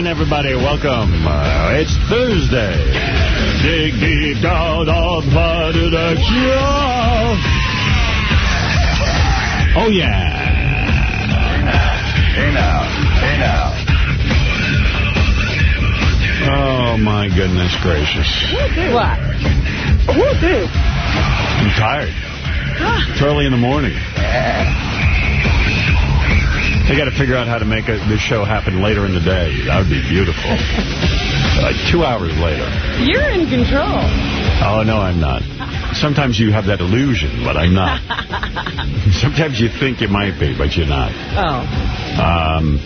morning, everybody. Welcome. Uh, it's Thursday. Dig deep down on planet X. Yeah. Oh, yeah. Hey now. Hey now. Oh, my goodness gracious. What? Woo-hoo. I'm tired. It's early in the morning. They got to figure out how to make a, this show happen later in the day. That would be beautiful. like two hours later. You're in control. Oh, no, I'm not. Sometimes you have that illusion, but I'm not. Sometimes you think you might be, but you're not. Oh. Um,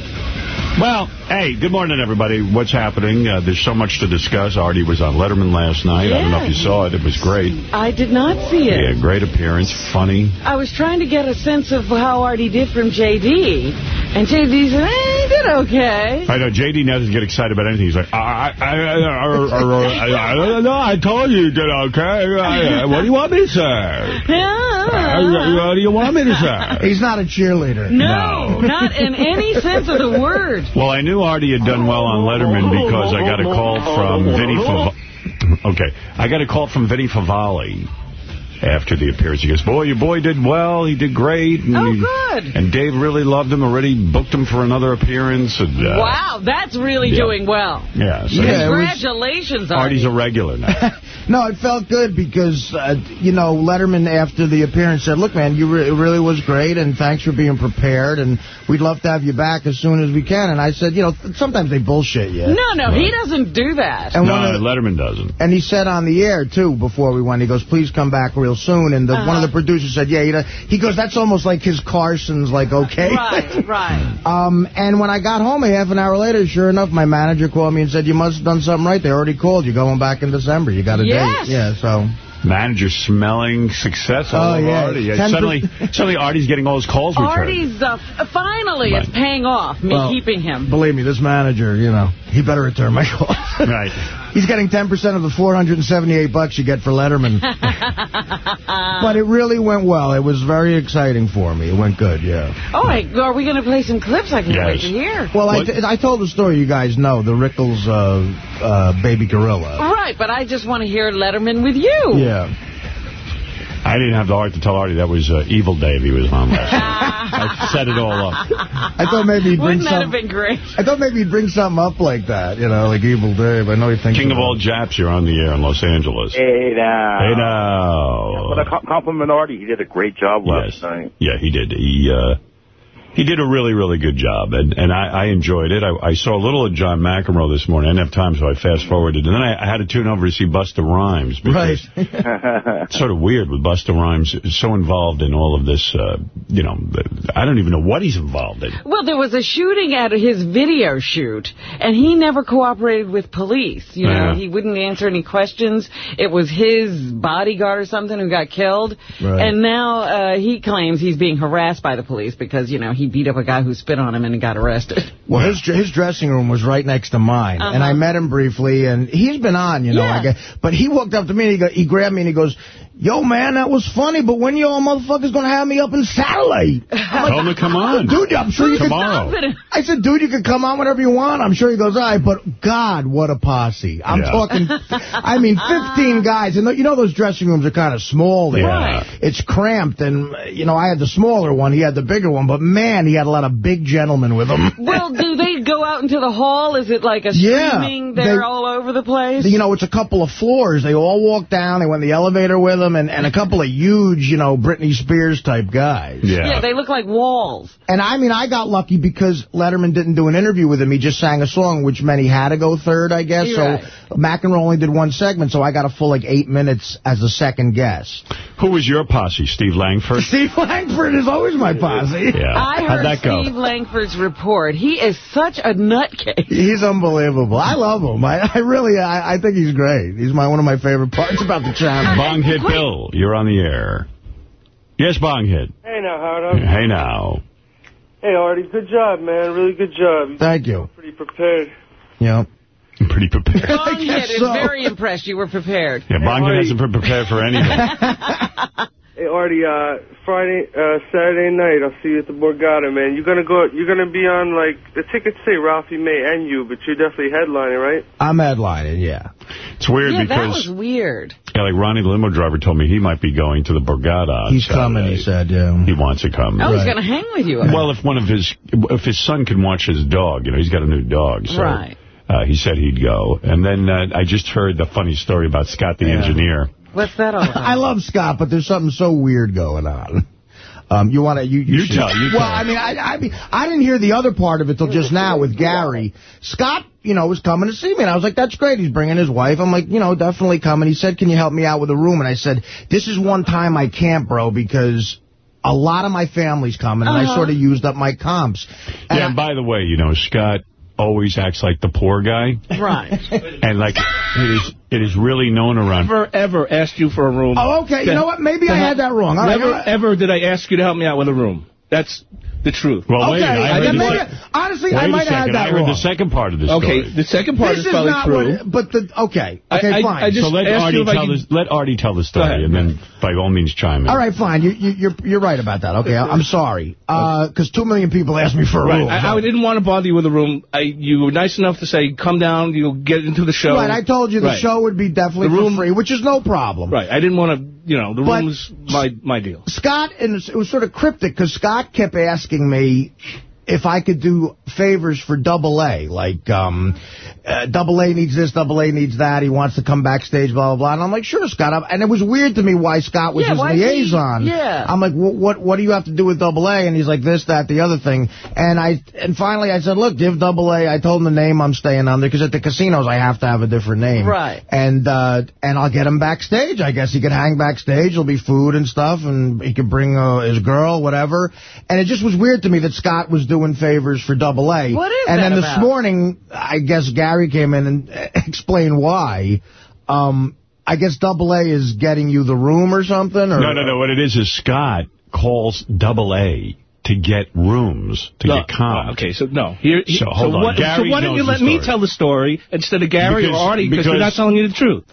well, hey, good morning, everybody. What's happening? Uh, there's so much to discuss. Artie was on Letterman last night. Yeah. I don't know if you saw it. It was great. I did not see it. Yeah, great appearance. Funny. I was trying to get a sense of how Artie did from J.D., and J.D. said, eh, he did okay. I know, J.D. doesn't get excited about anything. He's like, I, I, I, I, I, I don't know. I told you you did okay. I, what do you want me to say? Yeah. what do you want me to say? He's not a cheerleader. No, not in any sense of the word. Well, I knew Artie had done well on Letterman because I got a call from Vinnie Fav Okay, I got a call from Vinnie Favale after the appearance. He goes, boy, your boy did well. He did great. And Oh, he- good. And Dave really loved him, already booked him for another appearance. And, uh, Wow, that's really yeah. doing well. Yeah, so Yeah, it was- Congratulations, Artie's Artie. a regular now. No, it felt good because, uh, you know, Letterman after the appearance said, look, man, you re it really was great, and thanks for being prepared, and we'd love to have you back as soon as we can. And I said, you know, th- sometimes they bullshit you. No, no, he doesn't do that. And no, the- Letterman doesn't. And he said on the air, too, before we went, he goes, please come back real soon. And the, one of the producers said, yeah, you know, he goes, that's almost like his Carson's, like, okay. Right, right. Um, and when I got home a half an hour later, sure enough, my manager called me and said, you must have done something right. They already called. You're going back in December. You got a Yes. date. Yeah, so. Manager smelling success all Oh, over yeah. Artie. Yeah, Suddenly, suddenly Artie's getting all his calls returned. Artie's, uh, f- finally, it's Right. paying off, me Well, keeping him. Believe me, this manager, you know, he better return my call. Right. He's getting 10% of the 478 bucks you get for Letterman. but it really went well. It was very exciting for me. It went good, yeah. Oh, wait, are we going to play some clips? I can't wait to hear. Well, I, What? told the story you guys know, the Rickles uh, uh, baby gorilla. Right, but I just want to hear Letterman with you. Yeah. I didn't have the heart to tell Artie that was uh, Evil Dave he was on last night. I set it all up. I thought maybe he'd bring Wouldn't that have been great? I thought maybe he'd bring something up like that, you know, like Evil Dave. I know he thinks King of all. Japs, you're on the air in Los Angeles. Hey now. Hey now. But I com- compliment Artie. He did a great job last Yes. night. Yeah, he did. He uh, he did a really, really good job, and and I, I enjoyed it. I, I saw a little of John McEnroe this morning. I didn't have time, so I fast-forwarded. And then I, I had to tune over to see Busta Rhymes. Right. It's sort of weird with Busta Rhymes so involved in all of this, uh, you know, I don't even know what he's involved in. Well, there was a shooting at his video shoot, and he never cooperated with police. You know, Yeah. he wouldn't answer any questions. It was his bodyguard or something who got killed. Right. And now uh, he claims he's being harassed by the police because, you know, he beat up a guy who spit on him and he got arrested. Well, his his dressing room was right next to mine, and I met him briefly, and he's been on, you know. Uh-huh. Yeah. I guess, but he walked up to me and he go, he grabbed me and he goes, "Yo, man, that was funny, but when y'all motherfuckers gonna have me up in satellite?" Tell him to come on. Dude, I'm sure you Tomorrow. could. I said, dude, you can come on whenever you want. I'm sure he goes, all right, but God, what a posse. I'm Yeah. talking, I mean, 15 guys. And you know those dressing rooms are kind of small there. Yeah. It's cramped. And, you know, I had the smaller one. He had the bigger one. But, man, he had a lot of big gentlemen with him. well, do they go out into the hall? Is it like a Yeah, streaming? They're they- all over the place? You know, it's a couple of floors. They all walk down. They went in the elevator with him. And, and a couple of huge, you know, Britney Spears type guys. Yeah. yeah, they look like walls. And I mean, I got lucky because Letterman didn't do an interview with him. He just sang a song, which meant he had to go third, I guess. You're so right. McEnroe only did one segment, so I got a full like eight minutes as a second guest. Who was your posse? Steve Langford? Steve Langford is always my posse. Yeah. I How'd heard that go? Steve Langford's report. He is such a nutcase. He's unbelievable. I love him. I, I really, I, I think he's great. He's my one of my favorite parts about the channel. Bong Hit Bill, you're on the air. Yes, Bong Hit. Hey now, Howard. I'm- Hey now. Hey, Artie. Good job, man. Really good job. You Thank you. pretty prepared. Yeah. I'm pretty prepared. Bong guess Hit is so. very impressed you were prepared. Yeah, Bong Hit hasn't been prepared for anything. Hey, Artie, uh, Friday, uh, Saturday night, I'll see you at the Borgata, man. You're gonna go, you're gonna be on, like, the tickets say Ralphie May and you, but you're definitely headlining, right? I'm headlining, yeah. It's weird Yeah, that because, was weird. yeah, like Ronnie the limo driver told me he might be going to the Borgata on He's coming, he said, yeah. He wants to come. Oh, he's going to hang with you. Well, if one of his, if his son can watch his dog, you know, he's got a new dog, so Right. uh, he said he'd go. And then uh, I just heard the funny story about Scott the engineer. What's that all about? I love Scott, but there's something so weird going on. Um, you want to? You, you, You should- tell, you Well, tell. I mean, I, I mean, I didn't hear the other part of it till just now with Gary. Scott, you know, was coming to see me, and I was like, "That's great." He's bringing his wife. I'm like, you know, definitely coming. He said, "Can you help me out with a room?" And I said, "This is one time I can't, bro, because." A lot of my family's coming, and I Uh-huh. sort of used up my comps. And Yeah, and by the way, you know, Scott always acts like the poor guy. Right. And, like, it is really known around... Never, ever asked you for a room. oh, okay. You know what? Maybe I had that wrong. All right, Never, all right. ever did I ask you to help me out with a room. That's the truth. Well, wait, Okay, I heard, maybe, sec- honestly, wait I a might have had that I heard wrong. the second part of the story. Okay, the second part this is is probably not true. what, but the okay, okay, I- fine. I just So let Artie you if I tell could- this. Let Artie tell the story, and then by all means chime in. All right, fine. You, you, you're you're right about that. Okay, I'm sorry. Uh, because two million people asked me for a Right. room. I, I didn't want to bother you with a room. I, you were nice enough to say, come down, you'll get into the show. Right, I told you the Right. show would be definitely The room- for free, which is no problem. Right, I didn't want to, you know, the But- room's my, my deal. Scott, and it was sort of cryptic because Scott kept asking me if I could do favors for Double A, like um, uh, Double A needs this, Double A needs that. He wants to come backstage, blah blah blah. And I'm like, sure, Scott. I'm- And it was weird to me why Scott was Yeah, his is he- liaison. yeah. I'm like, what, what what do you have to do with Double A? And he's like, this, that, the other thing. And I and finally I said, look, give Double A. I told him the name I'm staying under because at the casinos I have to have a different name. Right. And uh, and I'll get him backstage. I guess he could hang backstage. There'll be food and stuff, and he could bring uh, his girl, whatever. And it just was weird to me that Scott was doing favors for Double A. What is And that then this about? morning, I guess Gary came in and explained why. Um, I guess Double A is getting you the room or something. Or, No, no, no. What it is is Scott calls Double A to get rooms to No, get comp. okay, so no. Here, So, hold on. what, Gary so why don't you let me tell the story instead of Gary Because- or Artie because you're not telling you the truth.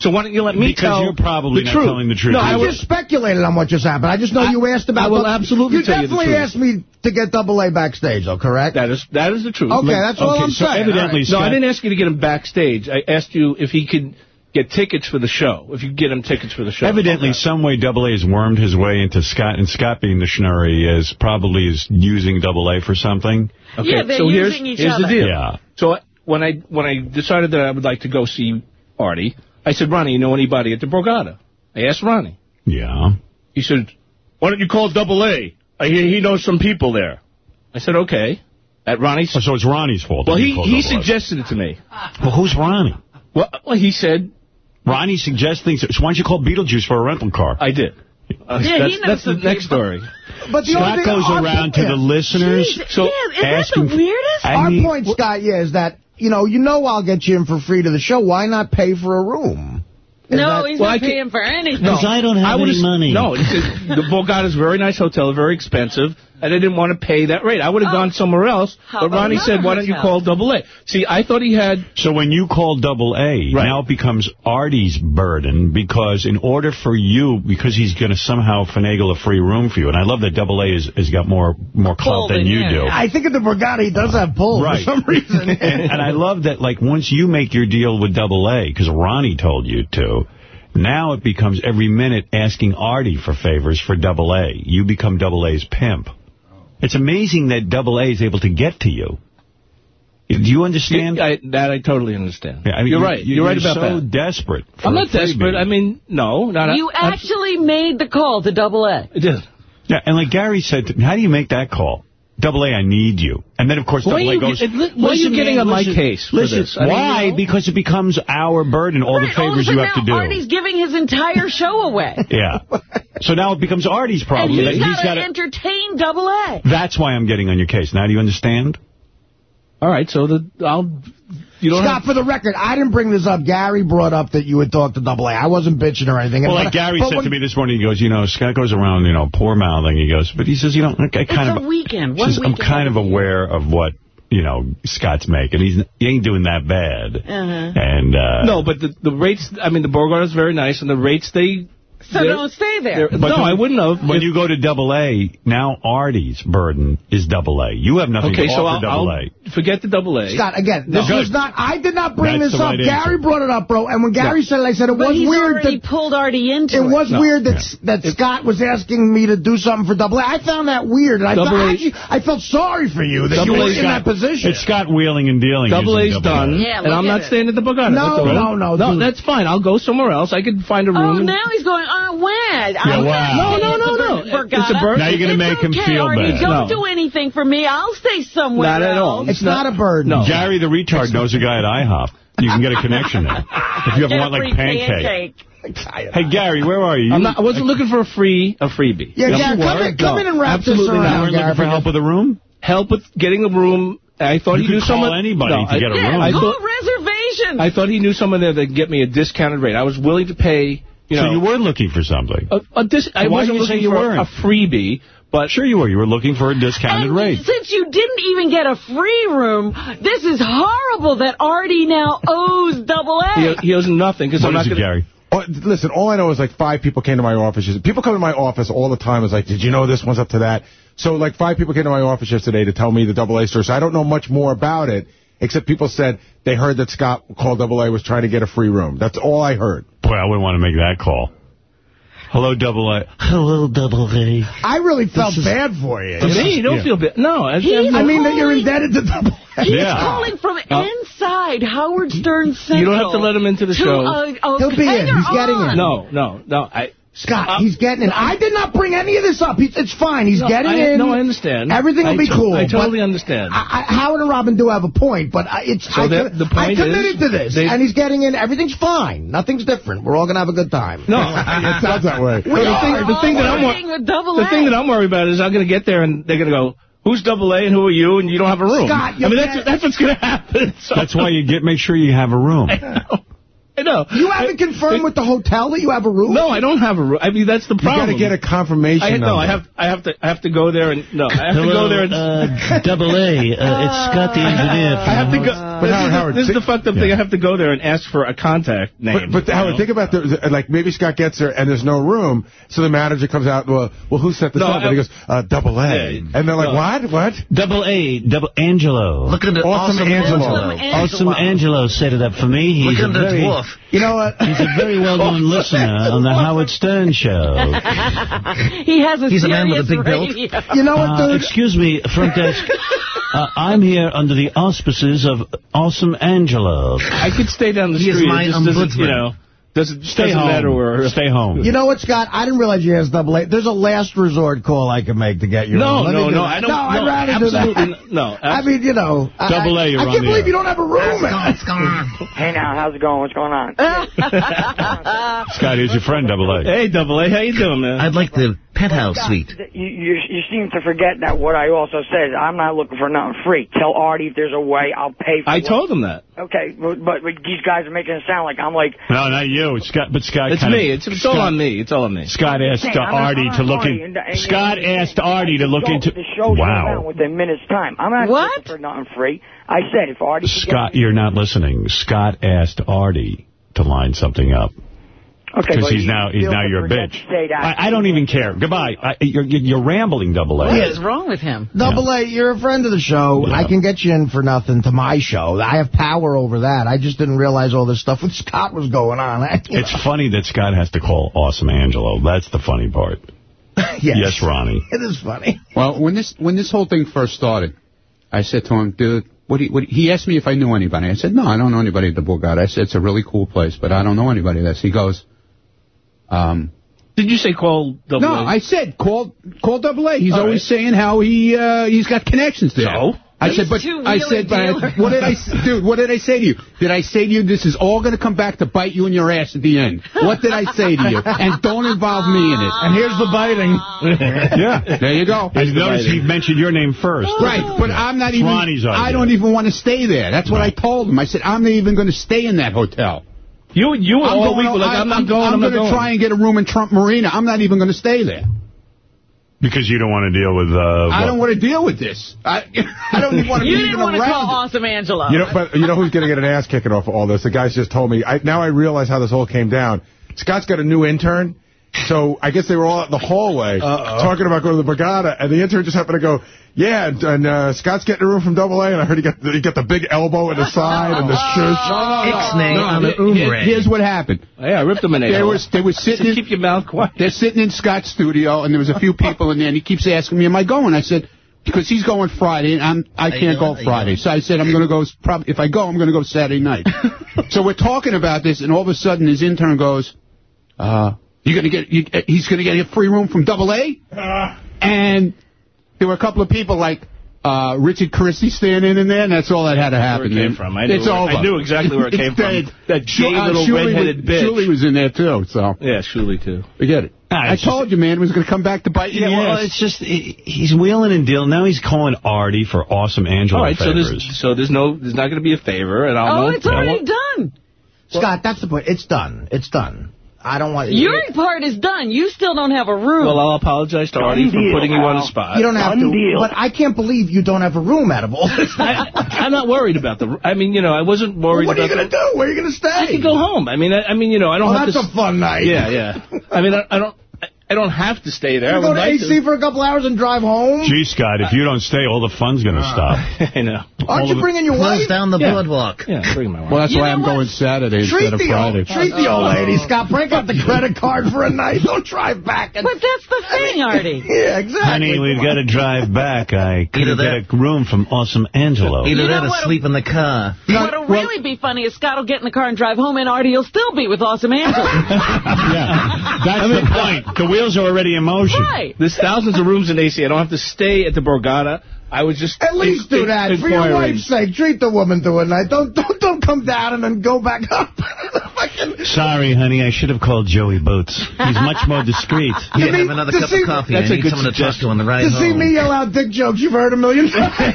So why don't you let me Because tell you're probably the not truth. telling the truth. No, I I just speculated on what just happened. I just know I- you asked about. I will absolutely You tell you the definitely asked me to get Double A backstage, though, correct? that is that is the truth. okay, that's all I'm so saying. evidently- No, I didn't ask you to get him backstage. I asked you if he could get tickets for the show. If you could get him tickets for the show. Evidently, some way Double A has wormed his way into Scott, and Scott being the schnurry is probably is using Double A for something. Okay, Yeah, they're so here's, using each here's other. the deal. Yeah. So when I when I decided that I would like to go see Artie, I said, Ronnie, you know anybody at the Borgata? I asked Ronnie. Yeah. He said, why don't you call Double A? I hear he knows some people there. I said, okay. At Ronnie's. Oh, so it's Ronnie's fault. well, he, he suggested it to me. Well, who's Ronnie? Well, well, he said, Ronnie suggests things. So why don't you call Beetlejuice for a rental car? I did. Uh, Yeah, that's he knows that's the some next story. But the Scott goes around to the listeners. Jeez, So, yeah, isn't that the weirdest? I Our mean- point, Scott, yeah, is that, you know, you know I'll get you in for free to the show. Why not pay for a room? Is no, that- he's Well, I not can't- paying for anything. No, I don't have would've any money. No, the Borgata is a very nice hotel, very expensive, and I didn't want to pay that rate. I would have Oh. gone somewhere else, How but Ronnie said, why don't you call Double A? See, I thought he had... So when you call Double A, Right. now it becomes Artie's burden because in order for you, because he's going to somehow finagle a free room for you, and I love that Double A has, has got more more clout than than you you. do. I think at the Borgata he does have pull Right. for some reason. and, and I love that, like, once you make your deal with Double A, because Ronnie told you to, now it becomes every minute asking Artie for favors for Double A. You become Double A's pimp. It's amazing that Double A is able to get to you. Do you understand? I, that I totally understand. Yeah, I mean, you're you- right. you- You're, right about that. so that. desperate. for I'm not desperate. freebie. I mean, no. Not You I, actually made the call to Double A. I did. Yeah, and like Gary said, to me, how do you make that call? Double A, I need you. And then, of course, Why Double A goes, get- li- why are you getting man, on my listen, case for Listen, this? I mean, why? Because it becomes our burden, all the Right, all favors you have to do. now Artie's giving his entire show away. Yeah. So now it becomes Artie's and problem. that he's got to gotta- entertain Double A. That's why I'm getting on your case. Now do you understand? All right, so the I'll... You don't Scott, have, for the record, I didn't bring this up. Gary brought up that you had talked to Double A. I wasn't bitching or anything. Well, like Gary said when- to me this morning, he goes, you know, Scott goes around, you know, poor mouthing. He goes, but he says, you know, I kind It's of, a weekend. he One says, I'm kind of aware of what, you know, Scott's making. He's he ain't doing that bad. Uh-huh. And uh, no, but the, the rates, I mean, the Borgata is very nice, and the rates they So There- don't stay there. there- no, I wouldn't have. When if- you go to double A, now Artie's burden is double A. You have nothing okay, to so offer I'll, double I'll A. forget the double A. Scott, again, this Good. was not, I did not bring That's this up. right Gary answer. brought it up, bro. And when Gary said it, I said it but was he's weird already that pulled Artie into it. It was No. weird that that Scott was asking me to do something for Double A. I found that weird. And I, Double thought, A- actually, I felt sorry for you that you were in that position. It's Scott wheeling and dealing. Double A's done, Yeah, and I'm not staying at the Borgata. No, That's all. no, no, No, that's fine. I'll go somewhere else. I could find a oh, room. Oh, now he's going, oh, oh, when? Yeah, wow. No, no, no, no. It's a burden. Now you're gonna It's make him feel Artie. bad. Don't No. do anything for me. I'll stay somewhere Not at all. else. It's not a burden. No. Gary the retard knows a guy at IHOP. You can get a connection there. If you ever want like free pancake. Hey, Gary, where are you? I'm not, I wasn't looking for a free a freebie. Yeah, Yes, Gary, come in, come No, in and wrap this absolutely You around, not. weren't looking for help with a room? Help with getting a room. I thought You he could knew call someone. anybody No, to I- get a Yeah, room. I go thought- reservation. I thought he knew someone there that could get me a discounted rate. I was willing to pay. You so you were looking for something. a, a dis- I why wasn't you looking you for weren't? a freebie, but Sure you were. You were looking for a discounted and rate. since you didn't even get a free room, this is horrible that Artie now owes double A. he, he owes nothing because What I'm not is it, going Gary? Oh, listen, all I know is like five people came to my office. People come to my office all the time. It's like, did you know this one's up to that? So like five people came to my office yesterday to tell me the double A story. So I don't know much more about it, except people said they heard that Scott called double A was trying to get a free room. That's all I heard. Boy, I wouldn't want to make that call. Hello, double A. Hello, double A. I really felt bad for you. To me, you don't feel bad. No, I, He's I mean that you're calling- indebted to Double A. He's Yeah. calling from Oh. inside Howard Stern Central. You don't have to let him into the to show. A, a He'll be in. hanger He's getting on. in. no, no, no. I Scott, Uh, he's getting in. I did not bring any of this up. He's, it's fine. He's no, getting I, in. No, I understand. Everything will I be cool. I totally understand. I, I, Howard and Robin do have a point, but I, it's So I, the- the I committed is to this, they- and he's getting in. Everything's fine. Nothing's different. We're all gonna have a good time. no, it sounds that way. No, the thing, the thing that I'm wor- Working with double the thing that I'm worried about is I'm going to get there and they're going to go, "Who's double A and who are you?" And you don't have a room. Scott, I mean, that's that's what's going to happen. So- That's why you get make sure you have a room. I know. You haven't confirmed with the hotel that you have a room. No, I don't have a room. I mean, that's the problem. You got problem. to get a confirmation I, no, I have, I have to, I have to go there and no, I have to go there and. uh, double A. Uh, it's Scott the engineer. I have to go. But this Howard, is, Howard, this is the fucked up thing. I have to go there and ask for a contact name. But, but you Howard, know? think about the, the- like maybe Scott gets there and there's no room, so the manager comes out. Well, well, who set this No, up? And he goes, uh, double A, Yeah. and they're like, No. what? What? Double A. Double Angelo. Look at the Awesome awesome, Angelo. Awesome Angelo. Awesome Angelo set it up for me. He's Look a at the very, dwarf. You know what? he's a very well-known listener on the Howard Stern show. he has a He's a man with a serious big build. You know what, Uh, excuse me, front desk. Uh, I'm here under the auspices of Awesome Angelo. I could stay down the He is street. my it just doesn't, you know, doesn't Stay doesn't home. matter where. Stay home. You know what, Scott? I didn't realize you asked double A. There's a last resort call I can make to get your No, room. Let me no, no. I don't- No, I'd no, rather do that. absolutely no. I mean, you know. Double A, I, you're I can't the believe air. you don't have a room. What's going on? Hey now, how's it going? What's going on? Scott, here's your friend, double A. Hey, double A, how you doing, man? I'd like the penthouse suite. You, you you seem to forget that what I also said. I'm not looking for nothing free. Tell Artie if there's a way, I'll pay for it. I it. told him that. Okay, but, but but these guys are making it sound like I'm like. No, not you. It's Scott, but Scott It's kind me. Of, It's, it's all on me. It's all on me. Scott asked Hey, uh, Artie to look in. and- and- Scott asked Artie to look into. The show's Wow. down within minutes time. I'm not What? for nothing free. I said if Artie. Scott, you're not listening. Scott asked Artie to line something up. Okay, Because but he's now he's now can your forget bitch. to say that. I, I don't even care. Goodbye. I, you're, you're rambling, double A. What is wrong with him? Double A, you're a friend of the show. Yeah. I can get you in for nothing to my show. I have power over that. I just didn't realize all this stuff with Scott was going on. It's funny that Scott has to call Awesome Angelo. That's the funny part. yes. Yes, Ronnie. It is funny. Well, when this when this whole thing first started, I said to him, dude, what do you, what he asked me if I knew anybody. I said, no, I don't know anybody at the Borgata. I said, it's a really cool place, but I don't know anybody there. So he goes, um, Did you say call double no, I said, call, call double A. He's All always saying how he, uh, he's got connections there. So? I These said, but I said, but I, what did I, s- dude? What did I say to you? Did I say to you this is all going to come back to bite you in your ass at the end? What did I say to you? And don't involve me in it. And here's the biting. Yeah. There you go. I noticed he mentioned your name first. Right, but I'm not even. Ronnie's idea. I don't even want to stay there. That's what I told him. I said I'm not even going to stay in that hotel. You you I'm all going, week were like, I'm, not going, I'm, I'm not going going. to try and get a room in Trump Marina. I'm not even going to stay there. Because you don't want to deal with... Uh, I don't want to deal with this. I, I don't even want to You didn't even want to call around. it. Awesome Angelo. You know, but you know who's going to get an ass kicking off of all this? The guys just told me. I, now I realize how this all came down. Scott's got a new intern, So I guess they were all out in the hallway talking about going to the Borgata, and the intern just happened to go, yeah, and, and uh, Scott's getting a room from Double A, and I heard he got, he got the big elbow in the side and the shush. Ixnay on the here- here- umbre. Here's what happened. Yeah, I ripped him an They ale. were, they were sitting in, Keep your mouth quiet. They're sitting in Scott's studio, and there was a few people in there, and he keeps asking me, am I going? I said, because he's going Friday, and I'm, I can't go Friday. So I said, I'm going to go, prob- if I go, I'm going to go Saturday night. so we're talking about this, and all of a sudden his intern goes, uh, you gonna get, you, uh, he's going to get a free room from Double A? And there were a couple of people like, uh, Richard Christie standing in there, and that's all that had to happen. Where it came from. I knew it's where- over. I knew exactly where it It's came from. dead. That gay uh, little Shuli redheaded was, bitch. Shuli was in there, too, so. Yeah, Shuli, too. Forget it. Ah, I it's told you, man, it was going to come back to bite you Yeah, well, ass. it's just, he- he's wheeling and dealing. Now he's calling Artie for awesome Angelo All right, so favors. there's so there's no there's not going to be a favor, and I'll Oh, won't- it's already won't- done. Scott, that's the point. It's done. It's done. I don't want Your part is done. You still don't have a room. Well, I'll apologize to Artie for deal, putting you on the spot. You don't have Done to. deal. But I can't believe you don't have a room out of all this. I, I'm not worried about the. I mean, you know, I wasn't worried what are you about. going to do? Where are you going to stay? I could go home. I mean, I, I mean, you know, I don't Oh, have that's to. a fun night. yeah, yeah. I mean, I, I don't. I, I don't have to stay there. I You go to like AC for a couple hours and drive home? Gee, Scott, if you don't stay, all the fun's going to ah, stop. I know. Aren't you bringing your Close wife? down the Yeah. boardwalk. Yeah, bring my wife. Well, that's You why I'm what? going Saturday Treat instead of Friday. old, treat the old oh. lady, Scott. Break out the credit card for a night. Don't drive back. And, but that's the thing, Artie. yeah, exactly. Honey, we've got to drive back. I couldn't Either get a room from Awesome Angelo. Either You know that or sleep in the car. What'll really be funny is Scott will get in the car and drive home, and Artie will still be with Awesome Angelo. yeah, that's the point. The wheels are already in motion. right. There's thousands of rooms in AC. I don't have to stay at the Borgata. I was just At least do that for your wife's sake. Treat the woman to a night. Don't don't don't come down and then go back up. Sorry, honey, I should have called Joey Boots. He's much more discreet. Yeah, To me- have another to cup see- of coffee. That's I a need good someone to talk to on the ride to home. see me yell out dick jokes you've heard a million times.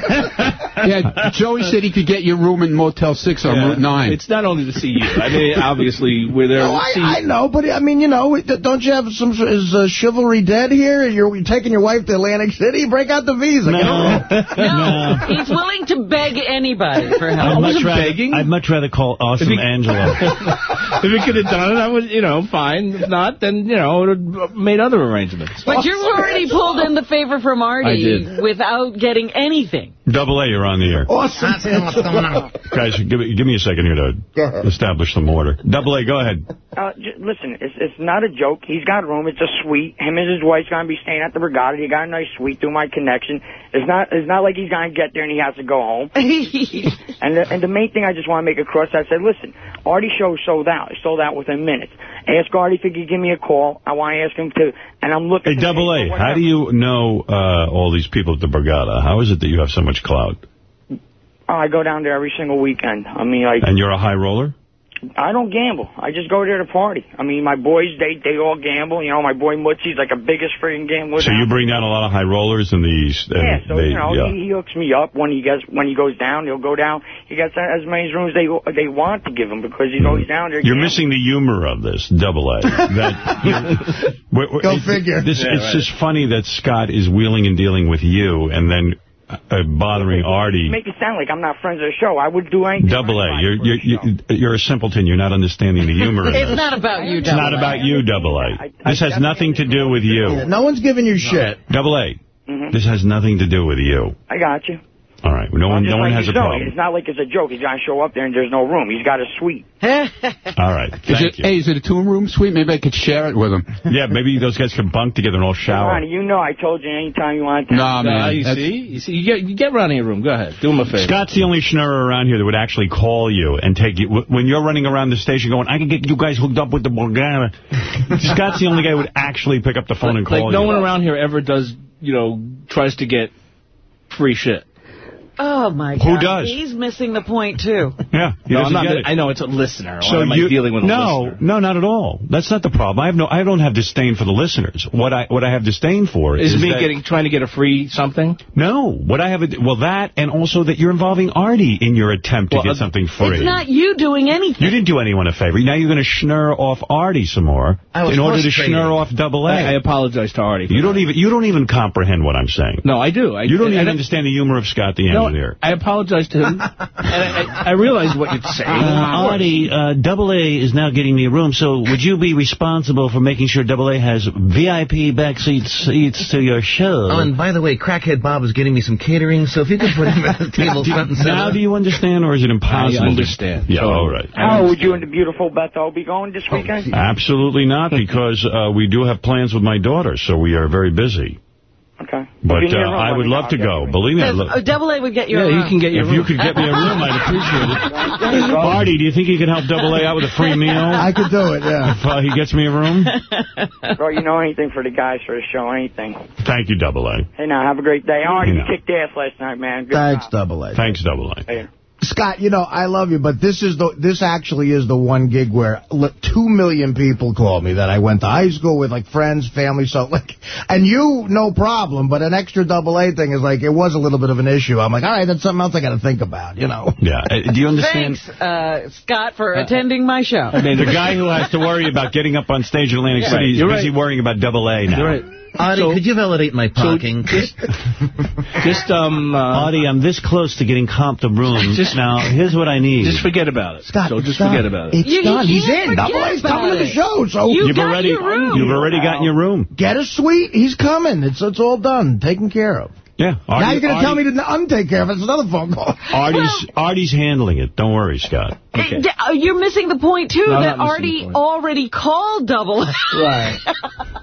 Yeah, Joey said he could get your room in Motel 6 on Yeah. Route 9. It's not only to see you. I mean, obviously, we're there No, to I, I know, but I mean, you know, don't you have some? Is uh, chivalry dead here? You're taking your wife to Atlantic City. Break out the visa. Get No, No, no. he's willing to beg anybody for help. I'd much, rather, begging. I'd much rather call Awesome If he- Angelo. if we could have done it, I would, you know, fine. If not, then, you know, I would have made other arrangements. But you've already pulled in the favor from I Artie without getting anything. Double A, you're on the air. Awesome. That's what's going on. Guys, give me, give me a second here to establish some order. Double A, go ahead. Uh, j- listen, it's it's not a joke. He's got room. It's a suite. Him and his wife's gonna be staying at the Regatta. He got a nice suite through my connection. It's not it's not like he's gonna get there and he has to go home. And the, and the main thing I just want to make across, I said, listen, Artie show sold out. It sold out within minutes. Ask Artie if he could give me a call. I want to ask him to, and I'm looking. Hey, Double A, how do you know uh, all these people at the Borgata? How is it that you have so much clout? Oh, I go down there every single weekend. I mean, like, And you're a high roller? I don't gamble. I just go there to party. I mean, my boys, they they all gamble. You know, my boy Mutsy's like a biggest freaking gambler. So you bring down a lot of high rollers and these... and Yeah, so they, you know yeah. he, he hooks me up when he gets when he goes down. He'll go down. He gets as many rooms they they want to give him because he's always down there. You're gambling. missing the humor of this, Double A. That you- Go figure. This, Yeah, it's right. just funny that Scott is wheeling and dealing with you and then uh, bothering Artie. Make it sound like I'm not friends of the show. I would do anything. Double A, you're, you're, you're, you're a simpleton. You're not understanding the humor It's this. not about you, Double A. It's not about you, Double A. I- I This has nothing to do with you. No one's giving you shit. Double A, Mhm. this has nothing to do with you. I got you. All right, no one, I'm just no one has a know. problem. It's not like it's a joke. He's gonna show up there and there's no room. He's got a suite. All right, Is it, you. hey, is it a two-room suite? Maybe I could share it with him. Yeah, maybe those guys can bunk together and all shower. Ronnie, you know I told you anytime you want to. Nah, man. Uh, you see? You see? You get, you get Ronnie a room. Go ahead. Do him a favor. Scott's the only schnurrer around here that would actually call you and take you. When you're running around the station going, I can get you guys hooked up with the Borgata. Scott's the only guy who would actually pick up the phone and call like, no you. one around here ever does, you know, tries to get free shit. Oh, my God. Who God. does? He's missing the point, too. Yeah, he No, I'm doesn't not, get it. I know it's a listener. So Why am I you, dealing with a no, listener? no, not at all. That's not the problem. I have no, I don't have disdain for the listeners. What I, what I have disdain for is, Is me that- getting trying to get a free something? No, what I have, a, well, that and also that you're involving Artie in your attempt to Well, get uh, something free. It's not you doing anything. You didn't do anyone a favor. Now you're going to schnur off Artie some more in order to frustrated. schnur off Double A. I, I apologize to Artie. for you don't even you don't even comprehend what I'm saying. No, I do. I, You don't I, even I, understand the humor of Scott the No, know, here. I apologize to him, and I, I, I realized what you'd say. Uh, Artie, uh, Double A is now getting me a room, so would you be responsible for making sure Double A has VIP backseat seats to your show? Oh, and by the way, Crackhead Bob is getting me some catering, so if you could put him at the table front and center. Now do you understand, or is it impossible? I understand. Yeah, all right. How would you and the beautiful Bethel be going this Oh, weekend? Absolutely not, because uh, we do have plans with my daughter, so we are very busy. Okay. But If you need a uh, I would love to go. you. Believe me, I Says, lo- Double A would get you Yeah, a you room. can get your if room. you could get me a room, I'd appreciate it. Artie, do you think you could help Double A out with a free meal? I could do it, yeah. If uh, he gets me a room? Bro, you know anything for the guys for the show, anything. Thank you, Double A. Hey, now, have a great day. Artie, You you know. kicked ass last night, man. Good Thanks, job. Double A. Thanks, Double A. Later. Scott, you know, I love you, but this is the this actually is the one gig where look, two million people call me that I went to high school with, like friends, family, so like, and you, no problem, but an extra double A thing is like, it was a little bit of an issue. I'm like, all right, that's something else I got to think about, you know. Yeah. Uh, do you understand? Thanks, uh, Scott, for attending my show. I mean, the guy who has to worry about getting up on stage in Atlantic Yeah, City is you're busy right. worrying about Double A now. You're right. Artie, So- could you validate my parking? just, just um, uh, Artie, I'm this close to getting comped a room. Just- now, here's what I need. just forget about it. Scott, so just done. forget about it. It's You- you done. He's in. forget Double A's coming to the show, so You You've got already, your room. you've already gotten your room. get a suite. He's coming. It's it's all done, taken care of. Yeah. now you're going to tell me to untake care of it. It's another phone call. Artie's, Artie's handling it. Don't worry, Scott. Okay. Uh, You're missing the point, too, No, that not missing the Artie already called Double A. Right.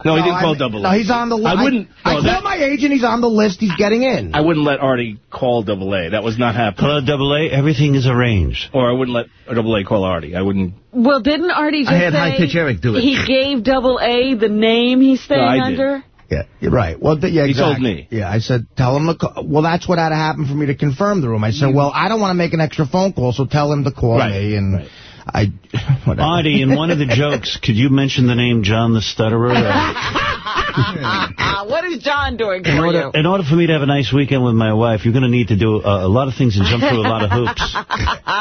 No, he didn't I call mean- double. No, he's on the list. I wouldn't. I, no, called that- my agent. He's on the list. He's getting in. I wouldn't let Artie call double A. That was not happening. Hello, Double A. Everything is arranged. Or I wouldn't let double A call Artie. I wouldn't. Well, didn't Artie just I had High Pitch Eric do it. he gave Double A the name he's staying No, I did. Yeah, you're right. Well, yeah, He told exactly. me. Yeah, I said, tell him to call. Well, that's what had to happen for me to confirm the room. I said, mm-hmm. well, I don't want to make an extra phone call, so tell him to call Right, me. And right. I, whatever. Artie, in one of the jokes, could you mention the name John the Stutterer? Ah, what is John doing In for order, you? in order for me to have a nice weekend with my wife, you're going to need to do uh, a lot of things and jump through a lot of hoops.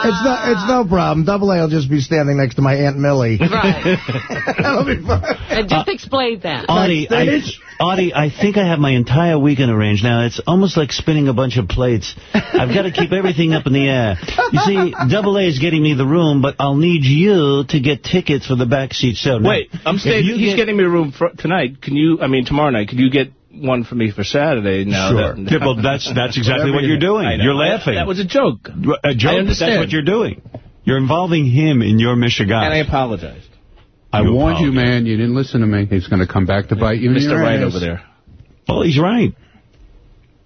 It's no, it's no problem. Double A will just be standing next to my Aunt Millie. Right. That'll be fine. And just explain that. Audie, I, Backstage. Artie, I think I have my entire weekend arranged now. It's almost like spinning a bunch of plates. I've got to keep everything up in the air. You see, Double A is getting me the room, but I'll need you to get tickets for the backseat show. Now, Wait, I'm staying. He's get- getting me a room for tonight. Can you? I mean, tomorrow night. Can you get one for me for Saturday? Now Sure. That, Yeah, well, that's that's exactly what you're doing. You're laughing. That was a joke. a joke, I understand. that's what you're doing. You're involving him in your Michigan. And I apologized. I You warned you, man. You didn't listen to me. He's going to come back to bite you in Mr. your Right over there. Well, he's right.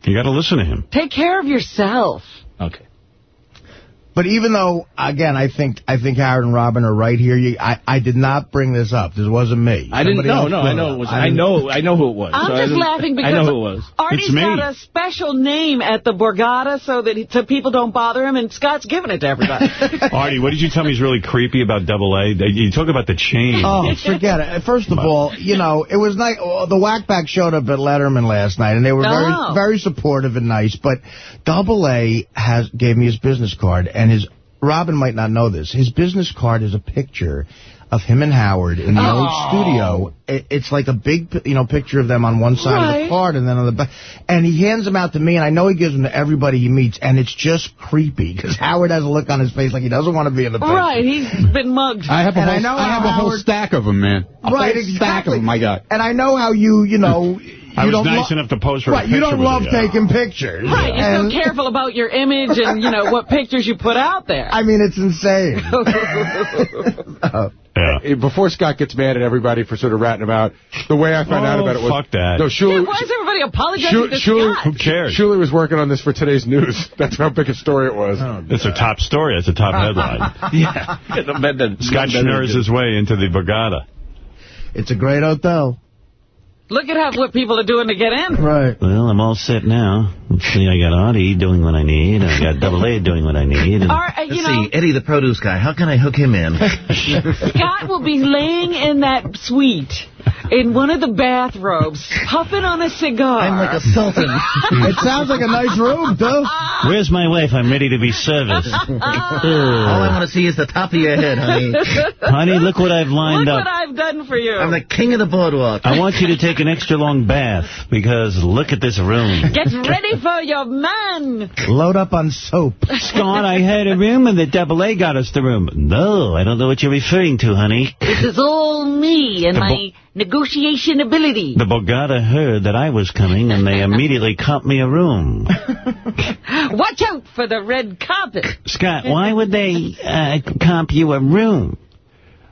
You got to listen to him. Take care of yourself. Okay. But even though, again, I think I think Howard and Robin are right here. You, I I did not bring this up. This wasn't me. I didn't Somebody know. No, I it know it was. I I know. I know who it was. I'm So just laughing because I know who it was. Artie's It's me. got a special name at the Borgata so that he, so people don't bother him, and Scott's giving it to everybody. Artie, what did you tell me is really creepy about Double A? You talk about the chain. Oh, forget it. First of all, you know, it was nice. Oh, the Wack Pack showed up at Letterman last night, and they were very, Oh. very supportive and nice. But Double A has gave me his business card, and his Robin might not know this. His business card is a picture of him and Howard in the Oh. old studio. It, it's like a big, you know, picture of them on one side of the card, and then on the back. And he hands them out to me, and I know he gives them to everybody he meets, and it's just creepy because Howard has a look on his face like he doesn't want to be in the picture. right, he's been mugged. I have a And I whole, know I have how a whole stack of them, man. A Right, whole stack of exactly. them. I got. And I know how you, you know, I you was don't nice enough to pose for right, a you don't love taking pictures. Right, you're And, so careful about your image and, you know, what pictures you put out there. I mean, it's insane. Yeah. Before Scott gets mad at everybody for sort of ratting about, the way I found out Oh, about it was... fuck that. No, Yeah, why is everybody apologizing Schu- to Schuler- Scott? Who cares? Schuler was working on this for today's news. That's how big a story it was. Oh, it's a top story. It's a top headline. yeah. But then- Scott then- Schnurrs his way into the Borgata. it's a great hotel. Look at how what people are doing to get in. Right. Well, I'm all set now. Let's see, I got Artie doing what I need. I got Double A doing what I need. And Or, uh, you Let's know, see, Eddie the produce guy. How can I hook him in? Scott will be laying in that suite in one of the bathrobes, puffing on a cigar. I'm like a sultan. it sounds like a nice room, though. Where's my wife? I'm ready to be serviced. All I want to see is the top of your head, honey. Honey, look what I've lined Look up. what I I've done for you? I'm the king of the boardwalk. I want you to take an extra long bath, because look at this room. Get ready for your man. Load up on soap. Scott, I had a room and the double A got us the room. No, I don't know what you're referring to, honey. This is all me and The my negotiation ability. The Borgata heard that I was coming, and they immediately comped me a room. Watch out for the red carpet. Scott, why would they uh, comp you a room?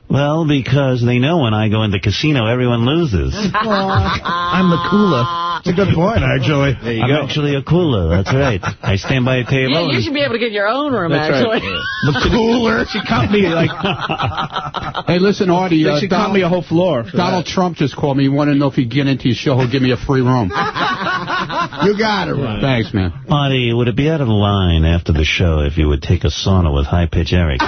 Well, because they know when I go in the casino, everyone loses. I'm the cooler. It's a good point, actually. There you I'm go. actually a cooler, that's right. I stand by a table. Yeah, you should be able to get your own room, That's right. actually. The cooler. She caught me like. Hey, listen, Artie. Uh, she caught me a whole floor. Donald that. Trump just called me. He wanted to know if he'd get into your show. He'll give me a free room. You got it, right. Thanks, man. Marty, would it be out of line after the show if you would take a sauna with High Pitch Eric?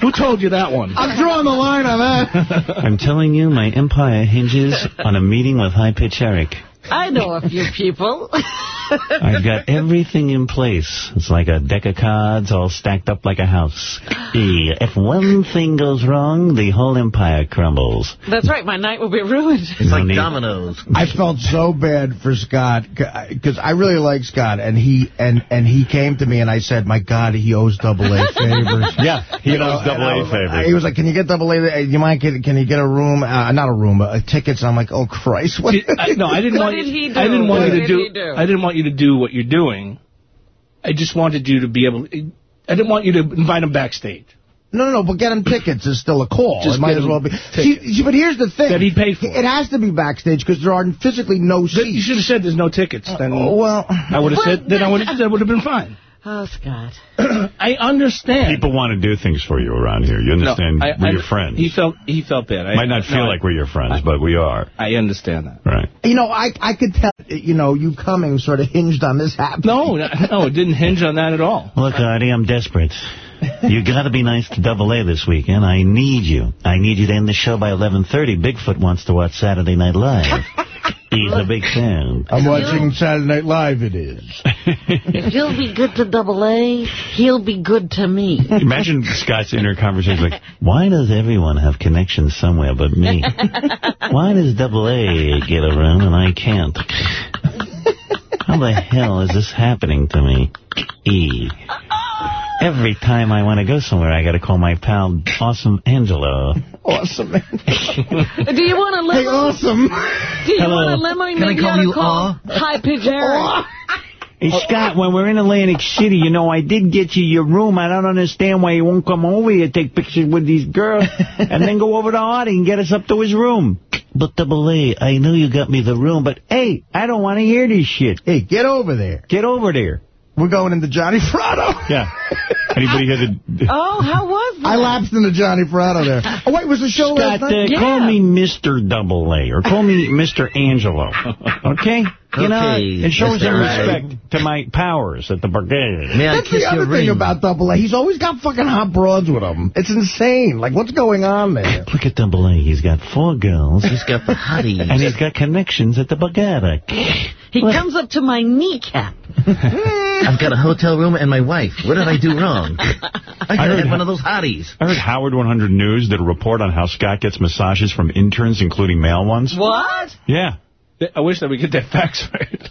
Who told you that one? I'm drawing the line on that. I'm telling you, my empire hinges on a meeting with High Pitch Eric. I know a few people. I've got everything in place. It's like a deck of cards all stacked up like a house. E, If one thing goes wrong, the whole empire crumbles. That's right, my night will be ruined. It's like dominoes. I felt so bad for Scott because I really like Scott, and he and and he came to me and I said, "My God, he owes Double A favors." Yeah, he You know, owes double A A I- favors. He was like, "Can you get Double A? You mind? Can, can you get a room? Uh, not a room, uh, tickets." And I'm like, "Oh Christ!" What? See, I, no, I didn't What want did you. he do? I didn't want What you to did do, he do? I didn't want you to do what you're doing. I just wanted you to be able. I didn't want you to invite him backstage. No, no, no, but getting tickets is still a call. Just it might as well be. tickets. See, see, but here's the thing. That he paid for. It has to be backstage because there are physically no seats. You should have said there's no tickets. Then Oh, well. I would have said then I would have that would have been fine. Oh, Scott. I understand. People want to do things for you around here. You No, understand? I- we're I- your friends. He felt he felt bad. I, Might not feel no, like we're your friends, but we are. I understand that. Right. You know, I I could tell, you know, you coming sort of hinged on this happening. No, no, no, it didn't hinge on that at all. Look, Artie, I'm desperate. You got to be nice to Double A this weekend. I need you. I need you to end the show by 11:30. Bigfoot wants to watch Saturday Night Live. He's a big fan. I'm watching Saturday Night Live, it is. If you'll be good to Double A, he'll be good to me. Imagine Scott's inner conversation like, Why does everyone have connections somewhere but me? Why does Double A get a room and I can't? How the hell is this happening to me? E. Every time I want to go somewhere, I got to call my pal, Awesome Angelo. Awesome. Do you want a limo? Hey, awesome. Do you Hello. want a limo? Can I Maybe call ought to you call High Pitch Eric. Hey, Scott, when we're in Atlantic City, you know, I did get you your room. I don't understand why you won't come over here, take pictures with these girls, and then go over to Artie and get us up to his room. But Double A, I know you got me the room, but hey, I don't want to hear this shit. Hey, get over there. Get over there. We're going into Johnny Fratto. yeah. Anybody here that... Oh, how was that? I lapsed into Johnny Fratto there. Oh, wait, was the show Scott, last night? uh, call me Mr. Double A, or call me Mr. Angelo, okay? You know, it shows show Mr. some Right. respect to my powers at the brigade. May I That's kiss the other thing ring? about Double A. He's always got fucking hot broads with him. It's insane. Like, what's going on there? Look at Double A. He's got four girls, He's got the hotties. and he's got connections at the Borgata. He comes up to my kneecap. I've got a hotel room and my wife. What did I do wrong? I could have had one of those hotties. I heard Howard 100 News did a report on how Scott gets massages from interns, including male ones. What? Yeah. I wish that we get that facts right.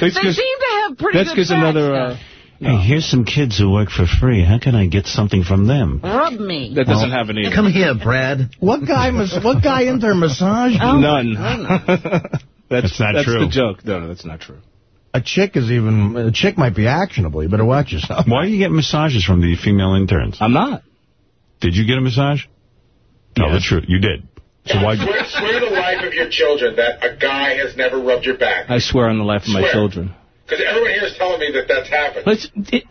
They seem to have pretty That's good because facts, another. Uh, Hey, here's some kids who work for free. How can I get something from them? Rub me. that doesn't happen either. Come here, Brad. What guy mas- What guy in there massage? Oh, None. that's, That's not that's true. the joke. No, no, that's not true. A chick is even... A chick might be actionable. You better watch yourself. Why do you get massages from the female interns? I'm not. Did you get a massage? Tell the Yes. truth. You did. So why? Swear, swear to the life of your children that a guy has never rubbed your back. I swear on the life of my children. Because everyone here is telling me that that's happened. It's, it,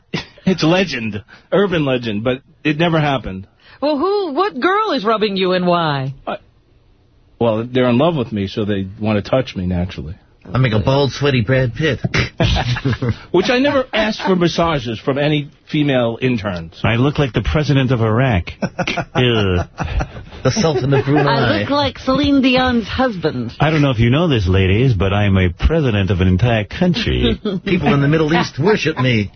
it's legend, urban legend, but it never happened. Well, who? What girl is rubbing you and why? Well, they're in love with me, so they want to touch me naturally. I make a bold, sweaty Brad Pitt. Which I never asked for massages from any female interns. I look like the president of Iraq. The Sultan of Brunei. I look like Celine Dion's husband. I don't know if you know this, ladies, but I'm a president of an entire country. People in the Middle East worship me.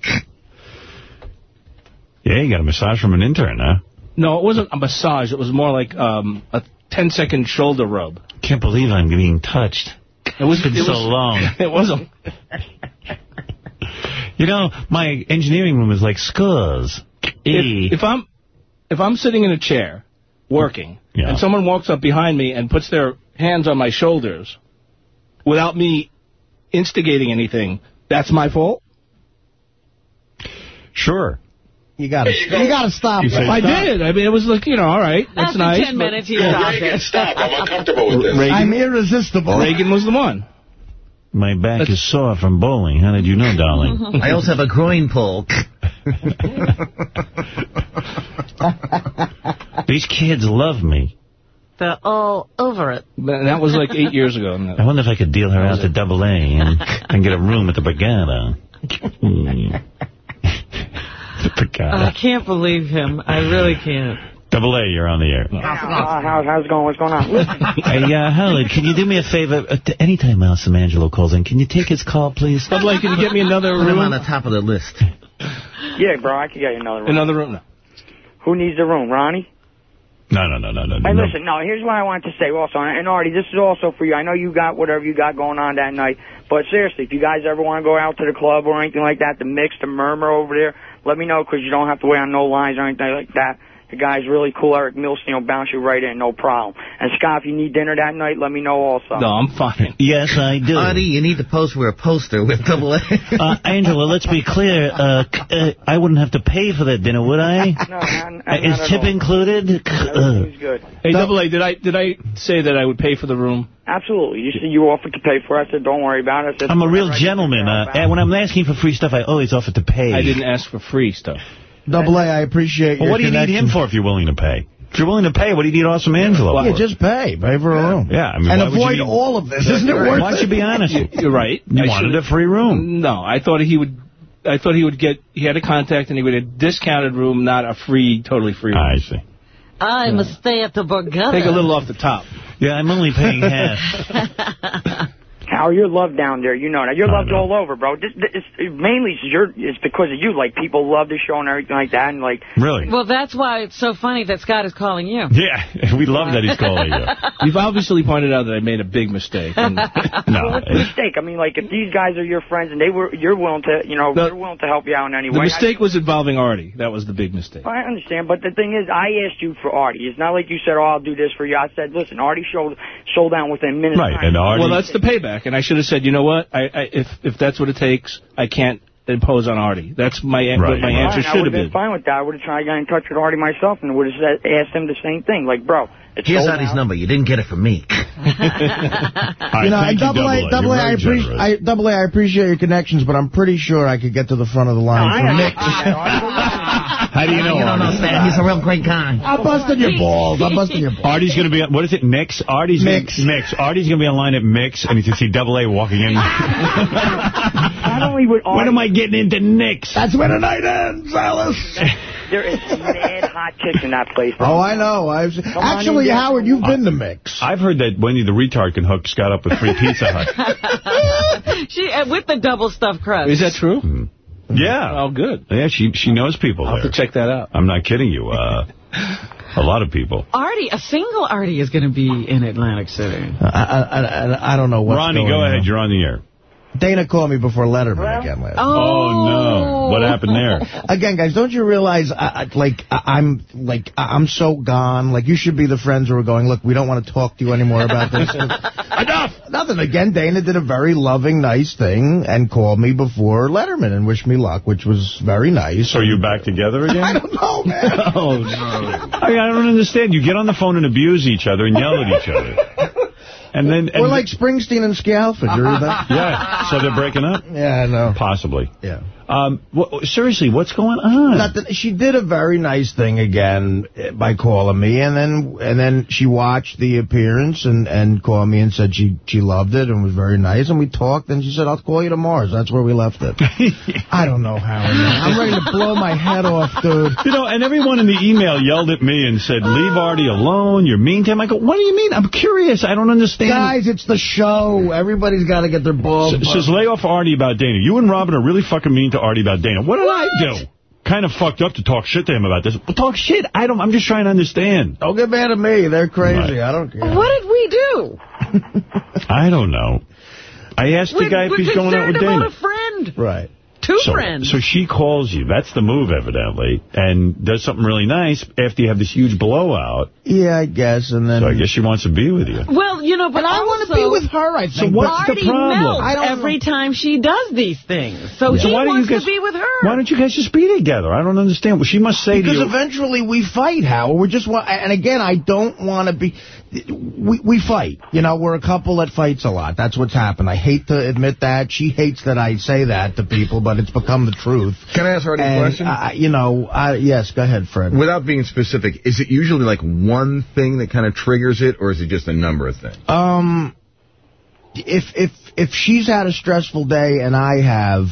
Yeah, you got a massage from an intern, huh? No, it wasn't a massage. It was more like um, a 10-second shoulder rub. Can't believe I'm being touched. It was been it so was- long. It wasn't. You know, my engineering room is like scores. E. If, if I'm if I'm sitting in a chair working Yeah. and someone walks up behind me and puts their hands on my shoulders without me instigating anything, that's my fault. Sure. You gotta, you gotta stop. You it. I stop. did. I mean, it was like you know, all right, that's After nice. 10 minutes, he Yeah, stopped Reagan, it. stop. I'm uncomfortable with this. Reagan, I'm irresistible. Reagan was the one. My back is sore from bowling. How did you know, darling? I also have a groin pull. These kids love me. They're all over it. That that was like eight years ago. I wonder if I could deal her out to double A and, and get a room at the Borgata. Hmm. I can't believe him. I really can't. Double A, you're on the air. Uh, how, how's it going? What's going on? Listen, Hey, uh, Howard, can you do me a favor? Uh, t- anytime Awesome Angelo calls in, can you take his call, please? I'd like, can you get me another Put him room? on the top of the list. yeah, bro, I can get you another room. Another room? No. Who needs the room, Ronnie? No, no, no, no, no. Hey, no. listen, no, here's what I wanted to say also, and Artie, this is also for you. I know you got whatever you got going on that night, but seriously, if you guys ever want to go out to the club or anything like that, the mix, the murmur over there, let me know, because you don't have to wait on no lines or anything like that. The guy's really cool. Eric Milstein will bounce you right in, no problem. And Scott, if you need dinner that night, let me know also. No, I'm fine. Yes, I do. Artie, you need to post for a poster with double A. Uh, Angela, let's be clear. Uh, uh, I wouldn't have to pay for that dinner, would I? No, not, Uh, not Is at tip all. included? Uh, Everything's good. Hey, Double A, did I did I say that I would pay for the room? Absolutely. You said you offered to pay for it. I said, don't worry about it. I said, I'm a real whatever I can gentleman. Uh, and when I'm asking for free stuff, I always offer to pay. I didn't ask for free stuff. Double A, I appreciate Well, your what do you need him for if you're willing to pay? If you're willing to pay, what do you need Awesome Angelo Yeah, for? just pay. Pay for a room. Yeah, I mean, and why would avoid need- all of this. Isn't it worth Why it? don't you be honest? You're right. You I wanted should've- a free room. No, I thought he would. I thought he would get. He had a contact and he would get a discounted room, not a free, totally free room. I see. I must stay at the Borgata. Take a little off the top. Yeah, I'm only paying half. How you're loved down there, you know that. You're I loved know. all over, bro. This, this, it's, mainly it's, your, it's because of you. Like, people love the show and everything like that. And, like, Really? Well, that's why it's so funny that Scott is calling you. Yeah, we love that he's calling you. You've obviously pointed out that I made a big mistake. And No, it's a mistake. I mean, like, if these guys are your friends and they were, you're willing to, you know, No. they're willing to help you out in any the way. The mistake was involving Artie. That was the big mistake. I, I understand, but the thing is, I asked you for Artie. It's not like you said, oh, I'll do this for you. I said, listen, Artie sold, sold down within minutes. Right, and Artie... Well, that's the payback. And I should have said, you know what? I, I if if that's what it takes, I can't impose on Artie. That's my Right, what my right. answer Fine, I would have have been been. fine with that. I would have tried to get in touch with Artie myself and would have asked him the same thing. Like, bro, it's Here's sold Artie's out. number. You didn't get it from me. All right, You know, thank and you, double A, double A, I You're appreciate. I, double A, I appreciate your connections, but I'm pretty sure I could get to the front of the line I- for I- Nick. How do you know, You don't know, Stan. He's a real great guy. I'm busting your balls. I'm busting your balls. Artie's going to be, on- what is it, Mix? Artie's Mix. Gonna, Mix. Artie's going to be online at Mix, and you can see Double A walking in. Not only would Artie, when am I getting into Knicks? That's when the night ends, Alice. There is mad hot chicks in that place. Oh, I know. I've on actually. Howard, you've been to Mix. I've heard that Wendy the retard can hook Scott up with free Pizza Hut. she uh, With the double stuffed crust. Is that true? Yeah. Oh, good. Yeah, she she knows people I'll have there. to check that out. I'm not kidding you. Uh, a lot of people. Artie, a single Artie is going to be in Atlantic City. I, I, I, I don't know what's Ronnie, going go on. ahead. You're on the air. Dana called me before Letterman again last Oh, no. What happened there? Again, guys, don't you realize, I, I, like, I, I'm, like, I- I'm so gone. Like, you should be the friends who are going, look, we don't want to talk to you anymore about this. Enough! Nothing. Again, Dana did a very loving, nice thing and called me before Letterman and wished me luck, which was very nice. So are you back together again? I don't know, man. Oh, no. I, mean, I don't understand. You get on the phone and abuse each other and yell at each other. And then... And We're like Springsteen and Scialfa. You read that? Yeah, so they're breaking up? Yeah, I know. Possibly. Yeah. Um, seriously, what's going on? Not that she did a very nice thing again eh, by calling me, and then and then she watched the appearance and and called me and said she she loved it and was very nice, and we talked, and she said I'll call you tomorrow. So that's where we left it. I don't know how. I'm ready to blow my head off, dude. You know, and everyone in the email yelled at me and said, leave Artie alone, you're mean to him. I go, what do you mean? I'm curious. I don't understand. Guys, it's the show. Everybody's got to get their balls. S- says lay off Artie about Dana. You and Robin are really fucking mean to Artie about Dana. What did I do? kind of fucked up to talk shit to him about this. Well, talk shit. I don't. I'm just trying to understand. Don't get mad at me. They're crazy. Right. I don't care. What did we do? I don't know. I asked the We're- guy if he's going out with concerned Dana. about a friend. Right. Two so, friends. So she calls you. That's the move, evidently, and does something really nice after you have this huge blowout. Yeah, I guess. And then So I guess she wants to be with you. Well, you know, but And I want wanna be with her, I So think. what's the Artie problem? melts I don't every time she does these things. So So he why don't you wants guys- to be with her. Why don't you guys just be together? I don't understand. Well, she must say Because to you. eventually we fight, Howard. We just want, and again, I don't want to be. We we fight. You know, we're a couple that fights a lot. That's what's happened. I hate to admit that. She hates that I say that to people, but it's become the truth. Can I ask her any And, question? You know, I, yes, go ahead, Fred. Without being specific, is it usually like one thing that kind of triggers it, or is it just a number of things? Um, if if if she's had a stressful day and I have,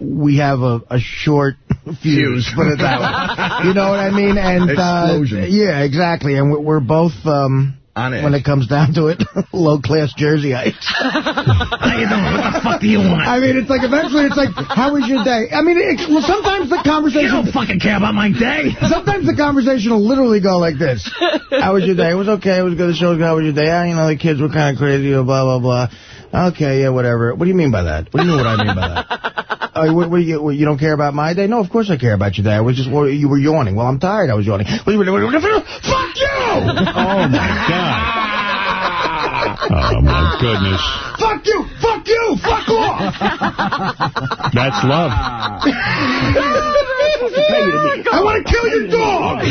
we have a, a short fuse, put it that way. You know what I mean? And Explosion. Uh, yeah, exactly. And we're, we're both um. On edge. When it comes down to it, low-class Jerseyites. How you doing? What the fuck do you want? I mean, it's like, eventually, it's like, how was your day? I mean, it, well, sometimes the conversation... You don't fucking care about my day. Sometimes the conversation will literally go like this. How was your day? It was okay. It was good. The show was good. How was your day? Ah, you know, the kids were kind of crazy, blah, blah, blah. Okay, yeah, whatever. What do you mean by that? What do you mean what I mean by that? Oh, what, what, you, what, you don't care about my day? No, of course I care about your day. I was just, well, you were yawning. Well, I'm tired. I was yawning. Fuck you! Oh, my God. Oh, my goodness. Fuck you! Fuck you! Fuck off! That's love. I want to kill your dog!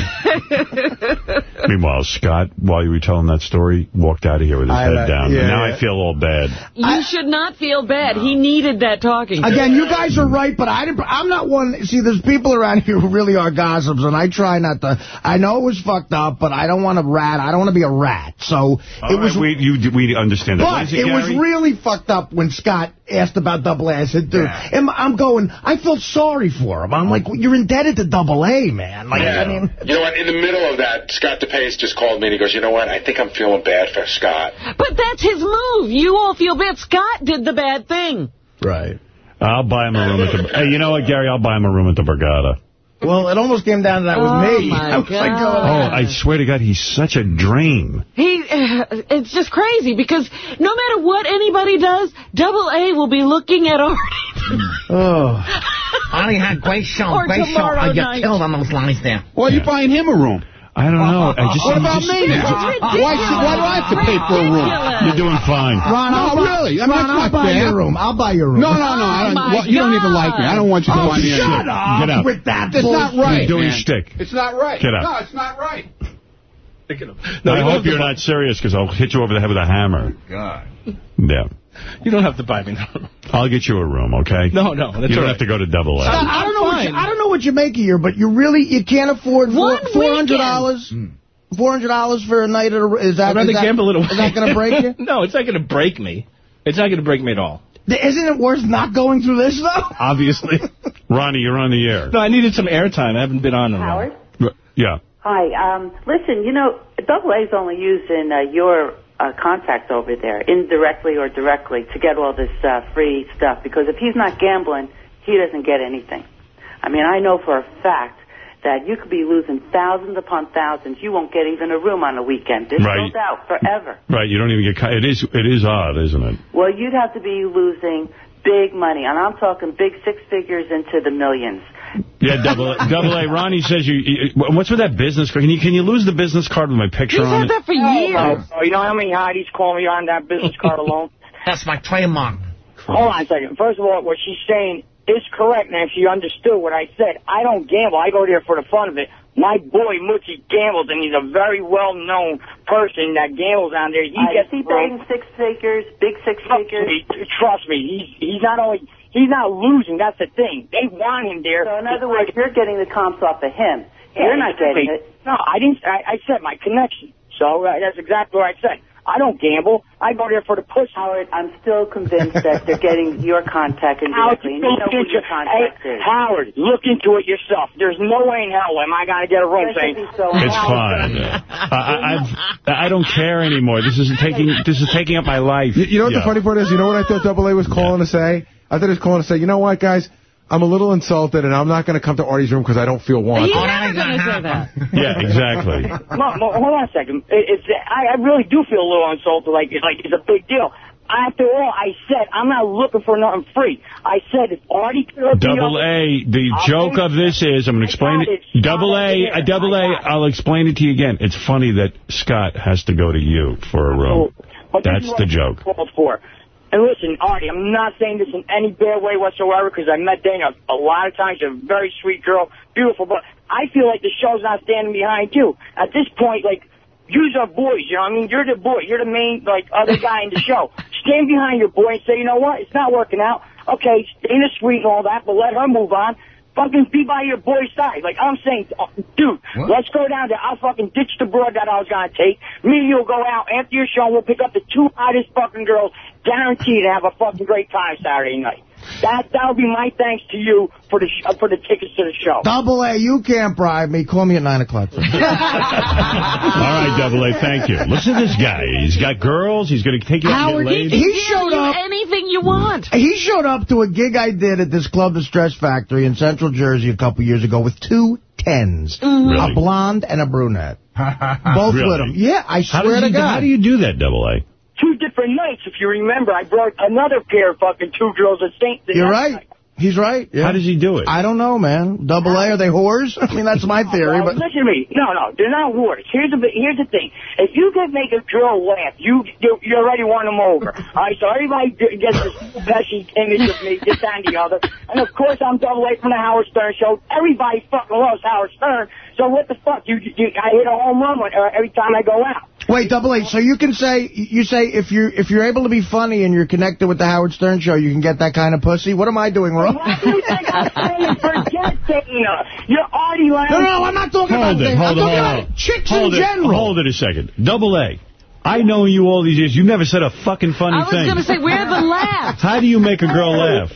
Meanwhile, Scott, while you were telling that story, walked out of here with his I head know. down. Yeah, And now yeah. I feel all bad. You should not feel bad. He needed that talking. Again, you guys are right, but I didn't, I'm not one... See, there's people around here who really are gossips, and I try not to... I know it was fucked up, but I don't want to rat. I don't want to be a rat. So All it was... we, you, we understand that. But it, it, was really fucked up when Scott asked about Double A. I said, dude, and I'm going, I felt sorry for him. I'm like, you're indebted to Double A, man. Like, Yeah. I mean... You know what? In the middle of that, Scott DePace just called me and he goes, you know what? I think I'm feeling bad for Scott. But that's his move. You all feel bad. Scott did the bad thing. Right. I'll buy him a room at the... Hey, you know what, Gary? I'll buy him a room at the Borgata. Well, it almost came down to that with Oh, me. my I was like, oh, God. Oh, I swear to God, he's such a dream. He, it's just crazy because no matter what anybody does, Double A will be looking at Artie. oh. Artie had great show, Or great show. tomorrow I get night. killed on those lines there. Well, you buying him a room. I don't know. I just, What I'm about just- me now? Why, should, why do I have to pay for a room? You're doing fine. Ron, No, I'll buy, really. I mean, Ron, that's I'll not buy fair. your room. I'll buy your room. No, no, no. Oh I don't, well, you don't even like me. I don't want you to Oh, buy me oh, shut anything. up Get out. with that That's not right. You're doing man. shtick. It's not right. Get out. No, it's not right. No, I hope you're not serious, because I'll hit you over the head with a hammer. God. Yeah. You don't have to buy me no. I'll get you a room, okay? No, no. That's you don't all right. have to go to Double A. Scott, I don't know what you, fine. I don't know what you make a year, but you really you can't afford One four hundred dollars. Hmm. Four hundred dollars for a night at a is that I'd rather is that, gamble it away. is that going to break you? no, it's not going to break me. It's not going to break me at all. Isn't it worth not going through this though? Obviously. Ronnie, you're on the air. no, I needed some airtime. I haven't been on in a while. Howard? Yeah. Hi. Um, listen, you know, Double A is only used in uh, your uh, contacts over there, indirectly or directly, to get all this uh, free stuff. Because if he's not gambling, he doesn't get anything. I mean, I know for a fact that you could be losing thousands upon thousands. You won't get even a room on a weekend. This Right. goes out forever. Right, you don't even get... It is, it is odd, isn't it? Well, you'd have to be losing big money, and I'm talking big six figures into the millions. Yeah, double A. double A. Ronnie says you, you... What's with that business card? Can you, can you lose the business card with my picture He's on had it? that for years. Oh, you know how many hotties call me on that business card alone? That's my trademark. Hold on a second. First of all, what she's saying is correct, man. She understood what I said. I don't gamble. I go there for the fun of it. My boy Moochie gambles, and he's a very well-known person that gambles on there. He Uh, gets he betting six figures, big six figures? Trust me, trust me. He's he's not only he's not losing. That's the thing. They want him there. So in other words, you're getting the comps off of him. You're not getting it. No, I didn't. I, I said my connection. So uh, that's exactly what I said. I don't gamble. I go there for the push. Howard, I'm still convinced that they're getting your contact Howard, indirectly. And look you know who into, your contact hey, is. Howard, look into it yourself. There's no way in hell am I going to get a room Yes, saying, so It's Howard. fine. I, I, I've, I don't care anymore. This is taking this is taking up my life. You, you know what Yeah. the funny part is? You know what I thought Double A was calling to say? I thought he was calling to say, you know what, guys? I'm a little insulted, and I'm not going to come to Artie's room because I don't feel wanted. He's never going to say that. Yeah, exactly. Mom, Mom, hold on a second. It, it's I, I really do feel a little insulted. Like it's like it's a big deal. After all, I said I'm not looking for nothing free. I said if Artie could hook Double A, the I'll joke of this is, I'm going to explain it. it. Double A, a double I A, got it. I'll explain it to you again. It's funny that Scott has to go to you for a room. But That's the joke. for. And listen, Artie, I'm not saying this in any bad way whatsoever because I met Dana a lot of times. She's a very sweet girl, beautiful, but I feel like the show's not standing behind you. At this point, like, use our boys, you know what I mean? You're the boy. You're the main, like, other guy in the show. Stand behind your boy and say, you know what? It's not working out. Okay, Dana's sweet and all that, but let her move on. Fucking be by your boy's side. Like, I'm saying, uh, dude, let's go down there. I'll fucking ditch the broad that I was going to take. Me and you'll go out after your show and we'll pick up the two hottest fucking girls, guaranteed to have a fucking great time Saturday night. That, that'll be my thanks to you for the, sh- uh, for the tickets to the show. Double A, you can't bribe me. Call me at 9 o'clock. All right, Double A, thank you. Listen to this guy. He's got girls. He's going to take you out and Howard, get he, laid. he He showed up- anything you want. He showed up to a gig I did at this club, the Stress Factory, in Central Jersey a couple years ago with two tens. Really? A blonde and a brunette. Both Really? with him. Yeah, I swear to he, God. how do you do that, Double A? Two different nights, if you remember. I brought another pair of fucking two girls at St. You're next right. night. He's right. Yeah. How does he do it? I don't know, man. Double A, are they whores? I mean, that's my theory. Well, But listen to me. No, no, they're not whores. Here's the here's the thing. If you can make a girl laugh, you you, you already won them over. All right, so everybody g- gets this Pesci image of me, this and the other. And of course, I'm double A from the Howard Stern show. Everybody fucking loves Howard Stern. So what the fuck? You, you I hit a home run uh, every time I go out. Wait, Double A. So you can say you say if you're, if you're able to be funny and you're connected with the Howard Stern show, you can get that kind of pussy. What am I doing wrong? Why do you think I'm saying forget Dana? You're already lying. No, no, I'm not talking about Hold it, things. hold I'm it, talking hold about it. chicks Hold in it, general. Hold it a second. Double A. I know you all these years. You've never said a fucking funny thing. I was thing. going to say, where the laughs? How do you make a girl laugh?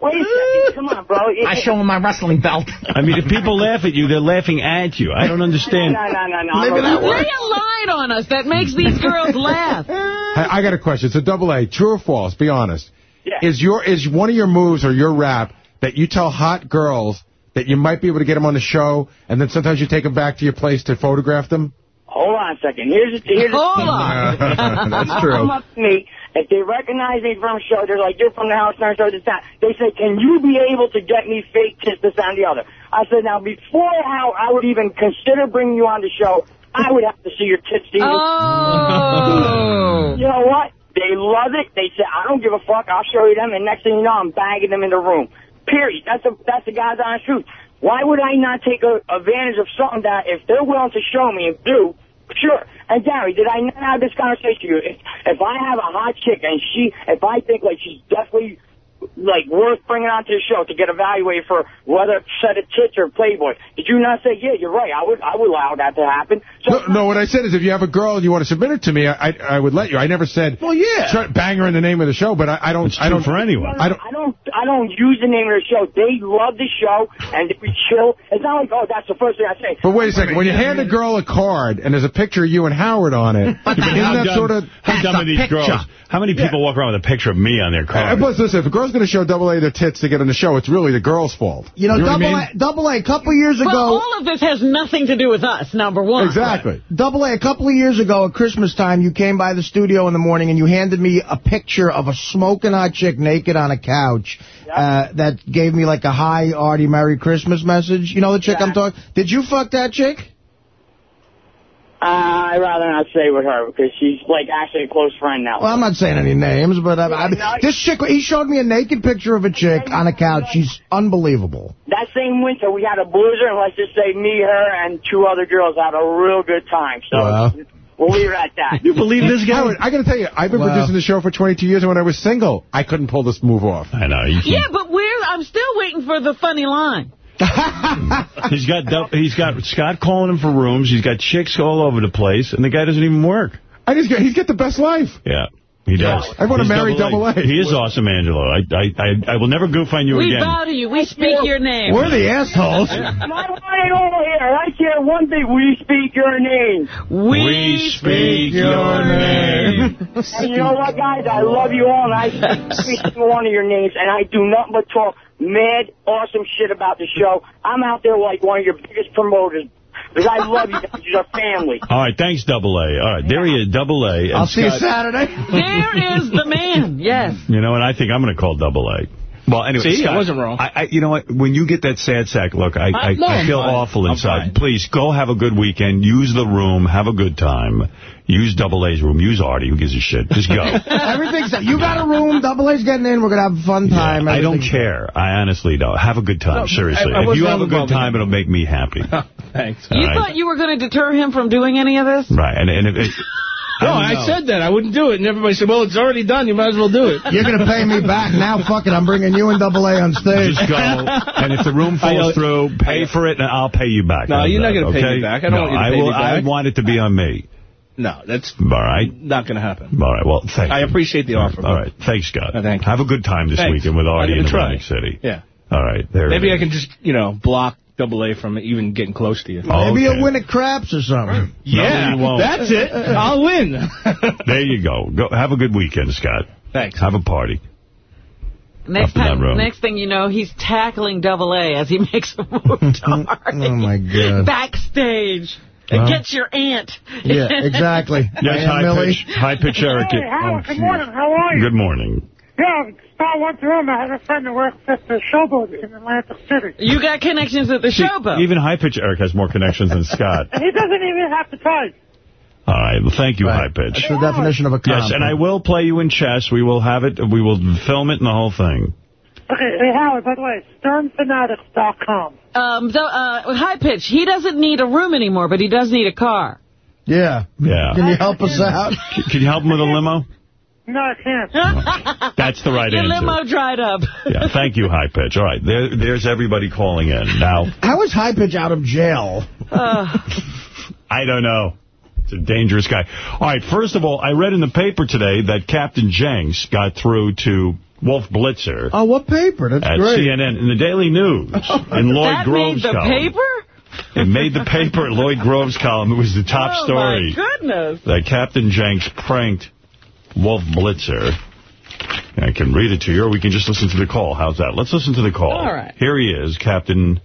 Wait a second. Come on, bro. It- I show him my wrestling belt. I mean, if people laugh at you, they're laughing at you. I don't understand. No, no, no, no. Maybe that Lay works. a line on us that makes these girls laugh. I, I got a question. So, Double A, true or false? Be honest. Yeah. Is your is one of your moves or your rap that you tell hot girls that you might be able to get them on the show, and then sometimes you take them back to your place to photograph them? Hold on a second. Here's the here's Hold on. That's true. Come up to me. If they recognize me from a show, they're like, you're from the Howard Stern show, this, that. They say, can you be able to get me fake tits, this, that, and the other? I said, now, before how I would even consider bringing you on the show, I would have to see your tits, Steven. Oh. You know what? They love it. They say, I don't give a fuck. I'll show you them. And next thing you know, I'm bagging them in the room. Period. That's a, that's the God's honest truth. Why would I not take a, advantage of something that if they're willing to show me and do, sure. And Gary, did I not have this conversation with you? If, if I have a hot chick and she, if I think like she's definitely like worth bringing onto the show to get evaluated for whether set of tits or Playboy, did you not say, yeah, you're right, I would, I would allow that to happen? So No, no, what I said is if you have a girl and you want to submit her to me, I I, I would let you. I never said, Well, yeah. try, bang her in the name of the show, but I, I don't. It's I true don't for anyone. I don't. I don't I don't use the name of the show. They love the show and we chill. It's not like, oh, that's the first thing I say. But wait a second. When you hand a girl a card and there's a picture of you and Howard on it, But isn't how that dumb, sort of... how dumb are these girls? How many people walk around with a picture of me on their uh, card? car? plus, listen, if a girl's going to show Double A their tits to get on the show, it's really the girl's fault. You know, what I double mean? A, double A, a couple of years ago. Well, all of this has nothing to do with us, number one. Exactly. Double A, a couple of years ago at Christmas time, you came by the studio in the morning and you handed me a picture of a smoking hot chick naked on a couch uh, that gave me like a hi, Artie, Merry Christmas message. You know the chick I'm talking? Did you fuck that chick? Uh, I'd rather not say with her because she's like actually a close friend now. Well, I'm not saying any names, but I, I, no, this chick, he showed me a naked picture of a chick on a couch. She's unbelievable. that same winter we had a blizzard and let's just say me, her, and two other girls had a real good time. So Wow. we'll leave it at that. you believe this guy? Howard, I got to tell you, I've been Wow. producing the show for 22 years, and when I was single, I couldn't pull this move off. I know. You Yeah, but we're, I'm still waiting for the funny line. He's got he's got Scott calling him for rooms. He's got chicks all over the place, and the guy doesn't even work. I just get, he's got the best life. Yeah, he does. I wanna marry Double A. He is awesome, Angelo. I I I, I will never goof on you We again. bow to you. We speak your name. We're the assholes. My line over here. I care one thing. We speak your name. We speak your name. And you know what, guys? I love you all, and I speak one of your names, and I do nothing but talk mad, awesome shit about the show. I'm out there like one of your biggest promoters because I love you guys. You're family. All right, thanks, Double A. All right, there he is, Double A. And I'll see you Saturday. There is the man. Yes. You know, and I think I'm going to call Double A. Well, anyway, See, I wasn't wrong. I, I, you know what? When you get that sad sack look, I, I, Uh, no, I I'm feel fine. awful inside. Please go have a good weekend. Use the room. Have a good time. Use Double A's room. Use Artie. Who gives a shit? Just go. Everything's up. You got a room. Double A's getting in. We're going to have a fun time. I don't care. I honestly don't. Have a good time. No, Seriously. I- I if you have a good time, it'll make me happy. Thanks. All You right. thought you were going to deter him from doing any of this? Right. And, and if it, No, don't I, said that. I wouldn't do it. And everybody said, well, it's already done. You might as well do it. You're going to pay me back. Now, fuck it. I'm bringing you and Double A on stage. Just go, and if the room falls through, pay for it, and I'll pay you back. No, you're not gonna pay me back. I don't no, want you to I pay will, me back. I want it to be on me. No, that's All right? not going to happen. All right, well, thank I you. appreciate the offer. All right, thanks, Scott. Uh, thank you. Have a good time this Thanks. weekend with I'm Artie in try. Atlantic City. Yeah. All right, there Maybe it I can just, you know, block Double A from even getting close to you. Maybe Okay. you'll win at craps or something. Yeah, you won't. that's it. I'll win. There you go. Go. Have a good weekend, Scott. Thanks. Have a party. Next Up in that time, next thing you know, he's tackling Double A as he makes a move to Artie. Oh, my God. Backstage. Huh? Get your aunt. Yeah, exactly. Yes, Hey, high-pitch high pitch, Eric. Hey, Howard, good oh, morning. How are you? Good morning. Yeah, star one to him. I have a friend who works at the Showboat in Atlantic City. You got connections at the See, showboat. Even high pitch Eric has more connections than Scott. And he doesn't even have to type. All right, well, thank you, high pitch. That's the definition of a comp. Yes, and I will play you in chess. We will have it. We will film it and the whole thing. Okay, hey, Howard, by the way, sternfanatics.com. Um, so, uh, high pitch. He doesn't need a room anymore, but he does need a car. Yeah. Yeah. Can you help us out? Can you help him with a limo? No, I can't. That's the right Your answer. limo dried up. Yeah, thank you, high pitch. All right, there, there's everybody calling in. Now, How is High Pitch out of jail? Uh, I don't know. It's a dangerous guy. All right, first of all, I read in the paper today that Captain Janks got through to Wolf Blitzer Oh, what paper? That's at great. CNN in the Daily News in Lloyd that Grove's made the column. paper? It made the paper, Lloyd Grove's column. It was the top oh, story. my goodness. that Captain Janks pranked Wolf Blitzer. I can read it to you, or we can just listen to the call. How's that? Let's listen to the call. All right. Here he is, Captain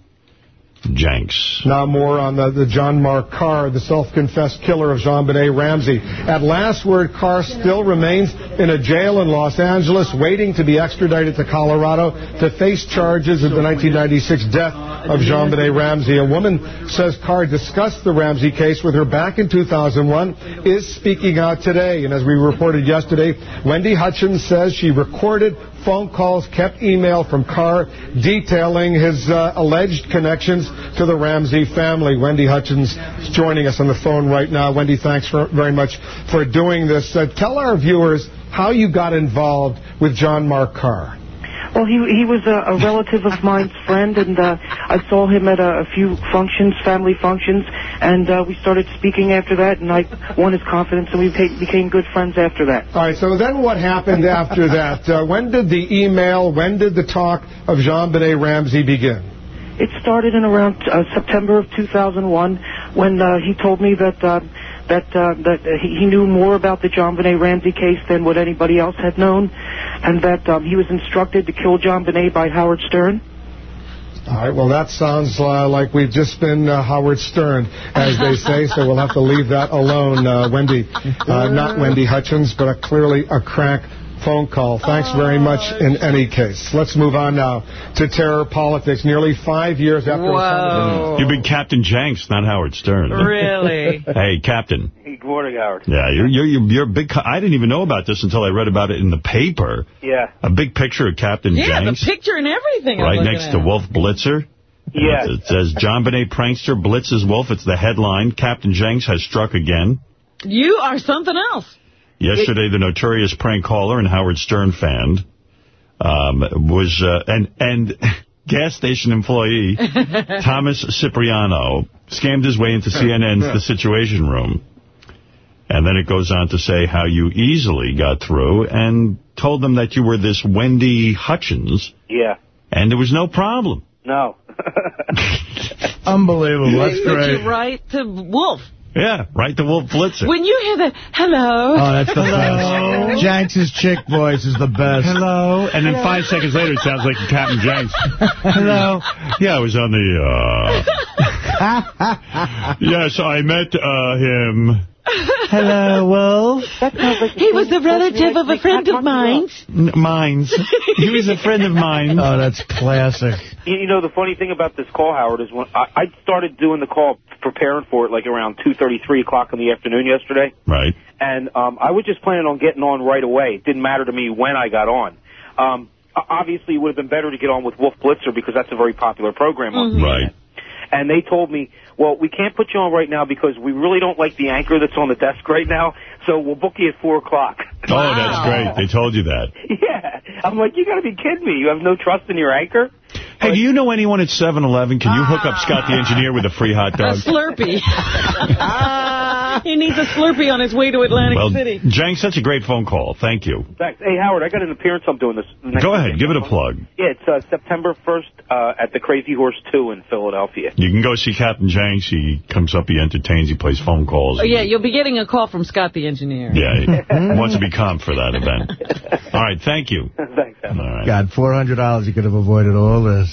Janks. Now more on the, the John Mark Karr, the self-confessed killer of JonBenét Ramsey. At last word, Karr still remains in a jail in Los Angeles, waiting to be extradited to Colorado to face charges of the 1996 death of JonBenét Ramsey. A woman says Karr discussed the Ramsey case with her back in 2001, is speaking out today. And as we reported yesterday, Wendy Hutchins says she recorded phone calls, kept email from Karr detailing his uh, alleged connections to the Ramsey family. Wendy Hutchins is joining us on the phone right now. Wendy, thanks for, very much for doing this. Uh, tell our viewers how you got involved with John Mark Karr. Well, he he was a, a relative of mine's friend, and uh, I saw him at a, a few functions, family functions, and uh, we started speaking after that, and I won his confidence, and we became, good friends after that. All right, so then what happened after that? Uh, when did the email, when did the talk of JonBenét Ramsey begin? It started in around uh, September of 2001 when uh, he told me that uh, that uh, that he, he knew more about the JonBenét Ramsey case than what anybody else had known, and that um, he was instructed to kill JonBenét by Howard Stern. All right, well, that sounds uh, like we've just been uh, Howard Stern, as they say, so we'll have to leave that alone, uh, Wendy. Uh, not Wendy Hutchins, but a, clearly a crack phone call. Thanks very oh. much in any case. Let's move on now to terror politics. Nearly five years after... Whoa. You've been Captain Janks, not Howard Stern. Really? hey, Captain. Hey, good morning, Howard. Yeah, you're, you're, you're, you're big... I didn't even know about this until I read about it in the paper. Yeah. A big picture of Captain Yeah, Janks. the picture and everything. Right next at. to Wolf Blitzer. Yeah. It says, JonBenét prankster blitzes Wolf. It's the headline. Captain Janks has struck again. You are something else. Yesterday, the notorious prank caller and Howard Stern fan um, was, uh, and, and gas station employee Thomas Cipriano scammed his way into CNN's The Situation Room. And then it goes on to say how you easily got through and told them that you were this Wendy Hutchins, Yeah. and there was no problem. No. Unbelievable. That's Put great. you right to Wolf. Yeah, right, the Wolf Blitzer. When you hear the hello. Oh, that's the hello. best. Janks' chick voice is the best. Hello. And then five seconds later, it sounds like Captain Janks. Hello. Yeah, I was on the, uh... yes, I met uh, him. Hello, Wolf. He was a relative of a friend of mine's. Mines. He was a friend of mine. Oh, that's classic. You you know, the funny thing about this call, Howard, is when I, I started doing the call, preparing for it, like around 2.30, 3 o'clock in the afternoon yesterday. Right. And um, I was just planning on getting on right away. It didn't matter to me when I got on. Um, obviously, it would have been better to get on with Wolf Blitzer because that's a very popular program on CNN. Right. And they told me, well, we can't put you on right now because we really don't like the anchor that's on the desk right now, so we'll book you at 4 o'clock. Oh, that's great. They told you that. yeah. I'm like, you got to be kidding me. You have no trust in your anchor? Hey, do you know anyone at 7-Eleven? Can you hook up Scott the engineer with a free hot dog? A dog? Slurpee. he needs a Slurpee on his way to Atlantic Well, City. Janks, that's a great phone call. Thank you. Thanks. Hey, Howard, I got an appearance I'm doing this. Next Go ahead. weekend. Give it a plug. Yeah, it's uh, September 1st uh, at the Crazy Horse 2 in Philadelphia. You can go see Captain Janks. He comes up, he entertains, he plays phone calls. Oh, yeah, you'll be getting a call from Scott the engineer. Yeah, he wants to be comp for that event. All right, thank you. Thanks, All right. God, $400, you could have avoided all this.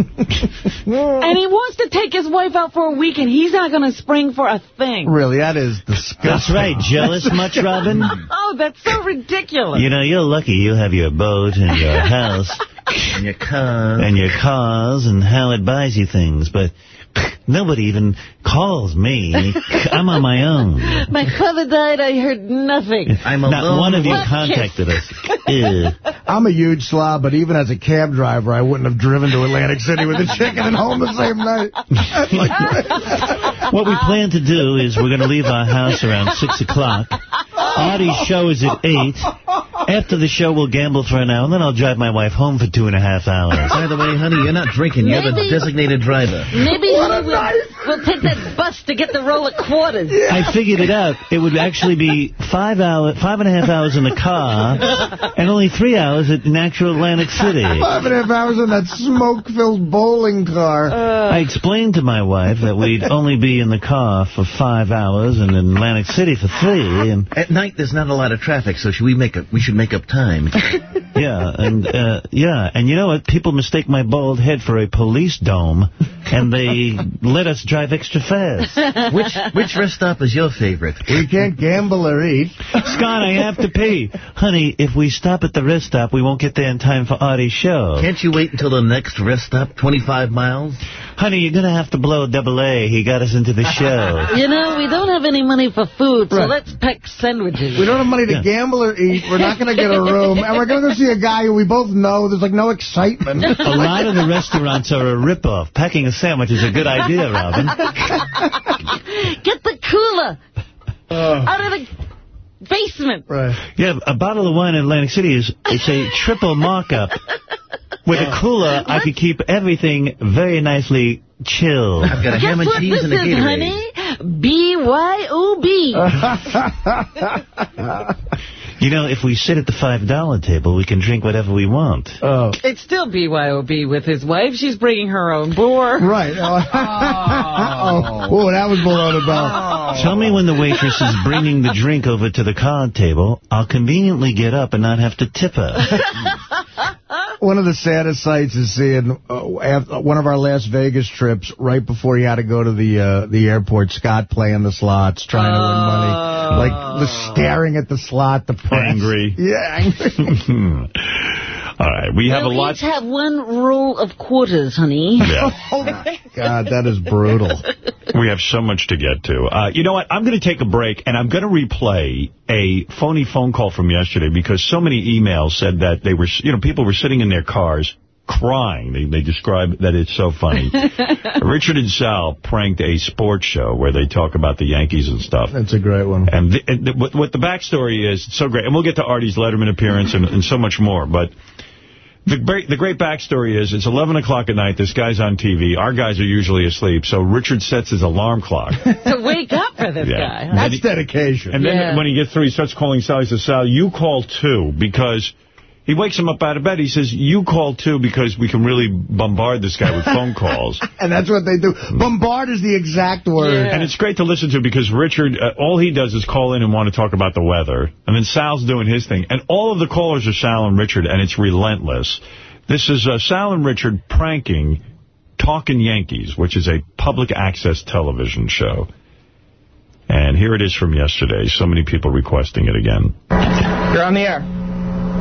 And he wants to take his wife out for a weekend. He's not going to spring for a thing. Really, that is disgusting. That's right. Jealous much, Robin? Oh, that's so ridiculous. You know, you're lucky you have your boat and your house. and your cars. And your cars and how it buys you things, but nobody even calls me. I'm on my own. My father died, I heard nothing. I'm Not one of you Butt contacted kiss. us. I'm a huge slob, but even as a cab driver, I wouldn't have driven to Atlantic City with a chicken and home the same night. What we plan to do is we're going to leave our house around 6 o'clock. Artie's show is at 8. After the show, we'll gamble for an hour, and then I'll drive my wife home for two and a half hours. By the way, honey, you're not drinking. You're the designated driver. Maybe we'll, we'll take that bus to get the roll of quarters. I figured it out. It would actually be five hour, five and a half hours in the car, and only three hours at natural Atlantic City. Five and a half hours in that smoke-filled bowling car. I explained to my wife that we'd only be in the car for five hours and in Atlantic City for three, and At night, there's not a lot of traffic, so should we make up? We should make up time. yeah, and uh, yeah, and you know what? People mistake my bald head for a police dome, and they let us drive extra fast. which which rest stop is your favorite? We can't gamble or eat. Scott, I have to pee. Honey, if we stop at the rest stop, we won't get there in time for Artie's show. Can't you wait until the next rest stop, 25 miles? Honey, you're going to have to blow a double A. He got us into the show. You know, we don't have any money for food, so Right. let's pack sandwiches. We don't have money to Yeah. gamble or eat. We're not going to get a room. And we're going to go see a guy who we both know. There's like no excitement. A lot of the restaurants are a ripoff. Packing a sandwich is a good idea, Robin. Get the cooler oh. out of the basement. Right. Yeah, a bottle of wine in Atlantic City is it's a triple markup. With a cooler, I could keep everything very nicely chilled. I've got a Guess ham and what cheese this and a is, honey? B-Y-O-B. You know, if we sit at the $5 table, we can drink whatever we want. Oh. It's still BYOB with his wife. She's bringing her own boar. Right. Oh, oh that was below the belt. Tell me when the waitress is bringing the drink over to the card table. I'll conveniently get up and not have to tip her. One of the saddest sights is seeing uh, one of our Las Vegas trips, right before he had to go to the uh, the airport, Scott playing the slots, trying to win money. Like, the staring at the slot, the press. Angry. Yeah, angry. All right, we have a we'll lot. each have one roll of quarters, honey. Yeah. Oh, God, that is brutal. We have so much to get to. Uh, you know what? I'm going to take a break, and I'm going to replay a phony phone call from yesterday because so many emails said that they were, you know, people were sitting in their cars crying. They, they describe that it's so funny. Richard and Sal pranked a sports show where they talk about the Yankees and stuff. That's a great one. And, the, and the, what, what the backstory is, it's so great. And we'll get to Artie's Letterman appearance and, and so much more. But the great, the great backstory is it's 11 o'clock at night. This guy's on TV. Our guys are usually asleep. So Richard sets his alarm clock. to wake up for this Yeah. guy. That's dedication. And then Yeah. when he gets through, he starts calling Sal. He says, Sal, you call too because He wakes him up out of bed. He says, you call, too, because we can really bombard this guy with phone calls. and that's what they do. Bombard is the exact word. And it's great to listen to because Richard, uh, all he does is call in and want to talk about the weather. And then Sal's doing his thing. And all of the callers are Sal and Richard, and it's relentless. This is uh, Sal and Richard pranking Talking Yankees, which is a public access television show. And here it is from yesterday. So many people requesting it again. You're on the air.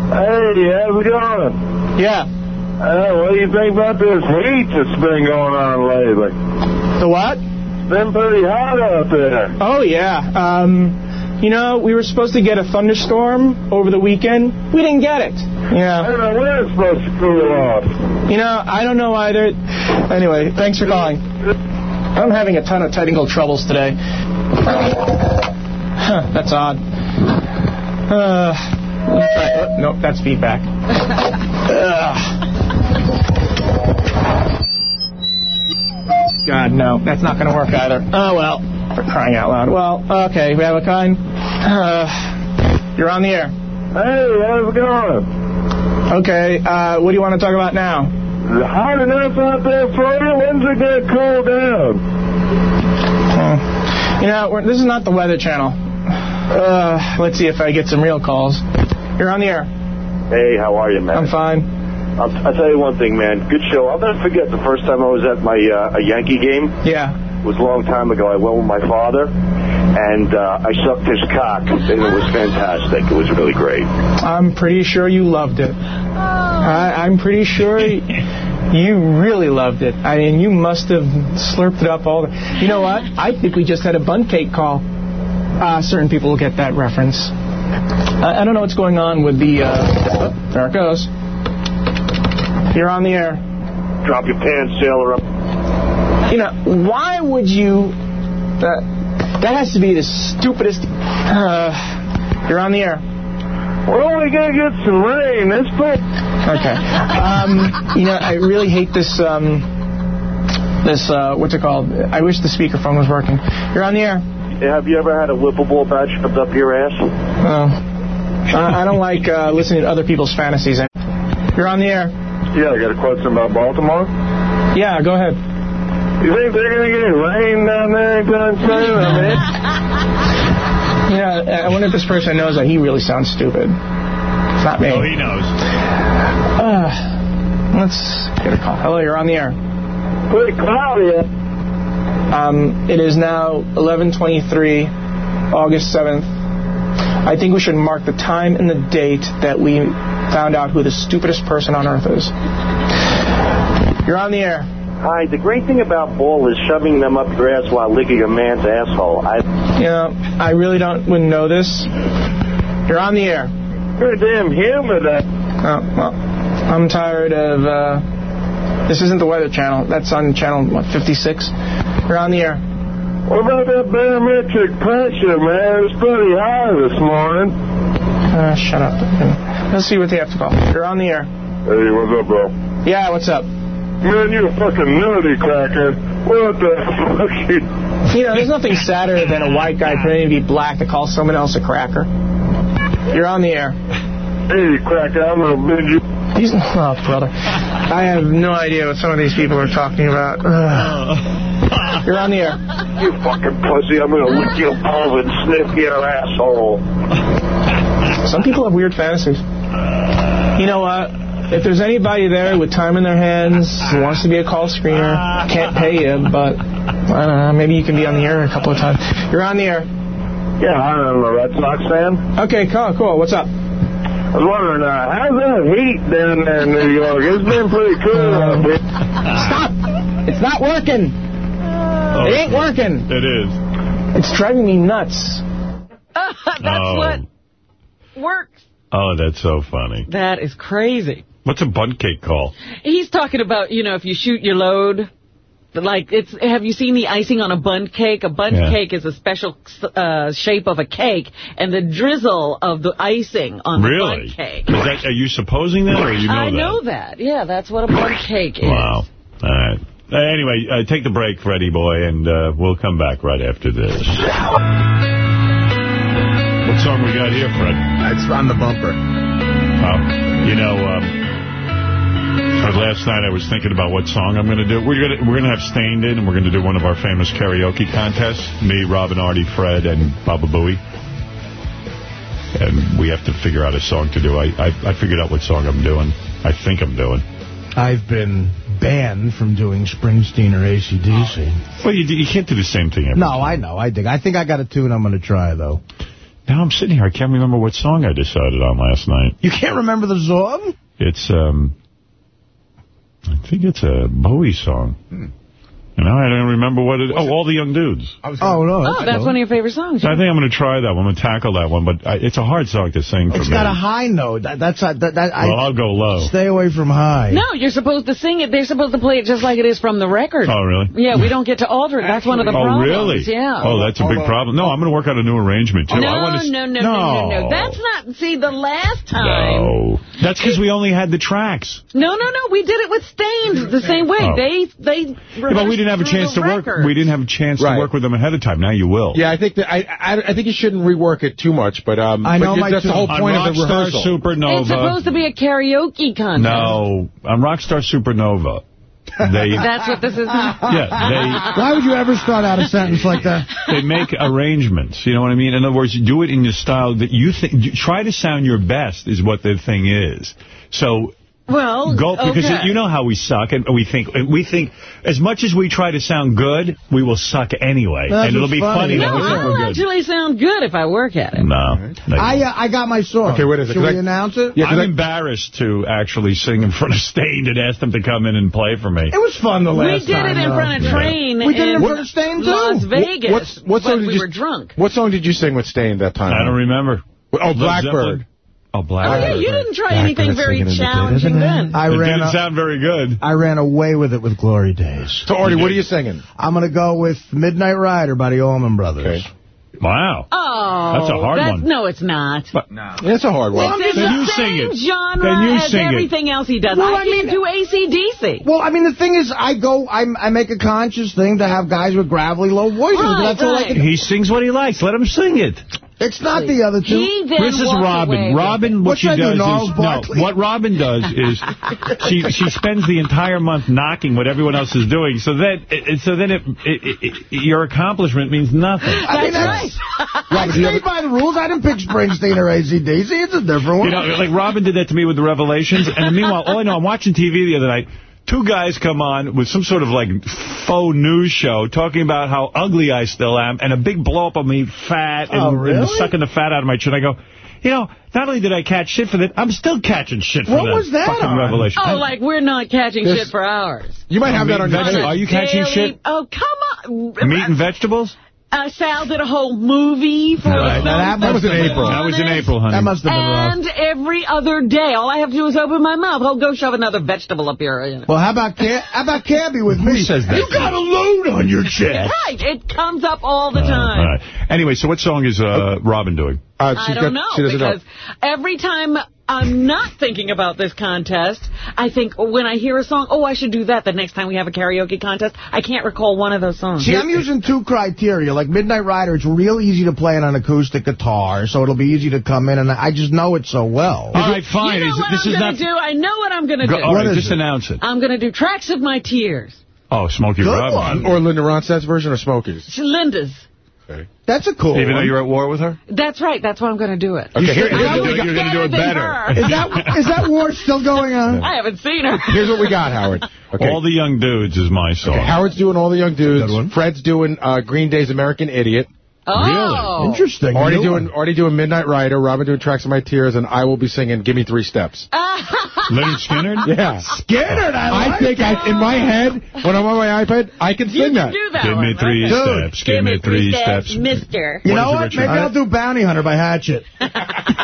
Hey, how's it going? Yeah. Uh, what do you think about this heat that's been going on lately? The what? It's been pretty hot out there. Oh, yeah. Um, you know, we were supposed to get a thunderstorm over the weekend. We didn't get it. Yeah. I don't know when it's supposed to cool off. You know, I don't know either. Anyway, thanks for calling. I'm having a ton of technical troubles today. Huh, that's odd. Uh, try- oh, nope, that's feedback. God, no, that's not going to work either. Oh, well, for crying out loud. Well, okay, we have a kind. Uh, you're on the air. Hey, how's it going? Okay, uh, what do you want to talk about now? Is it hot enough out there for you? When's it going to cool down? Hmm. You know, we're, this is not the Weather Channel. Uh, let's see if I get some real calls. You're on the air. Hey, how are you, man? I'm fine. I'll, I'll tell you one thing, man. Good show. I'll never forget the first time I was at my uh, a Yankee game. Yeah. It was a long time ago. I went with my father, and uh, I sucked his cock, and it was fantastic. It was really great. I'm pretty sure you loved it. I, I'm pretty sure you really loved it. I mean, you must have slurped it up all the... You know what? I think we just had a bundt cake call. Uh, certain people will get that reference. I, I don't know what's going on with the... Uh, oh, there it goes. You're on the air. Drop your pants, sailor up. You know, why would you... Uh, that has to be the stupidest... Uh, you're on the air. We're only going to get some rain. That's pretty... Okay. Um, you know, I really hate this, um, this, uh, what's it called? I wish the speakerphone was working. You're on the air. Have you ever had a whippable badge shoved up your ass? No. I, I don't like uh, listening to other people's fantasies. You're on the air. Yeah, I got a question about Baltimore. Yeah, go ahead. You think they're going to get rain down there anytime soon? I mean, Yeah, I wonder if this person knows that he really sounds stupid. It's not me. Oh, he knows. Uh, let's get a call. Hello, you're on the air. pretty cloudy. Um, it is now 11:23, August 7th. I think we should mark the time and the date that we found out who the stupidest person on earth is. You're on the air. Hi, the great thing about ball is shoving them up your ass while licking a man's asshole. I, You know, I really don't wouldn't know this. You're on the air. Pretty damn humid. Uh, Oh, well, I'm tired of, uh, this isn't the Weather Channel. That's on channel, what, 56? You're on the air. what about that barometric pressure, man? It's pretty high this morning. Uh, shut up. Let's see what they have to call. You're on the air. Hey, what's up, bro? Yeah, what's up? Man, you a fucking nutty cracker. What the fuck? You... You know, there's nothing sadder than a white guy pretending to be black to call someone else a cracker. You're on the air. Hey, cracker, I'm gonna bend you. He's, oh, brother. I have no idea what some of these people are talking about. Ugh. You're on the air. you fucking pussy, I'm gonna lick your balls and sniff your asshole. Some people have weird fantasies. You know what? If there's anybody there with time in their hands who wants to be a call screener, can't pay you, but I don't know, maybe you can be on the air a couple of times. You're on the air. Yeah, I'm a Red Sox fan. Okay, cool, cool. What's up? I was wondering, uh, how's that heat down there in New York? It's been pretty cool out there. Stop! It's not working. it ain't working. It is. It's driving me nuts. That's Oh. what works. Oh, that's so funny. That is crazy. What's a bundt cake call? He's talking about, you know, if you shoot your load, like, it's. have you seen the icing on a bundt cake? A bundt Yeah. cake is a special uh, shape of a cake, and the drizzle of the icing on the Really? bundt cake. Is that, are you supposing that, or you know I that? know that. Yeah, that's what a bundt cake is. Wow. All right. Uh, anyway, uh, take the break, Freddie boy, and uh, we'll come back right after this. What song we got here, Fred? It's on the bumper. Oh. You know, um, last night I was thinking about what song I'm going to do. We're going to we're going to have Staind in, and we're going to do one of our famous karaoke contests. Me, Robin, Artie, Fred, and Baba Booey. And we have to figure out a song to do. I, I, I figured out what song I'm doing. I think I'm doing. I've been banned from doing Springsteen or ACDC. Well, you, you can't do the same thing every No, I know. I dig. I think I got a tune I'm going to try, though. Now I'm sitting here. I can't remember what song I decided on last night. You can't remember the song? It's, um, I think it's a Bowie song. Hmm. You know, I don't remember what it... Oh, All the Young Dudes. Oh, no. Oh, that's one of your favorite songs. So I think I'm going to try that one. I'm going to tackle that one, but I, it's a hard song to sing for It's me. got a high note. That, that's uh, that, that, well, I I'll go low. stay away from high. No, you're supposed to sing it. They're supposed to play it just like it is from the record. Oh, really? Yeah, we don't get to alter it. That's one of the oh, problems. really? Yeah. Oh, that's a big problem. No, I'm going to work out a new arrangement, too. no, I want no, no, no, no, no. That's not, see, the last time. No. That's because we only had the tracks. No, no, no. We did it with Stains the same way. Oh. They, they. Yeah, but we didn't have a chance to work. We didn't have a chance Right. to work with them ahead of time. Now you will. Yeah, I think that I, I I think you shouldn't rework it too much, but um, I know but my that's the whole point On of the Rockstar rehearsal. Supernova. It's supposed to be a karaoke contest. No, I'm Rockstar Supernova, they That's what this is. yeah Why would you ever start out a sentence like that? they they make arrangements. You know what I mean? In other words, do it in the style that you think. Try to sound your best is what the thing is. So Well, Go because you know how we suck, and we think we think as much as we try to sound good, we will suck anyway, That's and it'll be funny. funny. that No, we I'll we're good. actually sound good if I work at it. No, no. I uh, I got my song. Okay, what is it? Should we I- announce it? I'm embarrassed to actually sing in front of Staind and ask them to come in and play for me. It was fun the last time. We did time. it in though. front of Train We did it in in front of Staind, too. Las Vegas, What's, what but song did we you, were drunk. What song did you sing with Staind that time? I don't remember. Oh, Led Blackbird. Zeppelin? Oh, Oh, yeah, you didn't try anything very challenging then. I it ran didn't a- sound very good. I ran away with it with Glory Days. So, Artie, what are you singing? I'm going to go with Midnight Rider by the Allman Brothers. Wow. Oh, That's a hard that's- one. No, it's not. Yeah, it's a hard one. It's Then the you sing it. genre Then you as sing it. everything else he does. Well, I I can't mean- do ACDC. Well, I mean, the thing is, I go, I, I make a conscious thing to have guys with gravelly low voices. Right, That's all I can He sings what he likes. Let him sing it. It's not the other two. He This is Robin. Robin, what, What she does do, Gnarls is no. What Robin does is she she spends the entire month knocking what everyone else is doing. So that so then it, it, it, your accomplishment means nothing. I mean, That's that's, I stayed by the rules. I didn't pick Springsteen or ACDC. It's a different one. You know, like Robin did that to me with the Revelations. And meanwhile, all I know, I'm watching TV the other night. Two guys come on with some sort of like faux news show talking about how ugly I still am and a big blow up of me fat and, Oh, really? and sucking the fat out of my chin. I go, you know, not only did I catch shit for that, I'm still catching shit for What that was that fucking on? revelation. Oh, like we're not catching This- shit for hours. You might have that on your Meat tape. Are you catching Daily- shit? Oh, come on. Meat and vegetables? Uh, Sal did a whole movie for Right. us. Now, that That was in April. That was in April, honey. That must have been rough. And every other day, all I have to do is open my mouth. I'll go shove another vegetable up here. You know. Well, how about Ca- how about Cabby with me? says that? You got a load on your chest. Right, it comes up all the Uh, time. all right. Anyway, so what song is uh, Robin doing? Uh, I don't got- know, she doesn't because every time I'm not thinking about this contest, I think when I hear a song, oh, I should do that the next time we have a karaoke contest. I can't recall one of those songs. See, I'm using two criteria. Like Midnight Rider, it's real easy to play it on an acoustic guitar, so it'll be easy to come in, and I just know it so well. All right, fine. You know Is it- what this I'm is going not. to do? I know what I'm going to do. all right, What is just it? announce it. I'm going to do Tracks of My Tears. Oh, Smokey Good Robinson. Or Linda Ronstadt's version or Smokey's? Linda's. That's a cool Even though you're at war with her? That's right. That's why I'm going to do it. Okay, here, You're here's, what we gonna- got. you're gonna do it better than better. her. Is that is that war still going on? I haven't seen her. here's what we got, Howard. Okay. All the Young Dudes is my song. Okay, Howard's doing all the young Good dudes. one. Fred's doing uh, Green Day's American Idiot. Oh. Interesting. Already New doing one. already doing Midnight Rider. Robin doing Tracks of My Tears, and I will be singing Give Me Three Steps. Lynyrd Skynyrd? Yeah. Skinner, I I like think I, in my head, when I'm on my iPad, I can You sing can that. do that Give one. me three okay. steps. Give me three steps. mister. You What know what? Maybe I- I'll do Bounty Hunter by Hatchet.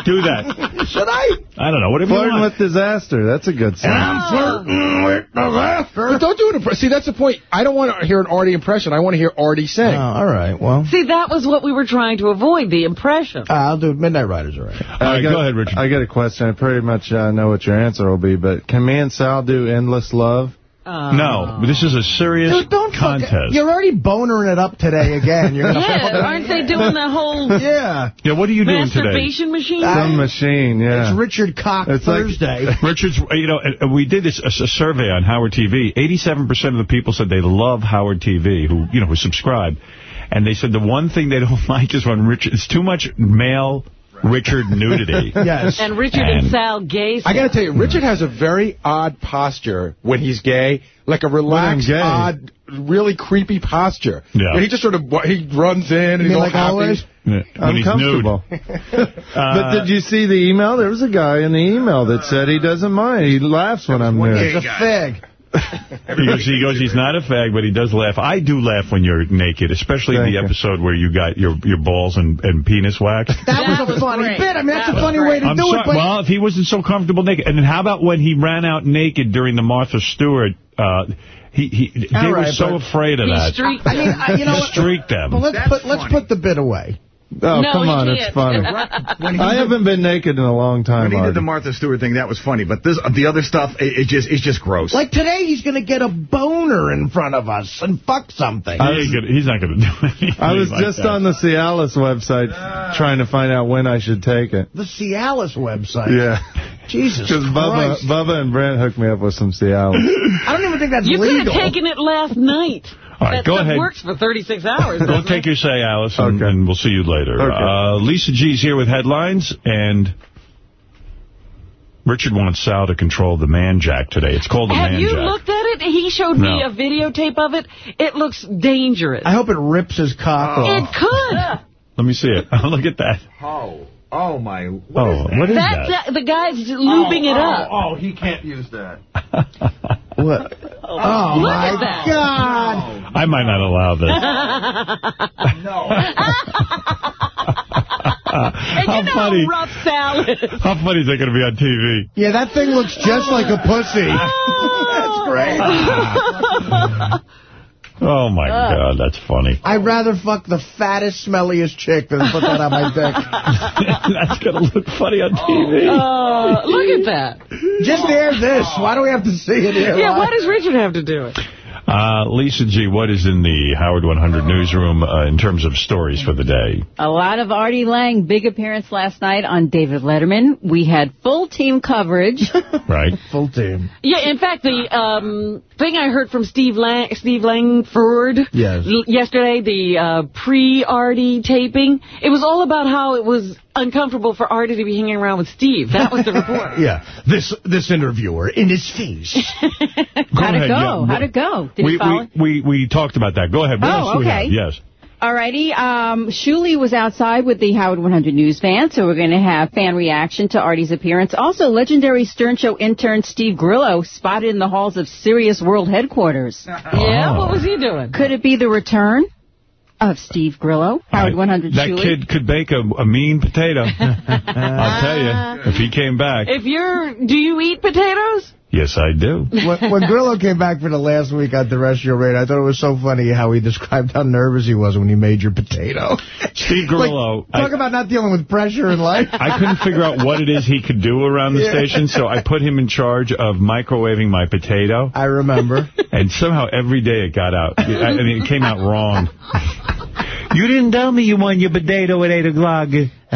Do that. Should I? I don't know. Whatever you Flirting want. with disaster. That's a good song. I'm oh. flirting with disaster. But don't do an impression. See, that's the point. I don't want to hear an Artie impression. I want to hear Artie sing. Oh, all right. Well, See, that was what we were trying to avoid, the impression. uh, I'll do Midnight Riders. All right. All right, got, go ahead, Richard. I got a question. I pretty much uh, know what your answer will be, but can me and Sal do Endless Love? No, this is a serious Dude, don't fuck- contest. You're already bonering it up today again. You're yeah, aren't they doing the whole Yeah. Yeah, what are you doing today? masturbation machine? Some machine, yeah. It's Richard Cock It's like- Thursday. Richard's, you know, uh, we did this a, a survey on Howard TV. 87% of the people said they love Howard TV, who, you know, who subscribe. And they said the one thing they don't like is when Richard, it's too much male Richard nudity. Yes. And Richard and, Sal gay I got to tell you, Richard has a very odd posture when he's gay, like a relaxed, gay. odd, really creepy posture. Yeah. Where he just sort of he runs in and You he's all like happy. always? Yeah, when he's nude. Uncomfortable. Uh, but did you see the email? There was a guy in the email that said he doesn't mind. He laughs when I'm He's a fig. He goes, he goes, he's not a fag, but he does laugh. I do laugh when you're naked, especially Thank the you. episode where you got your, your balls and, and penis waxed. That, was a was funny great. bit. I mean, that's a funny great. way to I'm do sorry. it. But well, if he wasn't so comfortable naked. And then how about when he ran out naked during the Martha Stewart, uh, he, he, they All were so afraid of He that. streaked I mean, I, you know, He what? streaked them. But let's put let's put the bit away. Oh, No, come on, can't. it's funny. I did- haven't been naked in a long time, When he did the Martha Stewart thing, that was funny. But this, the other stuff, it, it just, it's just gross. Like today, he's going to get a boner in front of us and fuck something. He ain't he's not going to do anything I was like just that. on the Cialis website trying to find out when I should take it. the Cialis website. Yeah. Jesus Because Bubba, Bubba and Brent hooked me up with some Cialis. I don't even think that's You could have taken it last night. All right, that go ahead. works for 36 hours. Go doesn't take it? your say, Alice, and, Okay. and we'll see you later. Okay. Uh, Lisa G's here with headlines, and Richard wants Sal to control the man jack today. It's called the Have man you looked at it? He showed me a videotape of it. It looks dangerous. I hope it rips his cock it off. It could. Let me see it. Look at that. oh, oh my. oh, what is That's that? uh, the guy's lubing it up. Oh, he can't use that. What? Oh, oh, Look my at that. God. I might not allow this. and how you know funny? how rough Sal is. How funny is that going to be on TV? Yeah, that thing looks just like a pussy. Oh. That's great. Oh, my God, that's funny. I'd rather fuck the fattest, smelliest chick than put that on my dick. that's going to look funny on TV. Uh, look at that. Just air this. Why do we have to see it here? Yeah, why live? does Richard have to do it? Uh, Lisa G., what is in the Howard 100 newsroom uh, in terms of stories for the day? A lot of Artie Lang, big appearance last night on David Letterman. We had full team coverage. Right? Full team. Yeah, in fact, the um, thing I heard from Steve Lang Steve Langford Yes. yesterday, the uh, pre-Artie taping, it was all about how it was uncomfortable for Artie to be hanging around with Steve. That was the report. Yeah, this this interviewer in his face. How'd it go? yeah. How'd it go? Did we, he follow? we, we, we talked about that. Go ahead. What Oh, else do we okay. have? Yes. Alrighty, um, Shuli was outside with the Howard 100 News van, so we're going to have fan reaction to Artie's appearance. Also, legendary Stern Show intern Steve Grillo spotted in the halls of Sirius World headquarters. Yeah, what was he doing? Could it be the return of Steve Grillo, Howard 100 That Shuli? kid could bake a, a mean potato. I'll tell you. If he came back. If you're, do you eat potatoes? Yes, I do. when, when Grillo came back for the last week on terrestrial radio, I thought it was so funny how he described how nervous he was when he made your potato. Steve Grillo. Talk I, about not dealing with pressure in life. I couldn't figure out what it is he could do around the Yeah. station, so I put him in charge of microwaving my potato. I remember. And somehow every day it got out. I mean, it came out wrong. You didn't tell me you won your potato at 8 o'clock.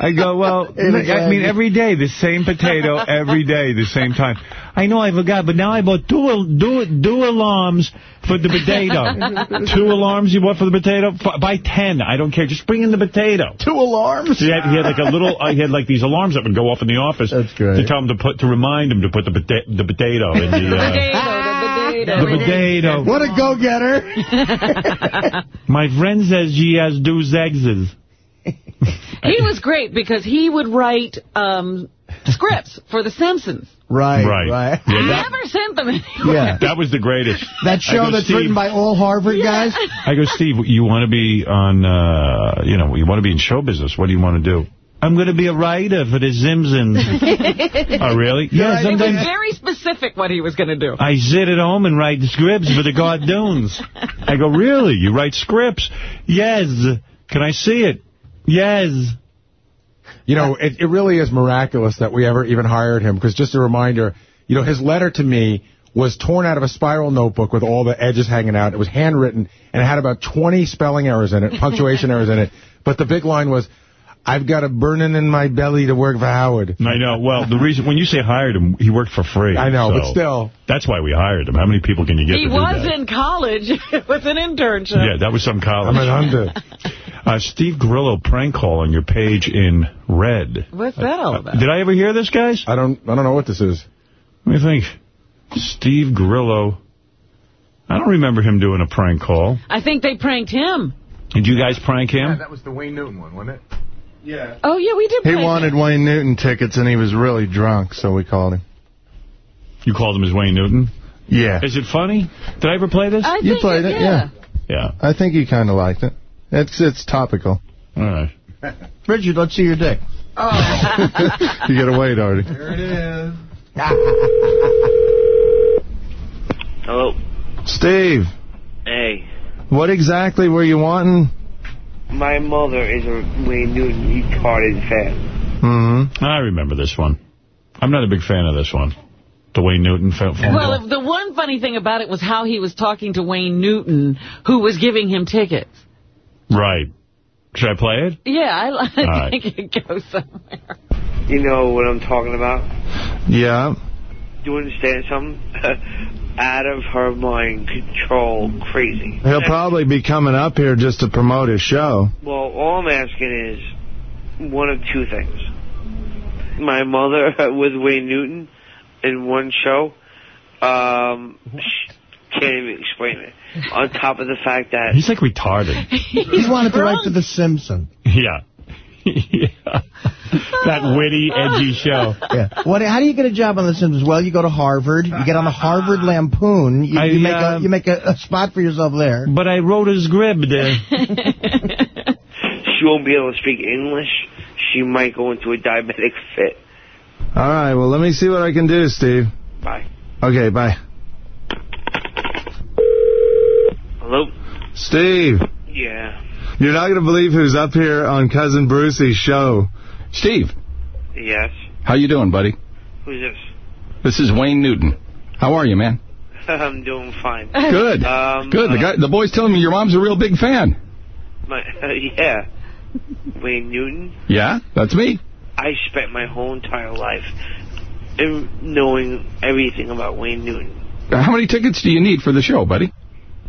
I go, well, I mean, every day, the same potato, every day, the same time. I know I forgot, but now I bought two, two, two alarms for the potato. two alarms you bought for the potato? F buy ten. I don't care. Just bring in the potato. Two alarms? He had, he had like a little, uh, he had like these alarms that would go off in the office. That's great. To tell him to put, to remind him to put the, pota the potato in the, uh, potato, the potato. What a go-getter. My friend says she has two sexes. He was great because he would write um, scripts for The Simpsons. Right, Right. right. Yeah, that, Never sent them anywhere. Yeah. that was the greatest. That show go, that's Steve, written by all Harvard guys? I go, Steve, you want to be on, uh, you know, you want to be in show business. What do you want to do? I'm going to be a writer for the Simpsons. oh, really? Yeah, It was very specific what he was going to do. I sit at home and write scripts for the cartoons. I go, really? You write scripts? Yes. Can I see it? Yes. You know, it, it really is miraculous that we ever even hired him, because just a reminder, you know, his letter to me was torn out of a spiral notebook with all the edges hanging out. It was handwritten, and it had about 20 spelling errors in it, punctuation errors in it. But the big line was, I've got a burning in my belly to work for Howard. I know. Well, the reason, when you say hired him, he worked for free. I know, but still. That's why we hired him. How many people can you get He to do was in college with an internship. Yeah, that was some college. I'm an under. Uh, Steve Grillo prank call on your page in red. What's that all about? Did I ever hear this, guys? I don't I don't know what this is. Let me think. Steve Grillo. I don't remember him doing a prank call. I think they pranked him. Did you guys prank him? that was the Wayne Newton one, wasn't it? Yeah. Oh, yeah, we did He wanted him. Wayne Newton tickets, and he was really drunk, so we called him. You called him as Wayne Newton? Yeah. Is it funny? Did I ever play this? I You think played it, yeah. Yeah. I think he kind of liked it. It's it's topical. All right. Richard, let's see your dick. Oh. you gotta wait, Artie. There it is. Hello. Steve, Hey. what exactly were you wanting? My mother is a Wayne Newton retarded fan. Mm-hmm. I remember this one. I'm not a big fan of this one. The Wayne Newton phone phone Well, the one funny thing about it was how he was talking to Wayne Newton, who was giving him tickets. Right. Should I play it? Yeah, I, I right. think it goes somewhere. You know what I'm talking about? Yeah. Do you understand something? Out of her mind control crazy. He'll probably be coming up here just to promote his show. Well, all I'm asking is one of two things. My mother with Wayne Newton in one show, um, sh- can't even explain it. On top of the fact that He's like retarded. He wanted to write to The Simpsons. Yeah. Yeah. That witty, edgy show. Yeah. What? How do you get a job on The Simpsons? Well, you go to Harvard. You get on the Harvard Lampoon. You, I, you make uh, a you make a, a spot for yourself there. But I wrote a script. she won't be able to speak English, she might go into a diabetic fit. All right, well, let me see what I can do, Steve. Bye. Okay, bye. Hello? Steve, Yeah. You're not going to believe who's up here on Cousin Brucey's show. Steve, Yes. how you doing, buddy? Who's this? This is Wayne Newton. How are you, man? I'm doing fine. Good. Um, Good. The uh, guy, the boy's telling me your mom's a real big fan. My, yeah. Wayne Newton. Yeah, that's me. I spent my whole entire life in knowing everything about Wayne Newton. How many tickets do you need for the show, buddy?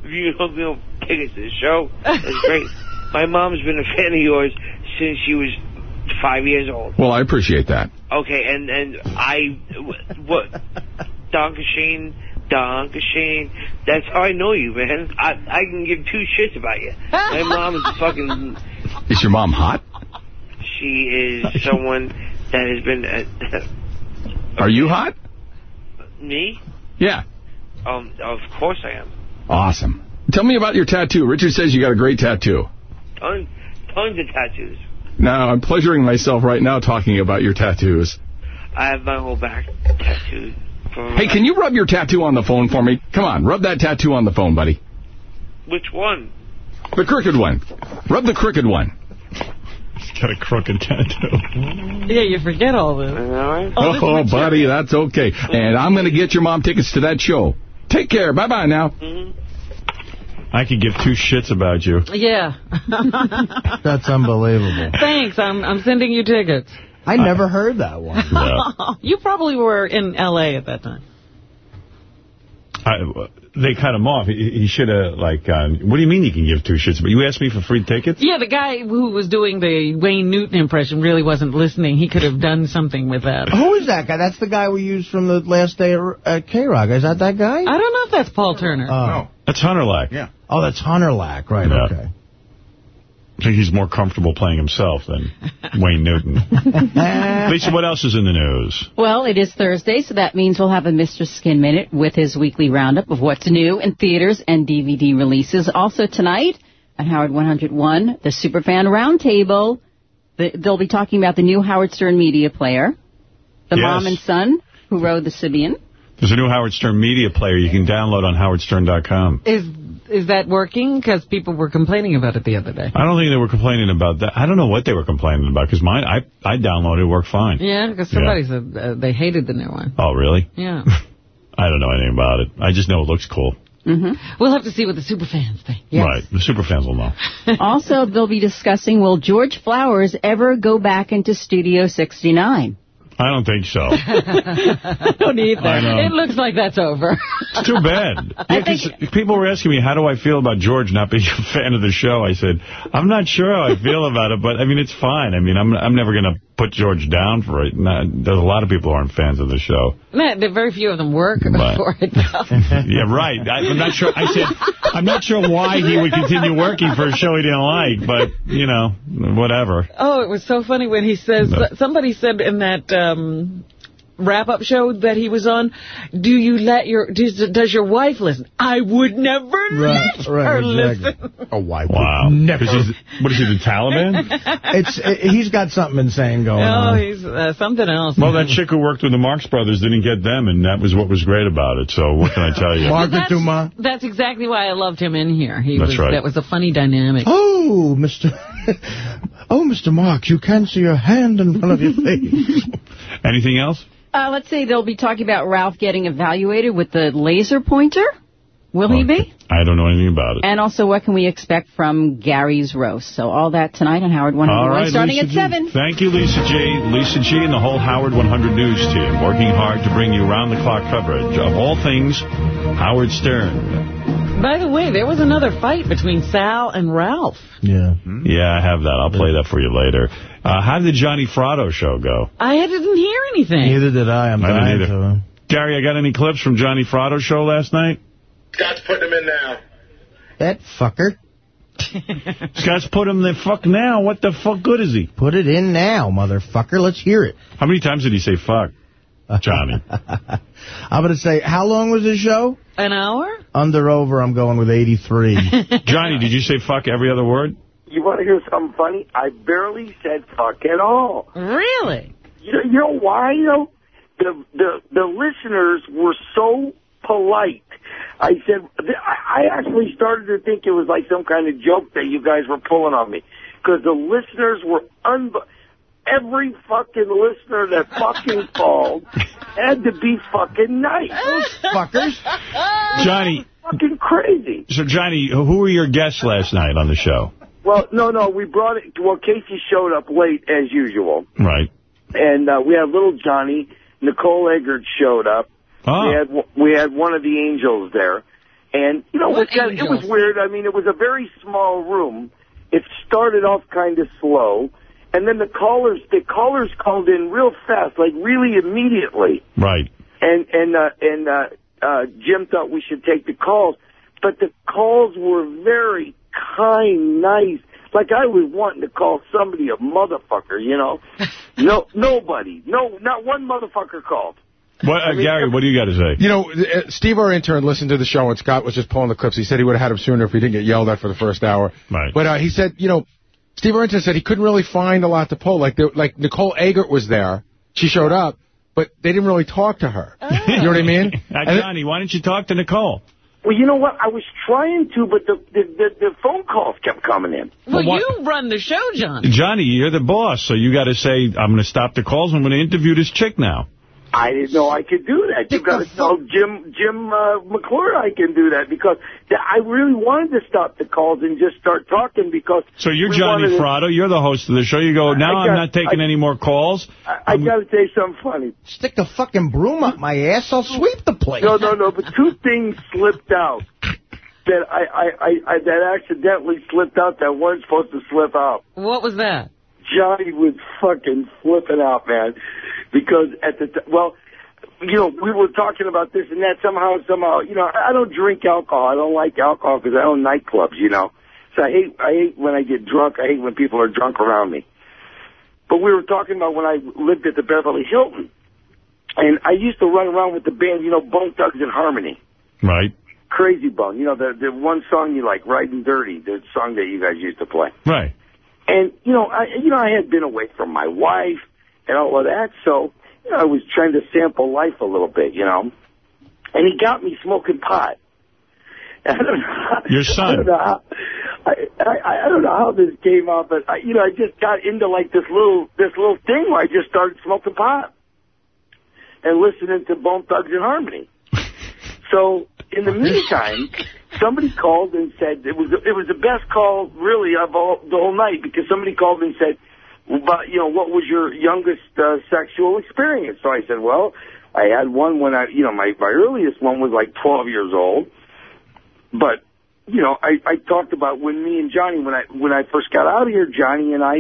If you don't know tickets to the show, that's great. My mom's been a fan of yours since she was five years old. Well, I appreciate that. Okay, and and I, what, Danke Schoen, Donkashane, that's how I know you, man. I I can give two shits about you. My mom is fucking, Is your mom hot? she is someone that has been, uh, Are you hot? me? Yeah. Um, of course I am. Awesome. Tell me about your tattoo. Richard says you got a great tattoo. Tons, tons of tattoos. Now, I'm pleasuring myself right now talking about your tattoos. I have my whole back tattooed. Hey, can you rub your tattoo on the phone for me? Come on, rub that tattoo on the phone, buddy. Which one? The crooked one. Rub the crooked one. He's got a crooked tattoo. Yeah, you forget all oh, this. Oh, this material. buddy, that's okay. And I'm going to get your mom tickets to that show. Take care. Bye-bye now. Mm-hmm. I could give two shits about you. Yeah. That's unbelievable. Thanks. I'm I'm sending you tickets. I never heard that one. you probably were in L.A. at that time. I, they cut him off. He, he should have, like, uh, what do you mean you can give two shits? But you asked me for free tickets? Yeah, the guy who was doing the Wayne Newton impression really wasn't listening. He could have done something with that. Who is that guy? That's the guy we used from the last day at K-Rock. Is that that guy? I don't know if that's Paul Turner. Oh. That's Hunter Lack. Yeah. Oh, that's Hunter Lack. Right, Yeah. okay. I think he's more comfortable playing himself than Wayne Newton. Lisa, what else is in the news? Well, it is Thursday, so that means we'll have a Mr. Skin Minute with his weekly roundup of what's new in theaters and DVD releases. Also tonight on Howard 101, the Superfan Roundtable. The, they'll be talking about the new Howard Stern media player, the Yes. mom and son who rode the Sybian. There's a new Howard Stern media player you can download on howardstern.com. Is is that working? Because people were complaining about it the other day. I don't think they were complaining about that. I don't know what they were complaining about, because mine, I, I downloaded it, it worked fine. Yeah, because somebody said uh, they hated the new one. Oh, really? Yeah. I don't know anything about it. I just know it looks cool. Mm-hmm. We'll have to see what the superfans think. Yes. Right. The super fans will know. also, they'll be discussing, will George Flowers ever go back into Studio 69? I don't think so. I don't either. I. It looks like that's over. It's too bad. Yeah, 'cause people were asking me, how do I feel about George not being a fan of the show? I said, I'm not sure how I feel about it, but, I mean, it's fine. I mean, I'm I'm never going to put George down for it. There's a lot of people who aren't fans of the show. Man, there- very few of them work Right. for it. yeah, right. I, I'm not sure. I said, I'm not sure why he would continue working for a show he didn't like, but, you know, whatever. Oh, it was so funny when he says, No. somebody said in that um, wrap-up show that he was on, do you let your, does, does your wife listen? I would never Right, let right, her exactly. listen. Oh, why? Wow. Never. 'Cause he's- what is he, the Taliban? it's uh, He's got something insane going Oh, on. he's uh, something else. Well, that chick who worked with the Marx Brothers didn't get them, and that was what was great about it. So what can I tell you? that's, that's exactly why I loved him in here. He That's was, right. That was a funny dynamic. Oh, Mr. oh, Mr. Marks, you can't see your hand in front of your face. Anything else? Uh, let's see, they'll be talking about Ralph getting evaluated with the laser pointer. Will he be? I don't know anything about it. And also, what can we expect from Gary's roast? So all that tonight on Howard 101, All right, starting Lisa at G. 7. Thank you, Lisa G. Lisa G. and the whole Howard 100 News team, working hard to bring you round-the-clock coverage of all things Howard Stern. By the way, there was another fight between Sal and Ralph. Yeah. Yeah, I have that. I'll play that for you later. Uh, how did the Johnny Fratto show go? I didn't hear anything. Neither did I. I'm I didn't dying either. to. Gary, I got any clips from Johnny Fratto show last night? Scott's putting him in now. That fucker. Scott's put him the fuck now. What the fuck good is he? Put it in now, motherfucker. Let's hear it. How many times did he say fuck? Johnny. I'm going to say, how long was the show? An hour? Under over, I'm going with 83. Johnny, did you say fuck every other word? You want to hear something funny? I barely said fuck at all. Really? You know, you know why, though? The, the, the listeners were so polite. I said, I I actually started to think it was like some kind of joke that you guys were pulling on me. Because the listeners were un. Every fucking listener that fucking called had to be fucking nice. Those fuckers. Johnny. Fucking crazy. So, Johnny, who were your guests last night on the show? Well, no, no, we brought it. Well, Casey showed up late as usual, Right. and uh, we had little Johnny. Nicole Eggert showed up. Oh. We had we had one of the angels there, and you know What it was, kinda- it was weird. I mean, it was a very small room. It started off kind of slow, and then the callers the callers called in real fast, like really immediately. Right. And and uh, and uh, uh, Jim thought we should take the calls, but the calls were very kind, nice. Like I was wanting to call somebody a motherfucker, you know. No, nobody, no, not one motherfucker called. What, uh, Gary, what do you got to say? You know, uh, Steve, our intern, listened to the show, and Scott was just pulling the clips. He said he would have had him sooner if he didn't get yelled at for the first hour. Right. But uh, he said, you know, Steve, our intern, said he couldn't really find a lot to pull. Like, there, like Nicole Eggert was there. She showed up, but they didn't really talk to her. You know what I mean? Uh, And it- Johnny, why didn't you talk to Nicole? Well, you know what? I was trying to, but the the, the, the phone calls kept coming in. Well, what- you run the show, John. Johnny, you're the boss, so you got to say, I'm going to stop the calls. I'm going to interview this chick now. I didn't know I could do that. You've got to tell Jim Jim uh, McClure I can do that because th- I really wanted to stop the calls and just start talking because. So you're Johnny wanted to- Fratto. You're the host of the show. You go, now I I'm not taking I- any more calls. I, I got to say something funny. Stick the fucking broom up my ass, I'll sweep the place. No, no, no. But two things slipped out that I, I, I, I that accidentally slipped out that weren't supposed to slip out. What was that? Johnny was fucking flipping out, man, because at the t- well, you know, we were talking about this and that somehow, somehow, you know, I I don't drink alcohol. I don't like alcohol because I own nightclubs, you know. So I hate, I hate when I get drunk. I hate when people are drunk around me. But we were talking about when I lived at the Beverly Hilton, and I used to run around with the band, you know, Bone Thugs and Harmony. Right. Crazy Bone, you know, the the one song you like, Riding Dirty, the song that you guys used to play. Right. And you know, I you know I had been away from my wife and all of that, so you know I was trying to sample life a little bit, you know. And he got me smoking pot. I don't know. Your I son. don't know how, I, I I don't know how this came up, but I, you know I just got into like this little this little thing where I just started smoking pot and listening to Bone Thugs and Harmony. So in the meantime, somebody called and said it was it was the best call really of all, the whole night because somebody called and said, "But you know, what was your youngest uh, sexual experience?" So I said, "Well, I had one when I, you know, my my earliest one was like 12 years old, but." You know, I, I talked about when me and Johnny, when I when I first got out of here, Johnny and I,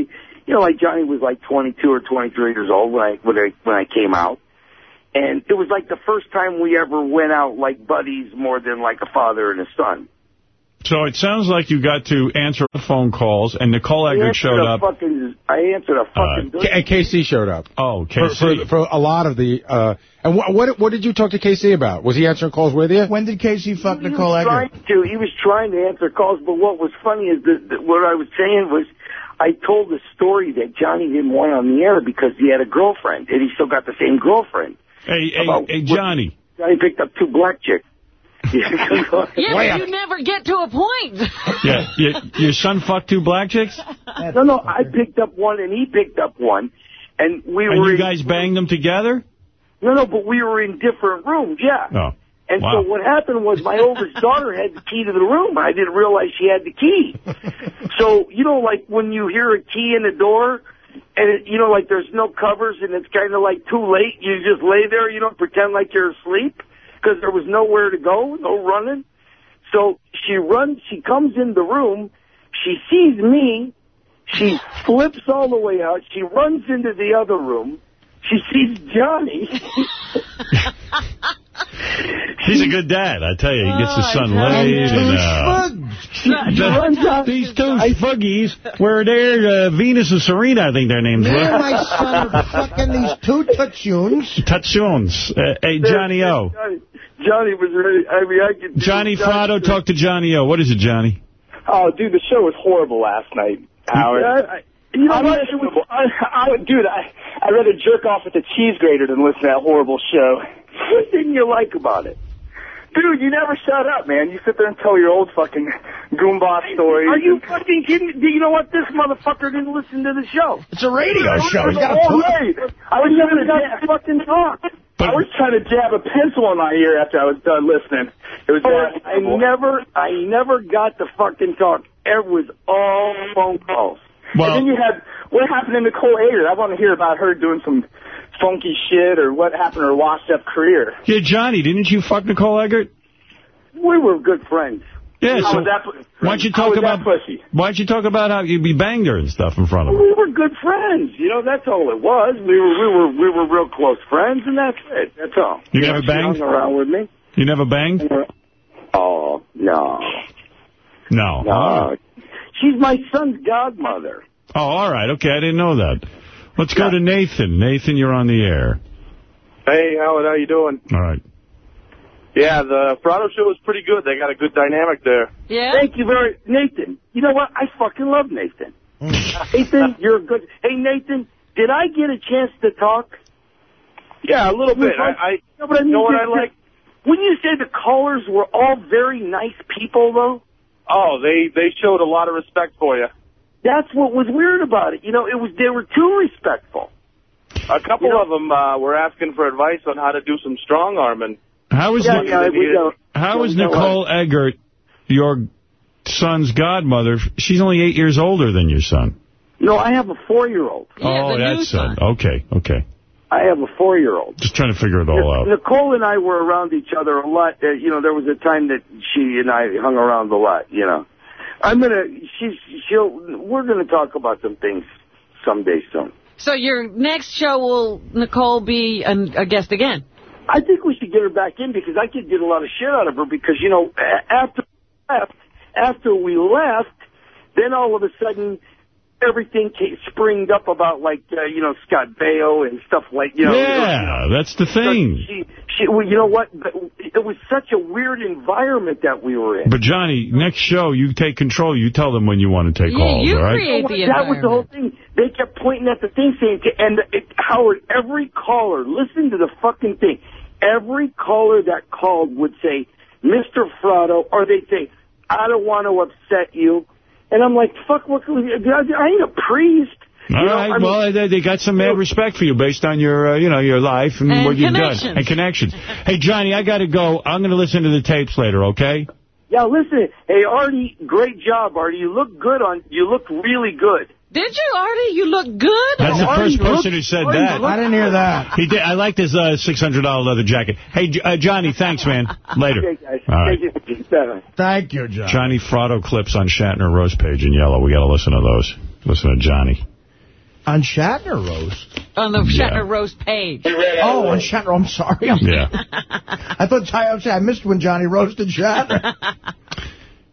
you know, like Johnny was like 22 or 23 years old when I when I when I came out, and it was like the first time we ever went out like buddies more than like a father and a son. So it sounds like you got to answer phone calls, and Nicole I Eggert answered showed up. Fucking, I answered a fucking. K- and KC showed up. Oh, For, for, for a lot of the... Uh, and what, what what did you talk to KC about? Was he answering calls with you? When did KC fuck he was trying to. He was trying to answer calls, but what was funny is that, that what I was saying was, I told the story that Johnny didn't want on the air because he had a girlfriend, and he still got the same girlfriend. Hey, hey, About hey, Johnny. Johnny picked up two black chicks. Yeah, but you never get to a point. Yeah, your, your son fucked two black chicks? no, no, I picked up one and he picked up one, and we And were. you in- guys banged them together? No, no, but we were in different rooms. Yeah. Oh. And Wow. so what happened was my oldest daughter had the key to the room. I didn't realize she had the key. so, you know, like when you hear a key in the door and, it, you know, like there's no covers and it's kind of like too late, you just lay there, you don't pretend like you're asleep because there was nowhere to go, no running. So she runs, she comes in the room, she sees me, she flips all the way out, she runs into the other room, she sees Johnny. He's a good dad, I tell you. He gets his son laid. And, uh, the- these two fuggies were there, uh, Venus and Serena, I think their names Me and were. my son are fucking these two touchoons. Tatsuns. Uh, hey, Johnny O. Johnny, Johnny was ready. I mean, I could. Johnny Fratto, talk to Johnny O. What is it, Johnny? Oh, dude, the show was horrible last night, Howard. Yeah, I- you know I'm what? miserable. I, I, dude, I, I'd rather jerk off with a cheese grater than listen to that horrible show. What didn't you like about it? Dude, you never shut up, man. You sit there and tell your old fucking Goombah stories. Are you fucking kidding me? Do you know what? This motherfucker didn't listen to the show. It's a radio show. He's got All a right. I was trying to jab, fucking talk. I was trying to jab a pencil in my ear after I was done listening. It was oh, I never, I never got the fucking talk. It was all phone calls. and then you had what happened to Nicole Ayer. I want to hear about her doing some funky shit or what happened to her washed up career. Yeah, Johnny, didn't you fuck Nicole Eggert? We were good friends. Yeah, How so was that, why don't you talk about pussy? why don't you talk about how you'd be banged her and stuff in front of her? We were good friends. You know, that's all it was. We were, we were, we were real close friends, and that's it. That's all. You know, never she banged? hung around with me. You never banged? Oh no, No. no. She's my son's godmother. Oh, all right. Okay, I didn't know that. Let's go to Nathan. Nathan, you're on the air. Hey, Howard, how you doing? All right. Yeah, the Fratto show was pretty good. They got a good dynamic there. Yeah. Thank you very, Nathan. You know what? I fucking love Nathan. Nathan, you're good. Hey, Nathan, did I get a chance to talk? Yeah, a little bit. I, I No, but I mean, know what I like. When you say the callers were all very nice people, though, Oh, they they showed a lot of respect for you. that's what was weird about it. You know, it was they were too respectful. A couple of them uh, were asking for advice on how to do some strong arming. How is Yeah, Nic- yeah, we don't- how is don't Nicole Eggert your son's godmother? She's only eight years older than your son. No, I have a four-year-old. oh, that's it. Okay, okay. I have a four-year-old. Just trying to figure it all out. Nicole and I were around each other a lot. Uh, you know, there was a time that she and I hung around a lot. You know, I'm gonna. She's. She'll. We're gonna talk about some things someday soon. So your next show will Nicole be an, a guest again? I think we should get her back in because I could get a lot of shit out of her because you know after we left, after we left, then all of a sudden everything came, springed up about like uh, you know Scott Baio and stuff like you know. yeah, that's the thing. She, she, well, you know what? It was such a weird environment that we were in. But Johnny, next show you take control. You tell them when you want to take calls. all right? You know what? That was the whole thing. They kept pointing at the thing saying, and it, Howard, every caller, listen to the fucking thing. Every caller that called would say, Mr. Fratto, or they'd say, I don't want to upset you. And I'm like, fuck, what can we, I ain't a priest. All You know, right. I mean- well, they, they got some mad respect for you based on your, uh, you know, your life and, And what you've done and connections. Hey, Johnny, I got to go. I'm going to listen to the tapes later. Okay? Yeah, listen. Hey, Artie, great job, Artie. You look good on. You look really good. Did you, Artie? You look good. That's the Artie, first person who said Artie, that. I didn't hear that. He did. I liked his uh, $600 leather jacket. Hey, uh, Johnny, thanks, man. Later. Okay, guys. All right. Thank you. Bye-bye. Thank you, John. Johnny Fratto clips on Shatner Roast page in yellow. We got to listen to those. Listen to Johnny. On Shatner Roast? On the Yeah. Shatner Roast page. Oh, on Shatner. I'm sorry. I'm Yeah. I thought I, I missed when Johnny roasted Shatner.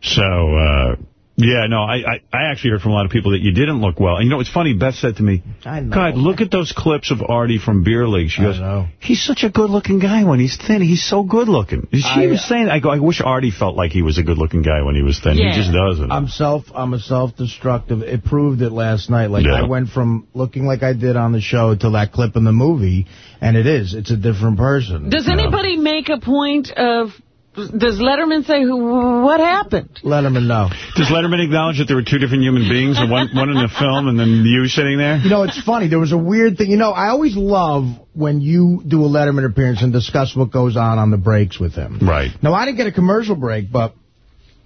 So, uh, yeah, no, I, I, I actually heard from a lot of people that you didn't look well. And you know it's funny? Beth said to me, I know. God, look at those clips of Artie from Beer League. She I goes, know. he's such a good-looking guy when he's thin. He's so good-looking. She I- was saying, I go, I wish Artie felt like he was a good-looking guy when he was thin. Yeah. He just doesn't. I'm self. I'm a self-destructive. It proved it last night. Like Yeah. I went from looking like I did on the show to that clip in the movie, and it is. It's a different person. Does anybody make a point of... Does Letterman say, who, what happened? Letterman no. Does Letterman acknowledge that there were two different human beings, one, one in the film and then you sitting there? You know, it's funny. There was a weird thing. You know, I always love when you do a Letterman appearance and discuss what goes on on the breaks with him. Right. Now, I didn't get a commercial break, but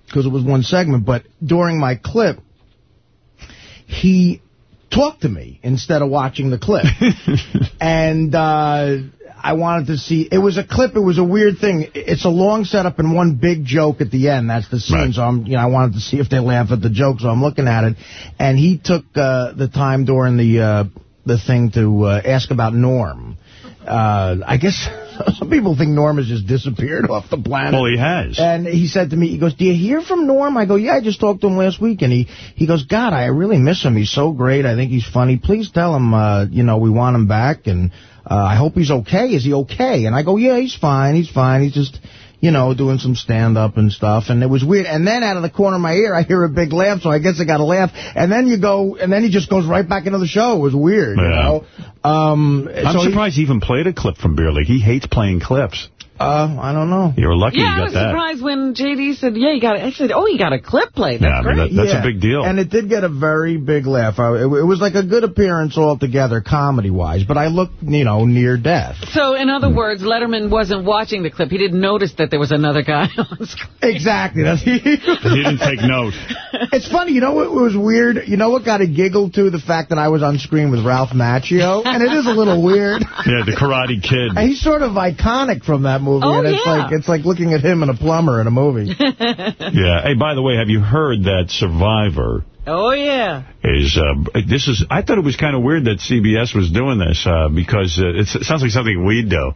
because it was one segment, but during my clip, he talked to me instead of watching the clip. and uh, I wanted to see, it was a clip, it was a weird thing. It's a long setup and one big joke at the end. That's the scene. So I'm, you know, I wanted to see if they laugh at the joke, so I'm looking at it. And he took uh, the time during the uh, the thing to uh, ask about Norm. Uh, I guess some people think Norm has just disappeared off the planet. Well, he has. And he said to me, he goes, do you hear from Norm? I go, yeah, I just talked to him last week. And he, he goes, God, I really miss him. He's so great. I think he's funny. Please tell him, uh, you know, we want him back. And uh, I hope he's okay. Is he okay? And I go, yeah, he's fine. He's fine. He's just, you know, doing some stand-up and stuff. And it was weird. And then out of the corner of my ear, I hear a big laugh, so I guess I got to laugh. And then you go, and then he just goes right back into the show. It was weird, you Yeah. know. Um, I'm so he- surprised he even played a clip from Beer League. He hates playing clips. Uh, I don't know. You were lucky yeah, you I was that. surprised when J.D. said, yeah, you got it. I said, oh, you got a clip play. That's Yeah, I mean, great. that- that's a big deal. And it did get a very big laugh. I, it, it was like a good appearance altogether, comedy-wise, but I looked, you know, near death. So, in other words, Letterman wasn't watching the clip. He didn't notice that there was another guy on screen. Exactly. That's, He didn't take note. it's funny, you know what was weird? You know what got a giggle, too? The fact that I was on screen with Ralph Macchio. And it is a little weird. Yeah, the Karate Kid. And He's sort of iconic from that movie. Oh, and it's yeah. like it's like looking at him and a plumber in a movie. Yeah. Hey, by the way, have you heard that Survivor Oh, yeah. is, uh, this is, I thought it was kind of weird that CBS was doing this, uh, because uh, it's, it sounds like something we'd do.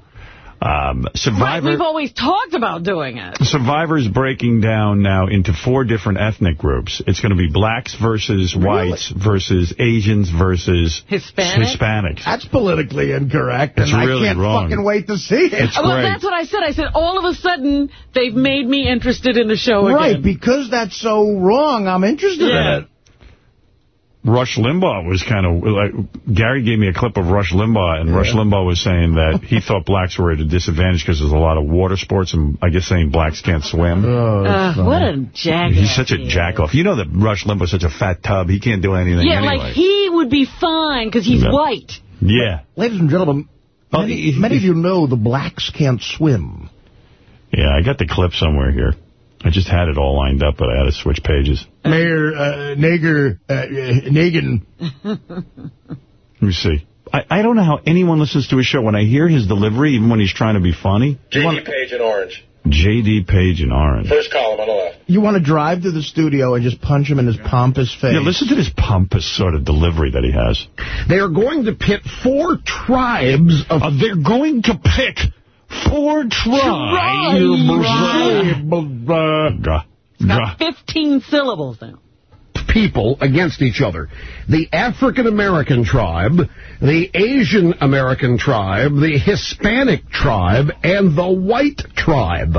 Um, Right, Survivor. we've always talked about doing it. Survivor's breaking down now into four different ethnic groups. It's going to be blacks versus whites versus Asians versus Hispanic? Hispanics. That's politically incorrect, It's and really I can't wrong. fucking wait to see it. It's well, great. that's what I said. I said, all of a sudden, they've made me interested in the show Right, again. because that's so wrong, I'm interested Yeah. in it. Rush Limbaugh was kind of like Gary gave me a clip of Rush Limbaugh, and Rush Limbaugh was saying that he thought blacks were at a disadvantage because there's a lot of water sports, and I guess saying blacks can't swim. Uh, what a jackass. He's such a jack off. You know that Rush Limbaugh's such a fat tub. He can't do anything Yeah, anyway. like he would be fine because he's Yeah. white. yeah. Ladies and gentlemen, many, many of you know the blacks can't swim. Yeah, I got the clip somewhere here. I just had it all lined up, but I had to switch pages. Mayor uh, Nager, uh, uh, Nagin. Let me see. I, I don't know how anyone listens to his show. When I hear his delivery, even when he's trying to be funny, J.D. Page in orange. J.D. Page in orange. First column on the left. You want to drive to the studio and just punch him in his pompous face. Yeah, listen to this pompous sort of delivery that he has. They are going to pit four tribes of... Uh, they're going to pit four tribes. Gah. Gah. 15 syllables now. people against each other. The African American tribe, the Asian American tribe, the Hispanic tribe, and the white tribe.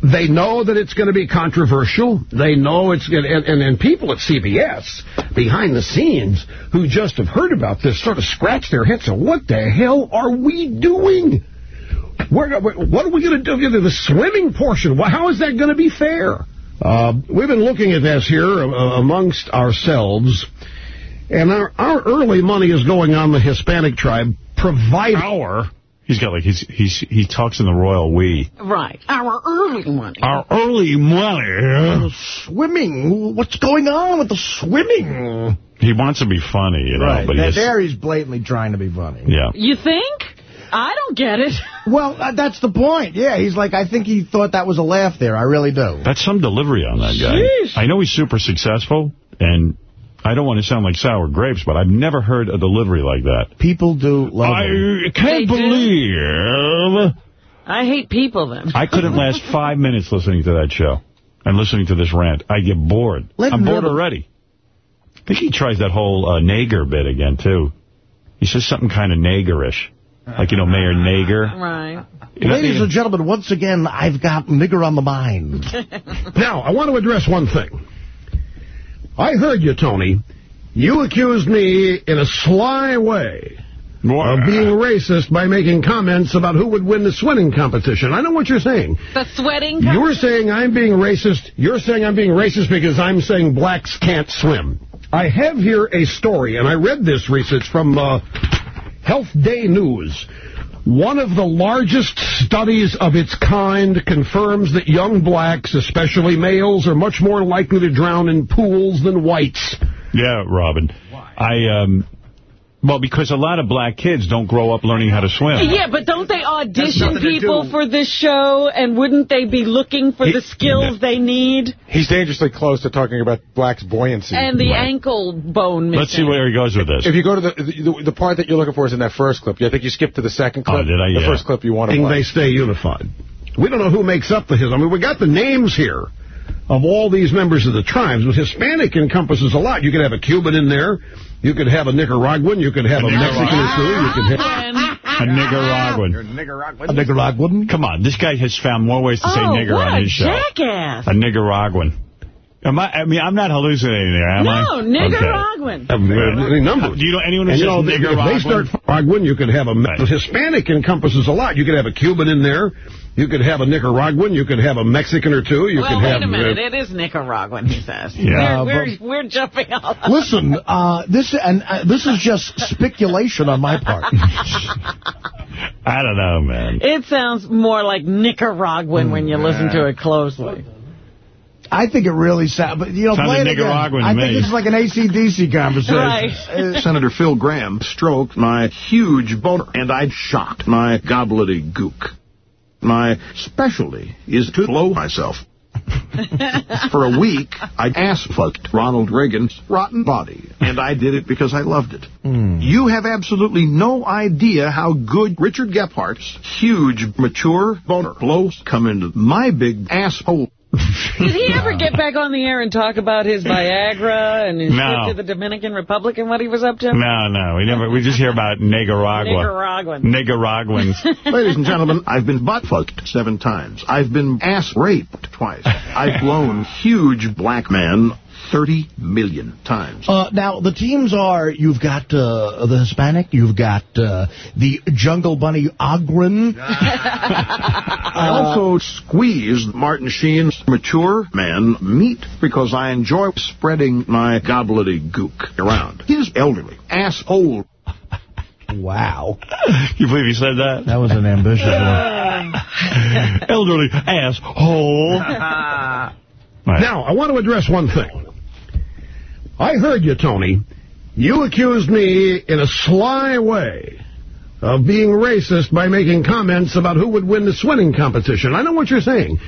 They know that it's going to be controversial. They know it's going to, and, and, and people at CBS behind the scenes who just have heard about this sort of scratch their heads So what the hell are we doing? We're, what are we going to do? The swimming portion, how is that going to be fair? Uh, we've been looking at this here uh, amongst ourselves, And our, our early money is going on the Hispanic tribe, provide Our? He's got like, he's, he's, he talks in the royal we. Right. Our early money. Our early money. Swimming. What's going on with the swimming? He wants to be funny, you know, Right. but he There- has, there he's blatantly trying to be funny. yeah. You think? I don't get it. Well, uh, that's the point. Yeah, he's like, I think he thought that was a laugh there. I really do. That's some delivery on that guy. I know he's super successful, and I don't want to sound like sour grapes, but I've never heard a delivery like that. People do love him. I can't They do? believe... I hate people then. I couldn't last five minutes listening to that show and listening to this rant. I get bored. Let I'm bored already. I think he tries that whole uh, Nager bit again, too. He says something kind of Nagerish. Like, you know, Mayor Nagin. Right. You know, Ladies and gentlemen, once again, I've got nigger on the mind. Now, I want to address one thing. I heard you, Tony. You accused me in a sly way of being racist by making comments about who would win the swimming competition. I know what you're saying. The sweating. You're saying I'm being racist. You're saying I'm being racist because I'm saying blacks can't swim. I have here a story, and I read this research from uh, Health Day News. One of the largest studies of its kind confirms that young blacks, especially males, are much more likely to drown in pools than whites. Yeah, Robin. I, um... Well, because a lot of black kids don't grow up learning how to swim. Yeah, but don't they audition people for this show? And wouldn't they be looking for He- the skills they need? He's dangerously close to talking about black's buoyancy. And the ankle bone missing. Let's see where he goes with this. If you go to the, the the part that you're looking for is in that first clip. I think you skipped to the second oh, clip. Oh, did I? The Yeah. first clip you want to Think play. they stay unified. We don't know who makes up the his. I mean, we got the names here of all these members of the tribes, but Hispanic encompasses a lot. You could have a Cuban in there. You could have a Nicaraguan. You could have a, Mexican or two. You could have... A Nicaraguan. A Nicaraguan? Come on, this guy has found more ways to say oh, nigger on his show. jackass. A Nicaraguan. Am I, I mean, I'm not hallucinating there, am I? No, Nicaraguan. Uh, have any numbers. Do you know anyone who And, you says know, if they Nicaraguan? start Nicaraguan, you could have a Right. Hispanic encompasses a lot. You could have a Cuban in there. You could have a Nicaraguan. You could have a Mexican or two. You well, could wait have a minute. uh, It is Nicaraguan, he says. Yeah. We're, we're, we're jumping all. Listen, uh, this and uh, this is just speculation on my part. I don't know, man. It sounds more like Nicaraguan when you listen to it closely. I think it really sounds, but you know, Sounded play it again. Nicaraguan to I think it's like an ACDC conversation. Right. Uh, Senator Phil Gramm stroked my huge boner, and I'd shocked my gobbledygook. My specialty is to blow myself. For a week, I ass-fucked Ronald Reagan's rotten body, and I did it because I loved it. Hmm. You have absolutely no idea how good Richard Gephardt's huge, mature boner blows come into my big asshole. Did he ever get back on the air and talk about his Viagra and his No. trip to the Dominican Republic and what he was up to? No, no, we never. We just hear about Nicaragua. Nicaraguan. Nicaraguans. Ladies and gentlemen, I've been butt fucked seven times. I've been ass raped twice. I've blown huge black man 30 million times. Uh, now, the teams are, you've got uh, the Hispanic, you've got uh, the Jungle Bunny Ogren. I also squeezed Martin Sheen's mature man meat because I enjoy spreading my gobbledygook around. His elderly asshole. Wow. you believe he said that? That was an ambitious one. Elderly asshole. Now, I want to address one thing. I heard you, Tony. You accused me in a sly way of being racist by making comments about who would win the swimming competition. I know what you're saying.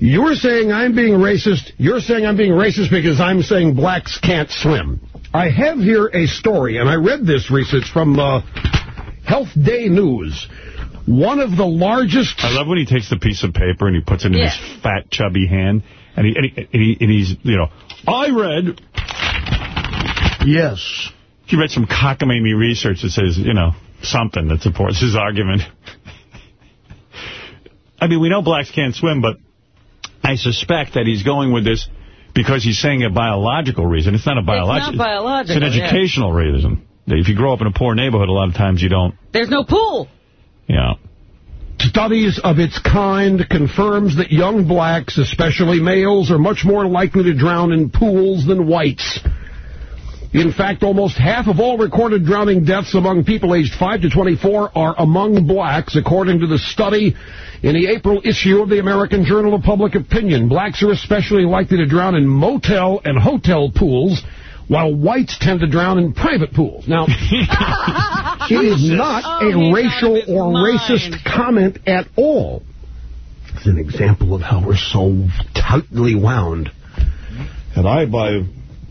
You're saying I'm being racist. You're saying I'm being racist because I'm saying blacks can't swim. I have here a story, and I read this research from uh, Health Day News. One of the largest... I love when he takes the piece of paper and he puts it in Yeah. his fat, chubby hand. And, he, and, he, and, he, and he's, you know, I read... Yes. He read some cockamamie research that says, you know, something that supports his argument. I mean, we know blacks can't swim, but I suspect that he's going with this because he's saying a biological reason. It's not a biological. It's not biological, It's an yeah. educational reason. If you grow up in a poor neighborhood, a lot of times you don't, There's no pool. yeah. Studies of its kind confirms that young blacks, especially males, are much more likely to drown in pools than whites. In fact, almost half of all recorded drowning deaths among people aged 5 to 24 are among blacks, according to the study in the April issue of the American Journal of Public Opinion. Blacks are especially likely to drown in motel and hotel pools, while whites tend to drown in private pools. Now, it is not Oh, a racial or racist comment at all. It's an example of how we're so tightly wound. And I, by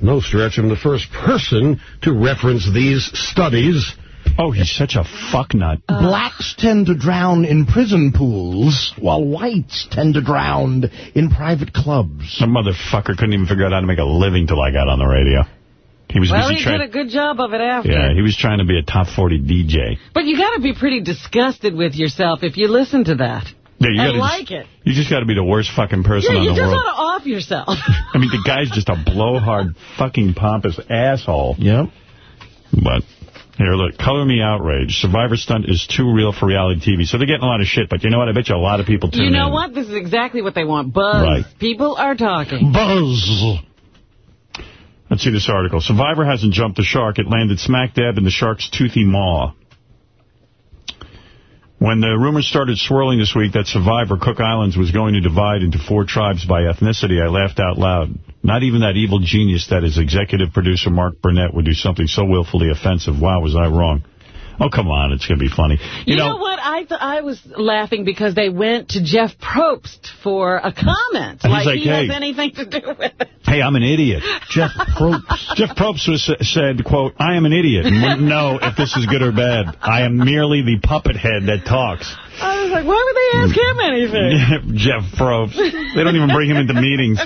no stretch, am the first person to reference these studies. Oh, he's such a fucknut. Uh. Blacks tend to drown in prison pools, while whites tend to drown in private clubs. Some motherfucker couldn't even figure out how to make a living till I got on the radio. He was Well, busy he did a good job of it after. Yeah, he was trying to be a top 40 DJ. But you got to be pretty disgusted with yourself if you listen to that. Yeah, you gotta like just, it. You just got to be the worst fucking person Yeah, on the world. you the just world. ought to off yourself. I mean, the guy's just a blowhard, fucking pompous asshole. Yep. But, here, look, color me outraged. Survivor Stunt is too real for reality TV. So they're getting a lot of shit, but you know what? I bet you a lot of people tune in. you know in. what? This is exactly what they want. Buzz. Right. People are talking. Buzz. Let's see this article. Survivor hasn't jumped the shark. It landed smack dab in the shark's toothy maw. When the rumors started swirling this week that Survivor Cook Islands was going to divide into four tribes by ethnicity, I laughed out loud. Not even that evil genius that is executive producer Mark Burnett would do something so willfully offensive. Wow, was I wrong. Oh, come on. It's going to be funny. You, know, what? I th I was laughing because they went to Jeff Probst for a comment. Like, like, he hey. has anything to do with it. Hey, I'm an idiot. Jeff Probst. Jeff Probst was, uh, said, quote, I am an idiot and wouldn't know if this is good or bad. I am merely the puppet head that talks. I was like, why would they ask him anything? Jeff Probst. They don't even bring him into meetings.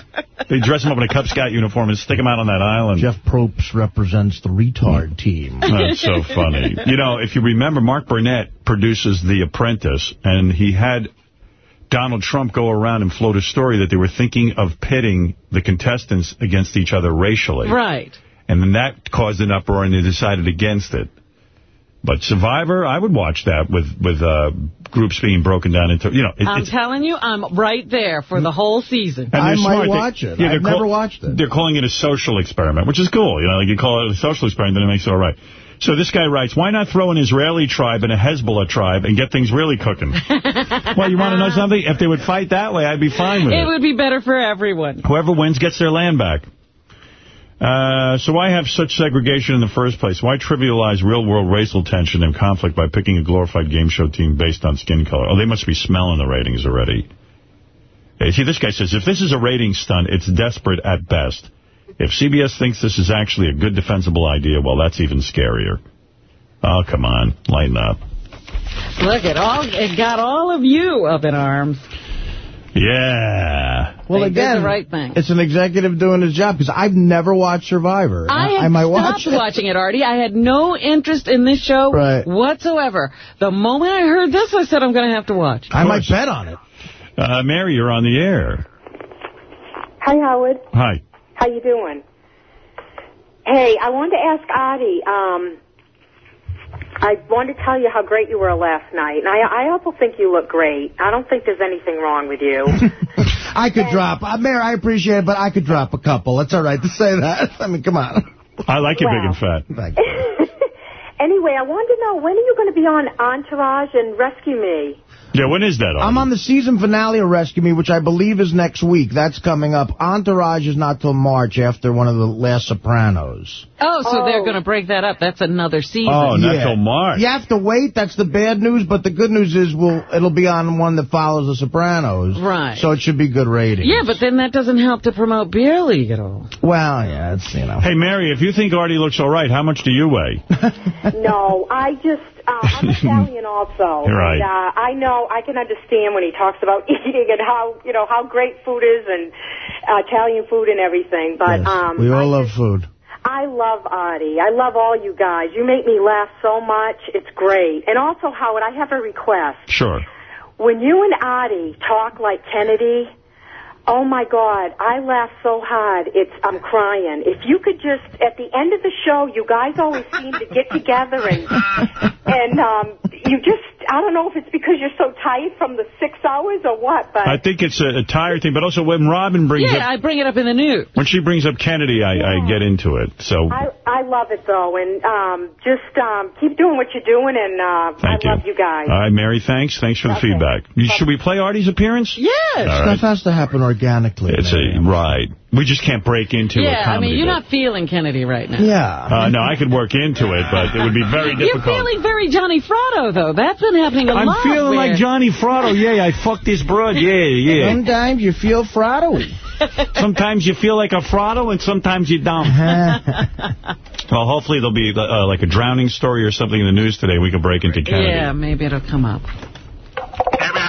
They dress him up in a Cub Scout uniform and stick him out on that island. Jeff Probst represents the retard team. That's so funny. You know, if you remember, Mark Burnett produces The Apprentice, and he had Donald Trump go around and float a story that they were thinking of pitting the contestants against each other racially. Right. And then that caused an uproar, and they decided against it. But Survivor, I would watch that with with uh, groups being broken down into, you know. It, I'm it's, telling you, I'm right there for the whole season. and they're smart. They- yeah, they're I've never call- watched it. They're calling it a social experiment, which is cool. You know, like you call it a social experiment, then it makes it all right. So this guy writes, why not throw an Israeli tribe and a Hezbollah tribe and get things really cooking? well, you want to know something? If they would fight that way, I'd be fine with it. It would be better for everyone. Whoever wins gets their land back. Uh, so why have such segregation in the first place? Why trivialize real-world racial tension and conflict by picking a glorified game show team based on skin color? Oh, they must be smelling the ratings already. Hey, see, this guy says, if this is a rating stunt, it's desperate at best. If CBS thinks this is actually a good defensible idea, well, that's even scarier. Oh, come on. Lighten up. Look, it all it got all of you up in arms. Yeah. Well, They did again, the right thing. it's an executive doing his job, because I've never watched Survivor. I I had might stopped watch it. watching it, Artie. I had no interest in this show Right. whatsoever. The moment I heard this, I said I'm going to have to watch. I might bet on it. Uh, Mary, you're on the air. Hi, Howard. Hi. How you doing? Hey, I wanted to ask Artie, Um, I wanted to tell you how great you were last night, and I, I also think you look great. I don't think there's anything wrong with you. I could drop, uh, Mayor, I appreciate it, but I could drop a couple. It's all right to say that. I mean, come on. I like you big and fat. anyway, I wanted to know when are you going to be on Entourage and Rescue Me? Yeah, when is that on? I'm on the season finale of Rescue Me, which I believe is next week. That's coming up. Entourage is not till March after one of the last Sopranos. Oh, so they're oh. going to break that up. That's another season. Oh, not Yeah. You have to wait. That's the bad news. But the good news is we'll, it'll be on one that follows The Sopranos. Right. So it should be good ratings. Yeah, but then that doesn't help to promote Beer League at all. Well, yeah, it's, you know. Hey, Mary, if you think Artie looks all right, how much do you weigh? no, I just, uh, I'm Italian also. Right. And, uh, I know, I can understand when he talks about eating and how, you know, how great food is and uh, Italian food and everything. But, um, we all love food. I love Artie. I love all you guys. You make me laugh so much. It's great. And also, Howard, I have a request. Sure. When you and Artie talk like Kennedy, oh my God, I laugh so hard. It's I'm crying. If you could just at the end of the show, you guys always seem to get together and and um, you just I don't know if it's because you're so tired from the six hours or what, but I think it's a, a tired thing, but also when Robin brings Yeah, up... I bring it up in the news. When she brings up Kennedy, I, I get into it. So I I love it though, and um, just um, keep doing what you're doing, and uh, Thank I love you guys. All right, Mary, thanks. Thanks for the Okay. feedback. You- Should we play Artie's appearance? Yes. All right. Stuff has to happen organically. It's a right. We just can't break into a Yeah, I mean, you're bit. not feeling Kennedy right now. Yeah. Uh, no, I could work into it, but it would be very difficult. You're feeling very Johnny Fratto, though. That's been happening a I'm lot. I'm feeling where- like Johnny Fratto. Yeah, I fucked this broad. Yeah, yeah. Sometimes you feel Fratto Sometimes you feel like a Fratto, and sometimes you don't. well, hopefully there'll be uh, like a drowning story or something in the news today. We can break into Kennedy. Yeah, maybe it'll come up.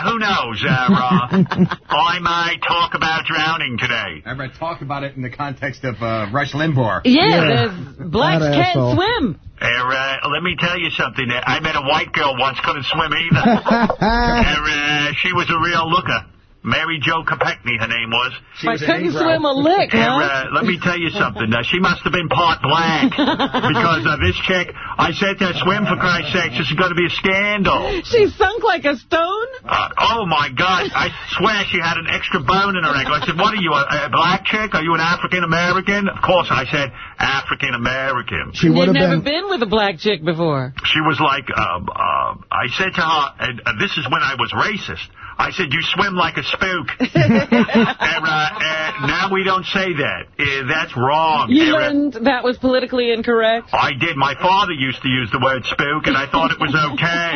Who knows? Uh, I might talk about drowning today. I might talk about it in the context of uh, Rush Limbaugh. Yeah, there's blacks That can't asshole. swim. uh, let me tell you something. I met a white girl once, couldn't swim either. uh, she was a real looker. Mary Jo Kopechne, her name was. She I was couldn't Negro. swim a lick, And, uh, let me tell you something. Uh, she must have been part black. because uh, this chick, I said to her, swim for Christ's sake. This is going to be a scandal. She sunk like a stone? Uh, oh, my God. I swear she had an extra bone in her ankle. I said, what are you, a, a black chick? Are you an African-American? Of course, I said African-American. She would You've have never been... been with a black chick before. She was like, um, uh, I said to her, and uh, this is when I was racist, I said, you swim like a spook. and, uh, uh, now we don't say that. Uh, that's wrong. You learned that was politically incorrect? I did. My father used to use the word spook, and I thought it was okay.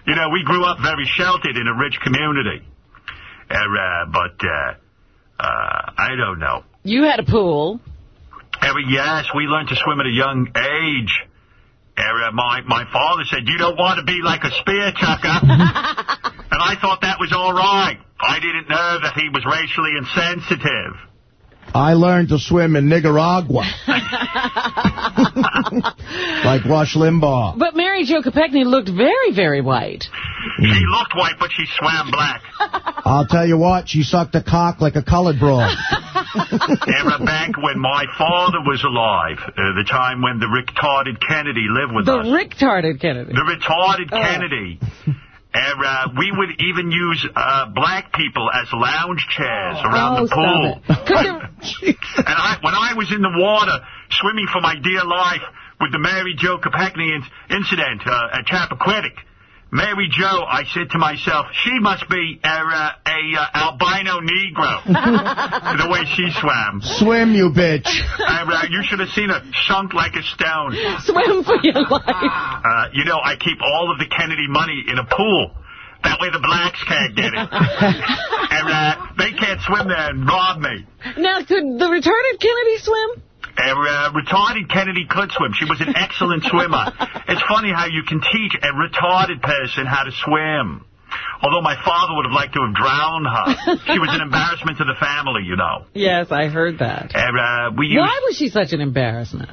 you know, we grew up very sheltered in a rich community. Uh, but, uh, uh, I don't know. You had a pool. Yes, we learned to swim at a young age. Uh, my, my father said, you don't want to be like a spear chucker. and I thought that was all right. I didn't know that he was racially insensitive. I learned to swim in Nicaragua. like Rush Limbaugh. But Mary Jo Kopechne looked very, very white. She looked white, but she swam black. I'll tell you what, she sucked a cock like a colored broad. Era back when my father was alive, uh, the time when the retarded Kennedy lived with The us. retarded Kennedy. The retarded Oh. Kennedy. And uh, we would even use uh, black people as lounge chairs around Oh, the pool. and I, when I was in the water swimming for my dear life with the Mary Jo Kopechne incident uh, at Chappaquiddick, Mary Jo, I said to myself, she must be a, uh, a uh, albino Negro, the way she swam. Swim, you bitch. And, uh, you should have seen her sunk like a stone. Swim for your life. Uh, you know, I keep all of the Kennedy money in a pool. That way the blacks can't get it. and uh, they can't swim there and rob me. Now, could the retarded Kennedy swim? And, uh, retarded Kennedy could swim. She was an excellent swimmer. It's funny how you can teach a retarded person how to swim. Although my father would have liked to have drowned her. She was an embarrassment to the family, you know. Yes, I heard that. And, uh, Why was she such an embarrassment?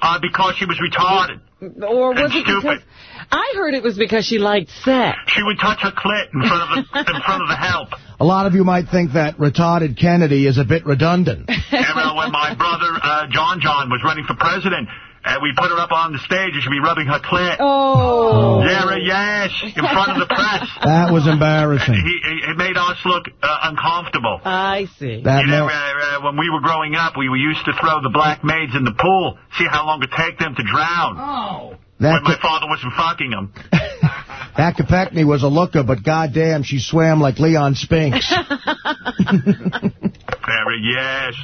Uh, because she was retarded. Or was And it because... I heard it was because she liked sex. She would touch her clit in front of the, in front of the help. A lot of you might think that retarded Kennedy is a bit redundant. And uh, when my brother uh, John John was running for president, uh, we put her up on the stage and she'd be rubbing her clit. Oh. Yeah, yes, in front of the press. That was embarrassing. He, he, it made us look uh, uncomfortable. I see. That you know, uh, uh, when we were growing up, we, we used to throw the black maids in the pool, see how long it take them to drown. Oh. That when my father wasn't fucking them. That Kopechne was a looker, but goddamn, she swam like Leon Spinks. Uh, yes.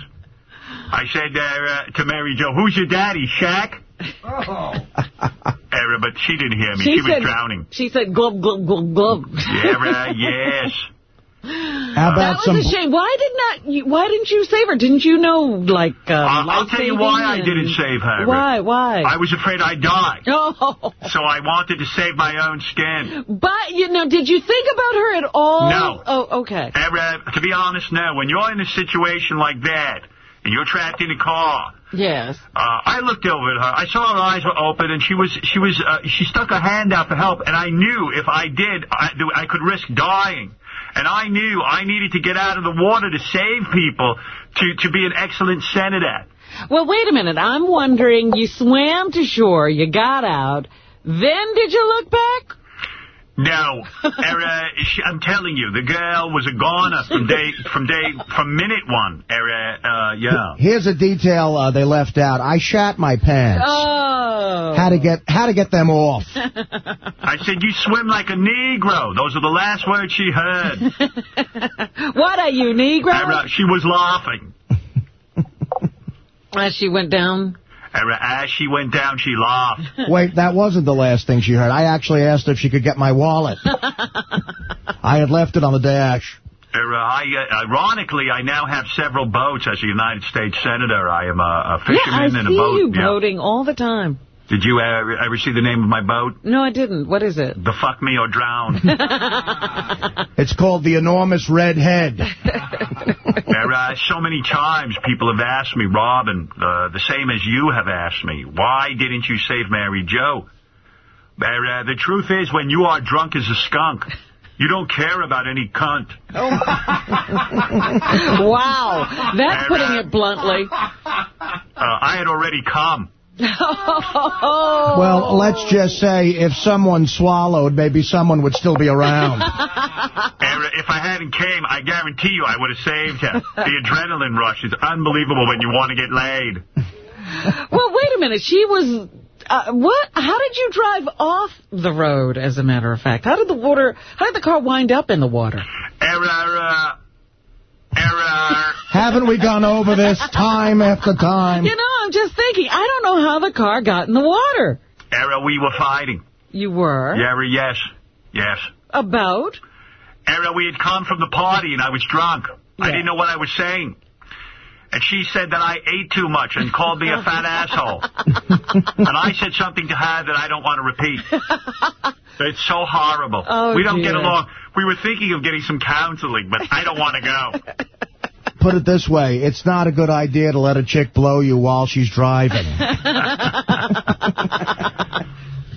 I said uh, uh, to Mary Jo, who's your daddy, Shaq? Oh. Uh, but she didn't hear me. She, was said, drowning. She said, glub, glub, glub, glub. Yeah, yes. How That about some... was a shame. Why did not? You, why didn't you save her? Didn't you know, like, uh, Uh, I'll tell you why I didn't and- save her. Why? Why? I was afraid I'd die. Oh. So I wanted to save my own skin. But, you know, did you think about her at all? No. Oh, okay. Uh, to be honest, no. When you're in a situation like that, and you're trapped in a car, Yes. Uh, I looked over at her. I saw her eyes were open, and she was she was uh, she stuck her hand out for help. And I knew if I did, I, I could risk dying. And I knew I needed to get out of the water to save people, to to be an excellent senator. Well, wait a minute. I'm wondering, you swam to shore, you got out, then did you look back? No, era, she, I'm telling you, the girl was a goner from day, from day, from minute one. Era, uh, yeah. Here's a detail uh, they left out. I shat my pants. Oh. How to get how to get them off. I said, you swim like a Negro. Those are the last words she heard. what are you, Negro? Era, she was laughing. As she went down. Era, as she went down, she laughed. Wait, that wasn't the last thing she heard. I actually asked if she could get my wallet. I had left it on the dash. Era, I, uh, ironically, I now have several boats as a United States Senator. I am a, a Yeah, fisherman I and see a boat. you yeah. boating all the time. Did you ever, ever see the name of my boat? No, I didn't. What is it? The Fuck Me or Drown. It's called the enormous red head. There, uh, so many times people have asked me, Robin, uh, the same as you have asked me, why didn't you save Mary Jo? There, uh, the truth is, when you are drunk as a skunk, you don't care about any cunt. wow. That's putting it bluntly. Uh, I had already come. Well, let's just say if someone swallowed, maybe someone would still be around. If I hadn't came, I guarantee you I would have saved him. The adrenaline rush is unbelievable when you want to get laid. well, wait a minute. She was... Uh, what? How did you drive off the road, as a matter of fact? How did the water... How did the car wind up in the water? Error, error. Haven't we gone over this time after time? You know, I'm just thinking, I don't know how the car got in the water. Error, we were fighting. You were? Error, yes. Yes. About? Error, we had come from the party and I was drunk. I didn't know what I was saying. And she said that I ate too much and called me a fat asshole. and I said something to her that I don't want to repeat. It's so horrible. Oh, we don't get along. We were thinking of getting some counseling, but I don't want to go. Put it this way, it's not a good idea to let a chick blow you while she's driving. Error,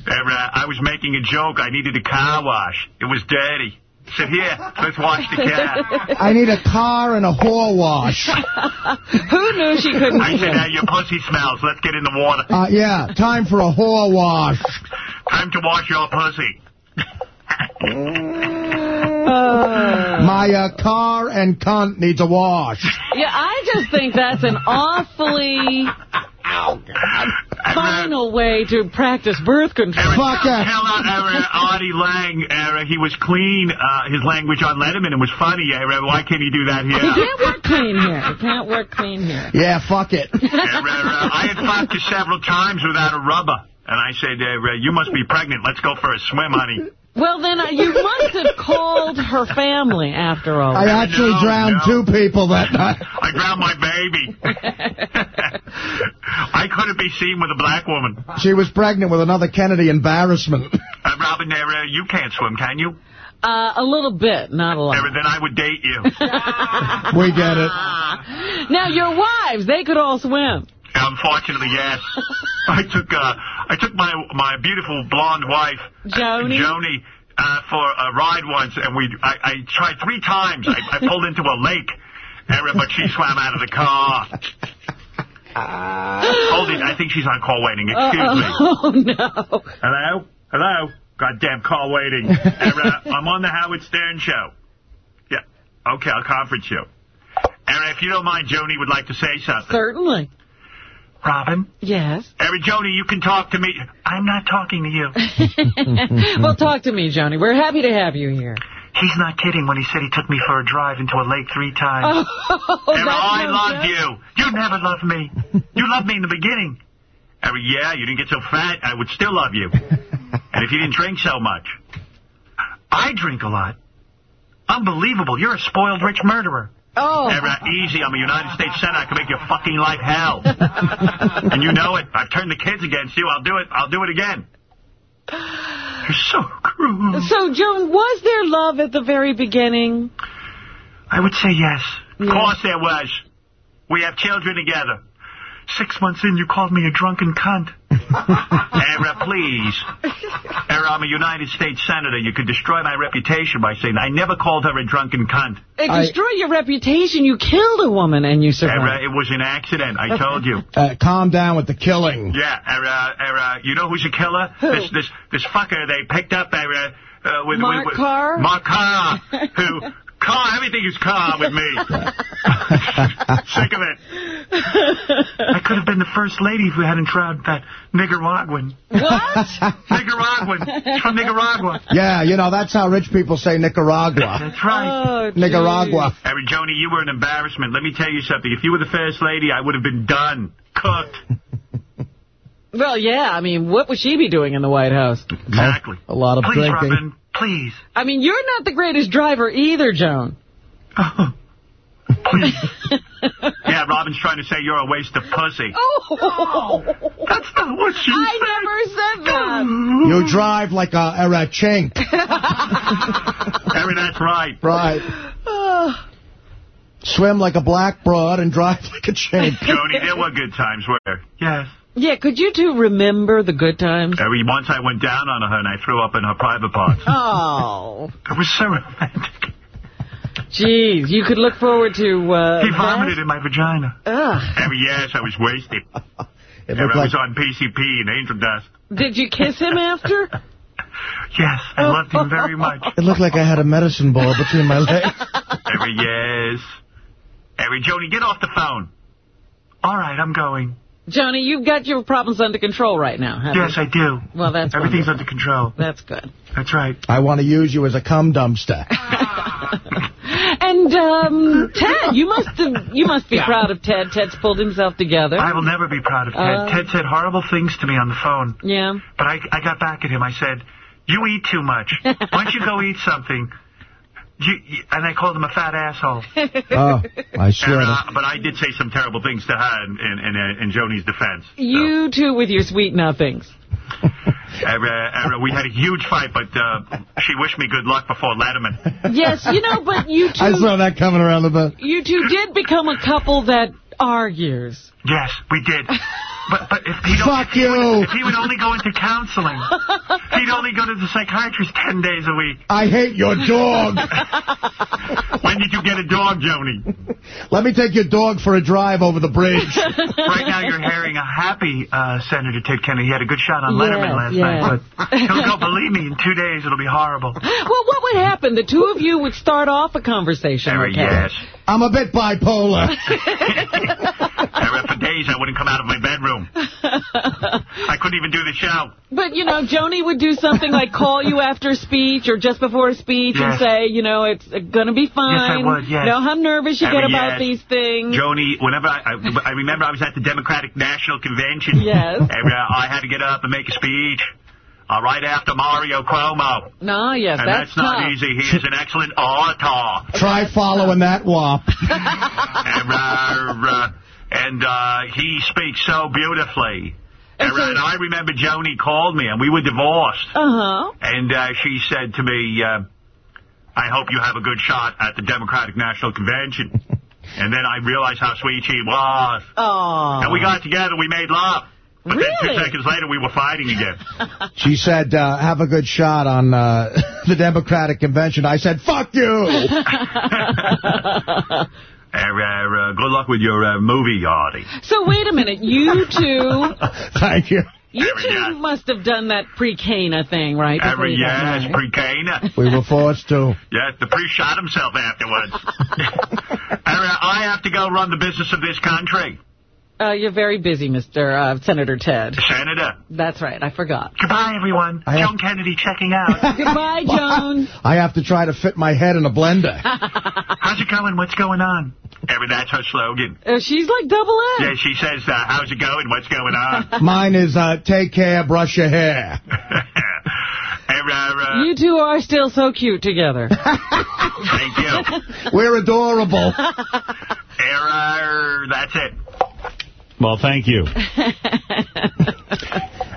I was making a joke. I needed a car wash. It was dirty. Said, here, let's wash the car. I need a car and a whore wash. Who knew she couldn't I said, now your pussy smells. Let's get in the water. Uh, yeah, time for a whore wash. Time to wash your pussy. My uh, car and cunt needs a wash. Yeah, I just think that's an awfully final way to practice birth control. Fuck Tell uh, uh, Artie Lange, uh, he was clean, uh, his language on Letterman, and was funny. Uh, why can't he do that You here? can't work clean here. You can't work clean here. Yeah, fuck it. Uh, I had fucked her several times without a rubber. And I said, you must be pregnant. Let's go for a swim, honey. Well, then uh, you must have called her family after all. I actually No, drowned no. two people that night. I drowned my baby. I couldn't be seen with a black woman. She was pregnant with another Kennedy embarrassment. Uh, Robin, uh, you can't swim, can you? Uh, a little bit, not a lot. Then I would date you. We get it. Now, your wives, they could all swim. Unfortunately, yes. I took uh, I took my my beautiful blonde wife, Joni? Joni, uh, for a ride once, and we I, I tried three times. I, I pulled into a lake, uh, but she swam out of the car. Hold it, I think she's on call waiting. Excuse me. Oh, no. Hello? Hello? Goddamn call waiting. Era, I'm on the Howard Stern show. Yeah. Okay, I'll conference you. Era, if you don't mind, Joni would like to say something. Certainly. Robin? Yes. Era, Joni, you can talk to me. I'm not talking to you. well, talk to me, Joni. We're happy to have you here. He's not kidding when he said he took me for a drive into a lake three times. Oh, I no loved good. you. You never loved me. You loved me in the beginning. Era, yeah, you didn't get so fat, I would still love you. and if you didn't drink so much. I drink a lot. Unbelievable. You're a spoiled rich murderer. Oh. Easy. I'm a United States Senator. I can make your fucking life hell. and you know it. I've turned the kids against you. I'll do it. I'll do it again. You're so cruel. So, Joan, was there love at the very beginning? I would say yes. Of course there was. We have children together. Six months in, you called me a drunken cunt. Era, please. Era, I'm a United States Senator. You could destroy my reputation by saying I never called her a drunken cunt. It destroyed your reputation. You killed a woman and you survived. Era, it was an accident. I told you. Uh, calm down with the killing. Yeah, era, era. You know who's a killer? This this this fucker they picked up era, uh, with Mark with, with, Karr? Mark Karr, who Karr, everything is Carr with me. Sick of it. I could have been the first lady if we hadn't tried that Nicaraguan. What? Nicaraguan. It's from Nicaragua. Yeah, you know, that's how rich people say Nicaragua. That's right. Oh, Nicaragua. Harry, Joni, you were an embarrassment. Let me tell you something. If you were the first lady, I would have been done. Cooked. Well, yeah, I mean, what would she be doing in the White House? Exactly. A lot of Please, drinking. Robin, please. I mean, you're not the greatest driver either, Joan. Oh. Yeah, Robin's trying to say you're a waste of pussy. Oh! That's not what she I never said that. You drive like a, a, a chink. Harry, that's right. Right. Swim like a black broad and drive like a chink. Joni, there were good times where, yes. Yeah, could you two remember the good times? Harry, once I went down on her and I threw up in her private parts. Oh. It was so romantic. Jeez, you could look forward to, uh... He that? vomited in my vagina. Ugh. Harry, yes, I was wasted. It Harry, looked I like was on PCP and angel dust. Did you kiss him after? Yes, I loved him very much. it looked like I had a medicine ball between my legs. Harry, yes. Harry, Joni, get off the phone. All right, I'm going. Johnny, you've got your problems under control right now, haven't Yes, I do. Well, that's Everything's wonderful. under control. That's good. That's right. I want to use you as a cum dumpster. And, um, Ted, you must have, you must be proud of Ted. Ted's pulled himself together. I will never be proud of Ted. Uh, Ted said horrible things to me on the phone. Yeah. But I, I got back at him. I said, you eat too much. Why don't you go eat something? You, you- and I called him a fat asshole. Oh, I swear. And, uh, but I did say some terrible things to her in, in, in, uh, in Joni's defense. You too with your sweet nothings. Uh, we had a huge fight, but uh, she wished me good luck before Letterman. Yes, you know, but you I saw that coming around the bend. you two did become a couple that argues. Yes, we did. But but if he Fuck if he. Would, if he would only go into counseling, he'd only go to the psychiatrist ten days a week. I hate your dog. When did you get a dog, Joni? Let me take your dog for a drive over the bridge. Right now you're hearing a happy uh, Senator Ted Kennedy. He had a good shot on Yes, Letterman last yes. night, but he'll go. Believe me, in two days it'll be horrible. Well, what would happen? The two of you would start off a conversation. Harry, okay? yes. I'm a bit bipolar. Harry, for days I wouldn't come out of my bedroom. I couldn't even do the show. But, you know, Joni would do something like call you after a speech or just before a speech and say, you know, it's going to be fine. Yes, I would, yes. Know how nervous you Harry, get about yes. these things. Joni, whenever I, I, I remember I was at the Democratic National Convention. Yes. And, uh, I had to get up and make a speech. Uh, right after Mario Cuomo. No, yes, and that's, that's, not tough. easy. He is an excellent orator. Try following that wop. and uh, uh, and uh, he speaks so beautifully. And, uh, and I remember Joni called me, and we were divorced. Uh-huh. And uh, she said to me, uh, I hope you have a good shot at the Democratic National Convention. and then I realized how sweet she was. Oh. And we got together, we made love. But then two seconds later, we were fighting again. She said, uh, have a good shot on uh, the Democratic convention. I said, fuck you. uh, uh, good luck with your uh, movie, Artie. So wait a minute. You two, Thank you. you two must have done that pre-Cana thing, right? before Every, yes, married. pre-Cana. We were forced to. Yes, the priest shot himself afterwards. Harry, I have to go run the business of this country. Uh, you're very busy, Mr. Uh, Senator Ted. Senator. That's right. I forgot. Goodbye, everyone. I have- Joan Kennedy checking out. Goodbye, Joan. I have to try to fit my head in a blender. How's it going? What's going on? Harry, that's her slogan. Uh, she's like double A. Yeah, she says, uh, how's it going? What's going on? Mine is uh, take care, brush your hair. Harry, uh, You two are still so cute together. thank you. We're adorable. Harry, that's it. Well, thank you.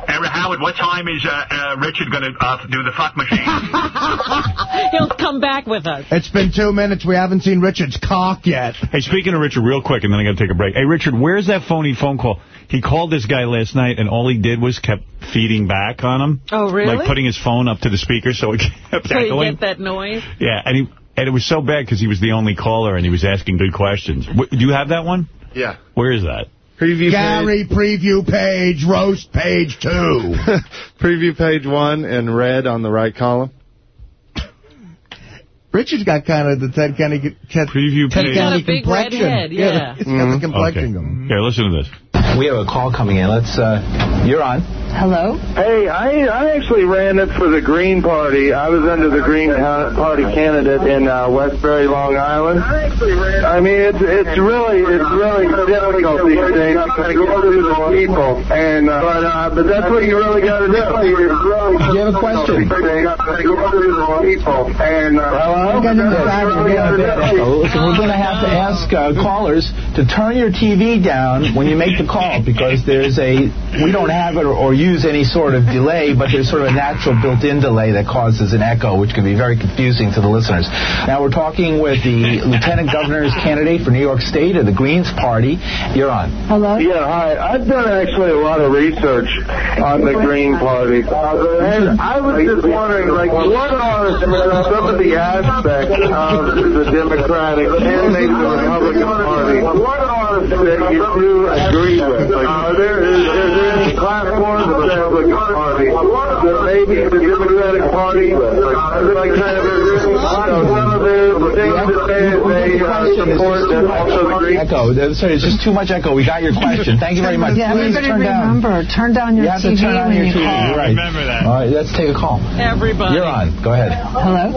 Harry Howard, what time is uh, uh, Richard going to uh, do the fuck machine? He'll come back with us. It's been two minutes. We haven't seen Richard's cock yet. Hey, speaking of Richard, real quick, and then I got to take a break. Hey, Richard, where's that phony phone call? He called this guy last night, and all he did was kept feeding back on him. Oh, really? Like putting his phone up to the speaker so it kept So you echoing. get that noise? Yeah, and he and it was so bad because he was the only caller, and he was asking good questions. Do you have that one? Yeah. Where is that? Preview Gary, preview page, roast page two. preview page one in red on the right column. Richard's got kind of the Ted Kennedy, Ted, Preview Ted page. Kennedy He's got a big red complexion. head, yeah. He's got the mm-hmm. complexion going. Here, listen to this. We have a call coming in. Let's, uh, you're on. Hello? Hey, I I actually ran it for the Green Party. I was under the Green Party candidate in uh, Westbury, Long Island. I mean, it's it's really it's really difficult these days to kind of get through the people, and uh, but uh, but that's what you really got to do. You you have a question? People and uh, hello. Listen, we're going to have to ask uh, callers to turn your TV down when you make the call because there's a, we don't have it or, or use any sort of delay, but there's sort of a natural built-in delay that causes an echo, which can be very confusing to the listeners. Now we're talking with the Lieutenant Governor's candidate for New York State of the Greens Party. You're on. Hello? Yeah, hi. I've done actually a lot of research on the Green Party. And I was just wondering, like, what are some of the aspects of the Democratic and maybe the Republican Party? What are that you do agree there, is, is there any platforms of the Republican Party that maybe the Democratic Party, like, like kind of, some of the things that they, they uh, support and also the Green Echo. Uh, Sorry, it's just too much echo. We got your question. Thank you very much. Yeah, Please everybody turn down. remember, turn down your You have to TV turn on when your you TV. call. Right. Remember that. All right, let's take a call. Everybody. You're on. Go ahead. Hello?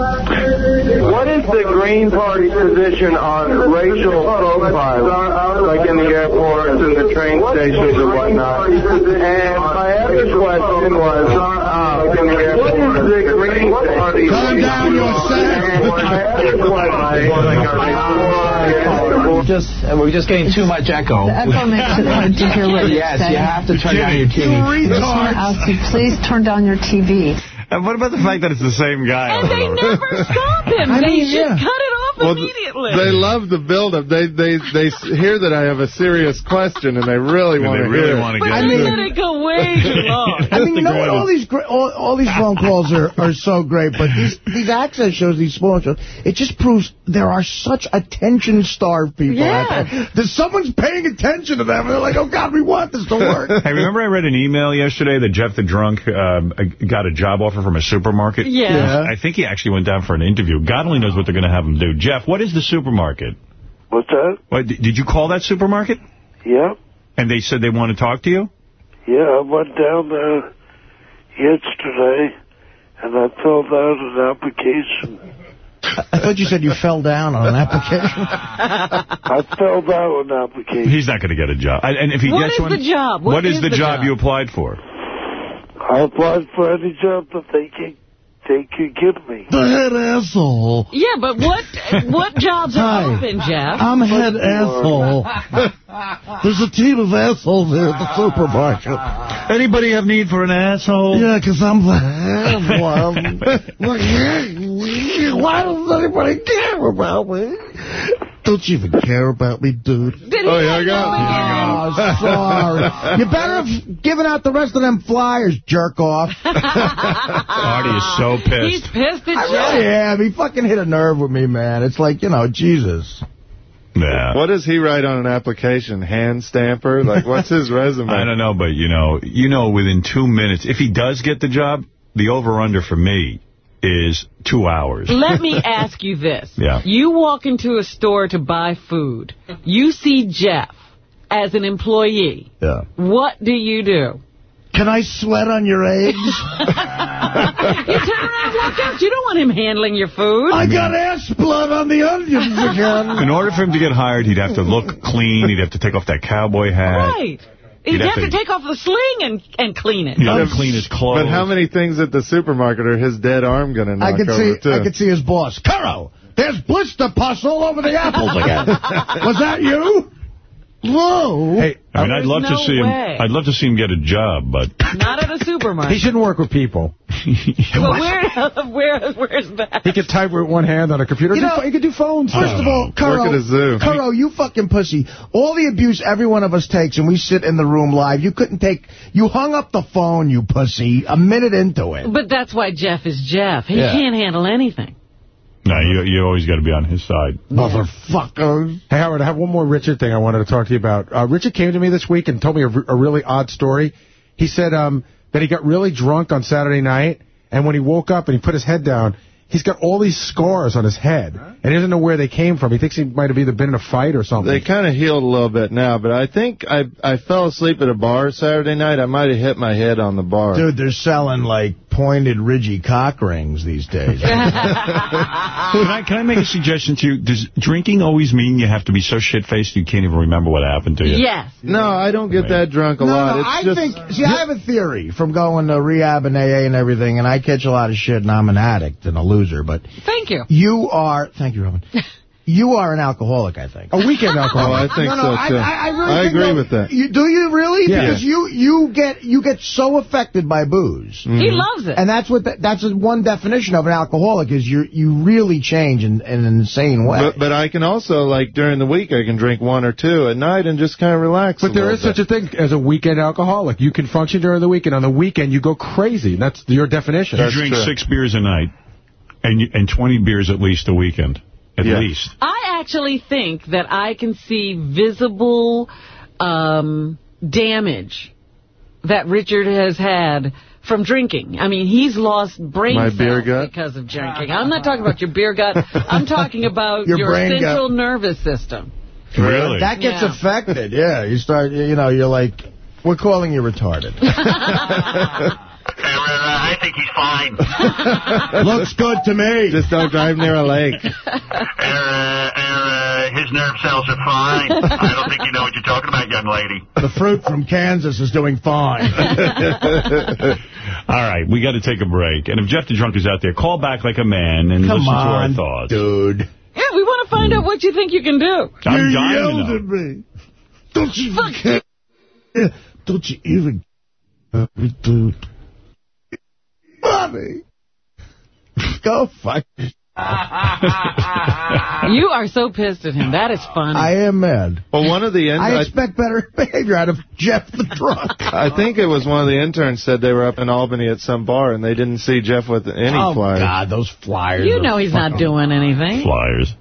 What is the Green Party's position on racial profiles, like in the airports and the train stations and whatnot? And my other question was, what is the Green Party? Calm down We're just, we're just getting too much echo. The echo makes it hard to hear what you're Yes, saying. you have to turn down your TV. I just want to ask you, please turn down your TV. And what about the fact that it's the same guy? And they never stop him. I they mean, should yeah. cut it off Well, immediately. They love the build-up. They they they hear that I have a serious question, and they really want to really hear. wanna it. get I mean, Let it go way too long. I mean, you know? All these all, all these phone calls are, are so great, but these these access shows, these small shows, it just proves there are such attention-starved people out there. That someone's paying attention to them, and they're like, oh, God, we want this to work. Hey, remember I read an email yesterday that Jeff the Drunk um, got a job offer from a supermarket? Yeah. Yeah. I think he actually went down for an interview. God only knows what they're going to have him do. Jeff, what is the supermarket? What's that? What, did you call that supermarket? Yeah, And they said they want to talk to you? yeah. I went down there yesterday, and I filled out an application. I thought you said you fell down on an application. I filled out an application. He's not going to get a job. And and if he What gets is one, the job? What what is, is the, the job, job? you applied for? I applied for any job that they can they could give me. the head asshole. Yeah, but what what jobs Hi. are open, Jeff? I'm head asshole. There's a team of assholes here at the supermarket. Anybody have need for an asshole? Yeah, because I'm the head one. Why does anybody care about me? Don't you even care about me, dude? Did Oh, hang yeah, up again? Oh, sorry. You better have given out the rest of them flyers, jerk off. Artie is so pissed. He's pissed. pissed at I Jeff. really am. He fucking hit a nerve with me, man. It's like, you know, Jesus. Yeah. What does he write on an application? Hand stamper? Like, what's his resume? I don't know, but, you know, you know, within two minutes, if he does get the job, the over-under for me is two hours. Let me ask you this. Yeah. You walk into a store to buy food. You see Jeff as an employee. Yeah. What do you do? Can I sweat on your eggs? You turn around and walk out. You don't want him handling your food. I got ass blood on the onions again. In order for him to get hired, he'd have to look clean. He'd have to take off that cowboy hat. Right. He'd You'd have, have to to- take off the sling and, and clean it. He'd have to clean his clothes. But how many things at the supermarket are his dead arm going to knock I could over, see too? I could see his boss. Caro, there's blister pus all over the apples again. Was that you? Whoa. Hey, I mean, I'd There's love to see way. him. I'd love to see him get a job, but Not at a supermarket. he shouldn't work with people. But where, where, where's that? He could type with one hand on a computer. You Do know, pho- he could do phones. First of all, uh, Work Kuro, at a zoo. Kuro, you fucking pussy. All the abuse every one of us takes and we sit in the room live, you couldn't take... You hung up the phone, you pussy, a minute into it. But that's why Jeff is Jeff. He Yeah. can't handle anything. No, you you always got to be on his side. Motherfuckers. Hey, Howard, I have one more Richard thing I wanted to talk to you about. Uh, Richard came to me this week and told me a really odd story. He said um, that he got really drunk on Saturday night, and when he woke up and he put his head down, he's got all these scars on his head, and he doesn't know where they came from. He thinks he might have either been in a fight or something. They kind of healed a little bit now, but I think I I fell asleep at a bar Saturday night. I might have hit my head on the bar. Dude, they're selling, like, pointed, ridgy cock rings these days. Can I, can I make a suggestion to you? Does drinking always mean you have to be so shit-faced you can't even remember what happened to you? Yes. No, I don't get that drunk a No, lot. no, it's I just think, see, I have a theory from going to rehab and AA and everything, and I catch a lot of shit, and I'm an addict and a loser, but Thank you. you are, thank you, Robin, you are an alcoholic, I think. a weekend Oh, alcoholic. I think no, no, so I, too. I, I, really I think agree no, with that. You, do you really? Yeah. Because you you get you get so affected by booze. Mm-hmm. He loves it. And that's what the, that's one definition of an alcoholic is you you really change in, in an insane way. But but I can also like during the week I can drink one or two at night and just kind of relax. But there is such a thing as a weekend alcoholic. You can function during the week, and on the weekend you go crazy. That's your definition. You drink six beers a night and and 20 beers at least a weekend. At Yeah. least. I actually think that I can see visible um, damage that Richard has had from drinking. I mean, he's lost brain My cells beer gut? because of drinking. I'm not talking about your beer gut. I'm talking about Your your, brain gut. central nervous system. Really? that gets Yeah. affected. Yeah, you start you know you're like we're calling you retarded. I think he's fine. Looks good to me. Just don't drive near a lake. Uh, uh, his nerve cells are fine. I don't think you know what you're talking about, young lady. The fruit from Kansas is doing fine. All right, we got to take a break. And if Jeff the Drunk is out there, call back like a man and Come listen on, to our thoughts. dude. Yeah, we want to find out what you think you can do. I'm you dying to yelled know. at me. Don't you even care. Don't you even care, dude. Mommy. Go fuck. You are so pissed at him. That is funny. I am mad. Well, one of the in- I I, expect better behavior out of Jeff the drunk. I think it was one of the interns said they were up in Albany at some bar and they didn't see Jeff with any oh, flyers. God, those flyers. you know he's not doing anything. Flyers.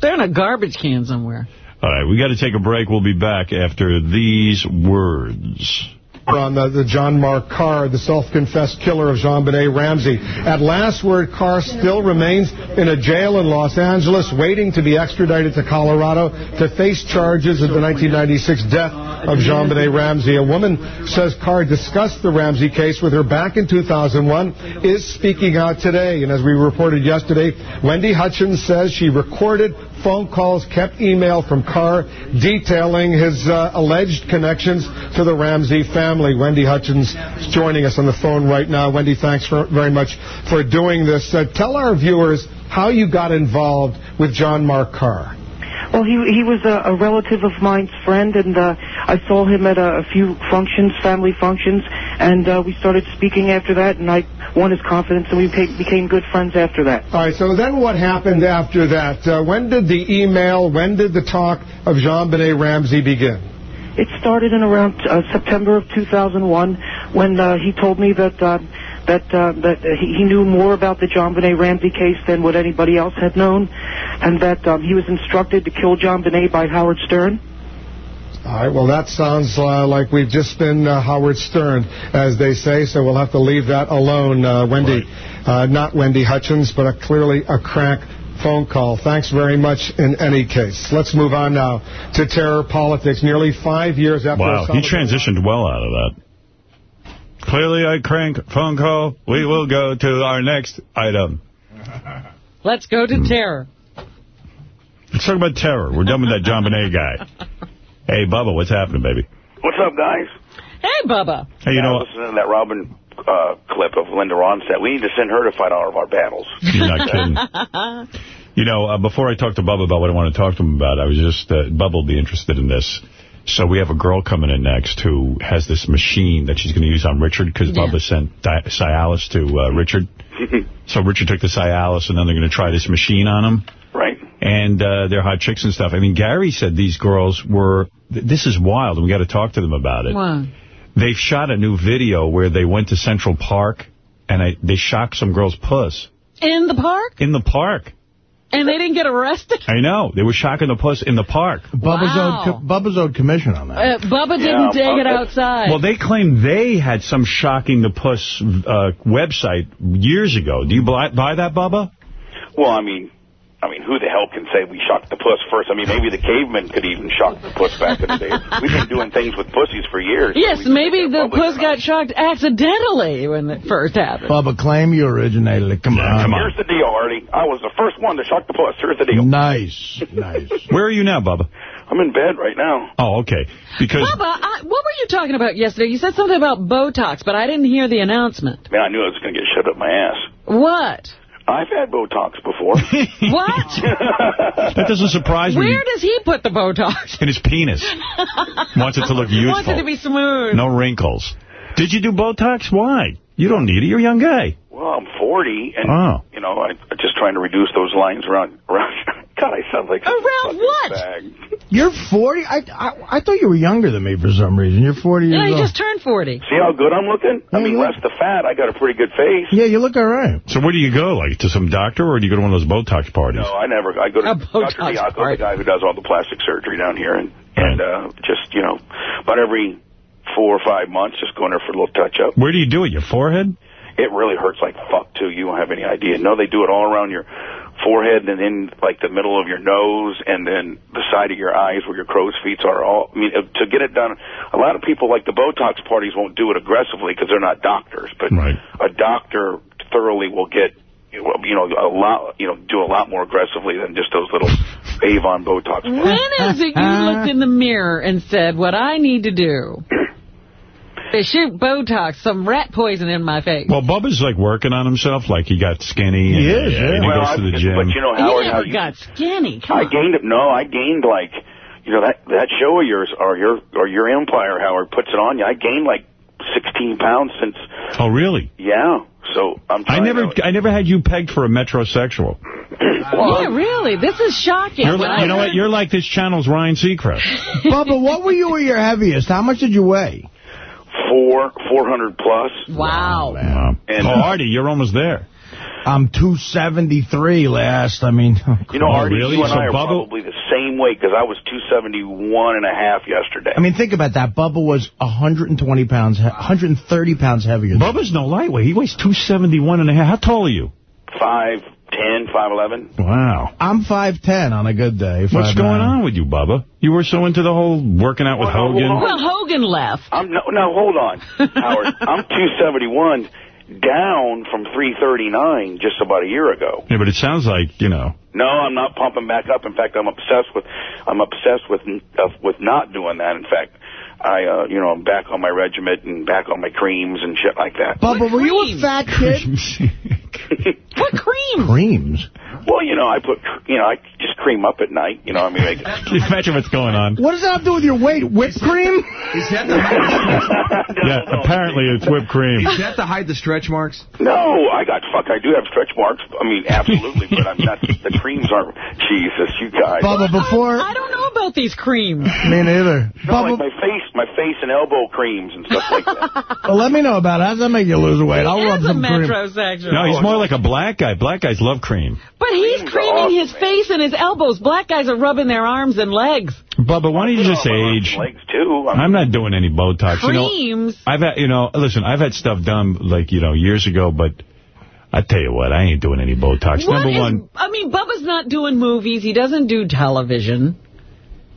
They're in a garbage can somewhere. All right, we got to take a break. We'll be back after these words. On the, the John Mark Karr, the self-confessed killer of JonBenét Ramsey. At last word, Karr still remains in a jail in Los Angeles, waiting to be extradited to Colorado to face charges of the 1996 death of JonBenét Ramsey. A woman says Karr discussed the Ramsey case with her back in 2001, is speaking out today. And as we reported yesterday, Wendy Hutchins says she recorded phone calls, kept email from Karr detailing his uh, alleged connections to the Ramsey family. Wendy Hutchins is joining us on the phone right now. Wendy, thanks very much for doing this. Uh, tell our viewers how you got involved with John Mark Karr. Well, he he was a, a relative of mine's friend, and uh, I saw him at a, a few functions, family functions, and uh, we started speaking after that, and I won his confidence, and we became, became good friends after that. All right, so then what happened after that? Uh, when did the email, when did the talk of JonBenét Ramsey begin? It started in around uh, September of 2001 when uh, he told me that uh, that uh, that he, he knew more about the JonBenét Ramsey case than what anybody else had known, and that um, he was instructed to kill JonBenét by Howard Stern. All right, well, that sounds uh, like we've just been uh, Howard Stern, as they say, so we'll have to leave that alone, uh, Wendy. Uh, not Wendy Hutchins, but a, clearly a crack phone call. Thanks very much in any case. Let's move on now to terror politics. Nearly five years after... Wow, he transitioned well out of that. Clearly, I crank phone call. We will go to our next item. Let's go to terror. Let's talk about terror. We're done with that JonBenét guy. Hey, Bubba, what's happening, baby? What's up, guys? Hey, Bubba. Hey, you I know was listening to that Robin uh, clip of Linda Ronstadt. We need to send her to fight all of our battles. You're not kidding. You know, uh, before I talk to Bubba about what I want to talk to him about, I was just, uh, Bubba will be interested in this. So we have a girl coming in next who has this machine that she's going to use on Richard because Yeah. Bubba sent Di Cialis to uh, Richard. so Richard took the Cialis, and then they're going to try this machine on him. Right. And uh, they're hot chicks and stuff. I mean, Gary said these girls were... th- This is wild, and we got to talk to them about it. Wow. They've shot a new video where they went to Central Park, and I, they shocked some girl's puss In the park? in the park. And they didn't get arrested? I know. They were shocking the puss in the park. Bubba's, Wow. owed, Bubba's owed commission on that. Uh, Bubba didn't take it outside. Well, they claim they had some shocking the puss uh, website years ago. Do you buy, buy that, Bubba? Well, I mean, I mean, who the hell can say we shocked the puss first? I mean, maybe the cavemen could even shock the puss back in the day. We've been doing things with pussies for years. yes, maybe the puss got shocked accidentally when it first happened. Bubba, claim you originated it. Come on. come on. Here's the deal, Artie. I was the first one to shock the puss. Here's the deal. Nice. Nice. Where are you now, Bubba? I'm in bed right now. Oh, okay. Because Bubba, I, what were you talking about yesterday? You said something about Botox, but I didn't hear the announcement. Man, I knew I was going to get shoved up my ass. What? I've had Botox before. What? that doesn't surprise me. Where does he put the Botox? In his penis. Wants it to look youthful. Wants it to be smooth. No wrinkles. Did you do Botox? Why? You don't need it. You're a young guy. Well, I'm 40, and, Oh. you know, I, I'm just trying to reduce those lines around... around God, I sound like... Around what? Bag. You're 40? I, I I thought you were younger than me for some reason. You're 40 years Yeah, he old. just turned 40. See how good I'm looking? I mean, less the fat, I got a pretty good face. Yeah, you look all right. So where do you go? Like to some doctor, or do you go to one of those Botox parties? No, I never. I go to A Dr. Botox Diaco, the guy who does all the plastic surgery down here, and and uh, just you know, about every four or five months, just going there for a little touch up. Where do you do it? Your forehead? It really hurts like fuck too. You don't have any idea. No, they do it all around your forehead and then like the middle of your nose and then the side of your eyes where your crow's feet are. All I mean, uh, to get it done, a lot of people like the Botox parties won't do it aggressively because they're not doctors, but a doctor thoroughly will get. You know, a lot. You know, do a lot more aggressively than just those little Avon Botox. When is it you looked in the mirror and said, what I need to do is shoot Botox, some rat poison in my face? Well, Bubba's like working on himself. Like he got skinny. He and, is, yeah, yeah. and he Well, goes to the I- gym. but you know, He Howard, never how you- got skinny. Come I on. gained no, I gained like you know that that show of yours or your or your Empire, Howard puts it on you. I gained like sixteen pounds since oh, really? yeah. So I'm I never, to, I never had you pegged for a metrosexual. yeah, really. This is shocking. You're, When li- you know what? You're like this channel's Ryan Seacrest. Bubba, what were you at your heaviest? How much did you weigh? Four four hundred plus. Wow. Wow. And- oh, Artie, you're almost there. I'm 273 last. I mean, You know, Artie, really? you and So I are Bubba- probably the same weight because I was two seventy one and a half yesterday. I mean, think about that. Bubba was 120 pounds, 130 pounds heavier. Than Bubba's no lightweight. He weighs 271 and a half. How tall are you? Five ten, five eleven. Wow. I'm 5'10 on a good day. What's 5'9". going on with you, Bubba? You were so into the whole working out with Well, Hogan. Well, Hogan left. I'm no, no, hold on, Howard. I'm two seventy one, down from three thirty nine just about a year ago. Yeah, but it sounds like, you know. No, I'm not pumping back up. In fact, I'm obsessed with I'm obsessed with uh, with not doing that. In fact, I uh, you know I'm back on my regiment and back on my creams and shit like that. Bubba, were you a fat kid? What cream? Creams. Well, you know I put you know I just cream up at night. You know I mean like, Can imagine what's going on? What does that have to do with your weight? Whipped cream? Yeah, apparently it's whipped cream. Is that to hide the stretch marks? no, I got fuck. I do have stretch marks. I mean absolutely, but I'm not. The creams aren't. Jesus, you guys. Bubba, before... I don't know about these creams. Me neither. No, Bubba, like my face, my face and elbow creams and stuff like that. well, let me know about it. How does that make you lose weight? I'll rub some cream. No, he's more like a black guy. Black guys love cream. But he's creaming his man. face and his elbows. Black guys are rubbing their arms and legs. Bubba, why don't you just my arms age? legs too. I mean, I'm not doing any Botox. You know, Creams. I've had, you know, listen, I've had stuff done, like, you know, years ago, but I tell you what, I ain't doing any Botox. What Number is- one, I mean, Bubba's not doing movies. He doesn't do television.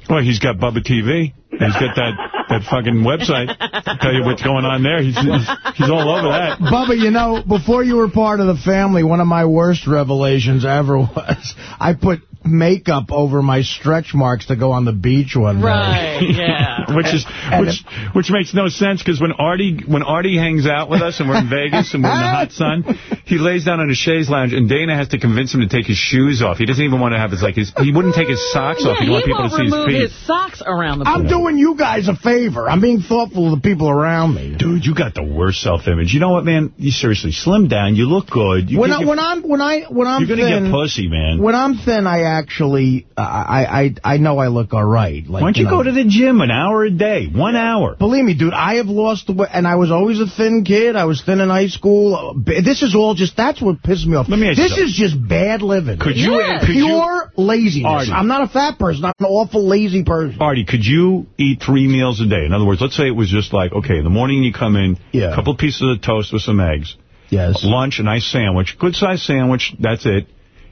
well, he's got Bubba TV. He's got that, that fucking website. Tell you what's going on there. He's, he's, he's all over that. Bubba, you know, before you were part of the family, one of my worst revelations ever was I put makeup over my stretch marks to go on the beach one day. Right, yeah. Which is which which makes no sense because when Artie when Artie hangs out with us and we're in Vegas and we're in the hot sun, he lays down on a chaise lounge, and Dana has to convince him to take his shoes off. He doesn't even want to have his, like, his, he wouldn't take his socks off. Yeah, He want people won't to see his remove feet. his socks around the I'm pool. doing you guys a favor. I'm being thoughtful of the people around me. Dude, you got the worst self-image. You know what, man? You seriously, slim down. You look good. You when give I, your- when I'm when I when I'm you're going to thin, get pussy, man. when I'm thin, I actually uh, I I I know I look all right. Like, Why don't you, know, go to the gym an hour a day? One hour. Believe me, dude, I have lost the weight, and I was always a thin kid. I was thin in high school. This is all just, that's what pissed me off. Let me ask you this something. is just bad living. Could you- Yeah. could you- Pure laziness. Artie. I'm not a fat person. I'm an awful lazy person. Artie, could you eat three meals a day? In other words, let's say it was just like, okay, in the morning you come in, Yeah. a couple pieces of toast with some eggs. Yes. Lunch, a nice sandwich, good-sized sandwich, that's it.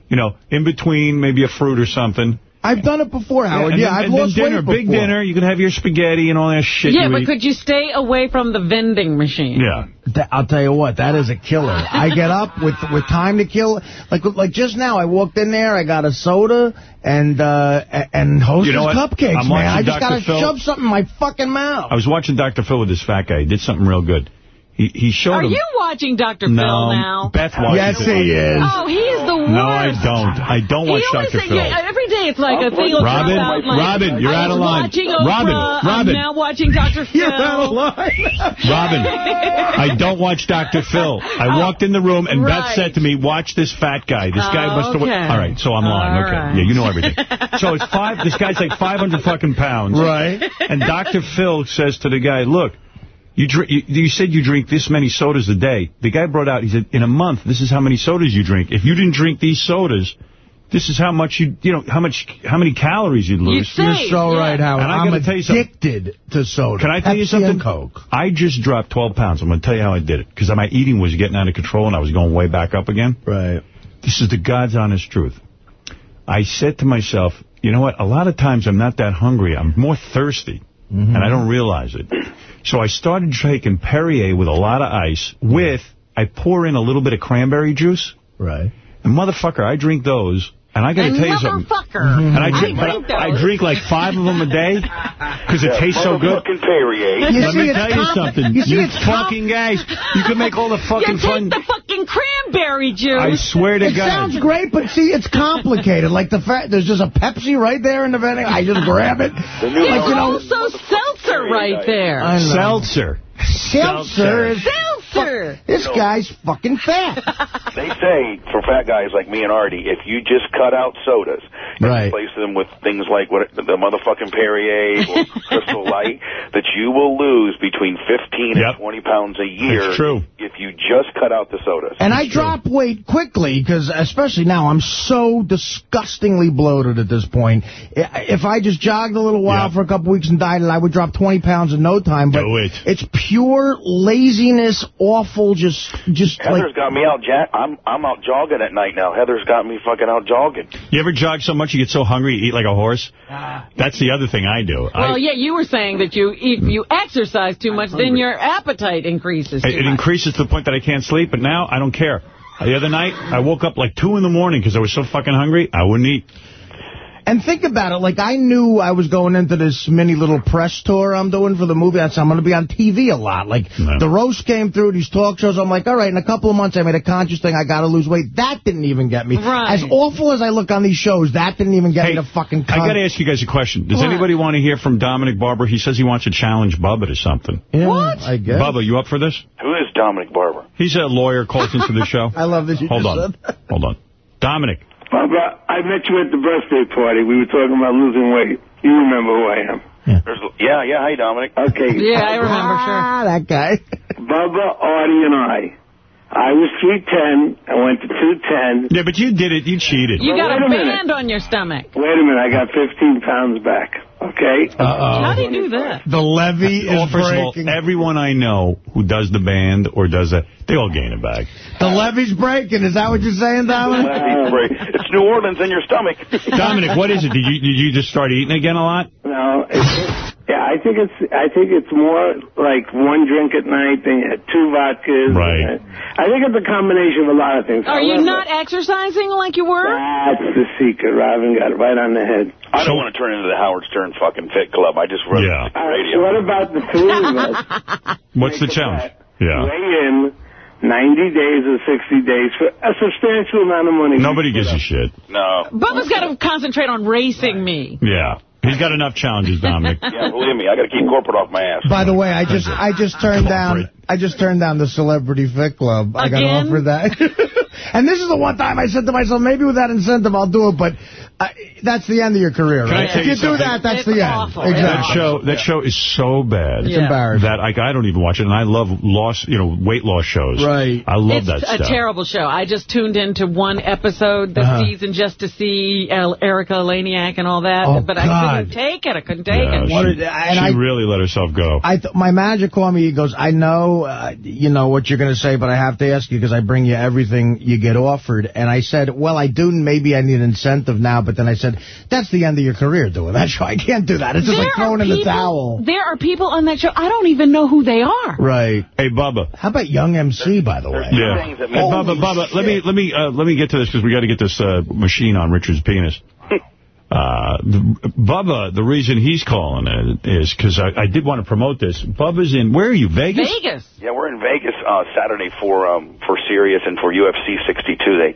You know, in between, maybe a fruit or something. I've done it before, Howard. and Yeah, then, I've and then lost dinner, weight big dinner. You can have your spaghetti and all that shit Yeah, you but eat. could you stay away from the vending machine? Yeah. Th- I'll tell you what, that is a killer. I get up with with time to kill. Like like just now, I walked in there, I got a soda and uh and Hostess You know cupcakes, I'm man. I just gotta shove something in my fucking mouth. I was watching Dr. Phil with this fat guy. He did something real good. He he showed Are him. you watching Dr. no, Phil now? Beth watches Yes, he is. Oh, he is the worst. No, I don't. I don't watch he always Dr. say- Phil. yeah, every day it's like a thing will Robin, drop out Robin, you're I out of line. watching Oprah, Robin, I'm Robin. now watching Dr. Phil. You're out of line. Robin, I don't watch Dr. Phil. I oh, walked in the room and Beth Oh, said to me, watch this fat guy. This guy Oh, must have... okay. All right, so I'm lying. All okay. right. Yeah, you know everything. So it's five... This guy's like 500 fucking pounds. Right. And Dr. Phil says to the guy, look, you, drink, you, you said you drink this many sodas a day. The guy brought out, he said, in a month, this is how many sodas you drink. If you didn't drink these sodas, this is how much you, you know, how much, how many calories you'd lose. say, You're so yeah. right, Howard. And I I'm gotta tell you something. addicted to soda. Can I tell you something? Coke. I just dropped 12 pounds. I'm going to tell you how I did it. Because my eating was getting out of control and I was going way back up again. Right. This is the God's honest truth. I said to myself, you know what? A lot of times I'm not that hungry. I'm more thirsty. Mm-hmm. And I don't realize it. So I started taking Perrier with a lot of ice with, I pour in a little bit of cranberry juice. Right. And motherfucker, I drink those. And I got to And tell you something. motherfucker. Mm-hmm. And I I drink, but drink I, I drink like five of them a day because it tastes so good. Perrier. You Let see, me it's tell you something. you see, you it's fucking guys, you can make all the You fucking take fun. the fucking cranberry juice. I swear to It God. It sounds great, but see, it's complicated. Like the fact there's just a Pepsi right there in the vending. I just grab it. The new Like, you know, also seltzer right there. I know. Seltzer. Seltzer is Seltzer. This guy's fucking fat. They say for fat guys like me and Artie, if you just cut out sodas and Right. replace them with things like what the motherfucking Perrier or Crystal Light, that you will lose between 15 Yep. and 20 pounds a year. It's true. If you just cut out the sodas. And I drop weight quickly because, especially now, I'm so disgustingly bloated at this point. If I just jogged a little while Yeah. for a couple weeks and dieted, I would drop 20 pounds in no time. But Do it. it's pure laziness, awful, just, just Heather's like. got me out. Ja- I'm I'm out jogging at night now. Heather's got me fucking out jogging. You ever jog so much you get so hungry you eat like a horse? Ah. That's the other thing I do. I, Well, yeah, you were saying that you if you exercise too much, then your appetite increases too it, it increases to the point that I can't sleep, but now I don't care. The other night, I woke up like 2 in the morning because I was so fucking hungry, I wouldn't eat. And think about it, like I knew I was going into this mini little press tour I'm doing for the movie. That's I'm going to be on TV a lot. Like No. the roast came through these talk shows. I'm like, all right, in a couple of months I made a conscious thing. I got to lose weight. That didn't even get me. Right. As awful as I look on these shows, that didn't even get me to fucking. I got to ask you guys a question. Does What? anybody want to hear from Dominic Barber? He says he wants to challenge Bubba to something. Yeah, What? I guess. Bubba, you up for this? Who is Dominic Barber? He's a lawyer, calls into the show. I love that you Hold just on. said. Hold on. Dominic. Barbara, I met you at the birthday party. We were talking about losing weight. You remember who I am. There's, yeah, yeah. Hey, Dominic. Okay. Yeah, I remember, sure. Ah, that guy. Bubba, Artie, and I. I was 310. I went to 210. Yeah, but you did it. You cheated. You got Wait a a minute. band on your stomach. Wait a minute. I got 15 pounds back. Okay? How do you do that? The levee is Well, first breaking. of all, everyone I know who does the band or does that, they all gain it back. the levee's breaking. Is that what you're saying, Dominic? Levee's break. It's New Orleans in your stomach. Dominic, what is it? Did you did you just start eating again a lot? No, it's, yeah, I think it's I think it's more like one drink at night, than uh, two vodkas. Right. Uh, I think it's a combination of a lot of things. Are you not exercising like you were? That's the secret. Robin got it right on the head. I don't want to turn into the Howard Stern fucking fit club. I just run Yeah. All right, radio. so what about the three of us? What's the Make a challenge? Yeah. Weigh in, 90 days or 60 days for a substantial amount of money. Nobody gives a shit. No. Bubba's got to concentrate on racing me. Yeah. He's got enough challenges, Dominic. Yeah, believe me, I got to keep corporate off my ass. By the way, I just I just turned down I just turned down the Celebrity Fit Club. I got Again? offered that. and this is the one time I said to myself, maybe with that incentive I'll do it, but I, that's the end of your career, right? If you you do that, that's It's the awful. end. That show, that show is so bad. It's embarrassing. That I, I don't even watch it, and I love loss, you know, weight loss shows. Right. I love that. it's a stuff. terrible show. I just tuned into one episode this Uh-huh. season just to see El- Erika Eleniak and all that, Oh, but I couldn't take it. I couldn't take Yeah, it. she, What did- and she I- really let herself go. I th my manager called me. He goes, I know, uh, you know what you're going to say, but I have to ask you because I bring you everything you get offered. And I said, well, I do. Maybe I need incentive now. But then I said, that's the end of your career doing that show. I can't do that. It's just like throwing are in the towel. There are people on that show, I don't even know who they are. Right. Hey, Bubba. How about Young MC, by the way? Yeah. things that Hey, make- Bubba, Bubba, let me let me uh, let me get to this because we got to get this uh, machine on Richard's penis. Uh, the, Bubba, the reason he's calling it is because I, I did want to promote this. Bubba's in, where are you, Vegas? Vegas. Yeah, we're in Vegas uh, Saturday for um, for Sirius and for UFC 62. They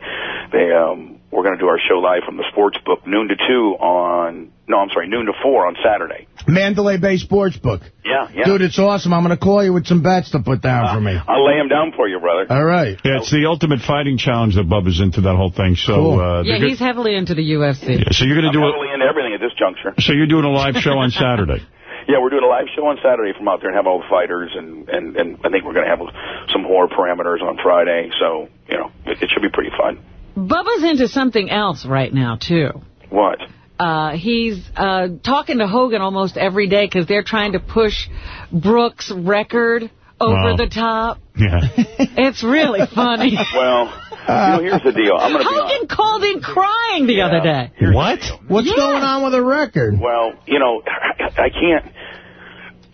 they um, we're going to do our show live from the sports book noon to two on no, I'm sorry, noon to four on Saturday. Mandalay Bay Sportsbook. Yeah, yeah. Dude, it's awesome. I'm going to call you with some bets to put down for me. I'll lay them down for you, brother. All right. Yeah, it's the ultimate fighting challenge that Bubba's into that whole thing. So, Cool. uh, Yeah, he's heavily into the UFC. go- so you're going I'm to do heavily into everything at this juncture. so you're doing a live show on Saturday. Yeah, we're doing a live show on Saturday from out there and have all the fighters, and and and I think we're going to have some horror parameters on Friday. So you know, it, it should be pretty fun. Bubba's into something else right now, too. What? Uh, he's uh, talking to Hogan almost every day because they're trying to push Brooke's record over Wow. the top. Yeah. It's really funny. Well, you know, here's the deal. I'm going to be. Hogan called in crying the other day. What? What's Yeah. going on with the record? Well, you know, I can't.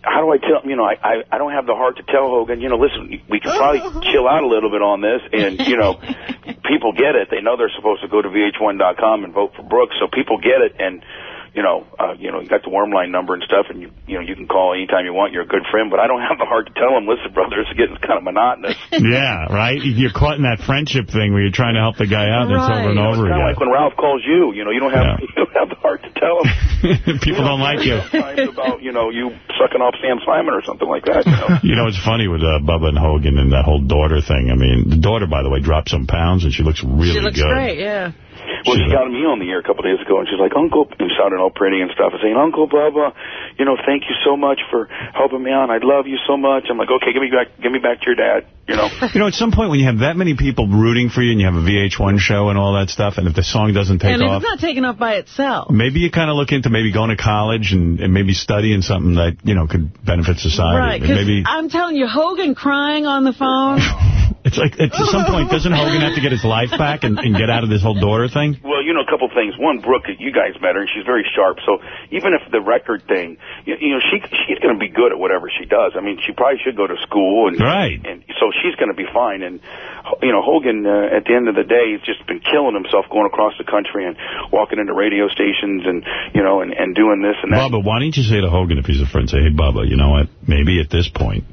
How do I tell? You know, I, I I don't have the heart to tell Hogan. You know, listen, we can probably chill out a little bit on this, and you know, people get it. They know they're supposed to go to VH1.com and vote for Brooks, so people get it. And you know, uh, you know, you got the worm line number and stuff, and you you know, you can call anytime you want. You're a good friend, but I don't have the heart to tell them. Listen, brother, it's getting kind of monotonous. yeah, right? You're caught in that friendship thing where you're trying to help the guy out and it's over and You know, over it's kind of again. like when Ralph calls you. You know, you don't have you don't have the heart to tell him. People don't like you. Times about you know you sucking off Sam Simon or something like that. You know? You know, it's funny with uh, Bubba and Hogan and that whole daughter thing. I mean, the daughter, by the way, dropped some pounds and she looks really good. she looks good. great, yeah. Well, she got me on the air a couple of days ago, and she's like, Uncle, and sounding all pretty and stuff, and saying, Uncle Bubba, you know, thank you so much for helping me out. I love you so much. I'm like, okay, give me back, give me back to your dad. You know. You know, at some point when you have that many people rooting for you and you have a VH1 show and all that stuff, and if the song doesn't take and off, it's not taken off by itself. maybe you kind of look into maybe going to college and, and maybe studying something that, you know, could benefit society. Right, because maybe I'm telling you, Hogan crying on the phone. It's like, at some point, doesn't Hogan have to get his life back and, and get out of this whole daughter thing? Well, you know, a couple things. One, Brooke, you guys met her, and she's very sharp. So even if the record thing, you, you know, she she's going to be good at whatever she does. I mean, she probably should go to school, and Right. and so she's going to be fine. And you know, Hogan, uh, at the end of the day, he's just been killing himself going across the country and walking into radio stations and you know and and doing this and that. Bubba, why don't you say to Hogan if he's a friend, say, hey, Bubba, you know what? Maybe at this point,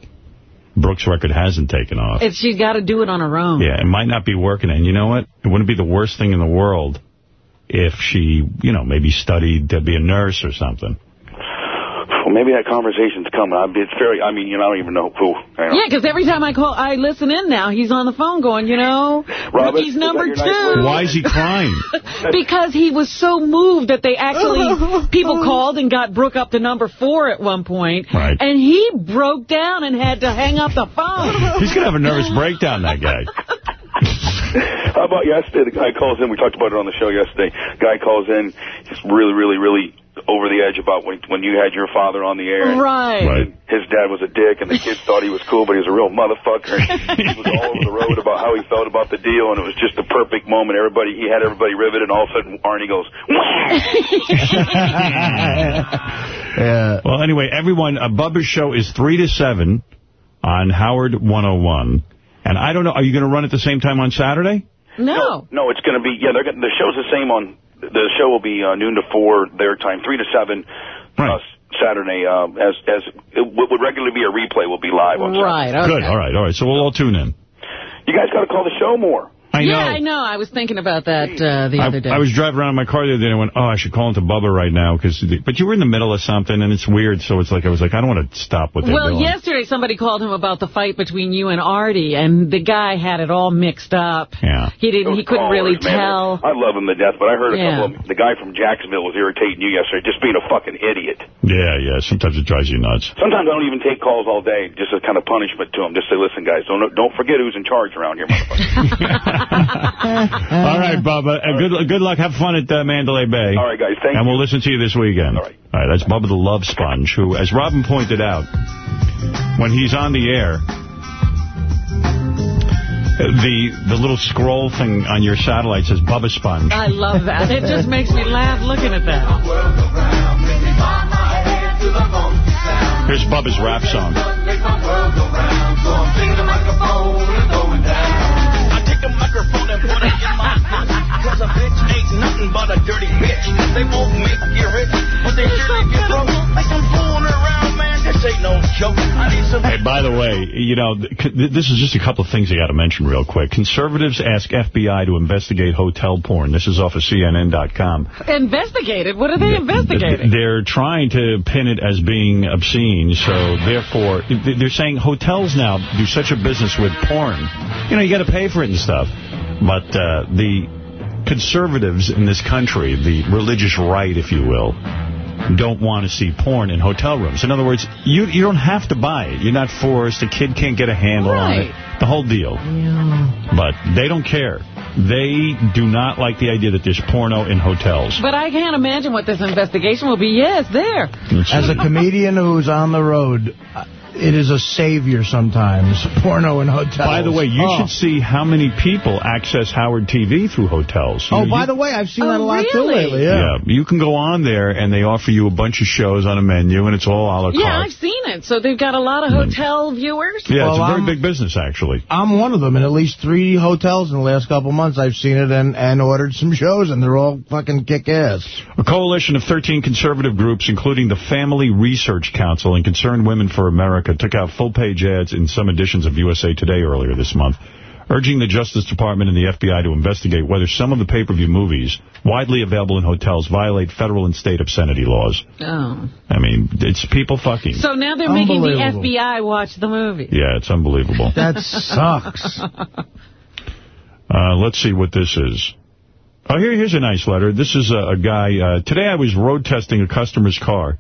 Brooke's record hasn't taken off. If she's got to do it on her own. Yeah, it might not be working. And you know what? It wouldn't be the worst thing in the world if she, you know, maybe studied to be a nurse or something. Well, maybe that conversation's coming. I, it's very. I mean, you know, I don't even know who. I don't Yeah, because every time I call, I listen in now, he's on the phone going, you know, Robert, he's number your nice two. Why is he crying? because he was so moved that they actually, people called and got Brooke up to number four at one point, Right. and he broke down and had to hang up the phone. He's going to have a nervous breakdown, that guy. How about yesterday? The guy calls in. We talked about it on the show yesterday. Guy calls in. He's really, really, really over the edge about when when you had your father on the air. and Right. His dad was a dick, and the kids thought he was cool, but he was a real motherfucker. he was all over the road about how he felt about the deal, and it was just a perfect moment. Everybody, he had everybody riveted, and all of a sudden Arnie goes, yeah. Well, anyway, everyone, uh, Bubba's show is 3 to 7 on Howard 101. And I don't know, are you going to run at the same time on Saturday? No. No, it's going to be, yeah, they're gonna, the show's the same on, the show will be uh, noon to 4 their time, 3 to 7 uh, Saturday, uh, as, as, it, what would regularly be a replay will be live on Saturday. Good, all right, all right. So we'll all tune in. You guys got to call the show more. I yeah, know. I know. I was thinking about that uh, the I, other day. I was driving around in my car the other day and I went, oh, I should call into Bubba right now. Cause the, but you were in the middle of something and it's weird. So it's like, I was like, I don't want to stop what they're well, doing. yesterday somebody called him about the fight between you and Artie, and the guy had it all mixed up. Yeah. He didn't. He couldn't really man, tell. I love him to death, but I heard a Yeah. couple of the guy from Jacksonville was irritating you yesterday, just being a fucking idiot. Yeah, yeah. Sometimes it drives you nuts. Sometimes I don't even take calls all day, just as kind of punishment to him. Just say, listen, guys, don't don't forget who's in charge around here. All right, Bubba. Uh, good good luck. Have fun at uh, Mandalay Bay. All right, guys. Thank and you. we'll listen to you this weekend. All right. All right. That's Bubba the Love Sponge, who, as Robin pointed out, when he's on the air, the the little scroll thing on your satellite says Bubba Sponge. I love that. It just makes me laugh looking at that. Here's Bubba's rap song. Take the microphone and put it in my mouth. Cause a bitch ain't nothing but a dirty bitch. They won't make you rich, but they sure make you broke. Like around, man. This ain't no joke. I need some... Hey, by the way, you know, this is just a couple of things I got to mention real quick. Conservatives ask FBI to investigate hotel porn. This is off of CNN.com. Investigated? What are they investigating? They're trying to pin it as being obscene, so therefore, they're saying hotels now do such a business with porn. You know, you got to pay for it and stuff. But uh, the conservatives in this country, the religious right, if you will, don't want to see porn in hotel rooms. In other words, you you don't have to buy it. You're not forced. A kid can't get a handle on it. The whole deal. Yeah. But they don't care. They do not like the idea that there's porno in hotels. But I can't imagine what this investigation will be. Yes, there. As a comedian who's on the road, it is a savior sometimes, porno in hotels. By the way, you Oh. should see how many people access Howard TV through hotels. Oh, You- by you- the way, I've seen Oh, that a lot too lately. Yeah. you can go on there and they offer you a bunch of shows on a menu and it's all a la carte. Yeah, I've seen it. So they've got a lot of mm. hotel viewers. Yeah, it's a very I'm- big business, actually. I'm one of them. In at least three hotels in the last couple months, I've seen it and, and ordered some shows, and they're all fucking kick-ass. A coalition of 13 conservative groups, including the Family Research Council and Concerned Women for America, took out full-page ads in some editions of USA Today earlier this month, urging the Justice Department and the FBI to investigate whether some of the pay-per-view movies widely available in hotels violate federal and state obscenity laws. Oh. I mean, it's people fucking. So now they're making the FBI watch the movie. Yeah, it's unbelievable. That sucks. Uh, let's see what this is. Oh, here, here's a nice letter. This is a, a guy. Uh, today I was road testing a customer's car,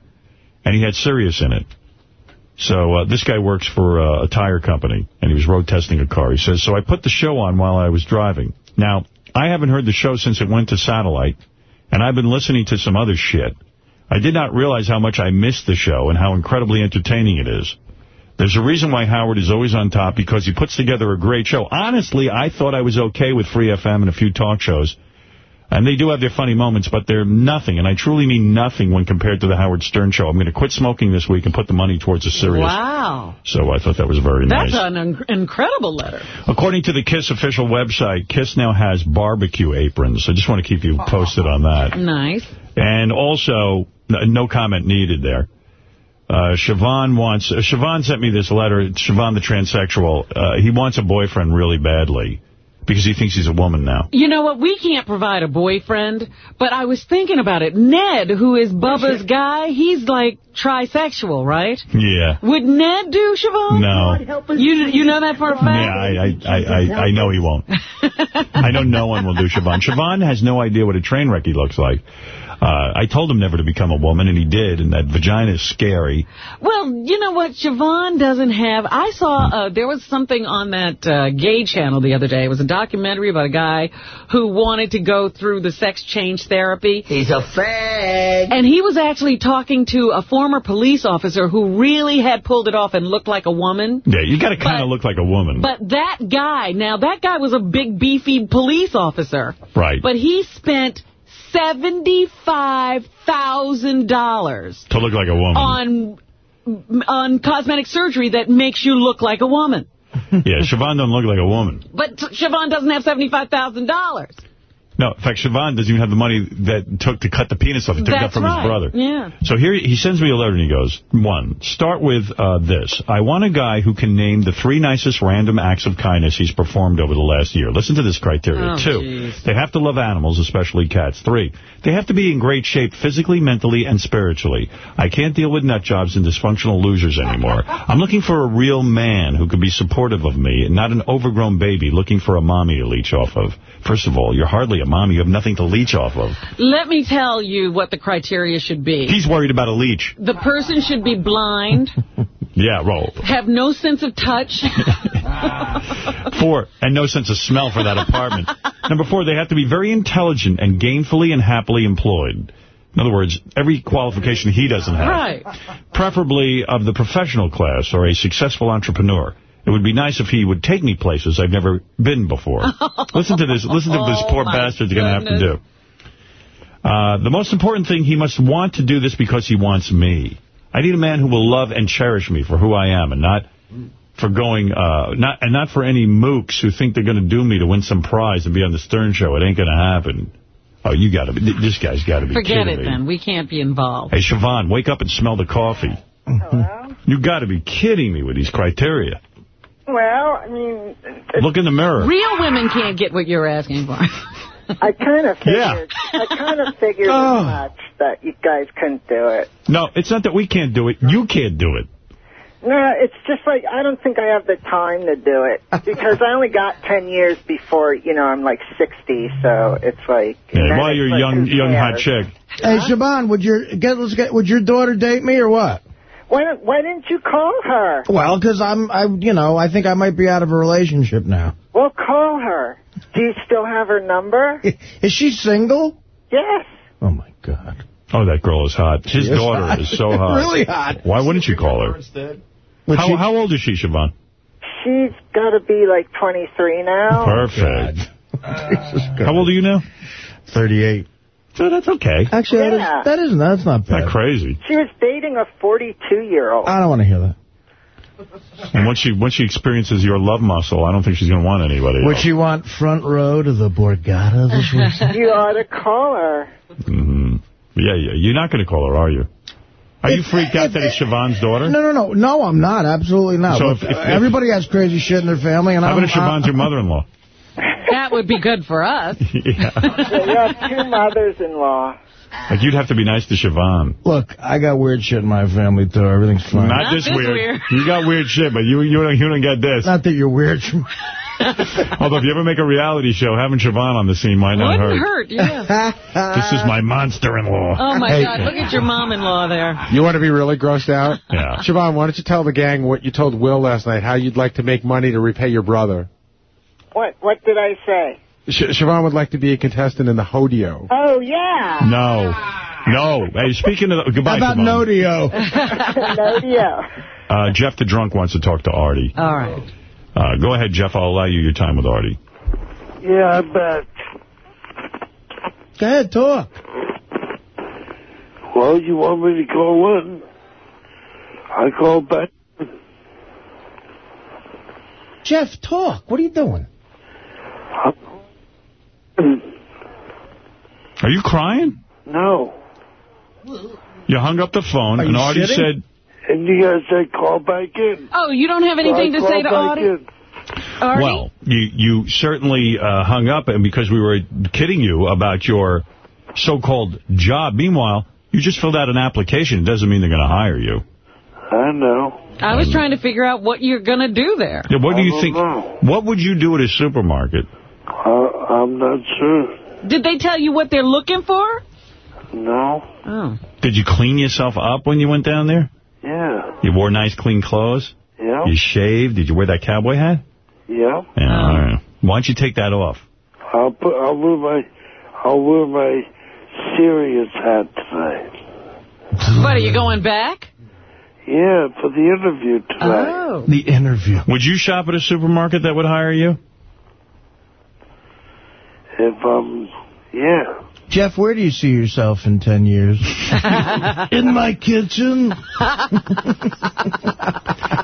and he had Sirius in it. So uh, this guy works for uh, a tire company, and he was road testing a car. He says, so I put the show on while I was driving. Now, I haven't heard the show since it went to satellite, and I've been listening to some other shit. I did not realize how much I missed the show and how incredibly entertaining it is. There's a reason why Howard is always on top, because he puts together a great show. Honestly, I thought I was okay with Free FM and a few talk shows. And they do have their funny moments, but they're nothing. And I truly mean nothing when compared to the Howard Stern show. I'm going to quit smoking this week and put the money towards a Sirius. Wow. So I thought that was very That's nice. That's an incredible letter. According to the KISS official website, KISS now has barbecue aprons. I just want to keep you posted on that. Nice. And also, no comment needed there. Uh, Siobhan wants, uh, Siobhan sent me this letter, Siobhan the transsexual. Uh, he wants a boyfriend really badly because he thinks he's a woman now. You know what? We can't provide a boyfriend, but I was thinking about it. Ned, who is Bubba's guy, he's like trisexual, right? Yeah. Would Ned do, Siobhan? No. You you know that for a fact? Yeah, I, I, I, I, I know he won't. I know no one will do Siobhan. Siobhan has no idea what a train wreck he looks like. Uh, I told him never to become a woman, and he did, and that vagina is scary. Well, you know what? Siobhan doesn't have... I saw... Uh, there was something on that uh, gay channel the other day. It was a documentary about a guy who wanted to go through the sex change therapy. He's a fag. And he was actually talking to a former police officer who really had pulled it off and looked like a woman. Yeah, you got to kind of look like a woman. But that guy, now that guy was a big beefy police officer. right. But he spent $75,000 to look like a woman. on on cosmetic surgery that makes you look like a woman. yeah, Siobhan doesn't look like a woman. But Siobhan doesn't have $75,000. No, in fact, Siobhan doesn't even have the money that took to cut the penis off. He took it up from right. his brother. Yeah. So here he sends me a letter and he goes, one, start with uh, this. I want a guy who can name the three nicest random acts of kindness he's performed over the last year. Listen to this criteria. Oh, Two, jeez. they have to love animals, especially cats. Three, they have to be in great shape physically, mentally, and spiritually. I can't deal with nut jobs and dysfunctional losers anymore. I'm looking for a real man who can be supportive of me and not an overgrown baby looking for a mommy to leech off of. First of all, you're hardly a mom. You have nothing to leech off of. Let me tell you what the criteria should be. He's worried about a leech. The person should be blind, Yeah, roll. have no sense of touch. Four, and no sense of smell for that apartment. Number four, they have to be very intelligent and gainfully and happily employed. In other words, every qualification he doesn't have. right. Preferably of the professional class or a successful entrepreneur. It would be nice if he would take me places I've never been before. listen to this. Listen to what this Oh, poor my bastard's going to have to do. Uh, the most important thing, he must want to do this because he wants me. I need a man who will love and cherish me for who I am and not for going, uh, not and not for any mooks who think they're going to do me to win some prize and be on the Stern Show. It ain't going to happen. Oh, you got to be, this guy's got to be Forget kidding it me. then. We can't be involved. Hey, Siobhan, wake up and smell the coffee. Hello? You got to be kidding me with these criteria. Well, I mean, Look in the mirror. Real women can't get what you're asking for. I kind of figured, Yeah. I kind of figured Oh. much that you guys couldn't do it. No, it's not that we can't do it. You can't do it. No, it's just like I don't think I have the time to do it because I only got 10 years before, you know, I'm like 60, so it's like... and Yeah, while you're like, young, young hot chick. Hey, Siobhan, would your get let's get would your daughter date me or what? Why, don't- why didn't you call her? Well, because I'm, I, you know, I think I might be out of a relationship now. Well, call her. Do you still have her number? Is she single? Yes. Oh my God. Oh, that girl is hot. His She is daughter hot. is so hot. Really hot. Why wouldn't you call her? Would How, she- how old is she, Siobhan? She's got to be like 23 now. Perfect. How old are you now? 38. So that's okay. Actually, that, Yeah. is, that isn't. That's not bad. Not crazy. She was dating a 42-year-old. I don't want to hear that. And once she once she experiences your love muscle, I don't think she's going to want anybody Would else. she want front row to the Borgata this week? You ought to call her. hmm Yeah, yeah. You're not going to call her, are you? Are you freaked out that it's Siobhan's daughter? No, no, no. No, I'm not. Absolutely not. So Look, if- if- everybody has crazy shit in their family. and How I'm, about if Siobhan's your I'm- mother-in-law? That would be good for us. yeah. So you have two mothers-in-law. Like, you'd have to be nice to Siobhan. Look, I got weird shit in my family, too. Everything's fine. Not, this, weird. You got weird shit, but you you don't, you don't get this. Not that you're weird. Although if you ever make a reality show, having Siobhan on the scene might not Wouldn't hurt. hurt, yeah. This is my monster-in-law. Oh, my Hey. God. Look at your mom-in-law there. You want to be really grossed out? Yeah. Siobhan, why don't you tell the gang what you told Will last night, how you'd like to make money to repay your brother? What What did I say? Sh Siobhan would like to be a contestant in the Hodeo. Oh, yeah. No. No. Hey, speaking of... Goodbye, How about Siobhan. Nodio? Nodio. Uh, Jeff the Drunk wants to talk to Artie. All right. Uh, go ahead, Jeff. I'll allow you your time with Artie. Yeah, I bet. Go ahead, talk. Well, you want me to call in? I call back. Jeff, talk. What are you doing? Are you crying? No. You hung up the phone, Are and you Artie shitting? said... And you guys said call back in. Oh, you don't have anything So to say to call Artie? in. Artie? Well, you you certainly uh, hung up and because we were kidding you about your so-called job. Meanwhile, you just filled out an application. It doesn't mean they're going to hire you. I know. I was trying to figure out what you're going to do there. Yeah, what do I you don't think? know. What would you do at a supermarket? Uh, I'm not sure. Did they tell you what they're looking for? No. Oh. Did you clean yourself up when you went down there? Yeah. You wore nice, clean clothes? Yeah. You shaved? Did you wear that cowboy hat? Yeah. Yeah, all right. Why don't you take that off? I'll put. I'll wear my. I'll wear my Sirius hat tonight. What, are you going back? Yeah, for the interview tonight. Oh. The interview. Would you shop at a supermarket that would hire you? If um, yeah. Jeff, where do you see yourself in 10 years? in my kitchen.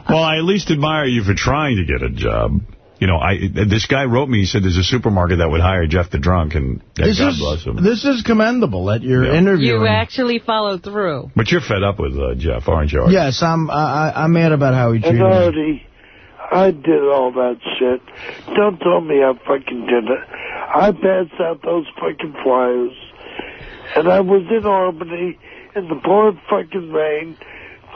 Well, I at least admire you for trying to get a job. You know, I this guy wrote me, he said there's a supermarket that would hire Jeff the Drunk, and This God is, bless him. this is commendable that you're Yeah. interviewing. You actually followed through. But you're fed up with uh, Jeff, aren't you? Artie? Yes, I'm I, I- I'm mad about how he And treated me. I did all that shit. Don't tell me I fucking did it. I passed out those fucking flyers. And I was in Albany in the pouring fucking rain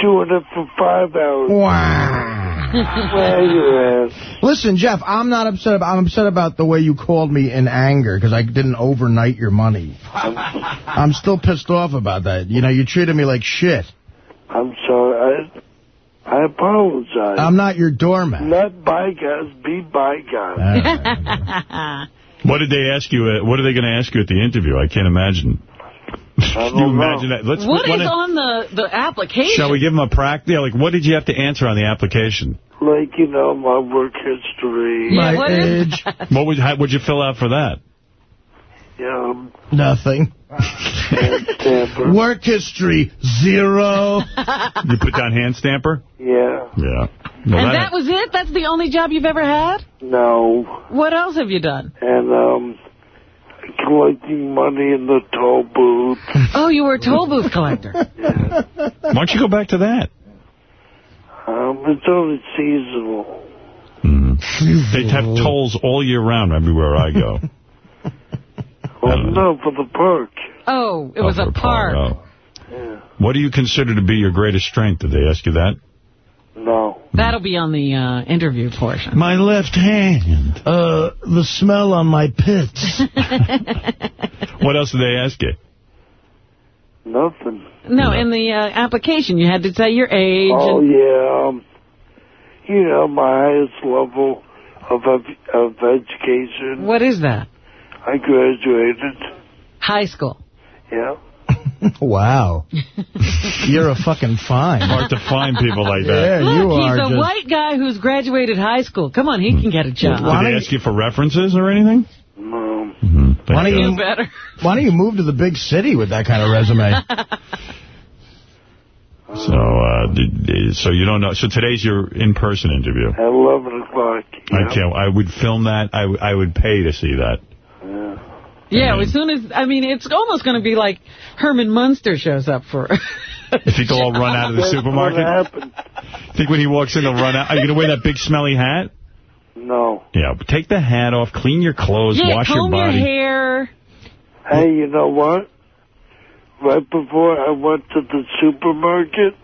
doing it for five hours. Wow, your ass. Listen, Jeff, I'm not upset. About, I'm upset about the way you called me in anger because I didn't overnight your money. I'm still pissed off about that. You know, you treated me like shit. I'm sorry. I, I apologize. I'm not your doormat. Let bygones be bygones. What did they ask you? Uh, what are they going to ask you at the interview? I can't imagine. Can you imagine that? Let's. What is wanna- on the, the application? Shall we give him a practice? Yeah, like, what did you have to answer on the application? Like, you know, my work history. Yeah, what is that? What would how would you fill out for that? Um, Nothing. Work history, zero. You put down hand stamper? Yeah. Yeah. and that was it? That's the only job you've ever had? No. What else have you done? And, um, collecting money in the toll booth. Oh, you were a toll booth collector. Why don't you go back to that? Um, it's only seasonal. They have tolls all year round everywhere I go. Well, no, for the park. Oh, it was a park. Oh. What do you consider to be your greatest strength? Did they ask you that? No. That'll be on the uh, interview portion. My left hand. Uh, the smell on my pits. What else did they ask you? Nothing. No, in the uh, application, you had to say your age. Oh, and yeah. Um, you know, my highest level of, ev- of education. What is that? I graduated. High school. Yeah. wow. You're a fucking fine. Hard to find people like Yeah, that. you Look, are he's a just... white guy who's graduated high school. Come on, he can get a job. Why Did they ask you for references or anything? No. Why don't, You you, better. why don't you move to the big city with that kind of resume? So, uh, did, did- so you don't know. So today's your in-person interview. At 11 o'clock. I can't. I would film that. I, I would pay to see that. Yeah, as soon as, I mean, it's almost going to be like Herman Munster shows up for You think they'll all run out of the supermarket? what happened. Think when he walks in, they'll run out? Are you going to wear that big smelly hat? No. Yeah, take the hat off, clean your clothes, Yeah, wash your body. comb your hair. Hey, you know what? Right before I went to the supermarket,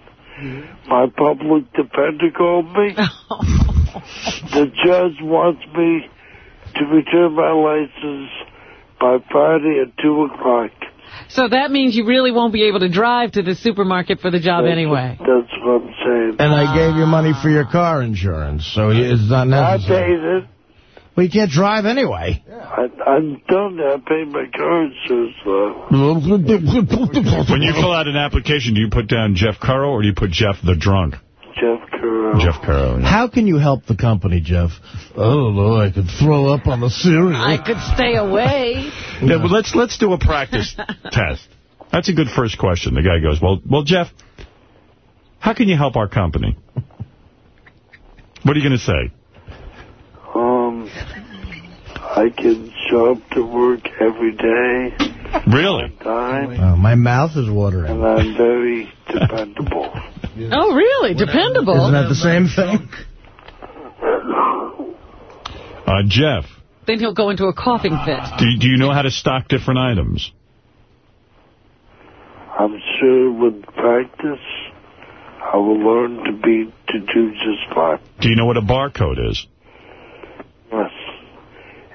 my public defender called me. the judge wants me to return my license by Friday at 2 o'clock. So that means you really won't be able to drive to the supermarket for the job anyway. That's what I'm saying. And I gave you money for your car insurance, so it's not necessary. I necessary. paid it. Well, you can't drive anyway. I, I'm done. I paid my car insurance. When you fill out an application, do you put down Jeff Currow or do you put Jeff the drunk? Jeff Currow. Jeff Currow. yeah. How can you help the company, Jeff? I don't know. I could throw up on the cereal. I could stay away. Yeah, but let's let's do a practice test. That's a good first question. The guy goes, "Well, well, Jeff, how can you help our company?" What are you going to say? Um, I can show up to work every day. Really? Time, Oh, my mouth is watering. and I'm very dependable. Oh, really? Dependable. Isn't that the same thing? Uh, Jeff, Then he'll go into a coughing fit. do you, do you know how to stock different items? I'm sure with practice, I will learn to be to do just fine. Do you know what a barcode is? Yes,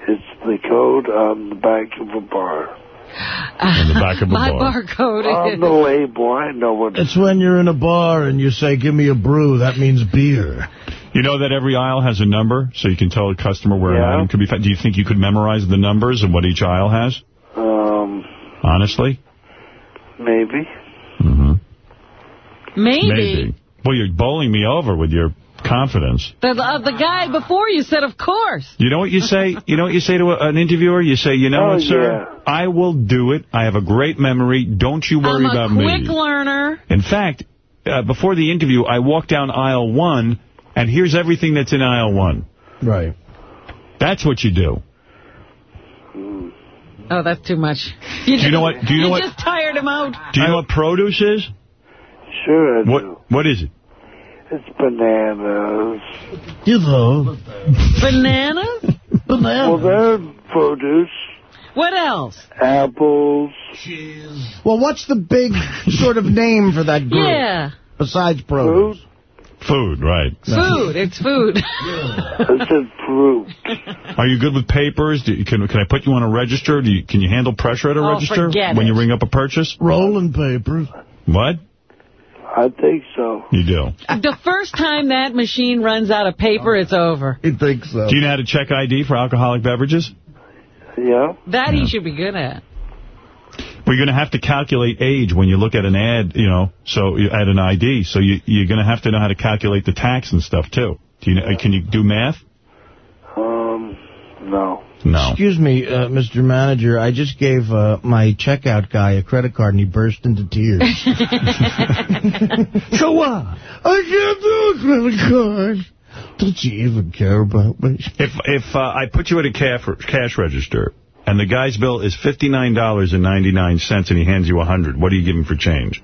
it's the code on the back of a bar. On the back of a My bar. barcode On is... the label, I know what It's when you're in a bar and you say, give me a brew. That means beer. You know that every aisle has a number, so you can tell a customer where an item could be found. Do you think you could memorize the numbers of what each aisle has? Um, Honestly? maybe. Mm-hmm. Maybe. Well, you're bowling me over with your confidence. The, uh, the guy before you said, of course. You know what you say? You know what you say to a, an interviewer? You say, you know Oh, what, sir? yeah. I will do it. I have a great memory. Don't you worry about me. I'm a about quick me. learner. In fact, uh, before the interview, I walked down aisle one, and here's everything that's in aisle one. Right. That's what you do. Oh, that's too much. Do you know what- do you know what- just tired him out. Do you know what produce is? Sure I What do. What is it? It's bananas. You know. Bananas? Well, they're produce. What else? Apples. Cheese. Well, what's the big sort of name for that group? Yeah. Besides produce. Food, right. Food. It's food. I said fruit. Are you good with papers? Do you, can Can I put you on a register? Do you, can you handle pressure at a Oh, register when it. you ring up a purchase? Rolling papers. What? I think so. You do. the first time that machine runs out of paper, it's over. You think so? Do you know how to check ID for alcoholic beverages? Yeah. That he should be good at. Well, you're going to have to calculate age when you look at an ad, you know, so you- at an ID. So you, you're going to have to know how to calculate the tax and stuff, too. Do you know, Can you do math? Um, no. No. Excuse me, uh, Mr. Manager. I just gave uh, my checkout guy a credit card, and he burst into tears. so what? I can't do a credit card. Don't you even care about me? If if uh, I put you at a cash, cash register and the guy's bill is $59.99 and he hands you a 100 what are you giving for change?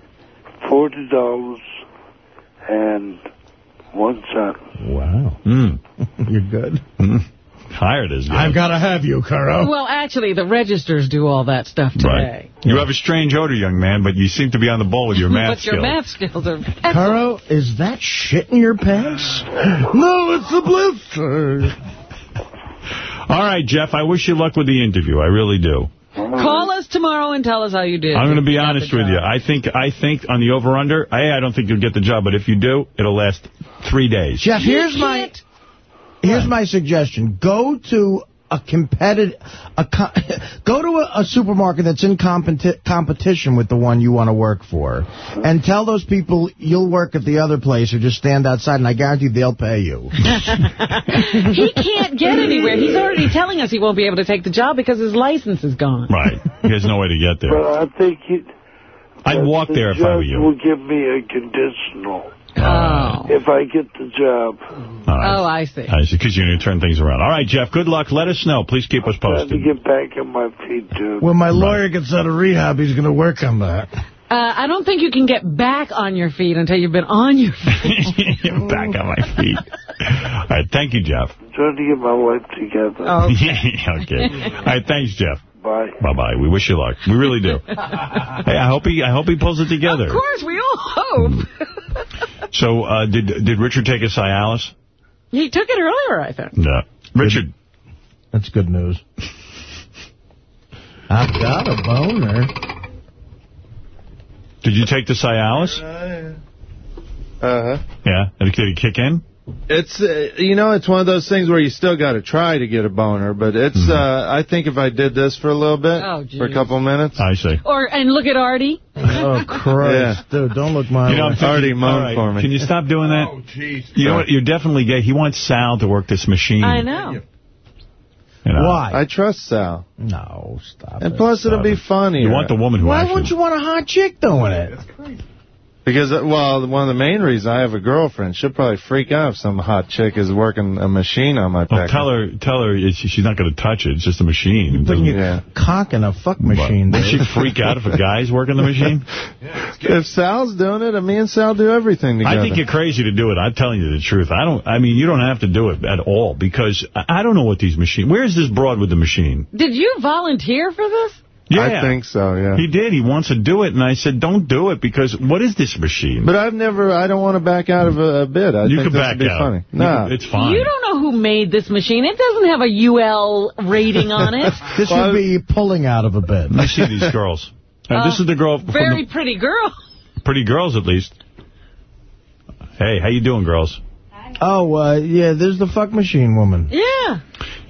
Forty dollars and one cent. Wow. Mm. You're good. Hire this guy. I've got to have you, Caro. Well, actually, the registers do all that stuff today. Right. You have a strange odor, young man, but you seem to be on the ball with your math skills. but your skills. math skills are Caro, is that shit in your pants? no, it's a blister. All right, Jeff, I wish you luck with the interview. I really do. Call us tomorrow and tell us how you did. I'm going to be honest with you. I think I think on the over-under, i don't think you'll get the job, but if you do, it'll last three days. Jeff, here's my here's my suggestion. Go to a competitive, a co go to a, a supermarket that's in competi competition with the one you want to work for, and tell those people you'll work at the other place or just stand outside, and I guarantee they'll pay you. he can't get anywhere. He's already telling us he won't be able to take the job because his license is gone. Right. He has no way to get there. But I think he, I'd walk the there if I were you. will give me a conditional Oh. if I get the job. All right. Oh, I see. I see, because you're going to turn things around. All right, Jeff, good luck. Let us know. Please keep us Trying to posted. get back on my feet, dude. When my lawyer gets out of rehab, he's going to work on that. Uh, I don't think you can get back on your feet until you've been on your feet. Back on my feet. All right, thank you, Jeff. trying to get my life together. Okay. okay. All right, thanks, Jeff. Bye. Bye-bye. We wish you luck. We really do. hey, I hope he I hope he pulls it together. Of course, we all hope. So, uh, did did Richard take a Cialis? he took it earlier, I think. No. Richard. That's good news. I've got a boner. Did you take the Cialis? Uh-huh. Yeah. Did it kick in? It's, uh, you know, it's one of those things where you still got to try to get a boner, but it's, Mm-hmm. uh, I think if I did this for a little bit, Oh, for a geez. couple minutes. I see. Or and look at Artie. Oh, Christ. Dude, don't look my You know, way. I'm thinking, moaned all right, for me. Can you stop doing that? Oh, jeez. You know what? You're definitely gay. He wants Sal to work this machine. I know. You know? Why? I trust Sal. No, stop And it. plus, it'll be funny. You want the woman who Why actually... wouldn't you want a hot chick doing it? Because, uh, well, one of the main reasons I have a girlfriend, she'll probably freak out if some hot chick is working a machine on my Well, tell her, tell her it's, she's not going to touch it. It's just a machine. It Putting doesn't- your cock in a fuck machine. Would she dude. freak out if a guy's working the machine? If Sal's doing it, me and Sal do everything together. I think you're crazy to do it. I'm telling you the truth. I don't. I mean, you don't have to do it at all because I I don't know what these machines. Where's this broad with the machine? Did you volunteer for this? Yeah, I think so, yeah. he did. He wants to do it, and I said, don't do it because what is this machine? But I've never, I don't want to back out of a, a bid. I you think can back be out. funny. No. can- it's fine. You don't know who made this machine. It doesn't have a UL rating on it. This would be pulling out of a bed. Let me see these girls. Uh, this is the girl Very the pretty girl. pretty girls, at least. Hey, how you doing, girls? Oh, uh, yeah, there's the fuck machine woman. Yeah.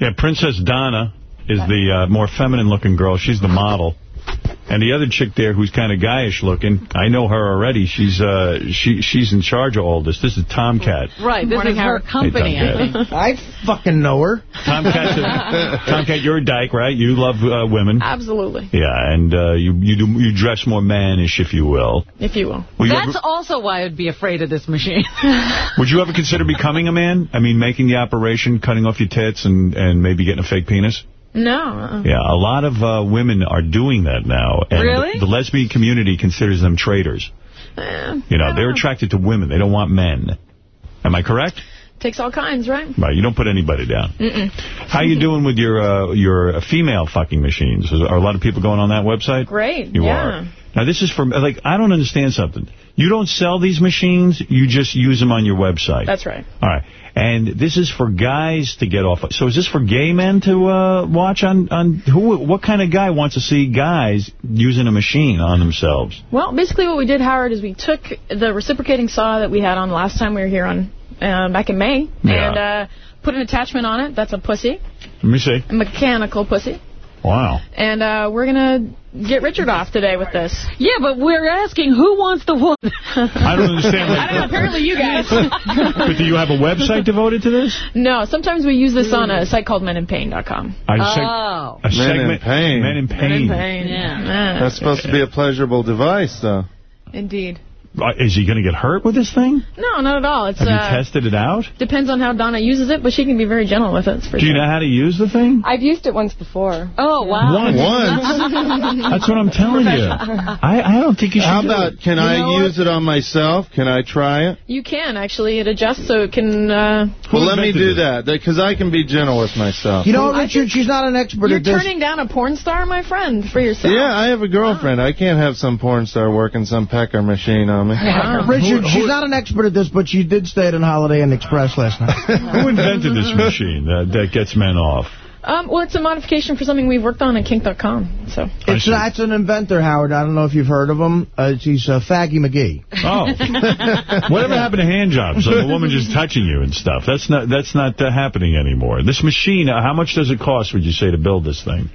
Yeah, Princess Donna is the uh, more feminine-looking girl. She's the model. And the other chick there who's kind of guyish looking, I know her already. She's uh, she she's in charge of all this. This is Tomcat. Right, this Morning, is her company, Hey, I Tomcat. think. I fucking know her. Tomcat, Tomcat, you're a dyke, right? You love uh, women. Absolutely, Yeah, and uh, you you do you dress more mannish, if you will. if you will. Will you That's ever- also why I'd be afraid of this machine. Would you ever consider becoming a man? I mean, making the operation, cutting off your tits, and, and maybe getting a fake penis? No. Uh-uh. Yeah, a lot of uh, women are doing that now. And Really? The lesbian community considers them traitors. You know, they're attracted to women. They don't want men. Am I correct? takes all kinds, right? Right, you don't put anybody down. Mm-mm. How you doing with your uh, your female fucking machines? Are a lot of people going on that website? Great. You yeah. are. Now, this is for, like, I don't understand something. You don't sell these machines, you just use them on your website. That's right. All right. And this is for guys to get off. So is this for gay men to uh, watch on, on who? What kind of guy wants to see guys using a machine on themselves? Well, basically what we did, Howard, is we took the reciprocating saw that we had on the last time we were here on uh, back in May Yeah. and uh, put an attachment on it. That's a pussy, Let me see. a mechanical pussy. Wow. And uh, we're going to get Richard off today with this. yeah, but we're asking who wants the woman. I don't understand. I don't know, apparently you guys. But do you have a website devoted to this? no, sometimes we use this on a site called meninpain.com. I Oh. seg- a Men in pain. Men in Men in pain. Yeah. That's supposed to be a pleasurable device, though. Indeed. Is he going to get hurt with this thing? No, not at all. It's Have you uh, tested it out? depends on how Donna uses it, but she can be very gentle with it. For Do you sure. know how to use the thing? I've used it once before. Oh, wow. Once. That's what I'm telling you. I, I don't think you should How about, it. can You I know use it on myself? Can I try it? You can actually. It adjusts so it can. Uh, Well, let me do it? that, because I can be gentle with myself. You know, Richard, she's not an expert you're turning down a porn star, my friend, for yourself. Yeah, I have a girlfriend. I can't have some porn star working some pecker machine on me. Richard, she's not an expert at this, but she did stay at an Holiday Inn Express last night. Who invented this machine that, that gets men off? Um, well, it's a modification for something we've worked on at kink.com. So. It's, that's an inventor, Howard. I don't know if you've heard of him. Uh, he's uh, Faggy McGee. Oh, whatever happened to hand jobs? Like a woman just touching you and stuff. That's not that's not uh, happening anymore. This machine, uh, how much does it cost? Would you say to build this thing?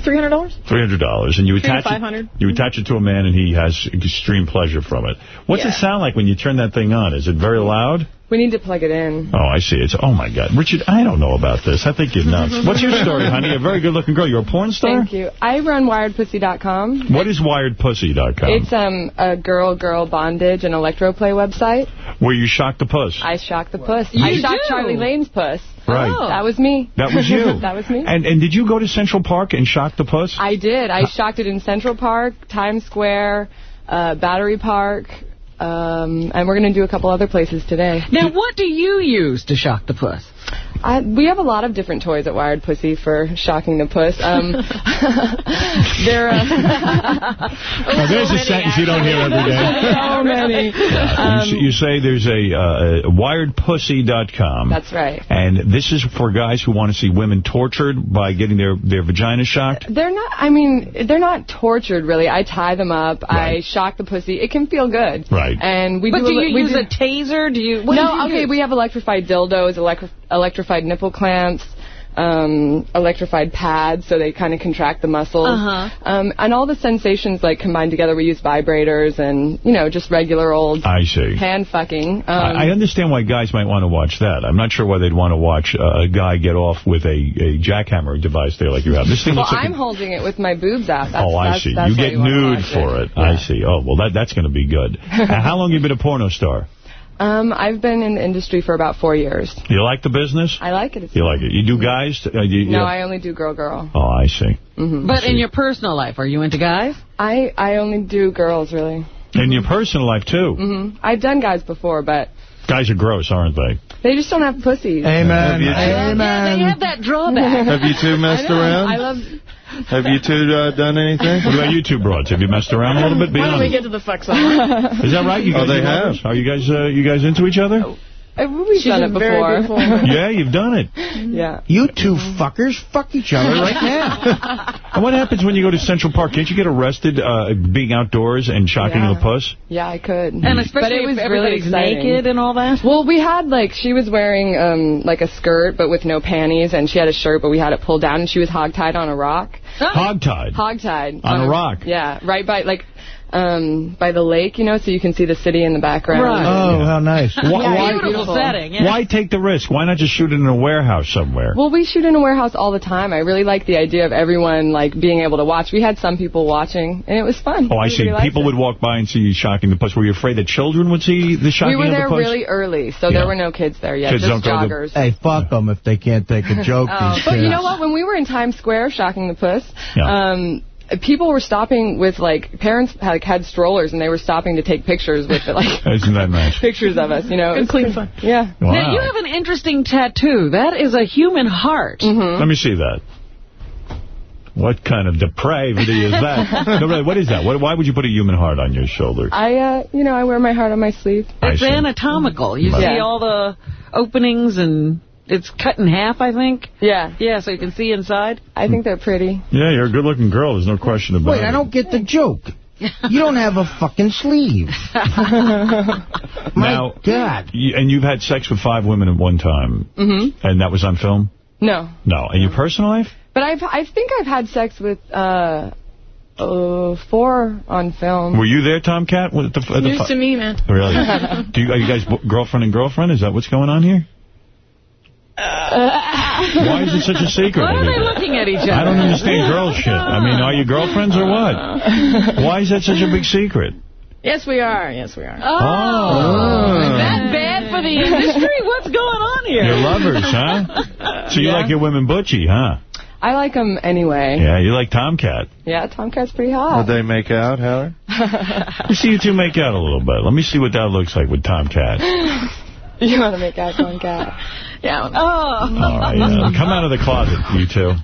Mm, Three hundred dollars. Three hundred dollars, and you attach it. You attach it to a man, and he has extreme pleasure from it. What's Yeah. it sound like when you turn that thing on? Is it very loud? We need to plug it in. Oh, I see. It's oh my God, Richard. I don't know about this. I think you're nuts. What's your story, honey? A very good-looking girl. You're a porn star. Thank you. I run WiredPussy.com. What is WiredPussy.com? It's um a girl-girl bondage and electroplay website. Where you shock the puss. I shock the puss. You I shocked? Charlie Laine's puss. Right. Oh. That was me. That was you. that was me. And and did you go to Central Park and shock the puss? I did. I shocked it in Central Park, Times Square, uh, Battery Park, um, and we're going to do a couple other places today. Now, what do you use to shock the puss? I, we have a lot of different toys at Wired Pussy for shocking the puss. Um, they're uh, Now, there's a sentence you don't hear every day. so many. You Um, you say there's a, uh, wiredpussy.com. that's right. And this is for guys who want to see women tortured by getting their, their vagina shocked? They're not. I mean, they're not tortured really. I tie them up. I shock the pussy. It can feel good. Right. And we but do. do you we use do, a taser? Do you? What no. do you okay. use? We have electrified dildos, electri- electrified nipple clamps. Um, electrified pads, so they kind of contract the muscles. Uh-huh. Um, and all the sensations like combined together. We use vibrators and you know just regular old I see. hand fucking. Um, I I understand why guys might want to watch that. I'm not sure why they'd want to watch uh, a guy get off with a, a jackhammer device there like you have. This thing well, looks like I'm a- holding it with my boobs out. That's, Oh, I that's, see. That's you get wanna nude for it. I see. Oh, well, that that's going to be good. and how long you been a porno star? Um, I've been in the industry for about four years. You like the business? I like it. It's You like it? You do guys? Uh, you, you no, have- I only do girl girl. Oh, I see. hmm But in your personal life, are you into guys? I I only do girls really. In your personal life, too. Mm -hmm. I've done guys before, but Guys are gross, aren't they? they just don't have pussies. Amen. Yeah, Amen. They have that drawback. Have you two messed I around? I love. Have you two uh, done anything? What about you two broads? Have you messed around a little bit? Be Why don't we get to the fuck song? Is that right? You Oh, guys they are have. lovers? Are you guys uh, you guys into each other? Uh, We've She's done it before. Yeah, you've done it. yeah. You two fuckers fuck each other right now. And what happens when you go to Central Park? Can't you get arrested uh, being outdoors and shocking Yeah. the puss? Yeah, I could. And especially but it if was really exciting. naked and all that? Well, we had, like, she was wearing, um, like, a skirt, but with no panties, and she had a shirt, but we had it pulled down, and she was hogtied on a rock. Hogtied? Hogtied. On a rock? Yeah, right by, like, um, by the lake, you know, so you can see the city in the background. Oh, how nice. Why, Yeah, why- beautiful setting, yeah. Why take the risk? Why not just shoot it in a warehouse somewhere? Well, we shoot in a warehouse all the time. I really like the idea of everyone, like, being able to watch. We had some people watching, and it was fun. Oh, I see. Everybody liked People it. would walk by and see you shocking the puss. Were you afraid that children would see the shocking the other? We were of the there really early, so Yeah. there were no kids there yet, Kids just don't go to- joggers. Hey, fuck them if they can't take a joke. Oh, these but you know what? When we were in Times Square shocking the puss, Yeah. um, people were stopping with like parents had, like, had strollers and they were stopping to take pictures with like Isn't that nice? pictures of us. You know, Good, it's clean fun. Yeah. Now, you have an interesting tattoo. That is a human heart. Mm-hmm. Let me see that. What kind of depravity is that? no, really, what is that? What, why would you put a human heart on your shoulder? I, uh, you know, I wear my heart on my sleeve. It's anatomical. You see all the openings and it's cut in half, I think. Yeah. Yeah, so you can see inside. I think they're pretty. Yeah, you're a good-looking girl. There's no question about Wait, it. I don't get the joke. You don't have a fucking sleeve. My now, God. you- and you've had sex with five women at one time, Mm-hmm. and that was on film? No. No. In your personal life? But I've, I think I've had sex with, uh, uh, four on film. Were you there, Tomcat? At the, at the News to me, man. Really? Do you, are you guys bo- girlfriend and girlfriend? Is that what's going on here? Why is it such a secret? Why are they looking at each other? I don't understand girl shit. I mean, are you girlfriends or what? Why is that such a big secret? Yes, we are. Yes, we are. Oh. oh. Is that bad for the industry? What's going on here? You're lovers, huh? So you Yeah. like your women butchy, huh? I like them anyway. Yeah, you like Tomcat. Yeah, Tomcat's pretty hot. Would they make out, Howard? Let me see you two make out a little bit. Let me see what that looks like with Tomcat. you want to make out Tomcat? yeah. Oh. All right, uh, come out of the closet, you two.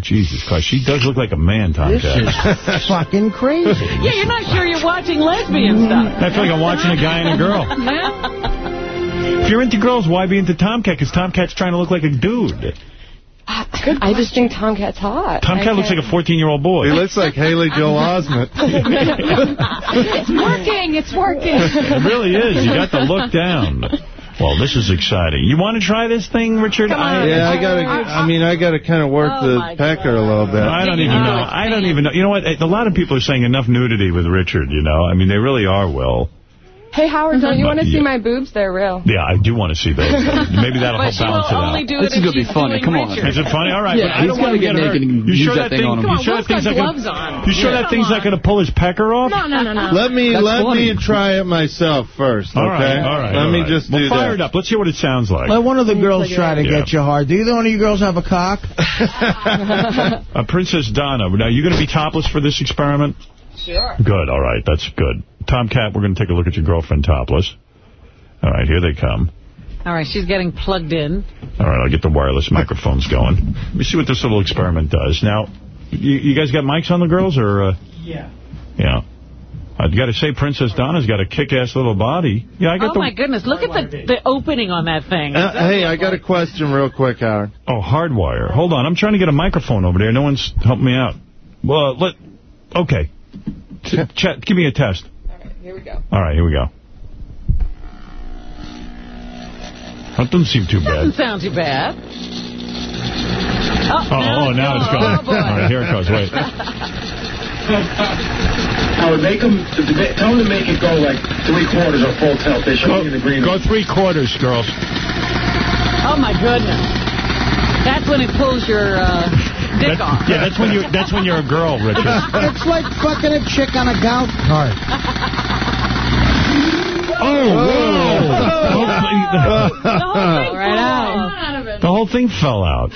Jesus Christ, she does look like a man, This Tomcat. is fucking crazy. Yeah, you're not sure you're watching lesbian stuff. I feel like I'm watching a guy and a girl. If you're into girls, why be into Tomcat? Because Tomcat's trying to look like a dude. I just think Tomcat's hot. Tomcat looks like a 14-year-old boy. He looks like Haley Joel Osment. it's working. It's working. It really is. You got the look down. Well, this is exciting. You want to try this thing, Richard? I, Yeah, I gotta. I mean, I gotta kind of work Oh, the pecker a little bit. I don't even know. I don't even know. You know what? A lot of people are saying enough nudity with Richard, you know. I mean, they really are, Will. Hey, Howard, don't you want to see my boobs? They're real. Yeah, I do want to see those. Maybe that'll help balance it out. This is gonna be funny. Come on. Richard. Is it funny? All right. Yeah, but I he's don't gotta want to get get naked and You use sure that that thing thing? on him. You Come on, sure Will's that thing's got gloves on. You sure that thing's not going to pull his pecker off? No, no, no, no. Let me let me try it myself first. Okay. right, all right. Let all me right. just well, do fire it up. Let's hear what it sounds like. Let one of the girls try to get you hard. Do either one of you girls have a cock? Uh, Princess Donna, now you're going to be topless for this experiment? Sure. Good, all right, that's good. Tomcat, we're going to take a look at your girlfriend topless. All right, here they come. All right, she's getting plugged in. All right, I'll get the wireless microphones going. Let me see what this little experiment does. Now, you, you guys got mics on the girls, or? Uh, Yeah. yeah. I've got to say, Princess Donna's got a kick-ass little body. Yeah, I got Oh, the... my goodness. Look at the, the opening on that thing. Uh, hey, I got a question real quick, Howard. Oh, hardwire. Hold on, I'm trying to get a microphone over there. No one's helping me out. Well, let... Okay. T chat, give me a test. All right, Here we go. All right, here we go. That doesn't seem too bad. Doesn't sound too bad. Oh, oh, now it's going. Oh, boy. All right, here it goes. Wait. I would make them, tell them to make it go like three quarters or full tilt. They should Go, be in agreement. go three quarters, girls. Oh, my goodness. That's when it pulls your uh, dick That- off. yeah, that's when you that's when you're a girl, Richard. it's like fucking a chick on a golf cart. Oh, right out. The whole thing fell out.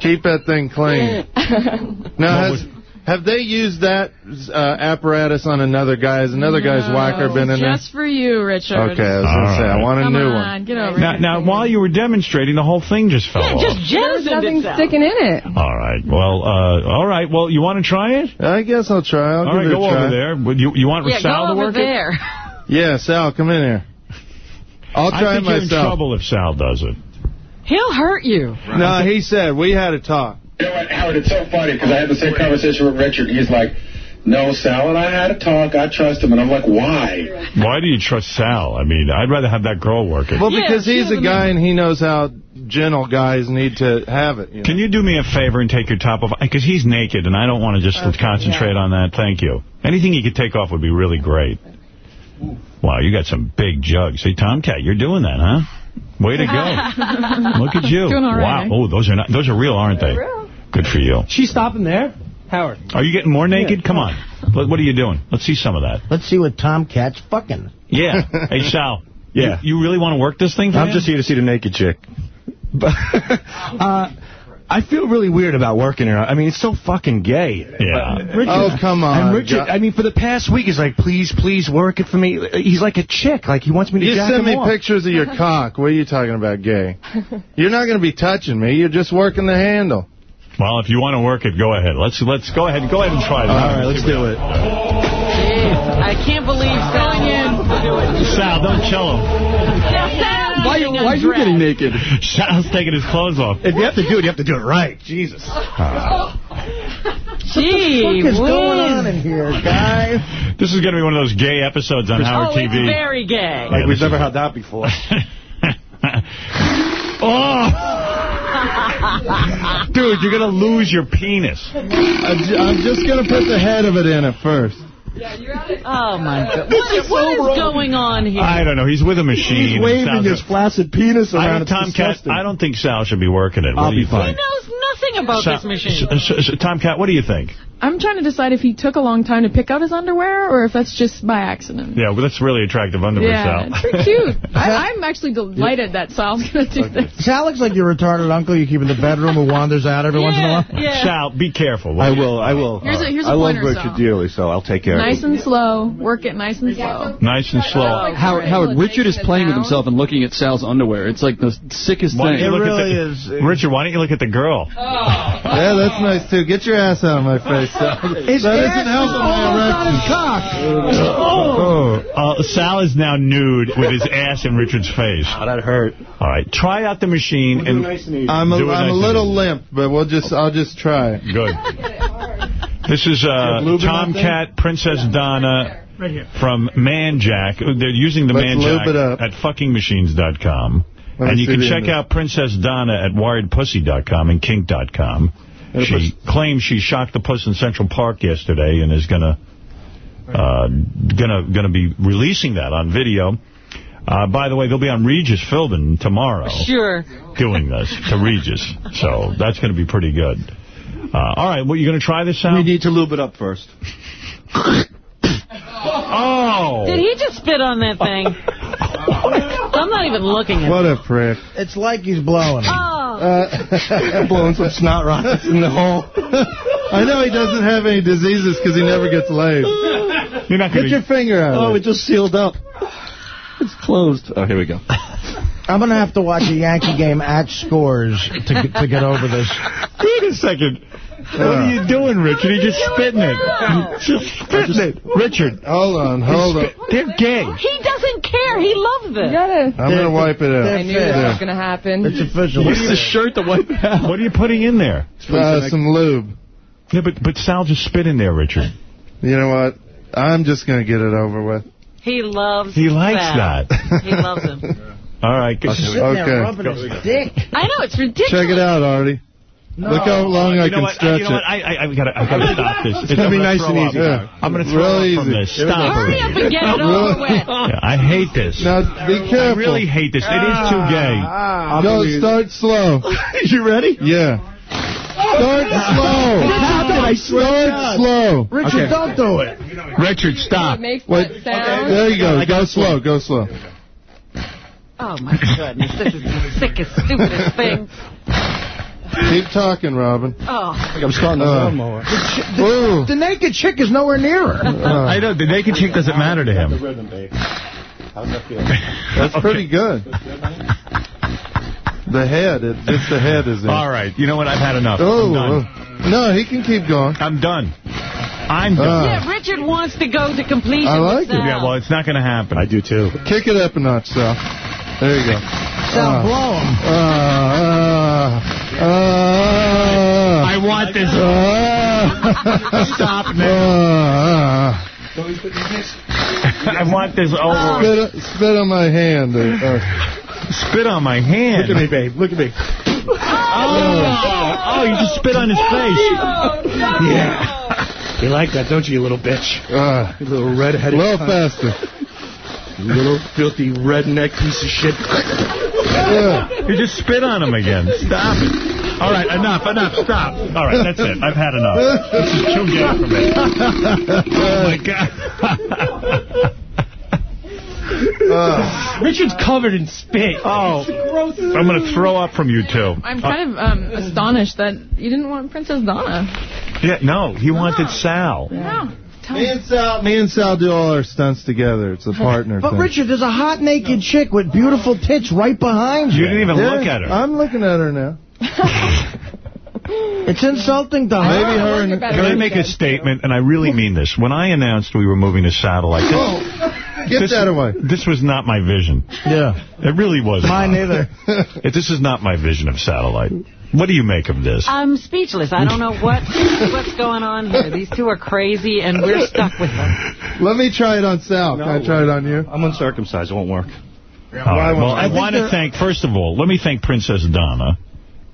Keep that thing clean. Now, has, have they used that uh, apparatus on another guy? Has another guy's whacker been in there? Just for you, Richard. Okay, I was going to say, I want a Come new on, one. get over Now, it. now, while you were demonstrating, the whole thing just fell off. just There's nothing sticking in it. All right. Well, uh, all right. Well, you want to try it? I guess I'll try. I'll all give right, it go a try. over there. Would You, you want Yeah, Sal to over work there. it? Yeah, Sal, come in here. I'll try I try think it you're in trouble if Sal does it. He'll hurt you. No, he said we had a talk. You know what? Howard, it's so funny because I had the same conversation with Richard. He's like, no, Sal and I had a talk. I trust him. And I'm like, why? Why do you trust Sal? I mean, I'd rather have that girl working. it. Well, because he's a guy and he knows how gentle guys need to have it. You know? Can you do me a favor and take your top off? Because he's naked, and I don't want to just concentrate on that. Thank you. Anything you could take off would be really great. Wow, you got some big jugs. Hey, Tomcat, you're doing that, huh? Way to go. Look at you. Doing all right, wow. Oh, those are not, those are real, aren't they? Good for you. She's stopping there? Howard. Are you getting more naked? Come on. What, what are you doing? Let's see some of that. Let's see what Tomcat's fucking. Yeah. Hey, Sal. Yeah. You, you really want to work this thing for I'm you? just here to see the naked chick. But uh, I feel really weird about working here. I mean, it's so fucking gay. Yeah. Richard, Oh, come on. And Richard, I mean, for the past week, he's like, please, please work it for me. He's like a chick. Like, he wants me to You jack send me off. pictures of your cock. What are you talking about, gay? You're not going to be touching me. You're just working the handle. Well, if you want to work it, go ahead. Let's let's go ahead. Go ahead and try it. All right, let's do it. I can't believe going in. Sal, don't chill him. Why, why are you getting naked? Sal's taking his clothes off. If you have to do it, you have to do it right. Jesus. Gee What is whiz. going on in here, guys? This is going to be one of those gay episodes on Howard Oh, TV. it's very gay. Like, Yeah, we've this never is- had that before. oh! Dude, you're going to lose your penis. I'm just going to put the head of it in at first. Oh, my God. What is, what is going on here? I don't know. He's with a machine. He's waving his flaccid penis I around. don't, It's Tomcat. I don't think Sal should be working it. What I'll do be you fine. think? He knows nothing about Sal- this machine. S- s- s- Tomcat, what do you think? I'm trying to decide if he took a long time to pick out his underwear or if that's just by accident. Yeah, well, that's really attractive underwear, Yeah, Sal. it's pretty cute. I, I'm actually delighted that Sal's going to do this. Sal looks like your retarded uncle you keep in the bedroom who wanders out every once in a while. Yeah. Sal, be careful. I will, I will. Here's a- here's a I love pointer, Richard Sal. dearly, so I'll take care Nice of it. Nice and slow. Work it nice and slow. Nice and slow. Howard, Howard, Richard is playing with himself and looking at Sal's underwear. It's like the sickest Why thing. you look really at the, is. Richard, why don't you look at the girl? Yeah, that's nice, too. Get your ass out of my face. Sal. His that ass isn't helping my erection. cock. Oh. Uh, Sal is now nude with his ass in Richard's face. Oh, that hurt. All right, try out the machine. and I'm a, Do it I'm nice a little limp, but we'll just I'll just try it. Good. This is uh, lube in that Tomcat Princess Donna from Manjack. They're using the Let's lube it Manjack at fuckingmachines.com. Let And you can check out Princess Donna at wiredpussy.com and kink.com. It'll She claims she shocked the puss in Central Park yesterday and is gonna uh, gonna gonna be releasing that on video. Uh, by the way, they'll be on Regis Philbin tomorrow Sure. doing this to Regis. So that's going to be pretty good. Uh, all right, well, you going to try this out? We need to lube it up first. Oh! Did he just spit on that thing? I'm not even looking at What it. a prick. It's like he's blowing. Oh. Uh, Blowing some snot rockets in the hole. I know he doesn't have any diseases because he never gets laid. You're not Get your to... finger out Oh, of it it. just sealed up. It's closed. Oh, here we go. I'm going to have to watch a Yankee game at Scores to, to get over this. Wait a second. What are you doing, Richard? You're just spitting it. Just spitting it. Richard. Hold on, hold on. They're gay. He doesn't care. He loves You it. gotta. I'm going to wipe it out. I knew that was going to happen. It's official. Use the shirt to wipe it out. What are you putting in there? Uh, some lube. Yeah, but, but Sal just spit in there, Richard. You know what? I'm just going to get it over with. He loves He likes that. that. He loves him. All right. good. He's sitting there Okay. rubbing his dick. I know, it's ridiculous. Check it out, Artie. Look how long I can what? stretch You know it. I, I, I gotta, I gotta stop this. It's gonna be nice and easy. Yeah. I'm gonna throw Real up easy. from this. Here we go. Stop. Hurry up and get it over with. Yeah, I hate this. Now, be careful. I really hate this. It is too ah, gay. Ah. Go, start slow. you ready? Yeah. Start slow. I Start slow. Richard, Okay. don't do it. Richard, stop. Make Wait. what sound? There you go. Go slow. Go slow. Oh, my goodness. This is the sickest, stupidest thing. Keep talking, Robin. Oh. I'm starting the Uh, lawnmower. Ooh. The naked chick is nowhere near her. Uh, I know, the naked chick doesn't matter to him. rhythm, babe. How's that feel? That's pretty good. The head, it, just the head is in. All right, you know what? I've had enough. I'm Oh, done. uh, no, he can keep going. I'm done. I'm done. Uh, Yeah, Richard wants to go to completion I like it. Yeah, well, it's not going to happen. I do too. Kick it up a notch, Sal. There you go. Sal, Uh, blow him. Uh, uh, uh, I want this this. Stop Uh. I want this over. Spit, spit on my hand. Uh, uh, Spit on my hand. Look at me, babe. Look at me. Oh, oh, you just spit on his face. Yeah. You like that, don't you, you little bitch? Uh, you little red-headed A little faster. You little filthy redneck piece of shit. You just spit on him again. Stop it. All right, enough, enough, stop. All right, that's it. I've had enough. This is too gay for me. Oh, my God. Richard's covered in spit. Oh, I'm going to throw up from you two. I'm kind of um, astonished that you didn't want Princess Donna. Yeah, no, he wanted Sal. No. Me and Sal, me and Sal do all our stunts together. It's a partner But thing. Richard, there's a hot naked chick with beautiful tits right behind you. You didn't even Yeah, look at her. I'm looking at her now. It's insulting to her. Maybe her and... Can I make a statement? And I really mean this. When I announced we were moving to satellite, this, Oh, Get this, that away. This was not my vision. Yeah. It really was. Mine not. neither. It- This is not my vision of satellite. What do you make of this? I'm speechless. I don't know what what's going on here. These two are crazy, and we're stuck with them. Let me try it on Sal. Can I try it on you? I'm uncircumcised. It won't work. All right, well, I, I want to thank, first of all, let me thank Princess Donna.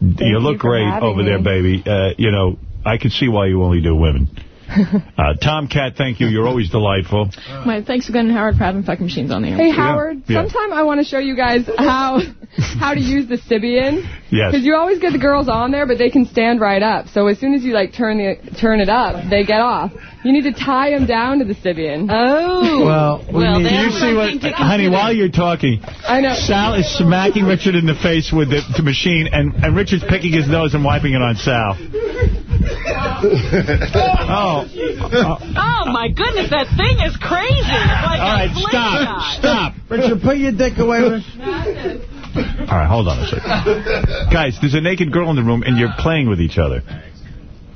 you you look for great having over there, baby. Uh, you know, I can see why you only do women. Uh, Tomcat, thank you. You're always delightful. My thanks again, Howard, for having fucking machines on the air. Hey, Howard, Yeah. sometime I want to show you guys how how to use the Sybian. Yes. Because you always get the girls on there, but they can stand right up. So as soon as you, like, turn the turn it up, they get off. You need to tie him down to the Sybian. Oh. Well, we Well, need- You see what, honey, while you're talking, I know. Sal is smacking Richard in the face with the, the machine, and, and Richard's picking his nose and wiping it on Sal. Oh. oh. Oh, my goodness, that thing is crazy. It's like All a right, stop. slingshot. Stop. Richard, put your dick away. Rich. All right, hold on a second. Guys, there's a naked girl in the room, and you're playing with each other.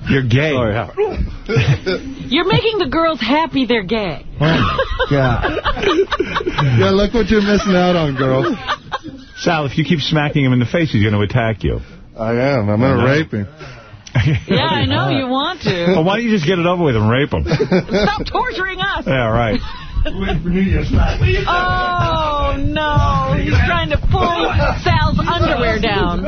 You're gay. Sorry, Howard. You're making the girls happy they're gay. Oh, yeah. Yeah, look what you're missing out on, girls. Sal, if you keep smacking him in the face, he's going to attack you. I am. I'm going to rape him. Yeah, I know you want to. Well, why don't you just get it over with and rape him? Stop torturing us. Yeah, right. Oh, no. He's trying to pull Sal's underwear down.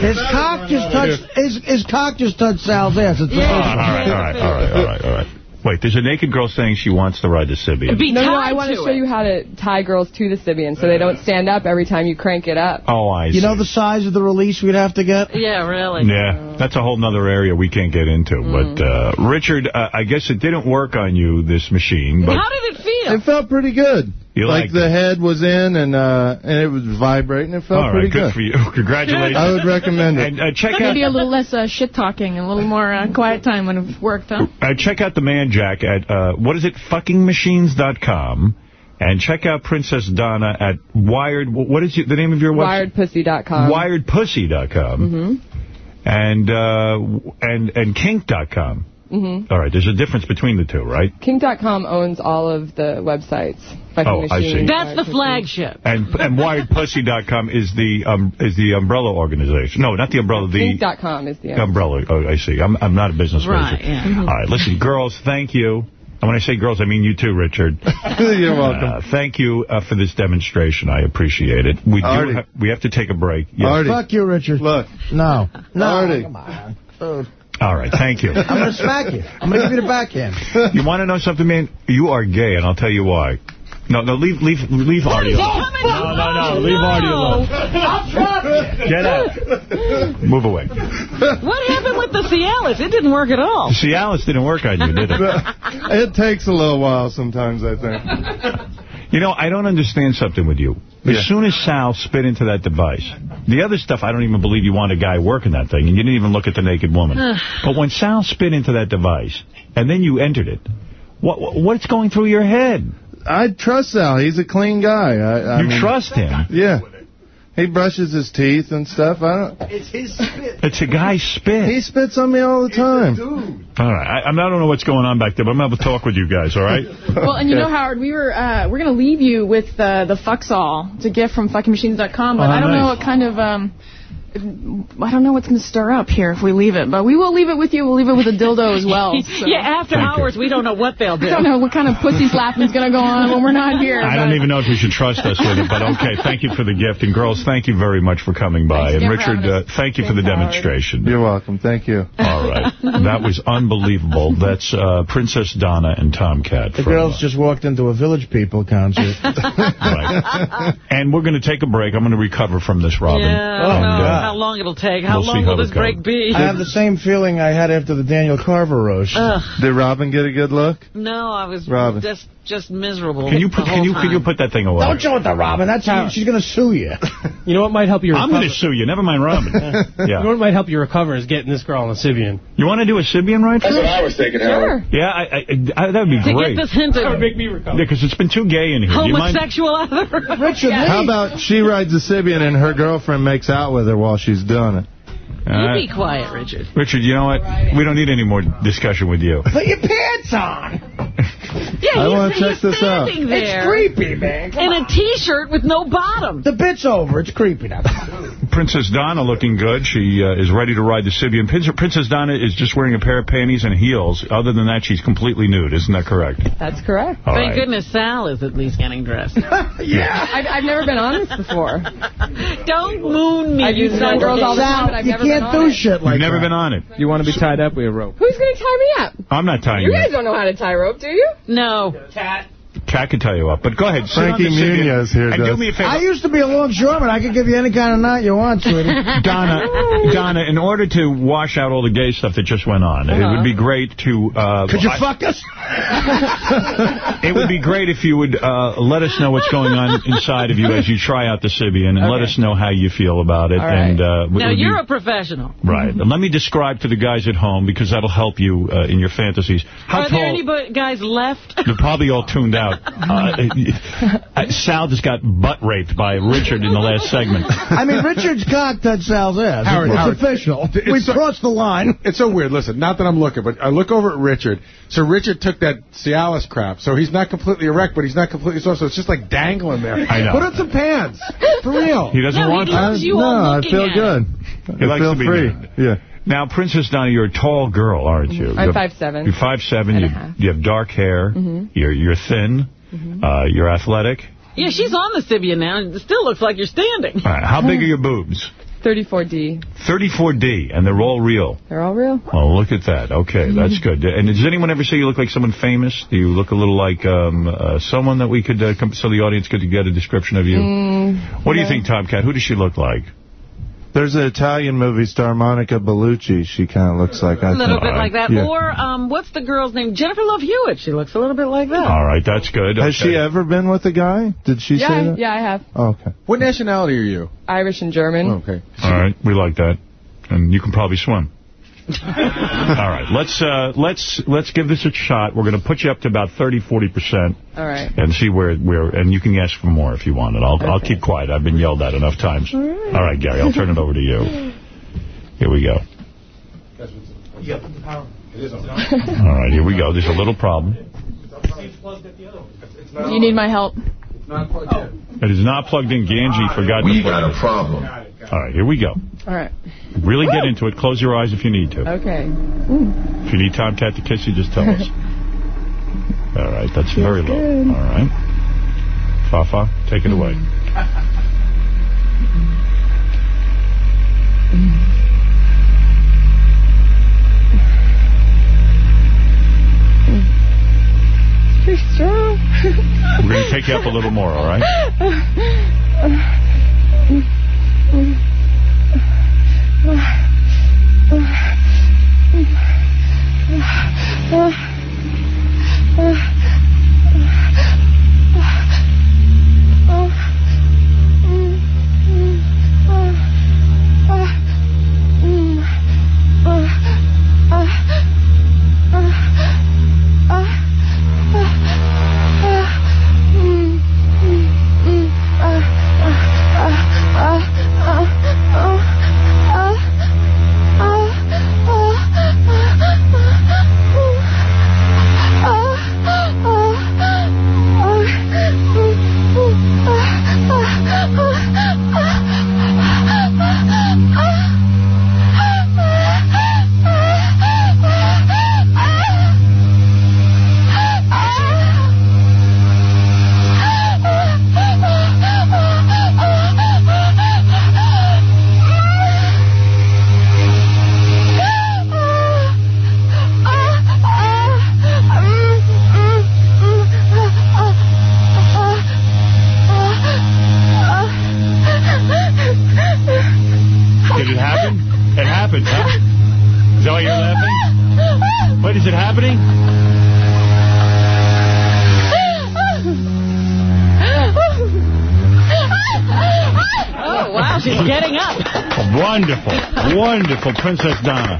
His cock just touched. His his cock just touched Sal's ass. It's All right, all right, all right, all right, all right. Wait, there's a naked girl saying she wants to ride the Sybian. Be No, no, I want to to show it. you how to tie girls to the Sybian so they don't stand up every time you crank it up. Oh, I see. You know the size of the release we'd have to get? Yeah, really. Yeah, that's a whole nother area we can't get into. But, uh, Richard, uh, I guess it didn't work on you, this machine. But How did it feel? It felt pretty good. You like liked the head was in and uh, and it was vibrating. It felt all pretty right, good good. for you. Congratulations. I would recommend it. And uh, check Maybe a out little less uh, shit talking and a little more uh, quiet time when it worked, huh? uh, check out the Man Jack at uh, what is it? Fuckingmachines.com. And check out Princess Donna at Wired. What is the name of your website? WiredPussy.com. WiredPussy.com. Mm-hmm. And uh, and and Kink.com. Mm-hmm. All right, there's a difference between the two, right? Kink.com owns all of the websites. Fucking Oh, I see. That's the Pussy. flagship. And and WiredPussy.com is the um is the umbrella organization. No, not the umbrella. The Kink.com is the umbrella. Oh, I see. I'm I'm not a business Right, person. yeah. All right, listen, girls, thank you. And when I say girls, I mean you too, Richard. You're welcome. Uh, thank you uh, for this demonstration. I appreciate it. We do. Ha we have to take a break. Yes. Artie, Fuck you, Richard. look. No. No. Artie. Come on. Dude. All right. Thank you. I'm going to smack you. I'm going to give you the backhand. you want to know something, man? You are gay, and I'll tell you why. No, no, leave, leave, leave Artie alone. No, no, no, leave Artie alone. Get out. Move away. What happened with the Cialis? It didn't work at all. Cialis didn't work on you, did it? it takes a little while sometimes, I think. You know, I don't understand something with you. As Yeah. soon as Sal spit into that device, the other stuff, I don't even believe you want a guy working that thing, and you didn't even look at the naked woman. but when Sal spit into that device, and then you entered it, what what's going through your head? I trust Sal. He's a clean guy. I, I you mean, trust him. Yeah. He brushes his teeth and stuff. I don't. It's his spit. It's a guy's spit. He spits on me all the time. dude. All right. I, I don't know what's going on back there, but I'm going to have a talk with you guys, all right? Well, and you know, Howard, we were uh, we're gonna leave you with uh, the Fuxall. It's a gift from FuckingMachines.com, but Oh, I don't know what kind of um, I don't know what's going to stir up here if we leave it, but we will leave it with you. We'll leave it with a dildo as well. So. Yeah, after hours, we don't know what they'll do. I don't know what kind of pussy slapping's going to go on when we're not here. I but- don't even know if you should trust us with it, but okay, thank you for the gift. And girls, thank you very much for coming by. Thanks and Richard, uh, thank you for the Howard. demonstration. You're welcome. Thank you. All right. That was unbelievable. That's uh, Princess Donna and Tomcat. The from, girls just walked into a Village People concert. Right. And we're going to take a break. I'm going to recover from this, Robin. Yeah, I don't And, know uh, how long it'll take. How we'll long how will it this break be? I have the same feeling I had after the Daniel Carver roast. Ugh. Did Robin get a good look? No, I was Robin. just just miserable. Can you the put whole can you can you put that thing away? Don't show it to Robin. That's how she's going to sue you. You know what might help you I'm going to sue you. Never mind Robin. You know yeah. what might help you recover is getting this girl on a Sybian. You want to do a Sybian ride? That's what I was thinking, Howard. Yeah, I, I, I, that would be To great. get this hint That would make me recover. Yeah, because it's been too gay in here. Do you mind? homosexual out of the Richard, How about she rides a Sybian and her girlfriend makes out with her while she's doing it? Uh, You be quiet, Richard. Richard, you know what? We don't need any more discussion with you. Put your pants on. Yeah, I he's, wanna he's check this out. there It's creepy, man. Come in on. a T-shirt with no bottom. The bit's over. It's creepy now. Princess Donna looking good. She uh, is ready to ride the Sybian. Princess Donna is just wearing a pair of panties and heels. Other than that, she's completely nude. Isn't that correct? That's correct. All Thank right. goodness Sal is at least getting dressed. yeah. I've, I've never been on this before. Don't moon me. I've you used it girls all the time, but I've you never can't do shit like that. You've never that. been on it. You want to be tied up with a rope. Who's going to tie me up? I'm not tying You you. guys don't know how to tie rope, do you? No. Cat can tie you up. But go ahead. Frankie the Sybian Muniz here And do me a favor. I used to be a longshoreman. I could give you any kind of knot you want, sweetie. Donna, Donna, in order to wash out all the gay stuff that just went on, it would be great to... Uh, Could you I- fuck us? It would be great if you would uh, let us know what's going on inside of you as you try out the Sybian, and let us know how you feel about it. All right. And uh, it Now, would be- you're a professional. Right. And let me describe to the guys at home, because that'll help you uh, in your fantasies. How Are tall... there any guys left? They're probably all tuned out. Uh, uh, Sal just got butt raped by Richard in the last segment. I mean, Richard's cock touched Sal's ass. Howard, it's Howard, official. it's we so- crossed the line. It's so weird. Listen, not that I'm looking, but I look over at Richard. So Richard took that Cialis crap. So he's not completely erect, but he's not completely soft. So it's just like dangling there. I know. Put on some pants. For real. He doesn't No, want loves to. you no, I feel good. He I likes feel to be free. nude. Yeah. Now, Princess Donna, you're a tall girl, aren't you? I'm You're- 5'7". You're 5'7". And You, half. you have dark hair. Mm -hmm. You're you're thin. Uh, you're athletic. Yeah, she's on the Sybian now, it still looks like you're standing. All right. How big are your boobs? 34D. 34D, and they're all real. They're all real. Oh, look at that. Okay, that's good. And does anyone ever say you look like someone famous? Do you look a little like um, uh, someone that we could, uh, come, so the audience could get a description of you? Mm, what do you think, Tomcat? Who does she look like? There's an Italian movie star, Monica Bellucci. She kind of looks like I A little think. bit like that. Yeah. Or, um, what's the girl's name? Jennifer Love Hewitt. She looks a little bit like that. All right, that's good. Has she ever been with a guy? Did she say Yeah, that? yeah, I have. Oh, okay. What nationality are you? Irish and German. Okay. All right, we like that. And you can probably swim. All right, let's uh, let's let's give this a shot. We're going to put you up to about 30, 40 percent, All right. and see where where. And you can ask for more if you want it. I'll I'll keep quiet. I've been yelled at enough times. All right, Gary, I'll turn it over to you. Here we go. All right, here we go. There's a little problem. You need my help. It oh. is not plugged in. Ganji forgot. We got a problem. All right, here we go. All right. Really get into it. Close your eyes if you need to. Okay. If you need Tomcat to kiss you, just tell us. All right, that's very low. good. All right. Fafa, take it away. Mm-hmm. Strong. We're going to take you up a little more, all right? Wonderful. Wonderful. Princess Donna.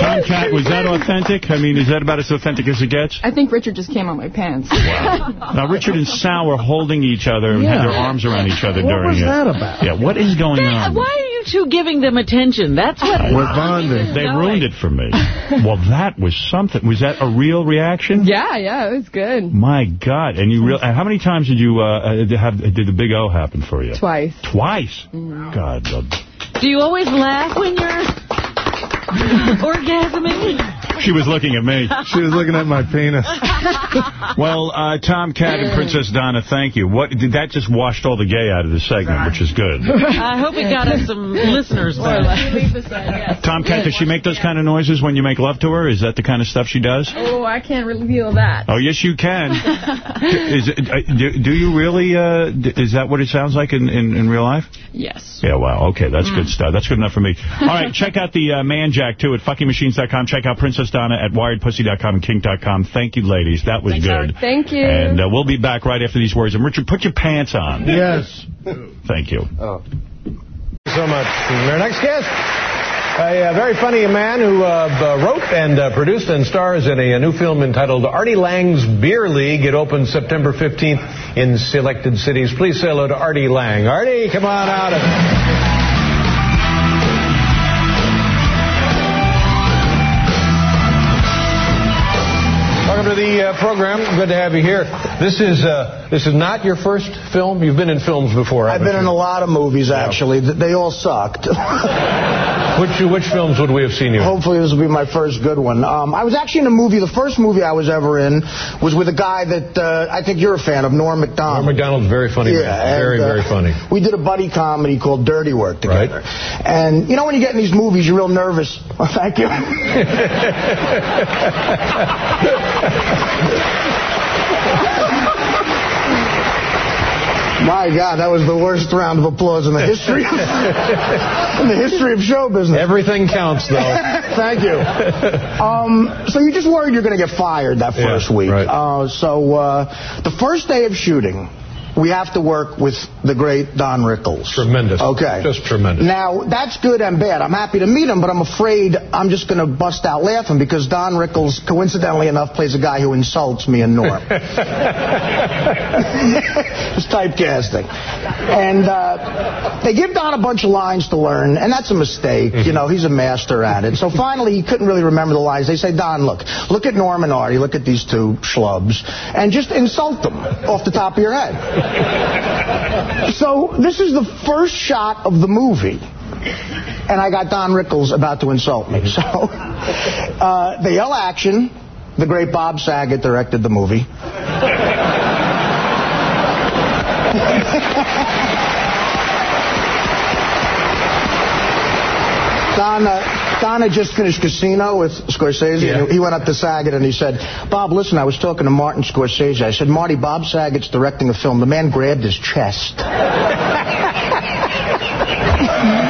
Tomcat, was that authentic? I mean, is that about as authentic as it gets? I think Richard just came on my pants. Now, Richard and Sal were holding each other and had their arms around each other What during was it. that about? Yeah, what is going That- on? why are you two giving them attention? That's what... We're bonding. They ruined it for me. Well, that was something. Was that a real reaction? Yeah, yeah, it was good. My God. And you real? How many times did you uh, uh, have did the big O happen for you? Twice. Twice? God. uh, Do you always laugh when you're orgasming? She was looking at me. She was looking at my penis. Well, uh, Tom Cat and Princess Donna, thank you. What did That just washed all the gay out of the segment, which is good. I hope it got us some listeners. Then. Tom Cat, does she make those kind of noises when you make love to her? Is that the kind of stuff she does? Oh, I can't reveal that. Oh, yes, you can. is it, uh, do, do you really, uh, is that what it sounds like in, in, in real life? Yes. Yeah, wow. Okay, that's good stuff. That's good enough for me. All right, check out the uh, Man Jack, too, at fuckingmachines.com. Check out Princess Donna at wiredpussy.com and kink.com. Thank you, ladies. That was Thanks, good. Howard. Thank you. And uh, we'll be back right after these words. And Richard, put your pants on. Yes. Thank you. Oh. so much. Our next guest, a, uh very funny man who uh, wrote and uh, produced and stars in a, a new film entitled Artie Lange's Beer League. It opens September 15th in selected cities. Please say hello to Artie Lang. Artie, come on out. Welcome to the uh, program. Good to have you here. This is uh, this is not your first film. You've been in films before. I've been in a lot of movies, actually. Th- They all sucked. Which which films would we have seen you? in? Hopefully this will be my first good one. Um, I was actually in a movie. The first movie I was ever in was with a guy that uh, I think you're a fan of, Norm Macdonald. Norm Macdonald's very funny. Yeah, very and, uh, very funny. We did a buddy comedy called Dirty Work together. Right. And you know when you get in these movies, you're real nervous. Well, thank you. My God, that was the worst round of applause in the history of, in the history of show business. Everything counts, though. Thank you. Um, so you're just worried you're going to get fired that Yeah, first week. right. Uh, so uh, the first day of shooting, we have to work with the great Don Rickles. Tremendous. Okay. Just tremendous. Now, that's good and bad. I'm happy to meet him, but I'm afraid I'm just going to bust out laughing because Don Rickles, coincidentally enough, plays a guy who insults me and Norm. it's typecasting. And uh, they give Don a bunch of lines to learn, and that's a mistake. You know, he's a master at it. So finally, he couldn't really remember the lines. They say, Don, look, look at Norm and Artie, look at these two schlubs, and just insult them off the top of your head. So this is the first shot of the movie. And I got Don Rickles about to insult me. So uh, they yell action. The great Bob Saget directed the movie. Don, uh, Don had just finished Casino with Scorsese. Yeah. And he went up to Saget and he said, Bob, listen, I was talking to Martin Scorsese. I said, Marty, Bob Saget's directing a film. The man grabbed his chest.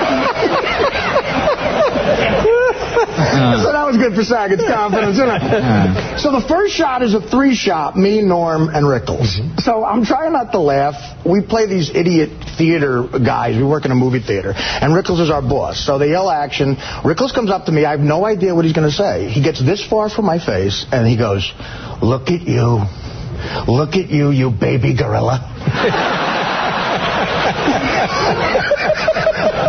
so that was good for Saget's confidence, isn't it? So the first shot is a three shot, me, Norm, and Rickles. Mm-hmm. So I'm trying not to laugh. We play these idiot theater guys. We work in a movie theater. And Rickles is our boss. So they yell action. Rickles comes up to me. I have no idea what he's going to say. He gets this far from my face, and he goes, Look at you. Look at you, you baby gorilla.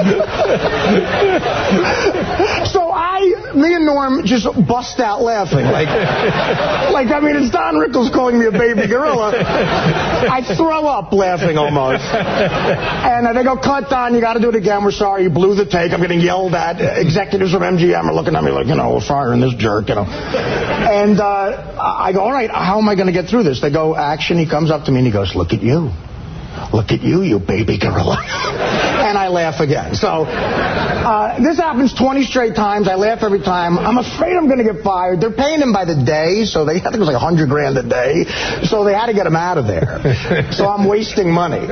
So me and Norm just bust out laughing. Like, like I mean, it's Don Rickles calling me a baby gorilla. I throw up laughing almost. And they go, cut, Don, you got to do it again. We're sorry, you blew the take. I'm getting yelled at. Executives from MGM are looking at me like, you know, we're firing this jerk, you know. And uh, I go, all right, how am I going to get through this? They go, action. He comes up to me and he goes, look at you. Look at you, you baby gorilla. and I laugh again. So uh, this happens 20 straight times. I laugh every time. I'm afraid I'm going to get fired. They're paying him by the day, so they I think it was like 100 grand a day. So they had to get him out of there. So I'm wasting money.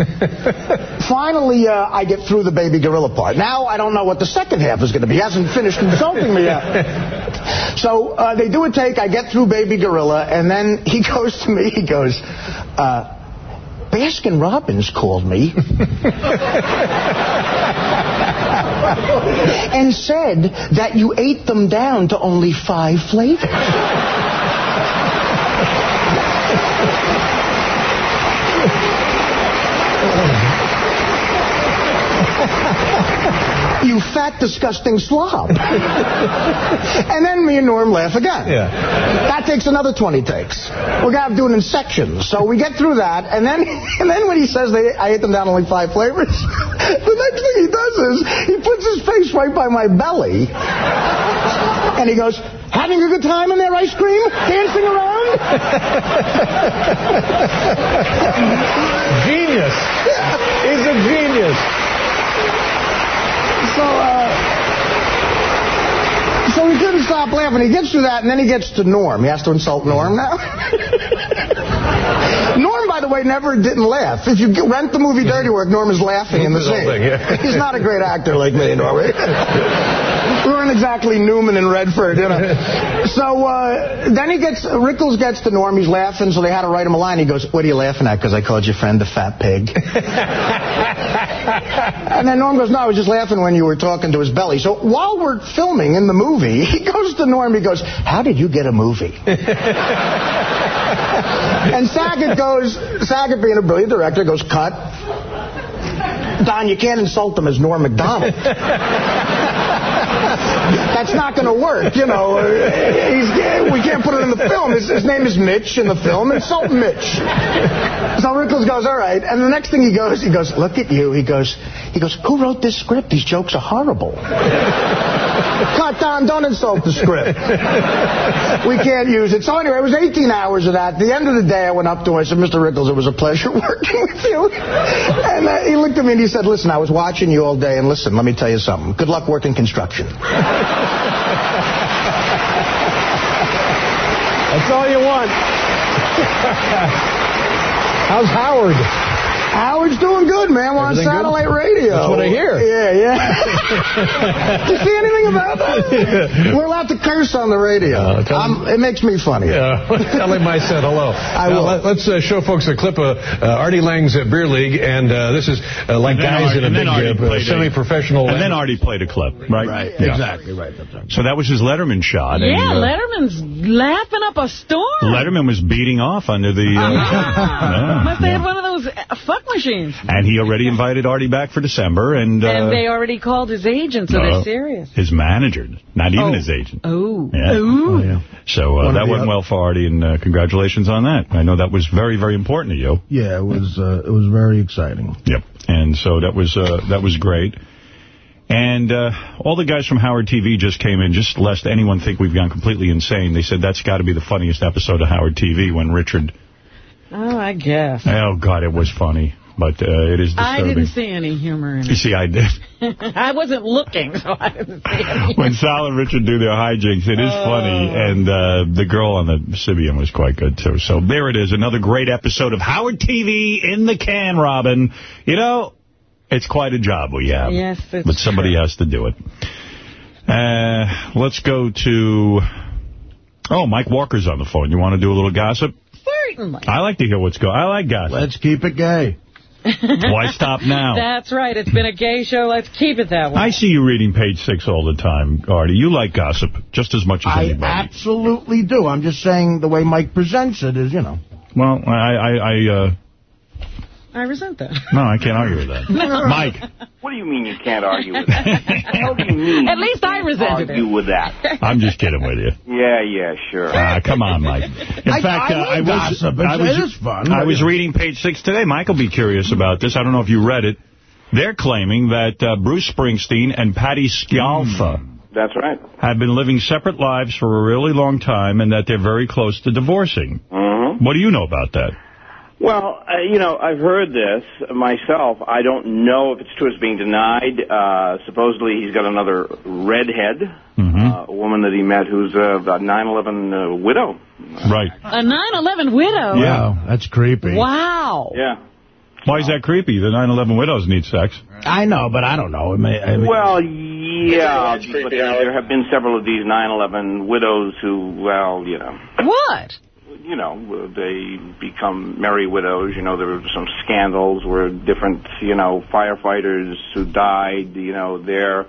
Finally, uh, I get through the baby gorilla part. Now I don't know what the second half is going to be. He hasn't finished insulting me yet. So uh, they do a take. I get through baby gorilla, and then he goes to me. He goes, uh, Baskin Robbins called me and said that you ate them down to only five flavors. You fat, disgusting slob. and then me and Norm laugh again. Yeah. That takes another 20 takes. We're going to have to do it in sections. So we get through that, and then and then when he says they, I ate them down only five flavors, the next thing he does is he puts his face right by my belly, and he goes, having a good time in there, ice cream? Dancing around? Genius. He's a genius. So, uh, so he couldn't stop laughing. He gets through that, and then he gets to Norm. He has to insult Norm now. Norm, by the way, never didn't laugh. If you rent the movie Dirty Work, Norm is laughing in the The scene. thing, yeah. He's not a great actor like me, Norm. we weren't exactly Newman and Redford, you know. So uh, then he gets, Rickles gets to Norm. He's laughing, so they had to write him a line. He goes, what are you laughing at? Because I called your friend the fat pig. And then Norm goes, no, I was just laughing when you were talking to his belly. So while we're filming in the movie, he goes to Norm, he goes, how did you get a movie? and Saget goes, Saget being a brilliant director, goes, cut. Don, you can't insult him as Norm MacDonald. That's not going to work, you know. We can't put it in the film. His, his name is Mitch in the film. Insult Mitch. So Rickles goes, all right. And the next thing he goes, he goes, look at you. He goes, he goes, who wrote this script? These jokes are horrible. Cut down, don't insult the script. We can't use it. So anyway, it was 18 hours of that. At the end of the day, I went up to him. I said, Mr. Rickles, it was a pleasure working with you. And uh, he looked at me and he said, listen, I was watching you all day. And listen, let me tell you something. Good luck working construction. That's all you want. How's Howard? Howard's doing good, man. We're Everything on good? satellite radio. That's what I hear. Yeah, yeah. Did you see anything about that? We're allowed to curse on the radio. I'm- it makes me funny. Yeah, tell him I said hello. I Now, will. Let, us uh, show folks a clip of uh, Artie Lange's uh, Beer League, and uh, this is uh, like And then guys Artie- in a big Artie uh, played a- semi-professional. And then Artie played a clip, right? Right, Yeah. exactly right. That's right. So that was his Letterman shot. Yeah, and, uh, Letterman's laughing up a storm. Letterman was beating off under the... Uh, yeah, Must have yeah. had one of those uh, fuck machines. And he already invited Artie back for December, and... Uh, and they already called his agent, so uh, they're serious. His manager, not even Oh. his agent. Oh. Yeah. Ooh. So uh, that went oth- well for Artie, and uh, congratulations on that. I know that was very, very important to you. Yeah, it was uh, it was very exciting. Yep. And so that was uh, that was great. And uh, all the guys from Howard TV just came in, just lest anyone think we've gone completely insane. They said that's got to be the funniest episode of Howard TV when Richard... Oh, I guess. Oh, God, it was funny. But uh, it is I didn't see any humor in it. You see, I did. I wasn't looking, so I didn't see any. when Sal and Richard do their hijinks, it is Oh. funny. And uh, the girl on the Sybian was quite good, too. So there it is, another great episode of Howard TV in the can, Robin. You know, it's quite a job we have. Yes, it's But somebody has to do it. Uh, let's go to... Oh, Mike Walker's on the phone. You want to do a little gossip? Certainly. I like to hear what's going on. I like gossip. Let's keep it gay. Why stop now? That's right. It's been a gay show. Let's keep it that way. I see you reading page six all the time, Artie. You like gossip just as much as I anybody. absolutely do. I'm just saying the way Mike presents it is, you know. Well, I, I, I uh, I resent that. no, I can't argue with that. Mike, What do you mean you can't argue with that? How do you mean At least I resented argue it. with that? I'm just kidding with you. Yeah, yeah, sure. Ah, come on, Mike. In I- fact, I uh, love I was, gossip. It's- I was, it is fun. I was reading page six today. Mike will be curious about this. I don't know if you read it. They're claiming that uh, Bruce Springsteen and Patty Scialfa That's right. have been living separate lives for a really long time and that they're very close to divorcing. Mm-hmm. What do you know about that? Well, uh, you know, I've heard this myself. I don't know if it's true. It's being denied. Uh, supposedly, he's got another redhead, uh, a woman that he met who's uh, a 9/11 uh, widow. Right. A 9/11 widow. Yeah. That's creepy. Wow. Yeah. Why is that creepy? The 9/11 widows need sex. I know, but I don't know. It may, I mean, Well, yeah, but there, there have been several of these 9/11 widows who, well, you know, What? You know, they become merry widows. You know, there were some scandals where different, you know, firefighters who died. You know, they're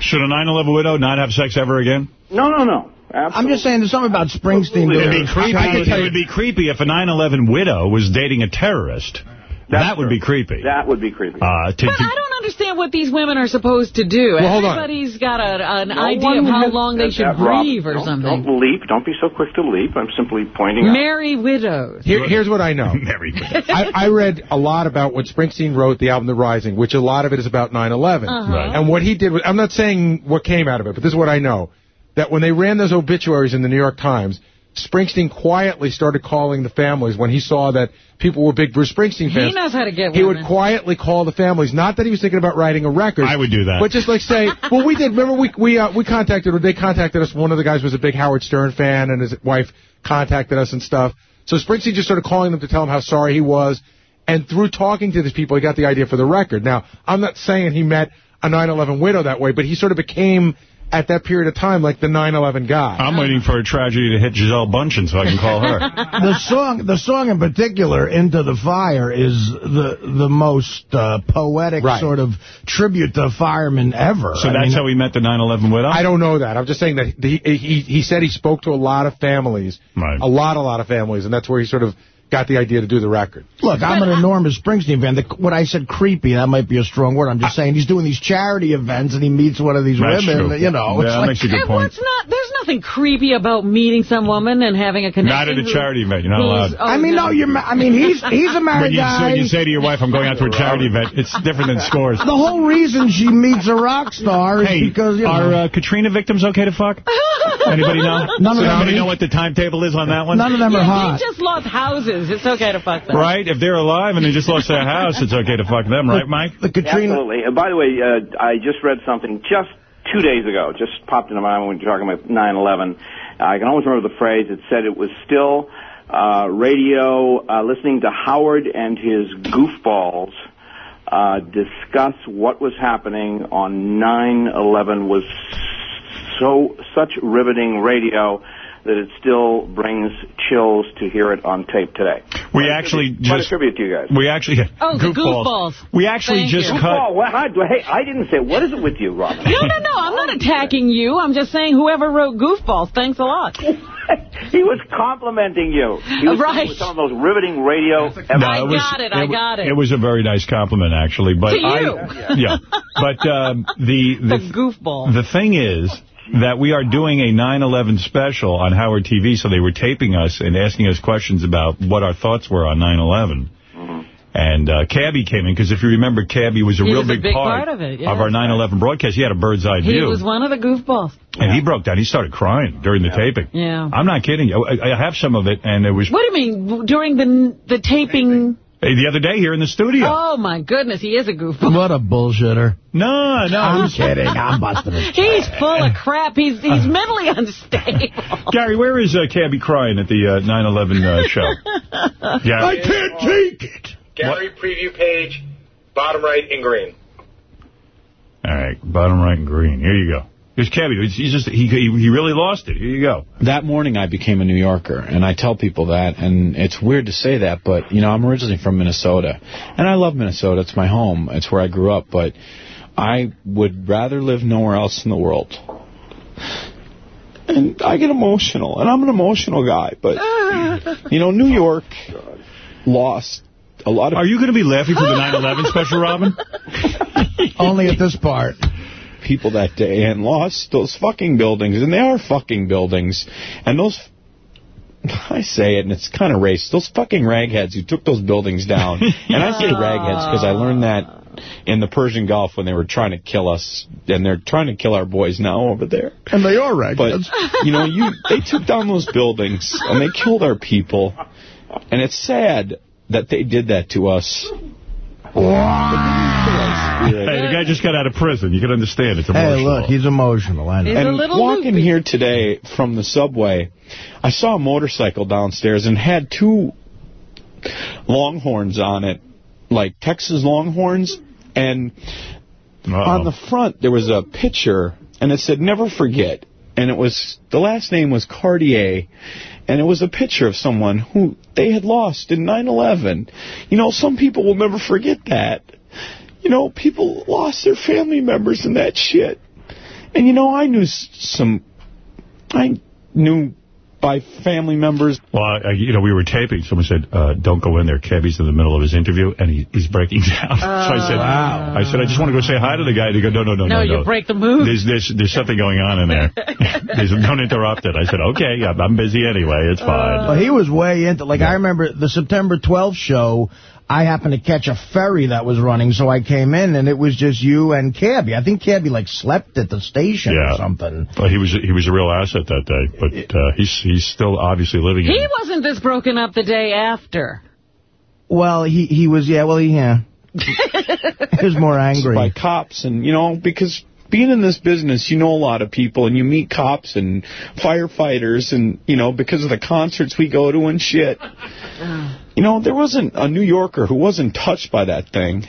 Should a 9/11 widow not have sex ever again? no, no, no. I'm just saying there's something about Springsteen. It'd be creepy. It would be creepy if a 9/11 widow was dating a terrorist. That would be creepy. That would be creepy. Uh, to, But to- I don't understand what these women are supposed to do. Well, hold on. Everybody's got a, an No idea of how long they should that, Rob. grieve or Don't- something. Don't leap. Don't be so quick to leap. I'm simply pointing out. Marry widows. Here, here's what I know. I, I read a lot about what Springsteen wrote, the album The Rising, which a lot of it is about 9/11. Uh-huh. Right. And what he did was, I'm not saying what came out of it, but this is what I know. That when they ran those obituaries in the New York Times, Springsteen quietly started calling the families when he saw that people were big Bruce Springsteen fans. He knows how to get He would quietly call the families. Not that he was thinking about writing a record. I would do that. But just like say, well, we did. Remember, we we uh, we contacted. Or they contacted us. One of the guys was a big Howard Stern fan, and his wife contacted us and stuff. So Springsteen just started calling them to tell them how sorry he was. And through talking to these people, he got the idea for the record. Now, I'm not saying he met a 9/11 widow that way, but he sort of became at that period of time like the 9/11 guy. I'm waiting for a tragedy to hit Gisele Bündchen so I can call her. the song, the song in particular, "Into the Fire," is the the most uh, poetic Right. sort of tribute to firemen ever. So I that's mean, how he met the 9/11 widow. I don't know that. I'm just saying that he he, he said he spoke to a lot of families, Right. a lot, a lot of families, and that's where he sort of got the idea to do the record. Look, I'm an enormous Springsteen fan. The, what I said, creepy, that might be a strong word. I'm just saying he's doing these charity events and he meets one of these That's women. true. You know, Yeah, it's that like, makes a good And point. what's not? There's nothing creepy about meeting some woman and having a connection. Not at a who- charity event. You're not who's- allowed. oh, I mean, no, you're. ma- I mean, he's he's a When married you, guy. when you say to your wife, I'm going out to a charity event, it's different than scores. the whole reason she meets a rock star is Hey, because you know. are uh, Katrina victims okay to fuck? Anybody know? None of them anybody know what the timetable is on that one? None of them are Yeah, hot. they just lost houses. It's okay to fuck them. Right? If they're alive and they just lost their house, it's okay to fuck them, right, Mike? The Katrina. Absolutely. And by the way, uh, I just read something just two days ago. Just popped into my mind when we were talking about 9/11. I can always remember the phrase. It said it was still uh, radio uh, listening to Howard and his goofballs uh, discuss what was happening on 9/11 was so such riveting radio that it still brings chills to hear it on tape today. We actually Quite a just tribute to you guys. we actually Oh, the goofballs. We actually Thank just you. cut. Oh, well, I, hey, I didn't say. What is it with you, Robin? No, no, no. I'm not attacking you. I'm just saying whoever wrote goofballs, thanks a lot. he was complimenting you. He was Right. with some of those riveting radio. No, I was, got it, I wa- got it. It was a very nice compliment, actually. But To you. I, yeah. But um, the The the goofball. the thing is that we are doing a 9/11 special on Howard TV, so they were taping us and asking us questions about what our thoughts were on 9/11. And uh, Cabby came in, because if you remember, Cabby was a He real was a big, big part of it, yeah. our 9/11 broadcast. He had a bird's eye view. He view. was one of the goofballs. And he broke down. He started crying during the taping. Yeah. I'm not kidding you. I, I have some of it, and it was What do you mean during the the taping? Hey, the other day here in the studio. Oh my goodness, he is a goofball. What a bullshitter. No, no. I'm kidding. I'm busting his He's full of crap. He's he's mentally unstable. Gary, where is uh, Cabby crying at the uh, 9/11 uh, show? Gary, I can't take it. Gallery preview page, bottom right in green. All right, bottom right in green. Here you go. Here's Cabby. He's he's just he he he really lost it. Here you go. That morning I became a New Yorker, and I tell people that, and it's weird to say that, but, you know, I'm originally from Minnesota, and I love Minnesota. It's my home. It's where I grew up, but I would rather live nowhere else in the world. And I get emotional, and I'm an emotional guy, but, you know, New York lost a lot of... Are you going to be laughing for the 9/11 special, Robin? Only at this part. People that day and lost those fucking buildings, and they are fucking buildings. And those, I say it, and it's kind of racist, those fucking ragheads who took those buildings down. and I say ragheads because I learned that in the Persian Gulf when they were trying to kill us, and they're trying to kill our boys now over there. And they are ragheads. But, you know, you they took down those buildings, and they killed our people. And it's sad that they did that to us. Hey, the guy just got out of prison. You can understand. It's emotional. Hey, look, he's emotional. I know. and walking here today from the subway, I saw a motorcycle downstairs and had two Longhorns on it, like Texas Longhorns, and on the front there was a picture, and it said "Never Forget," and it was the last name was Cartier, and it was a picture of someone who they had lost in 9/11. You know, some people will never forget that. You know, people lost their family members in that shit. And you know, I knew some, I knew by family members. Well, I, you know, we were taping. Someone said, uh, don't go in there. Cabby's in the middle of his interview, and he, he's breaking down. so I said, Wow. I said, I just want to go say hi to the guy. And he goes, no, no, no, No, no, you no. break the mood. There's, there's, there's something going on in there. There's, don't interrupt it. I said, okay, I'm, I'm busy anyway. It's fine. Well, he was way into, like, I remember the September 12th show, I happened to catch a ferry that was running, so I came in, and it was just you and Cabby. I think Cabby, like, slept at the station or something. But he was he was a real asset that day. But uh, he's he's still obviously living. He in wasn't this broken up the day after. Well, he, he was, yeah, well, he, yeah. he was more angry. by cops and you know because being in this business you know a lot of people and you meet cops and firefighters and you know because of the concerts we go to and shit you know there wasn't a new yorker who wasn't touched by that thing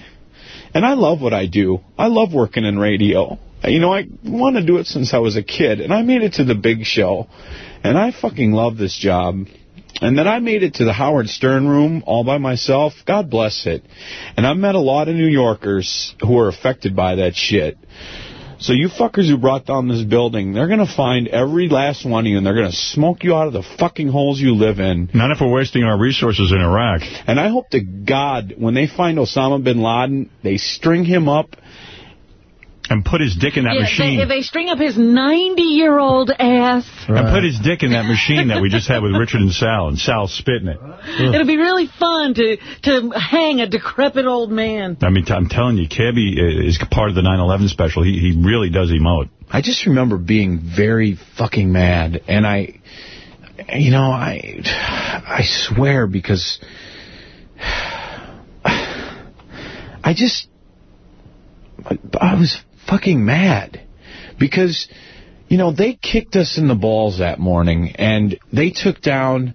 and i love what i do i love working in radio you know i want to do it since i was a kid and i made it to the big show and i fucking love this job and then I made it to the Howard Stern room all by myself. God bless it. And I've met a lot of New Yorkers who are affected by that shit. So you fuckers who brought down this building, they're going to find every last one of you and they're going to smoke you out of the fucking holes you live in. Not if we're wasting our resources in Iraq. And I hope to God, when they find Osama bin Laden, they string him up. And put his dick in that yeah, machine. They, they string up his 90-year-old ass. And put his dick in that machine that we just had with Richard and Sal, and Sal spitting it. It'll be really fun to to hang a decrepit old man. I mean, I'm telling you, Cabby uh, is part of the 9/11 special. He he really does emote. I just remember being very fucking mad, and I, you know, I, I swear because I just, I, I was fucking mad because, you know, they kicked us in the balls that morning, and they took down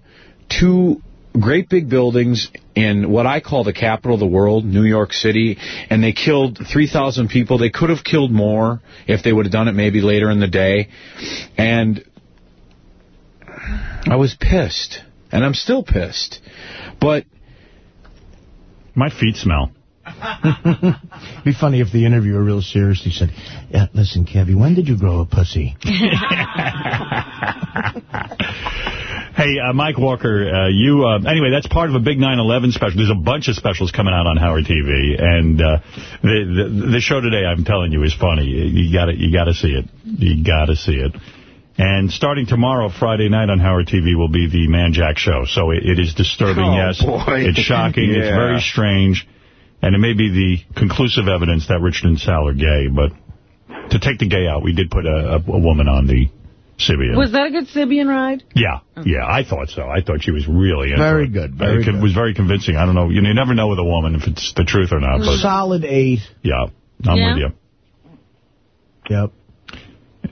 two great big buildings in what I call the capital of the world, New York City, and they killed 3,000 people. They could have killed more if they would have done it maybe later in the day. And I was pissed, and I'm still pissed. But my feet smell. It'd be funny if the interviewer real seriously said, yeah, listen, Kevy, when did you grow a pussy? Hey, uh, Mike Walker, uh, you, uh, anyway, that's part of a big 9/11 special. There's a bunch of specials coming out on Howard TV, and uh, the, the the show today, I'm telling you, is funny. You got to you got to see it. You got to see it. And starting tomorrow, Friday night on Howard TV, will be the Man Jack show. So it, it is disturbing, Oh, yes. boy. It's shocking. It's very strange. And it may be the conclusive evidence that Richard and Sal are gay, but to take the gay out, we did put a, a, a woman on the Sybian. Was that a good Sybian ride? Yeah, yeah, I thought so. I thought she was really into Very it. good, very it could- was very convincing. I don't know. You, never know with a woman if it's the truth or not. But Solid eight. yeah, I'm Yeah. with you. Yep.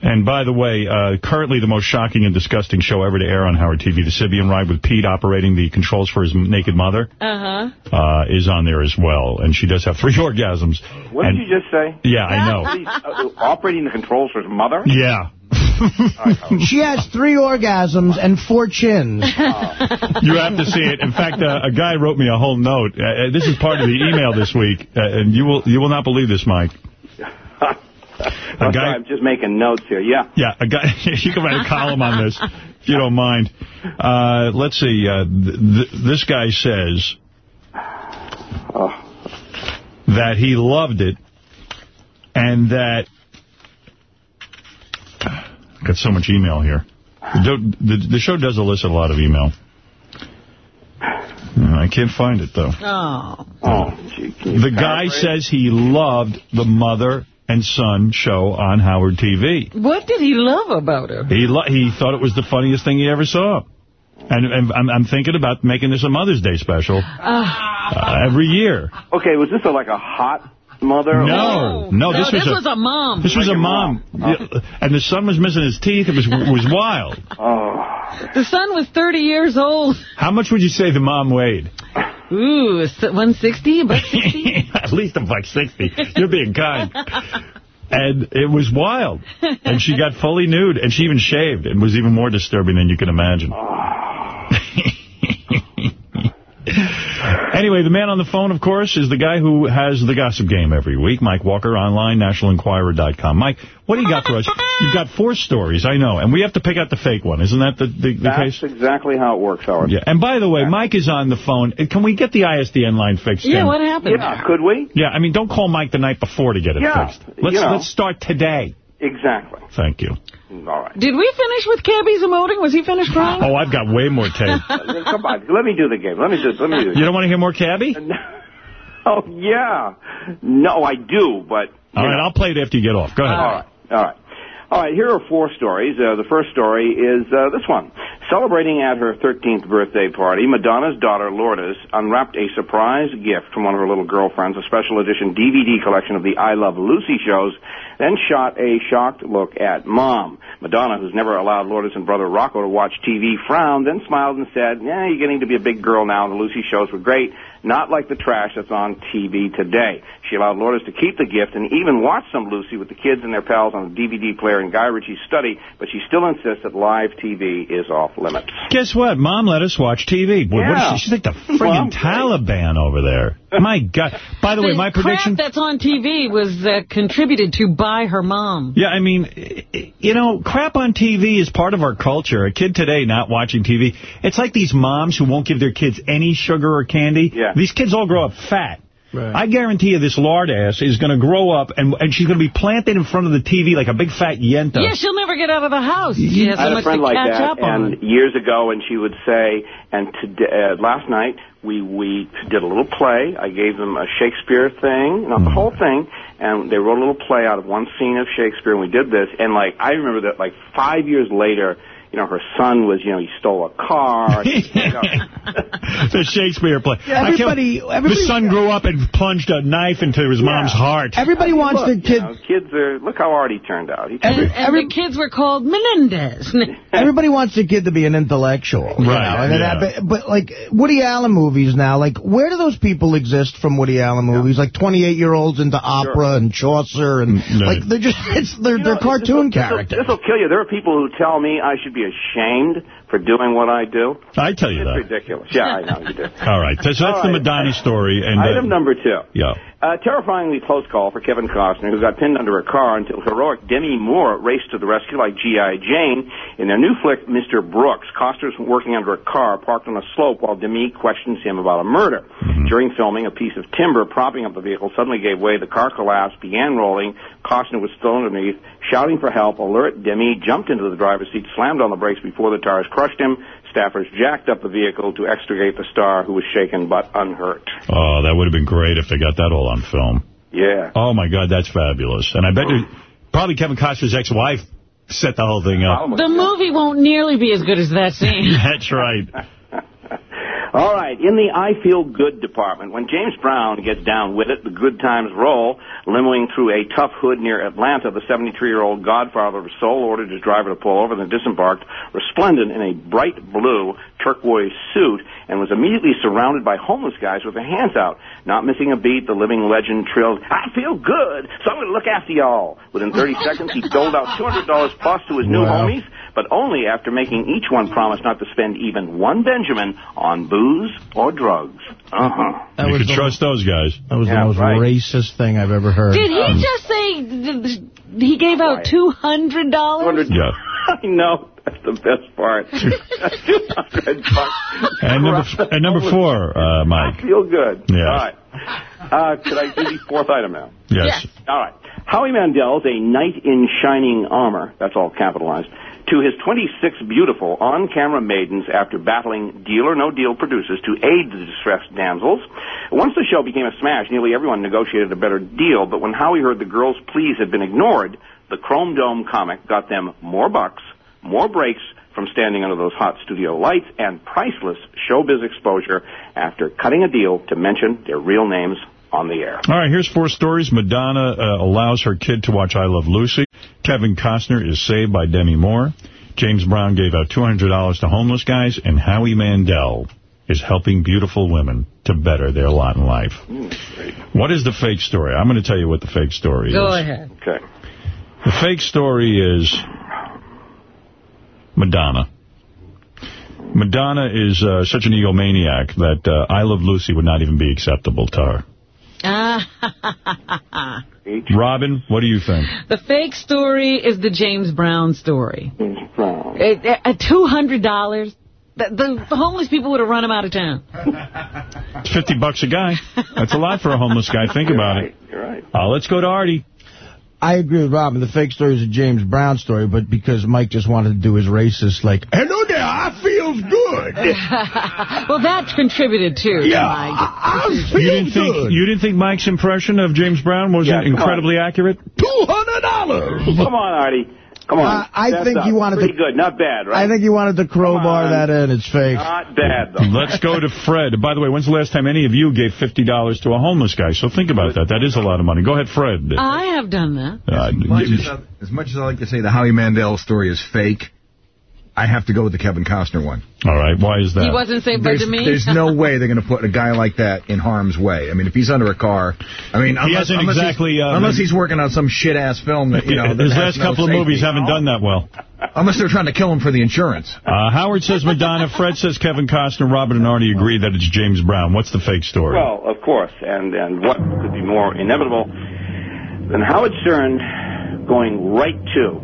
And by the way, uh, currently the most shocking and disgusting show ever to air on Howard TV, The Sybian Ride with Pete operating the controls for his naked mother, Uh-huh. uh, is on there as well. And she does have three orgasms. What And- did you just say? Yeah, I know. He's, uh, operating the controls for his mother? Yeah. she has three orgasms and four chins. You have to see it. In fact, uh, a guy wrote me a whole note. Uh, uh, this is part of the email this week, uh, and you will you will not believe this, Mike. A I'm guy, sorry, I'm just making notes here. Yeah. yeah, a guy. you can write a column on this if you don't mind. Uh, let's see. Uh, th th this guy says that he loved it, and that i got so much email here. The, the, the show does elicit a lot of email. I can't find it, though. Oh. Oh, The guy says he loved the mother and son show on Howard TV. What did he love about her? He lo he thought it was the funniest thing he ever saw. And, and I'm, I'm thinking about making this a Mother's Day special uh, every year. Okay, was this a, like a hot mother? No, or- no, this, this was, was a mom. This was Like a mom. mom. Yeah, And the son was missing his teeth. It was was wild. Oh. The son was 30 years old. How much would you say the mom weighed? Ooh, s- 160, but At least a buck 60. You're being kind. And it was wild. And she got fully nude, and she even shaved. It was even more disturbing than you can imagine. Ah. Anyway, the man on the phone, of course, is the guy who has the gossip game every week. Mike Walker, online, nationalenquirer.com. Mike, what do you got for us? You've got four stories, I know, and we have to pick out the fake one. Isn't that the, the, the That's case? exactly how it works, Howard. Yeah. And by the way, Mike is on the phone. Uh, Can we get the ISDN line fixed? Yeah, Tim? what happened? Yeah, could we? Yeah, I mean, don't call Mike the night before to get it Yeah, fixed. Let's you know. let's start today. Exactly. Thank you. All right. Did we finish with Cabby's emoting? Was he finished crying? Oh, I've got way more tape. Come on, let me do the game. Let me do. Let me do. You don't want to hear more Cabby? Oh yeah. No, I do, but. All right, I'll play it after you get off. Go ahead. All right. All right. All right, here are four stories. Uh, the first story is uh, this one. Celebrating at her 13th birthday party, Madonna's daughter, Lourdes, unwrapped a surprise gift from one of her little girlfriends, a special edition DVD collection of the I Love Lucy shows, then shot a shocked look at Mom. Madonna, who's never allowed Lourdes and brother Rocco to watch TV, frowned, then smiled and said, yeah, you're getting to be a big girl now. The Lucy shows were great, not like the trash that's on TV today. She allowed Lourdes to keep the gift and even watch some Lucy with the kids and their pals on a DVD player in Guy Ritchie's study, but she still insists that live TV is off limits. Guess what? Mom let us watch TV. Boy, Yeah. is she? She's like the Well, friggin' Taliban over there. My God. By the way, my prediction... crap that's on TV was uh, contributed to by her mom. Yeah, I mean, i- i- you know, crap on TV is part of our culture. A kid today not watching TV, it's like these moms who won't give their kids any sugar or candy. Yeah. These kids all grow up fat. I guarantee you this lard ass is going to grow up and and she's going to be planted in front of the TV like a big fat yenta. Yeah, she'll never get out of the house. She has I so had a much friend to like catch that, up on. and years ago, and she would say, and today, uh, last night we we did a little play. I gave them a Shakespeare thing, not the whole thing, and they wrote a little play out of one scene of Shakespeare, and we did this. And like I remember that, like five years later. You know, her son was, you know, he stole a car. you know, the Shakespeare play. Yeah, everybody- everybody- the son grew up and plunged a knife into his mom's heart. Everybody wants look, the kid. You know, kids are, look how hard he turned out. He and and the kids were called Menendez. Everybody wants the kid to be an intellectual. you Right, know, and then yeah. that- but, but, like, Woody Allen movies now, like, where do those people exist from Woody Allen movies? Like, 28-year-olds into opera and Chaucer, and, Mm, like, they're just, it's, they're, You they're know, cartoon this'll- characters. This will kill you. There are people who tell me I should be ashamed for doing what I do. I tell you It's that. ridiculous. Yeah, I know you do. All right, so that's All the right. Madonna story. And uh, Item number two. Yeah. A terrifyingly close call for Kevin Costner, who got pinned under a car until heroic Demi Moore raced to the rescue like G.I. Jane. In their new flick, Mr. Brooks, Costner's working under a car parked on a slope while Demi questions him about a murder. Mm-hmm. During filming, a piece of timber propping up the vehicle suddenly gave way. The car collapsed, began rolling. Costner was still underneath, shouting for help. Alert, Demi jumped into the driver's seat, slammed on the brakes before the tires crushed him. Staffers jacked up the vehicle to extricate the star, who was shaken but unhurt. Oh, that would have been great if they got that all on film. Yeah. Oh, my God, that's fabulous. And I bet you, probably Kevin Costner's ex-wife set the whole thing up. Oh, the movie won't nearly be as good as that scene. That's right. All right, in the I Feel Good department, when James Brown gets down with it, the good times roll. Limoing through a tough hood near Atlanta, the 73-year-old godfather of soul ordered his driver to pull over, then disembarked, resplendent in a bright blue turquoise suit, and was immediately surrounded by homeless guys with their hands out. Not missing a beat, the living legend trilled, I feel good, so I'm going to look after y'all. Within 30 seconds, he doled out $200 plus to his new Wow. homies, but only after making each one promise not to spend even one Benjamin on booze or drugs. Uh-huh. You was could the- trust those guys. That was Yeah, the most right. racist thing I've ever heard. Did he Um, just say th- th- he gave out $200? Yeah. I know. That's the best part. And number, and number four, uh, Mike. I feel good. Yes. All right. Uh, could I do the fourth item now? Yes. All right. Howie Mandel's a knight in shining armor, that's all capitalized, to his 26 beautiful on-camera maidens after battling Deal or No Deal producers to aid the distressed damsels. Once the show became a smash, nearly everyone negotiated a better deal, but when Howie heard the girls' pleas had been ignored, the Chrome Dome comic got them more bucks, more breaks, from standing under those hot studio lights and priceless showbiz exposure after cutting a deal to mention their real names on the air. All right, here's four stories. Madonna uh, allows her kid to watch I Love Lucy. Kevin Costner is saved by Demi Moore. James Brown gave out $200 to homeless guys. And Howie Mandel is helping beautiful women to better their lot in life. What is the fake story? I'm going to tell you what the fake story Go is. Go ahead. Okay. The fake story is Madonna. Madonna is uh, such an egomaniac that uh, I Love Lucy would not even be acceptable to her. Ah. Robin, what do you think? the fake story is the James Brown story. James Brown. It, at $200, the, the, the homeless people would have run him out of town. It's 50 bucks a guy. That's a lot for a homeless guy. Think about it. You're right. Uh, let's go to Artie. I agree with Robin. The fake story is a James Brown story, but because Mike just wanted to do his racist, like, hello there, I feels good. well, that contributed too. Yeah, Mike. I, I You didn't think good. you didn't think Mike's impression of James Brown was Yeah, come incredibly accurate? $200. Come on, Artie. Come on. Uh, I Step think up. you wanted Pretty to- good. Not bad, right? I think you wanted to crowbar that in. It's fake. Not bad, though. Let's go to Fred. By the way, when's the last time any of you gave $50 to a homeless guy? So think about that. That is a lot of money. Go ahead, Fred. I have done that. Uh, As much as, I, as much as I like to say the Howie Mandel story is fake, I have to go with the Kevin Costner one. all right, why is that? He wasn't saved by There's, Demi? there's no way they're going to put a guy like that in harm's way. I mean, if he's under a car, I mean, He unless, hasn't unless exactly, he's, uh, unless he's working on some shit-ass film that, you know, that His has last no couple of movies haven't done that well. Unless they're trying to kill him for the insurance. Uh, Howard says Madonna. Fred says Kevin Costner. Robert and Artie agree that it's James Brown. What's the fake story? Well, of course, and and what could be more inevitable than Howard Stern going right to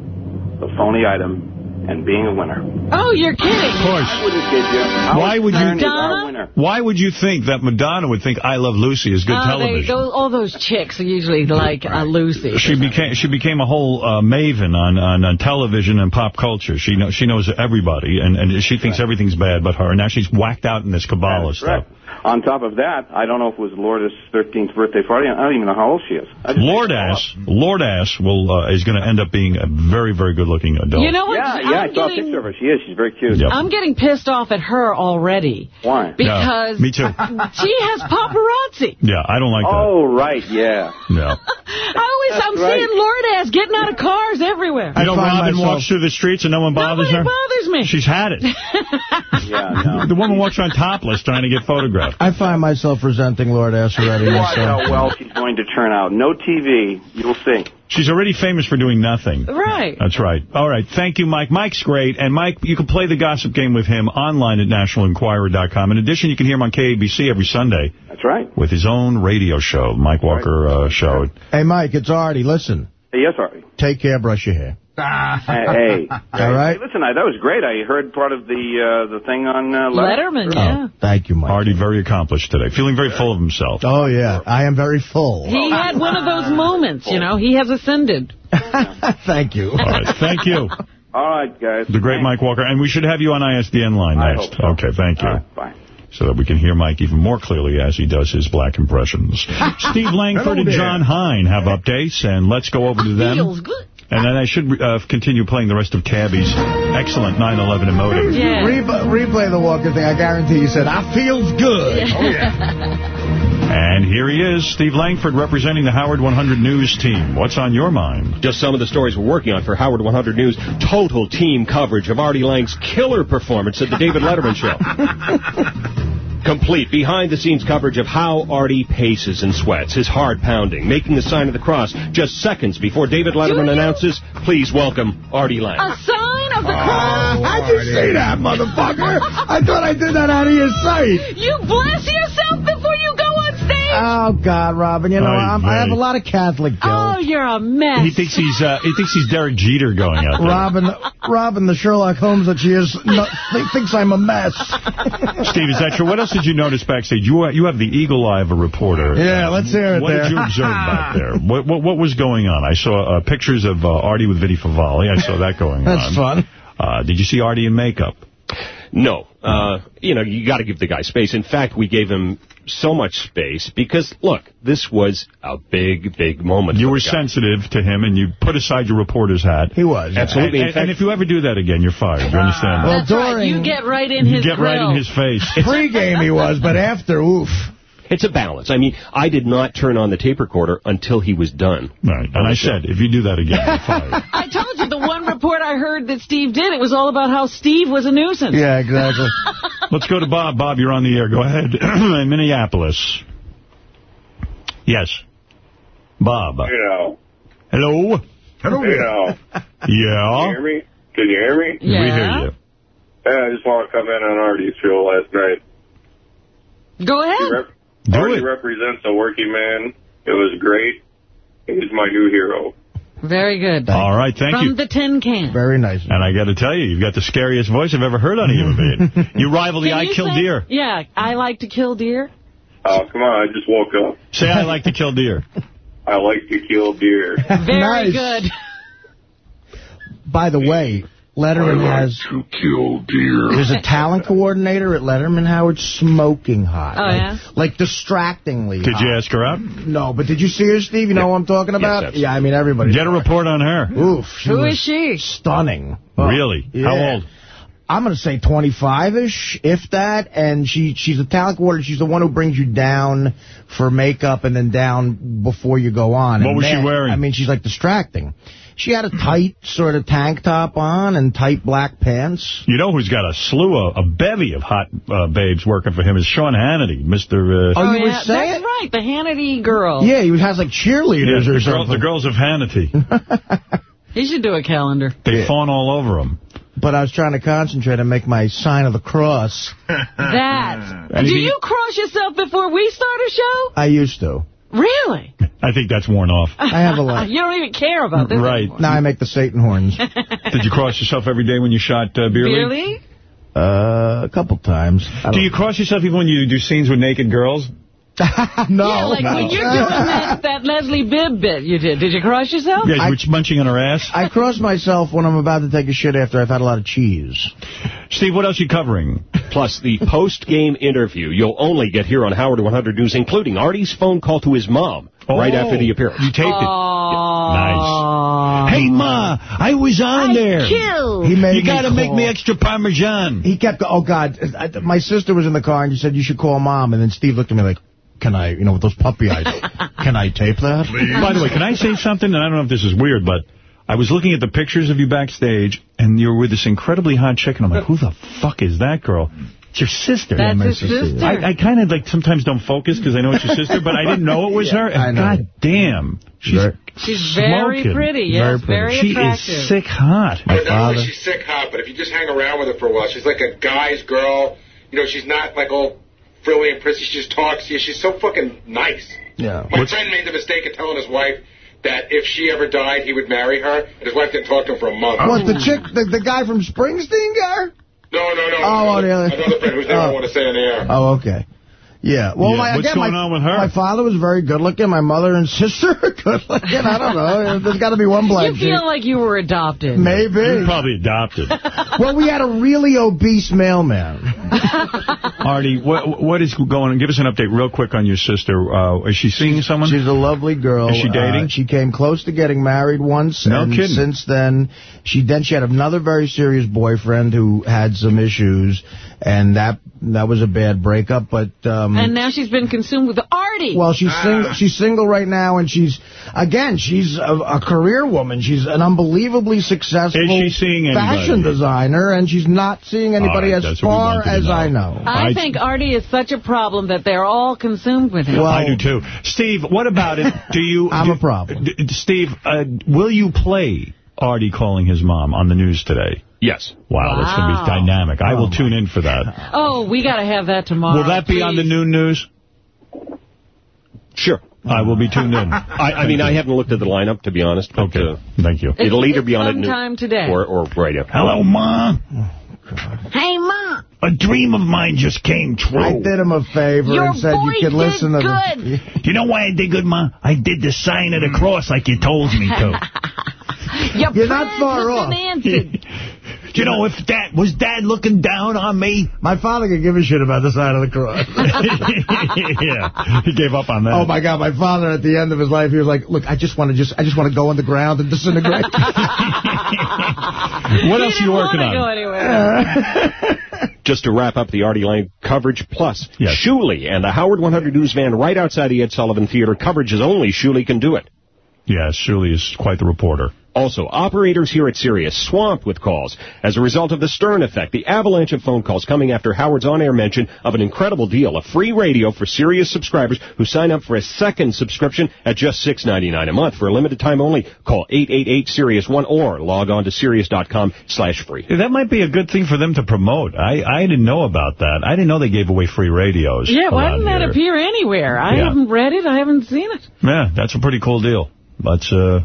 the phony item and being a winner? Oh, you're kidding. of course. I wouldn't kid you. Howard Why would you- Stern is our Madonna? Why would you think that Madonna would think I Love Lucy is good Oh, they, television? those, all those chicks are usually like uh, Lucy. She became she became a whole uh, maven on, on on television and pop culture. She knows she knows everybody, and, and she thinks everything's bad but her. And now she's whacked out in this Kabbalah That's stuff. correct. On top of that, I don't know if it was Lourdes' 13th birthday party. I don't even know how old she is. I just Lord ass, will uh, is going to end up being a very very good looking adult. You know what? Yeah, yeah, I'm I saw a getting, picture of her. She is. She's very cute. Yep. I'm getting pissed off at her already Why? because me too. she has paparazzi. Yeah, I don't like that. Oh, right, yeah. Yeah. I always, I'm right. seeing Lord ass getting out of cars everywhere. You know, find Robin myself- walks through the streets and no one bothers Nobody her. bothers me. She's had it. Yeah, no. The woman walks around topless trying to get photographed. I find myself resenting Lord Ass already. Watch myself. how well she's going to turn out. No TV. You'll see. She's already famous for doing nothing. right. That's right. All right. Thank you, Mike. Mike's great. And, Mike, you can play the gossip game with him online at nationalenquirer.com. In addition, you can hear him on KABC every Sunday That's right. with his own radio show, Mike Walker uh, Show. Hey, Mike, it's Artie. Listen, Hey, yes, Artie. take care, brush your hair. Hey, hey. All right? Hey, listen, I, that was great. I heard part of the uh, the thing on uh, Letterman, yeah. Thank you, Mike. Already very accomplished today. Feeling very full of himself. Oh, yeah. I am very full. He had one of those moments, you know. He has ascended. Thank you. All right. Thank you. All right, guys. The great Mike Walker. And we should have you on ISDN line I next. hope so. Okay. Thank you. All right, bye. so that we can hear Mike even more clearly as he does his black impressions. Steve Langford and Jon Hein have updates, and let's go over to them. Feels good. And then I should uh, continue playing the rest of Cabby's excellent 911 emotive. Yeah. Re- replay the Walker thing. I guarantee you said, I feels good. Oh, yeah. And here he is, Steve Langford, representing the Howard 100 News team. What's on your mind? Just some of the stories we're working on for Howard 100 News. Total team coverage of Artie Lange's killer performance at the David Letterman Show. Complete behind-the-scenes coverage of how Artie paces and sweats, his heart pounding, making the sign of the cross just seconds before David Letterman announces, please welcome Artie Lange. A sign of the ah, cross. How'd you say that, motherfucker? I thought I did that out of your sight. You bless yourself before Oh, God, Robin. You know, I'm, I have a lot of Catholic guilt. Oh, you're a mess. He thinks he's uh, he thinks he's Derek Jeter going out there. Robin, Robin, the Sherlock Holmes that she is, no, th- thinks I'm a mess. Steve, is that true? What else did you notice backstage? You you have the eagle eye of a reporter. Yeah, let's hear it What there. did you observe back there? What, what what was going on? I saw uh, pictures of uh, Artie with Vinnie Favale. I saw that going on. That's fun. Uh, did you see Artie in makeup? No. Uh, you know, you got to give the guy space. In fact, we gave him so much space because, look, this was a big, big moment. You were sensitive to him, and you put aside your reporter's hat. He was. Absolutely. And, In fact- and if you ever do that again, you're fired. You understand? that? Well, That's right. during- You get right in you his get right in his face. Pre-game he was, but after, oof. It's a balance. I mean, I did not turn on the tape recorder until he was done. Right. And I said, if you do that again, you're fired. I told you the one report I heard that Steve did, it was all about how Steve was a nuisance. Yeah, exactly. Let's go to Bob. Bob, you're on the air. Go ahead. in Minneapolis. Yes. Bob. You know. Hello? Hello. You. Yeah? Can you hear me? Can you hear me? Yeah. We hear you. Yeah, I just want to come in on Artie's show last night. Go He ahead. rep- Do Artie it. represents a working man. It was great. He's my new hero. Very good. All right, thank From you. the tin can. Very nice. And I got to tell you, you've got the scariest voice I've ever heard on a human being. You rival the Can I kill say- deer. Yeah, I like to kill deer. Oh, come on. I just woke up. Say I like to kill deer. I like to kill deer. Very Nice. good. By the way, Letterman has... to kill deer. There's a talent coordinator at Letterman, Howard, smoking hot. Oh, like, yeah? Like distractingly Did hot. you ask her out? No, but did you see her, Steve? You know what I'm talking about? absolutely. yeah, I mean, everybody. Get a report on her. Oof. She Who she? Stunning. Oh, Really? yeah. How old? I'm going to say 25-ish, if that. And she she's a talent coordinator. She's the one who brings you down for makeup and then down before you go on. What And was she wearing? I mean, she's like distracting. She had a tight sort of tank top on and tight black pants. You know who's got a slew, of, a bevy of hot uh, babes working for him is Sean Hannity, Mr. Uh, Oh, you were saying? That's right, the Hannity girl. Yeah, he has like cheerleaders yeah, or the, girl, something. the girls of Hannity. He should do a calendar. They fawn all over him. But I was trying to concentrate and make my sign of the cross. That. Do you cross yourself before we start a show? I used to. Really? I think that's worn off. I have a lot. You don't even care about this Right. anymore. Now I make the Satan horns. Did you cross yourself every day when you shot uh, Beer League? Really? Uh, a couple times. I Do don't- you cross yourself even when you do scenes with naked girls? no. yeah, like when you're doing that, that Leslie Bibb bit you did. Did you cross yourself? Yeah, you were munching on her ass. I cross myself when I'm about to take a shit after I've had a lot of cheese. Steve, what else are you covering? Plus, the post-game interview you'll only get here on Howard 100 News, including Artie's phone call to his mom right Oh, after the oh, appearance. You taped it. Nice. Hey, Ma, I was on I there. killed. He made You got to make me extra Parmesan. He kept, oh, God. I- My sister was in the car, and she said, you should call Mom. And then Steve looked at me like, can I, you know, with those puppy eyes, can I tape that? By the way, can I say something? And I don't know if this is weird, but I was looking at the pictures of you backstage, and you were with this incredibly hot chick, and I'm like, who the fuck is that girl? It's your sister. That's my his sister. sister. I, I kind of like sometimes don't focus because I know it's your sister, but I didn't know it was her. I And know. god damn, she's Very- She's very smoking. pretty, Very pretty. very, She attractive. is sick hot. Not only father. is she sick hot, but if you just hang around with her for a while, she's like a guy's girl. You know, she's not like all frilly and prissy. She just talks to you. She's so fucking nice. Yeah. My friend made the mistake of telling his wife that if she ever died, he would marry her, and his wife didn't talk to him for a month. What, the chick, the, the guy from Springsteen guy? No, no, no. Oh, another, the other- another friend whose name I Oh. don't want to say on the air. Oh, okay. Yeah. Well, Yeah, my, what's again, going my, on with her? My father was very good looking. My mother and sister are good looking. I don't know. There's got to be one black You feel chick. like you were adopted. Maybe. You're probably adopted. well, we had a really obese mailman. Artie, what what is going on? Give us an update real quick on your sister. Uh, is she seeing someone? She's a lovely girl. Is she dating? Uh, she came close to getting married once. No and kidding. Since then, she then she had another very serious boyfriend who had some issues, and that that was a bad breakup. But um, And now she's been consumed with Artie. Well, she's single. She's single right now, and she's again. She's a, a career woman. She's an unbelievably successful Is she seeing fashion designer, and she's not seeing anybody All right, as that's what we far as know. I know. I, I- think Artie is such a problem that they're all consumed with him. Well, I do too. Steve, what about it? Do you? I'm do- a problem. d- d- Steve, uh, will you play Artie calling his mom on the news today? Yes. Wow, that's going to be dynamic. I will tune in for that. oh, we got to have that tomorrow. Will that be on the noon news? Sure. I will be tuned in. I, I mean, I haven't looked at the lineup, to be honest. But, Okay, uh, thank you. It'll either be on at noon sometime today. or, or right after. Hello, Ma. Hey, Mom. A dream of mine just came true. I did him a favor Your and said you could listen to good. the. You know why I did good, Ma? I did the sign of the cross like you told me to. Your You're not far off. Been answered. You know, if Dad, was Dad looking down on me? My father could give a shit about the side of the cross. yeah, he gave up on that. Oh, my God. My father, at the end of his life, he was like, look, I just want to just, I just want to go on the ground and disintegrate. what else are you working on? go. Just to wrap up the Artie Lange coverage plus, Shuli and the Howard 100 News van right outside the Ed Sullivan Theater. Coverage is only Shuli can do it. Yes, Shuli is quite the reporter. Also, operators here at Sirius swamped with calls as a result of the Stern effect. The avalanche of phone calls coming after Howard's on-air mention of an incredible deal, a free radio for Sirius subscribers who sign up for a second subscription at just $6.99 a month for a limited time only. Call 888-SIRIUS-1 or log on to Sirius.com slash free. That might be a good thing for them to promote. I, I didn't know about that. I didn't know they gave away free radios. Yeah, why around didn't that here. appear anywhere? I Yeah. haven't read it. I haven't seen it. Yeah, that's a pretty cool deal. But uh,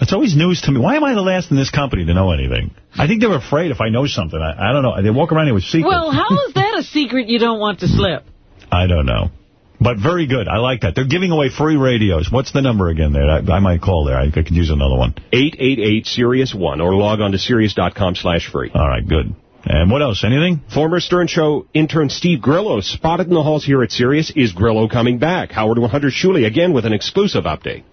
it's always news to me. Why am I the last in this company to know anything? I think they're afraid if I know something. I, I don't know. They walk around here with secrets. Well, how is that a secret you don't want to slip? I don't know. But very good. I like that. They're giving away free radios. What's the number again there? I, I might call there. I, I could use another one. 888-SIRIUS-1 or log on to Sirius.com slash free. All right, good. And what else? Anything? Former Stern Show intern Steve Grillo spotted in the halls here at Sirius. Is Grillo coming back? Howard 100 Shuli again with an exclusive update.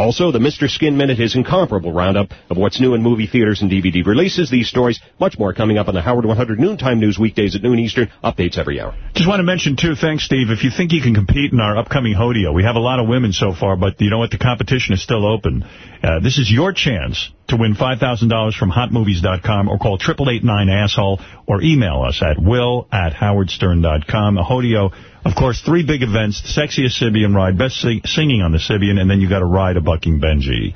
Also, the Mr. Skin Minute, his incomparable roundup of what's new in movie theaters and DVD releases. These stories, much more coming up on the Howard 100 Noontime News weekdays at noon Eastern. Updates every hour. Just want to mention, too, thanks, Steve, if you think you can compete in our upcoming Hodeo, we have a lot of women so far, but you know what? The competition is still open. Uh, this is your chance to win $5,000 from HotMovies.com or call 888-9-ASSHOLE or email us at will at howardstern.com. A Hodeo, of course, three big events, the sexiest Sybian ride, best sing singing on the Sybian, and then you got to ride a Bucking Benji,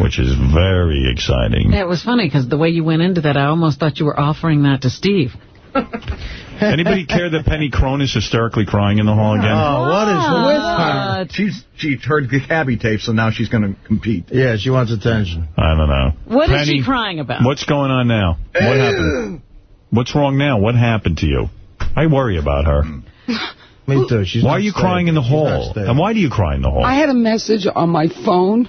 which is very exciting. It was funny because the way you went into that, I almost thought you were offering that to Steve. Anybody care that Penny Crone is hysterically crying in the hall again? Oh, what is with her? She's she heard the Cabby tape, so now she's going to compete. Yeah, she wants attention. I don't know. What is Penny, she crying about? What's going on now? What happened? What's wrong now? What happened to you? I worry about her. Hmm. Me too. She's why are you crying in the hall? And why do you cry in the hall? I had a message on my phone,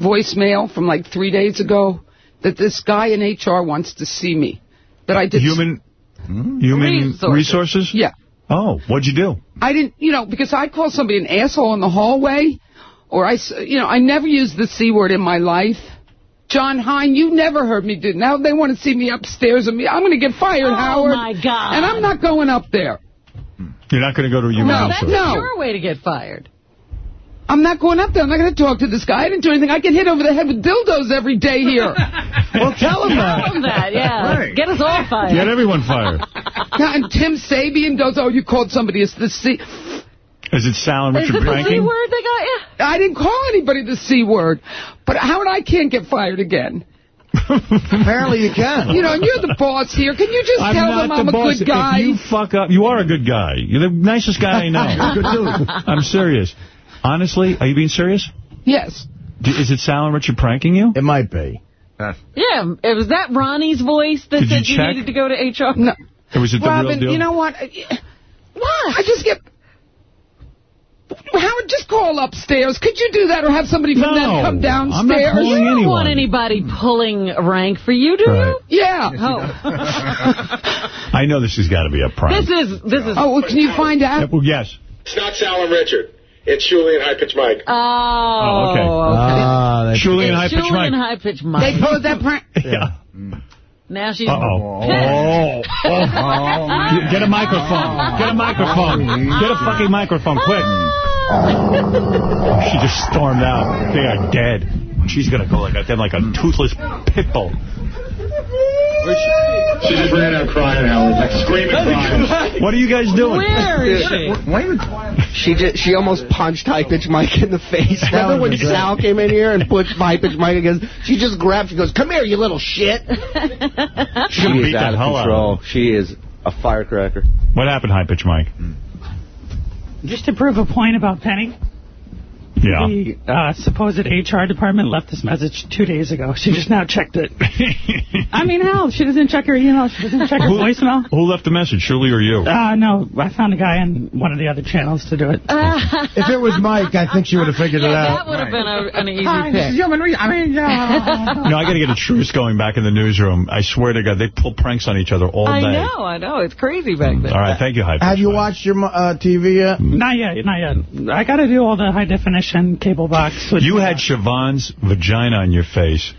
voicemail from like three days ago, that this guy in HR wants to see me. That I did. Human, human Resources. resources? Yeah. Oh, what'd you do? I didn't, you know, because I call somebody an asshole in the hallway, or I, s- you know, I never used the C word in my life. Jon Hein, you never heard me do. Now they want to see me upstairs and me. I'm going to get fired, Oh, Howard. my God. And I'm not going up there. You're not going to go to No, resources? no. Your way to get fired. I'm not going up there. I'm not going to talk to this guy. I didn't do anything. I get hit over the head with dildos every day here. well, tell him that. Tell him that, yeah. Right. Get us all fired. Get everyone fired. Yeah, and Tim Sabean goes, oh, you called somebody a the C. Is it Sal and Richard Is it the C word they got you? I didn't call anybody the C word. But Howard, I can't get fired again. Apparently you can. You know, and you're the boss here. Can you just I'm tell not them the I'm a boss. good guy? If you fuck up, you are a good guy. You're the nicest guy I know. Good dude. I'm serious. Honestly, are you being serious? Yes. D- Is it Sal and Richard pranking you? It might be. Yeah, it was that Ronnie's voice that Did said you, check? needed to go to HR? No. Or was it the Robin, real deal? you know what? What? I just get... Howard, just call upstairs. Could you do that or have somebody from No, them come downstairs? I'm not downstairs? calling You don't anyone. want anybody pulling rank for you, do Right. you? Yeah. Oh, I know this has got to be a prank. this is this is. Oh, well, can you find Yeah, out? well, yes. It's not Sal and Richard. It's Shuli and High Pitch Mike. Oh, Oh, okay. Ah, that's Shuli and High It's Pitch Julian Mike. High Pitch They pulled called that prank. Yeah. Now she's. Uh-oh. Oh. oh. Get a microphone. Get a microphone. Get a fucking microphone, quick. She just stormed out. They are dead. She's going to go like a, then like a toothless pit bull. She just ran out crying, Howard, like screaming, crying. What are you guys doing? Where is she? She just, she almost punched High Pitch Mike in the face. Remember when good. Sal came in here and pushed High Pitch Mike against? She just grabbed. She goes, "Come here, you little shit." She's She gonna is beat the out of hell out control. She is a firecracker. What happened, High Pitch Mike? Hmm. Just to prove a point about Penny, Yeah. The uh, supposed HR department left this message two days ago. She just now checked it. I mean, hell, she doesn't check her email. She doesn't check her Who- voicemail. Who left the message, Shuli or you? Uh, no, I found a guy on one of the other channels to do it. if it was Mike, I think she would have figured it out. That would have been a, an easy Hi, this is pick. human re- I mean, uh, No, I got to get a truce going back in the newsroom. I swear to God, they pull pranks on each other all I day. know, I know. It's crazy back there. All right, thank you, Hype. Have you watched your uh, TV yet? not yet, not yet. I got to do all the high definition cable box. With You had Siobhan's vagina on your face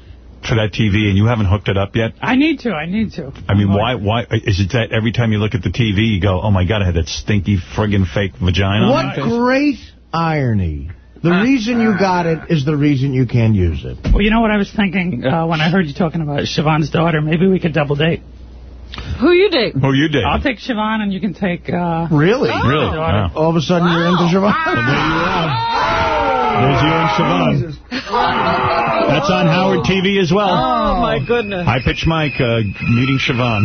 for that TV, and you haven't hooked it up yet? I need to. I need to. I mean, why? Why is it that every time you look at the TV, you go, "Oh my God, I had that stinky friggin' fake vagina"? on my What great irony. The Uh, reason you got it is the reason you can use it. Well, you know what I was thinking uh, when I heard you talking about Siobhan's daughter? Maybe we could double date. Who you date? Who you date? I'll take Siobhan and you can take... Uh, Really? Really? Wow. All of a sudden you're into Siobhan? There's you and Siobhan. That's on Howard TV as well. Oh, my goodness. High Pitch Mike uh, meeting Siobhan.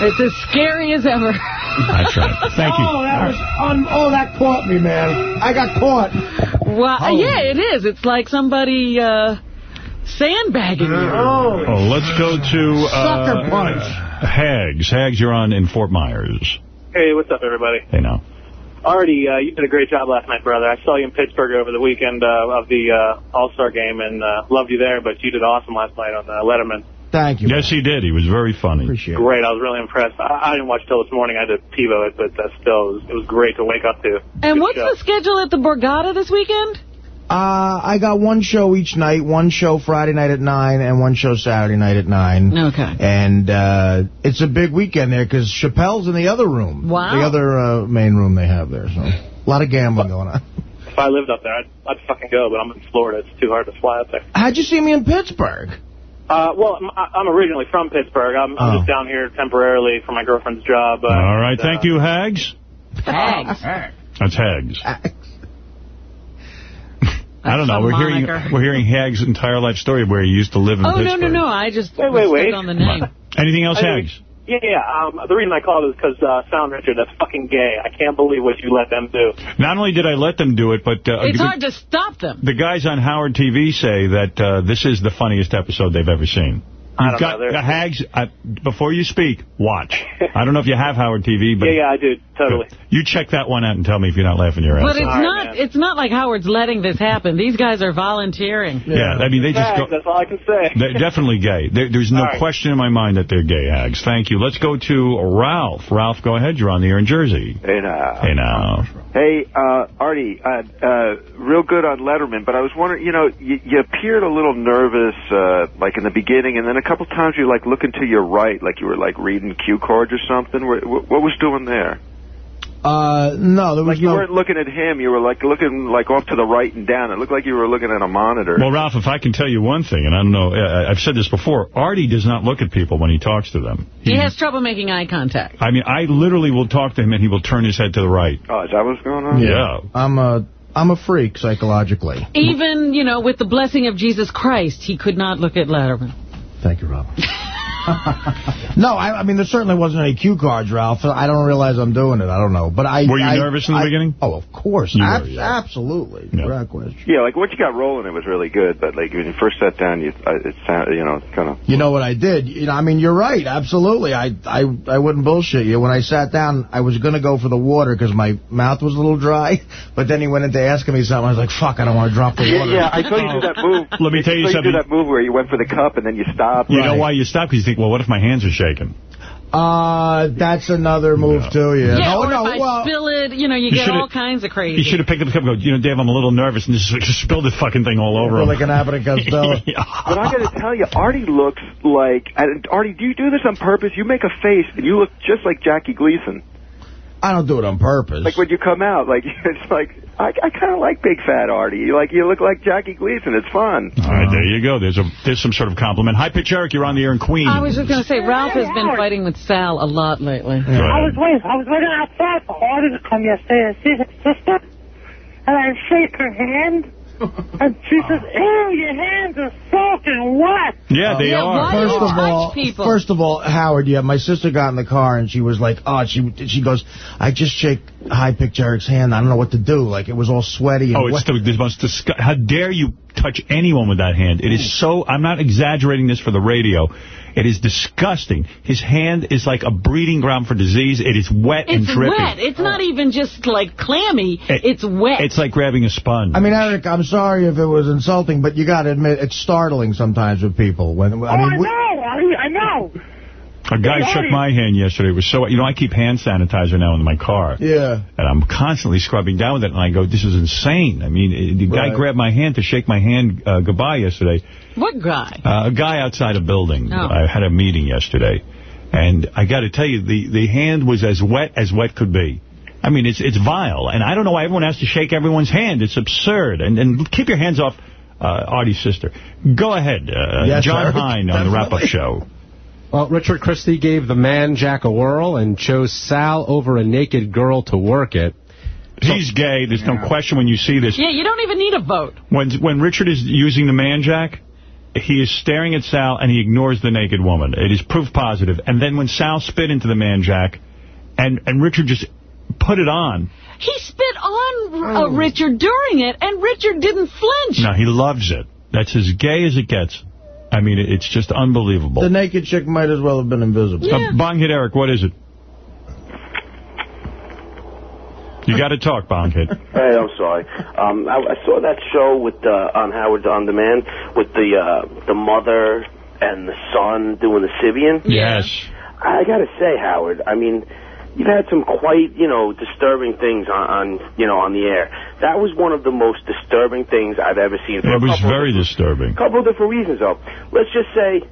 It's as scary as ever. That's right. Thank you. Oh, that was un- oh, that caught me, man. I got caught. Well, yeah, it is. It's like somebody uh, sandbagging you. Oh, let's go to uh, Sucker punch. Hags. Hags, you're on in Fort Myers. Hey, what's up, everybody? Hey, now. Artie, uh, you did a great job last night, brother. I saw you in Pittsburgh over the weekend uh, of the uh, All-Star game and uh, loved you there, but you did awesome last night on uh, Letterman. Thank you. Yes, he did. He was very funny. Appreciate Great. I was really impressed. I, I didn't watch till this morning. I had to TiVo it, but uh, still, it was, it was great to wake up to. And Good what's show. the schedule at the Borgata this weekend? Uh, I got one show each night, one show Friday night at 9 and one show Saturday night at 9. Okay. And uh, it's a big weekend there because Chappelle's in the other room. Wow. The other uh, main room they have there. So a lot of gambling going on. If I lived up there, I'd, I'd fucking go, but I'm in Florida. It's too hard to fly up there. How'd you see me in Pittsburgh? Uh, well, I'm, I'm originally from Pittsburgh. I'm, I'm Oh. just down here temporarily for my girlfriend's job. Uh, All right. and, Thank uh, you, Hags. Hags. That's Hags. I don't know. We're hearing we're hearing Hags' entire life story where he used to live in Oh, no, Pittsburgh. no, no. I just Wait, wait, wait. on the name. Anything else, I- Hags? Yeah, yeah. Um, the reason I called is because uh, Sound Richard, that's fucking gay. I can't believe what you let them do. Not only did I let them do it, but uh, It's the, hard to stop them. the guys on Howard TV say that uh, this is the funniest episode they've ever seen. I You've got know. The Hags. Uh, before you speak, watch. I don't know if you have Howard TV, but yeah, yeah, I do. Totally. you check that one out and tell me if you're not laughing your ass But it's off. not it's not like Howard's letting this happen. These guys are volunteering. Yeah, I mean they just go. that's all I can say. They're definitely gay. There, there's no All right. question in my mind that they're gay hags. Thank you. Let's go to Ralph. Ralph, go ahead. You're on the air in Jersey. Hey now. Hey now. Hey, uh, Artie, uh, uh, real good on Letterman, but I was wondering, you know, you, you appeared a little nervous, uh, like in the beginning, and then a couple times you like looking to your right, like you were like reading cue cards or something. What, what was doing there? Uh, no, there was Like you no... weren't looking at him, you were like looking like off to the right and down. It looked like you were looking at a monitor. Well, Ralph, if I can tell you one thing, and I don't know, I've said this before, Artie does not look at people when he talks to them. He has trouble making eye contact. I mean, I literally will talk to him and he will turn his head to the right. Oh, is that what's going on? Yeah. I'm a, I'm a freak psychologically. Even, you know, with the blessing of Jesus Christ, he could not look at Letterman. Thank you, Rob. no, I, I mean, there certainly wasn't any cue cards, Ralph. I don't realize I'm doing it. I don't know. But I Were you I- nervous in the I- beginning? Oh, of course. You were, yeah. Absolutely. Without question. Yeah, like once you got rolling, it was really good. But like when you first sat down, you uh, it sounded, you know, kind of. You know what I did? You know, I mean, you're right. Absolutely. I, I, I wouldn't bullshit you. When I sat down, I was going to go for the water because my mouth was a little dry. But then he went into asking me something. I was like, fuck, I don't want to drop the water. yeah, I saw you do that move. Let me tell you I saw something. do that move where you went for the cup and then you stopped. You know why you stopped? Because you think, well, what if my hands are shaking? Uh, that's another move, too, yeah. Yeah, no, or no, if I well, spill it, you know, you, You get should've- all kinds of crazy. You should have picked up the cup and go, you know, Dave, I'm a little nervous, and just, just spilled the fucking thing all over him. like an Abbott and Costello. But I got to tell you, Artie looks like. Artie, do you do this on purpose? You make a face and you look just like Jackie Gleason. I don't do it on purpose. Like when you come out, like it's like I, I kind of like big fat Artie. You Like you look like Jackie Gleason. It's fun. All right, there you go. There's a there's some sort of compliment. Hi, Pitch Eric, you're on the air in Queens. I was just going to say, Ralph has been fighting with Sal a lot lately. Go ahead. I was waiting. I was waiting outside for Artie to come yesterday and see his sister, and I shake her hand. And she says, ew, your hands are soaking wet. Yeah, they are. First of all, first of all, Howard, yeah, my sister got in the car and she was like, oh, she she goes, I just shake high pitch Eric's hand. I don't know what to do. Like it was all sweaty. And Oh, it's wet. the, the most disgusting. How dare you touch anyone with that hand? It is mm. so, I'm not exaggerating this for the radio. It is disgusting. His hand is like a breeding ground for disease. It is wet and dripping. It's wet. It's not even just like clammy. it's wet. It's like grabbing a sponge. I mean, Eric, I'm sorry if it was insulting, but you got to admit it's startling sometimes with people. When I oh, mean, I we- know. I, I know. A guy Hey, shook my hand yesterday. It was so, you know, I keep hand sanitizer now in my car. Yeah. And I'm constantly scrubbing down with it, and I go, this is insane. I mean, the guy Right. grabbed my hand to shake my hand uh, goodbye yesterday. What guy? Uh, a guy outside a building. Oh. I had a meeting yesterday, and I got to tell you, the, the hand was as wet as wet could be. I mean, it's it's vile, and I don't know why everyone has to shake everyone's hand. It's absurd. And, and keep your hands off uh, Artie's sister. Go ahead, uh, Yes, John Eric, Hein on the wrap-up show. Well, Richard Christie gave the man Jack a whirl and chose Sal over a naked girl to work it. He's gay. There's no question when you see this. Yeah, you don't even need a vote. When when Richard is using the man jack, he is staring at Sal and he ignores the naked woman. It is proof positive. And then when Sal spit into the man jack, and and Richard just put it on. He spit on uh, Richard during it, and Richard didn't flinch. No, he loves it. That's as gay as it gets. I mean, it's just unbelievable. the naked chick might as well have been invisible. Uh, Bong hit Eric, what is it? You got to talk, Bong hit. Hey, I'm sorry. Um, I, I saw that show with uh, on Howard's On Demand with the uh, the mother and the son doing the Sybian. Yes. I got to say, Howard. I mean, you've had some quite you know disturbing things on, on you know on the air. That was one of the most disturbing things I've ever seen. for It was couple of very disturbing. A couple of different reasons, though. Let's just say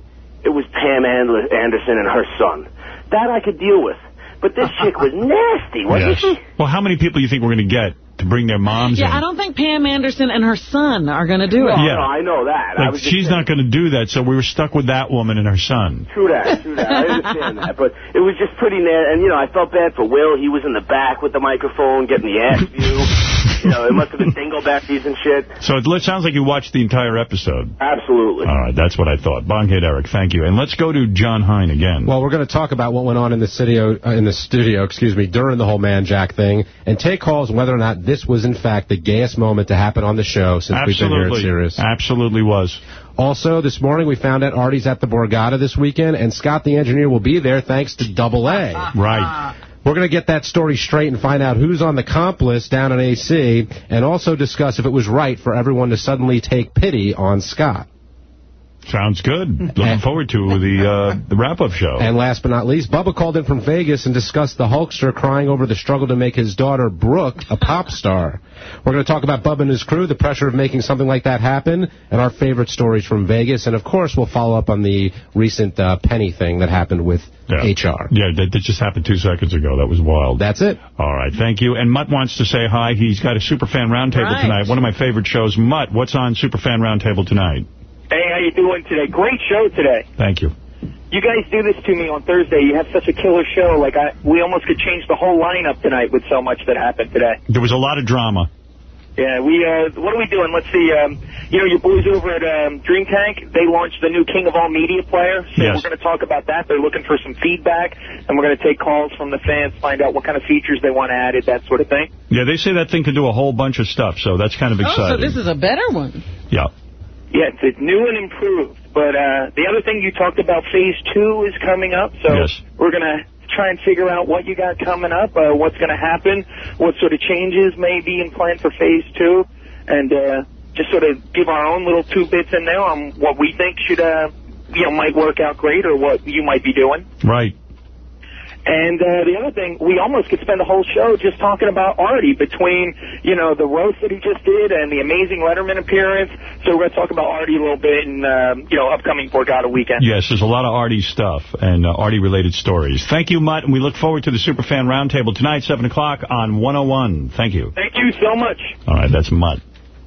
it was Pam Andler- Anderson and her son. That I could deal with. But this chick was nasty, wasn't Yes. she? Well, how many people do you think we're going to get to bring their moms Yeah, in? I don't think Pam Anderson and her son are going to do it. Yeah. I know that. I Like, was she's not going to do that, so we were stuck with that woman and her son. True that, true that. I understand that. But it was just pretty near. And, you know, I felt bad for Will. He was in the back with the microphone getting the ass view. You know, it must have been dinglebackies and shit. So it sounds like you watched the entire episode. Absolutely. All right, that's what I thought. Bong hit Eric, thank you. And let's go to Jon Hein again. Well, we're going to talk about what went on in the studio, uh, in the studio, excuse me, during the whole man Jack thing, and take calls whether or not this was in fact the gayest moment to happen on the show since we've been here at Absolutely. Sirius. Absolutely was. Also, this morning we found out Artie's at the Borgata this weekend, and Scott the engineer will be there thanks to Double A. Right. We're going to get that story straight and find out who's on the comp list down in AC, and also discuss if it was right for everyone to suddenly take pity on Scott. Sounds good. Looking forward to the uh, the wrap-up show. And last but not least, Bubba called in from Vegas and discussed the Hulkster crying over the struggle to make his daughter, Brooke, a pop star. We're going to talk about Bubba and his crew, the pressure of making something like that happen, and our favorite stories from Vegas. And, of course, we'll follow up on the recent uh, Penny thing that happened with HR. Yeah, that, that just happened two seconds ago. That was wild. That's it. All right, thank you. And Mutt wants to say hi. He's got a Superfan Roundtable Right. tonight. One of my favorite shows. Mutt, what's on Superfan Roundtable tonight? Hey, how you doing today? Great show today. Thank you. You guys do this to me on Thursday. You have such a killer show. Like I, we almost could change the whole lineup tonight with so much that happened today. There was a lot of drama. Yeah, we. Uh, what are we doing? Let's see. Um, you know, your boys over at um, Dream Tank, they launched the new King of All Media player. So Yes. we're going to talk about that. They're looking for some feedback, and we're going to take calls from the fans, find out what kind of features they want added, that sort of thing. Yeah, they say that thing can do a whole bunch of stuff, so that's kind of exciting. Oh, so this is a better one. yeah. Yes, it's new and improved. But uh, the other thing you talked about, Phase 2 is coming up. So Yes. we're going to try and figure out what you got coming up, uh, what's going to happen, what sort of changes may be in plan for Phase 2, and uh, just sort of give our own little two bits in there on what we think should, uh, you know, might work out great or what you might be doing. Right. And uh, the other thing, we almost could spend the whole show just talking about Artie between, you know, the roast that he just did and the amazing Letterman appearance. So we're going to talk about Artie a little bit and, um, you know, upcoming Borgata weekend. Yes, there's a lot of Artie stuff and uh, Artie-related stories. Thank you, Mutt, and we look forward to the Superfan Roundtable tonight, 7 o'clock on 101. Thank you. Thank you so much. All right, that's Mutt.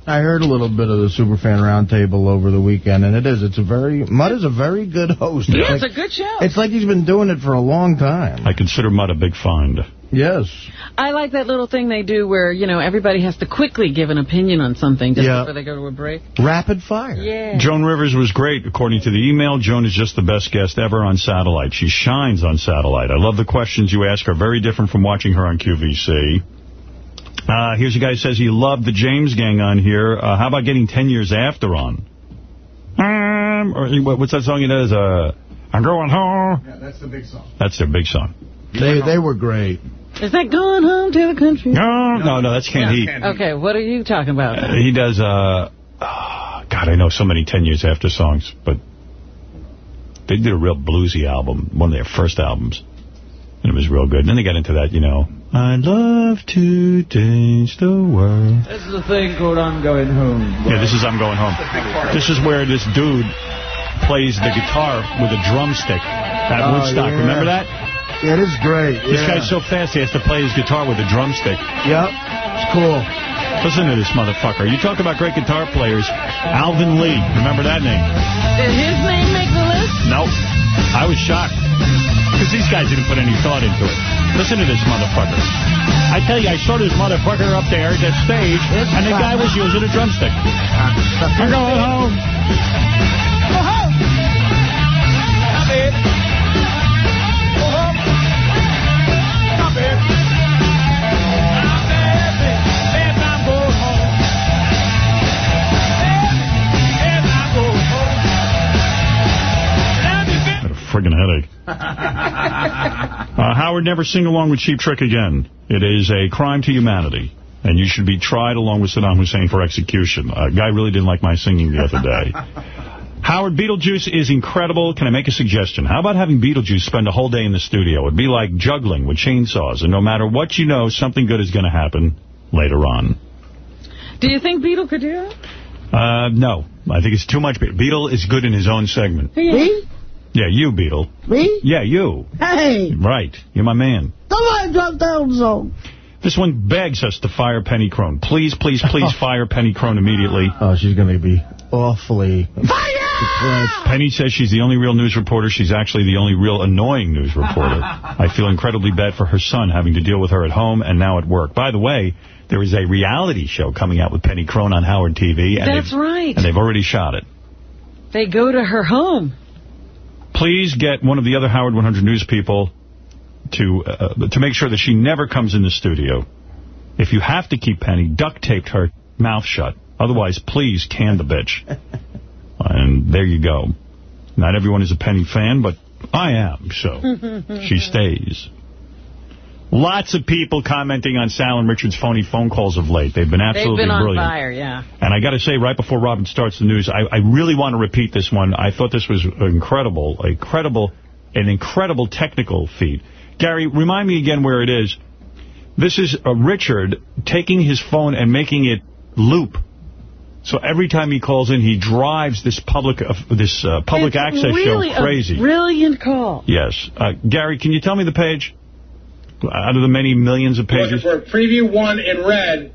I heard a little bit of the Superfan Roundtable over the weekend, and it is. It's a very... Mutt is a very good host. Yeah, like, it's a good show. It's like he's been doing it for a long time. I consider Mutt a big find. Yes. I like that little thing they do where, you know, everybody has to quickly give an opinion on something just Yeah. before they go to a break. Rapid fire. Yeah. Joan Rivers was great, according to the email. Joan is just the best guest ever on satellite. She shines on satellite. I love the questions you ask are Very different from watching her on QVC. Uh, here's a guy who says he loved the James Gang on here. Uh, how about getting 10 years after on? Um, or what's that song he does? Uh, I'm going home. Yeah, that's the big song. That's their big song. They they were great. Is that going home to the country? No, no, no, that's Canned Heat. Okay, what are you talking about? Uh, he does, uh, ah, God, I know so many 10 years after songs, but they did a real bluesy album, one of their first albums, and it was real good. And then they got into that, you know, I'd love to change the world. This is the thing called I'm Going Home. Yeah, this is I'm Going Home. This is where this dude plays the guitar with a drumstick at Oh, Woodstock. yeah. Remember that? It is great. This yeah. guy's so fast he has to play his guitar with a drumstick. Yep. It's cool. Listen to this motherfucker. You talk about great guitar players. Alvin Lee. Remember that name? Did his name make the list? Nope. I was shocked. Because these guys didn't put any thought into it. Listen to this motherfucker. I tell you, I saw this motherfucker up there at that stage, and the guy was using a drumstick. I'm going home. Go home. Stop it. Friggin' headache. Uh, Howard, never sing along with Cheap Trick again. It is a crime to humanity. And you should be tried along with Saddam Hussein for execution. A guy really didn't like my singing the other day. Howard, Beetlejuice is incredible. Can I make a suggestion? How about having Beetlejuice spend a whole day in the studio? It'd be like juggling with chainsaws. And no matter what you know, something good is going to happen later on. Do you think Beetle could do that? Uh, no. I think it's too much. Be- Beetle is good in his own segment. Me? Yeah, you, Beetle. Me? Yeah, you. Hey, Right. You're my man. somebody drop down zone. This one begs us to fire Penny Crone. Please, please, please fire Penny Crone immediately. Oh, she's going to be awfully depressed. Penny says she's the only real news reporter. She's actually the only real annoying news reporter. I feel incredibly bad for her son having to deal with her at home and now at work. By the way, there is a reality show coming out with Penny Crone on Howard TV. And That's right. And they've already shot it. They go to her home. Please get one of the other Howard 100 News people to uh, to make sure that she never comes in the studio. If you have to keep Penny, duct taped her mouth shut. Otherwise, please can the bitch. and there you go. Not everyone is a Penny fan, but I am, so she stays. Lots of people commenting on Sal and Richard's phony phone calls of late. They've been They've absolutely been on brilliant. fire, yeah. And I got to say, right before Robin starts the news, I, I really want to repeat this one. I thought this was incredible, incredible, an incredible technical feat. Gary, remind me again where it is. This is uh, Richard taking his phone and making it loop. So every time he calls in, he drives this public uh, this uh, public It's access really show crazy. brilliant call. yes. Uh, Gary, can you tell me the page? Out of the many millions of pages? For preview one in red.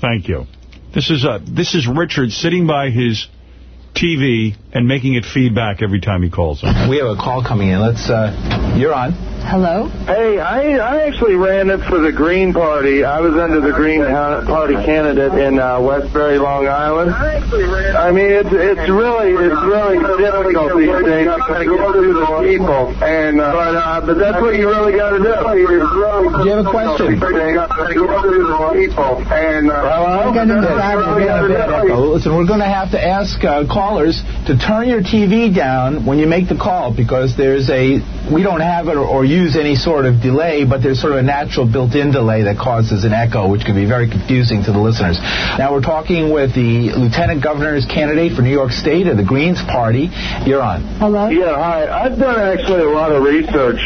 Thank you. This is uh, this is Richard sitting by his TV and making it feedback every time he calls him. We have a call coming in. Let's, uh, you're on. Hello? Hey, I I actually ran it for the Green Party. I was under the Green Party candidate in uh, Westbury, Long Island. I mean, it's it's really it's really difficult these days to kind of get through the people, and uh, but uh, but that's what you really got to do. Really Do you have a question? these days to kind through the people, and uh, hello. Oh, listen, we're going to have to ask uh, callers to turn your TV down when you make the call because there's a, we don't have it or, or use any sort of delay, but there's sort of a natural built-in delay that causes an echo, which can be very confusing to the listeners. Now we're talking with the Lieutenant Governor's candidate for New York State of the Greens Party. You're on. Hello? Yeah, hi. I've done actually a lot of research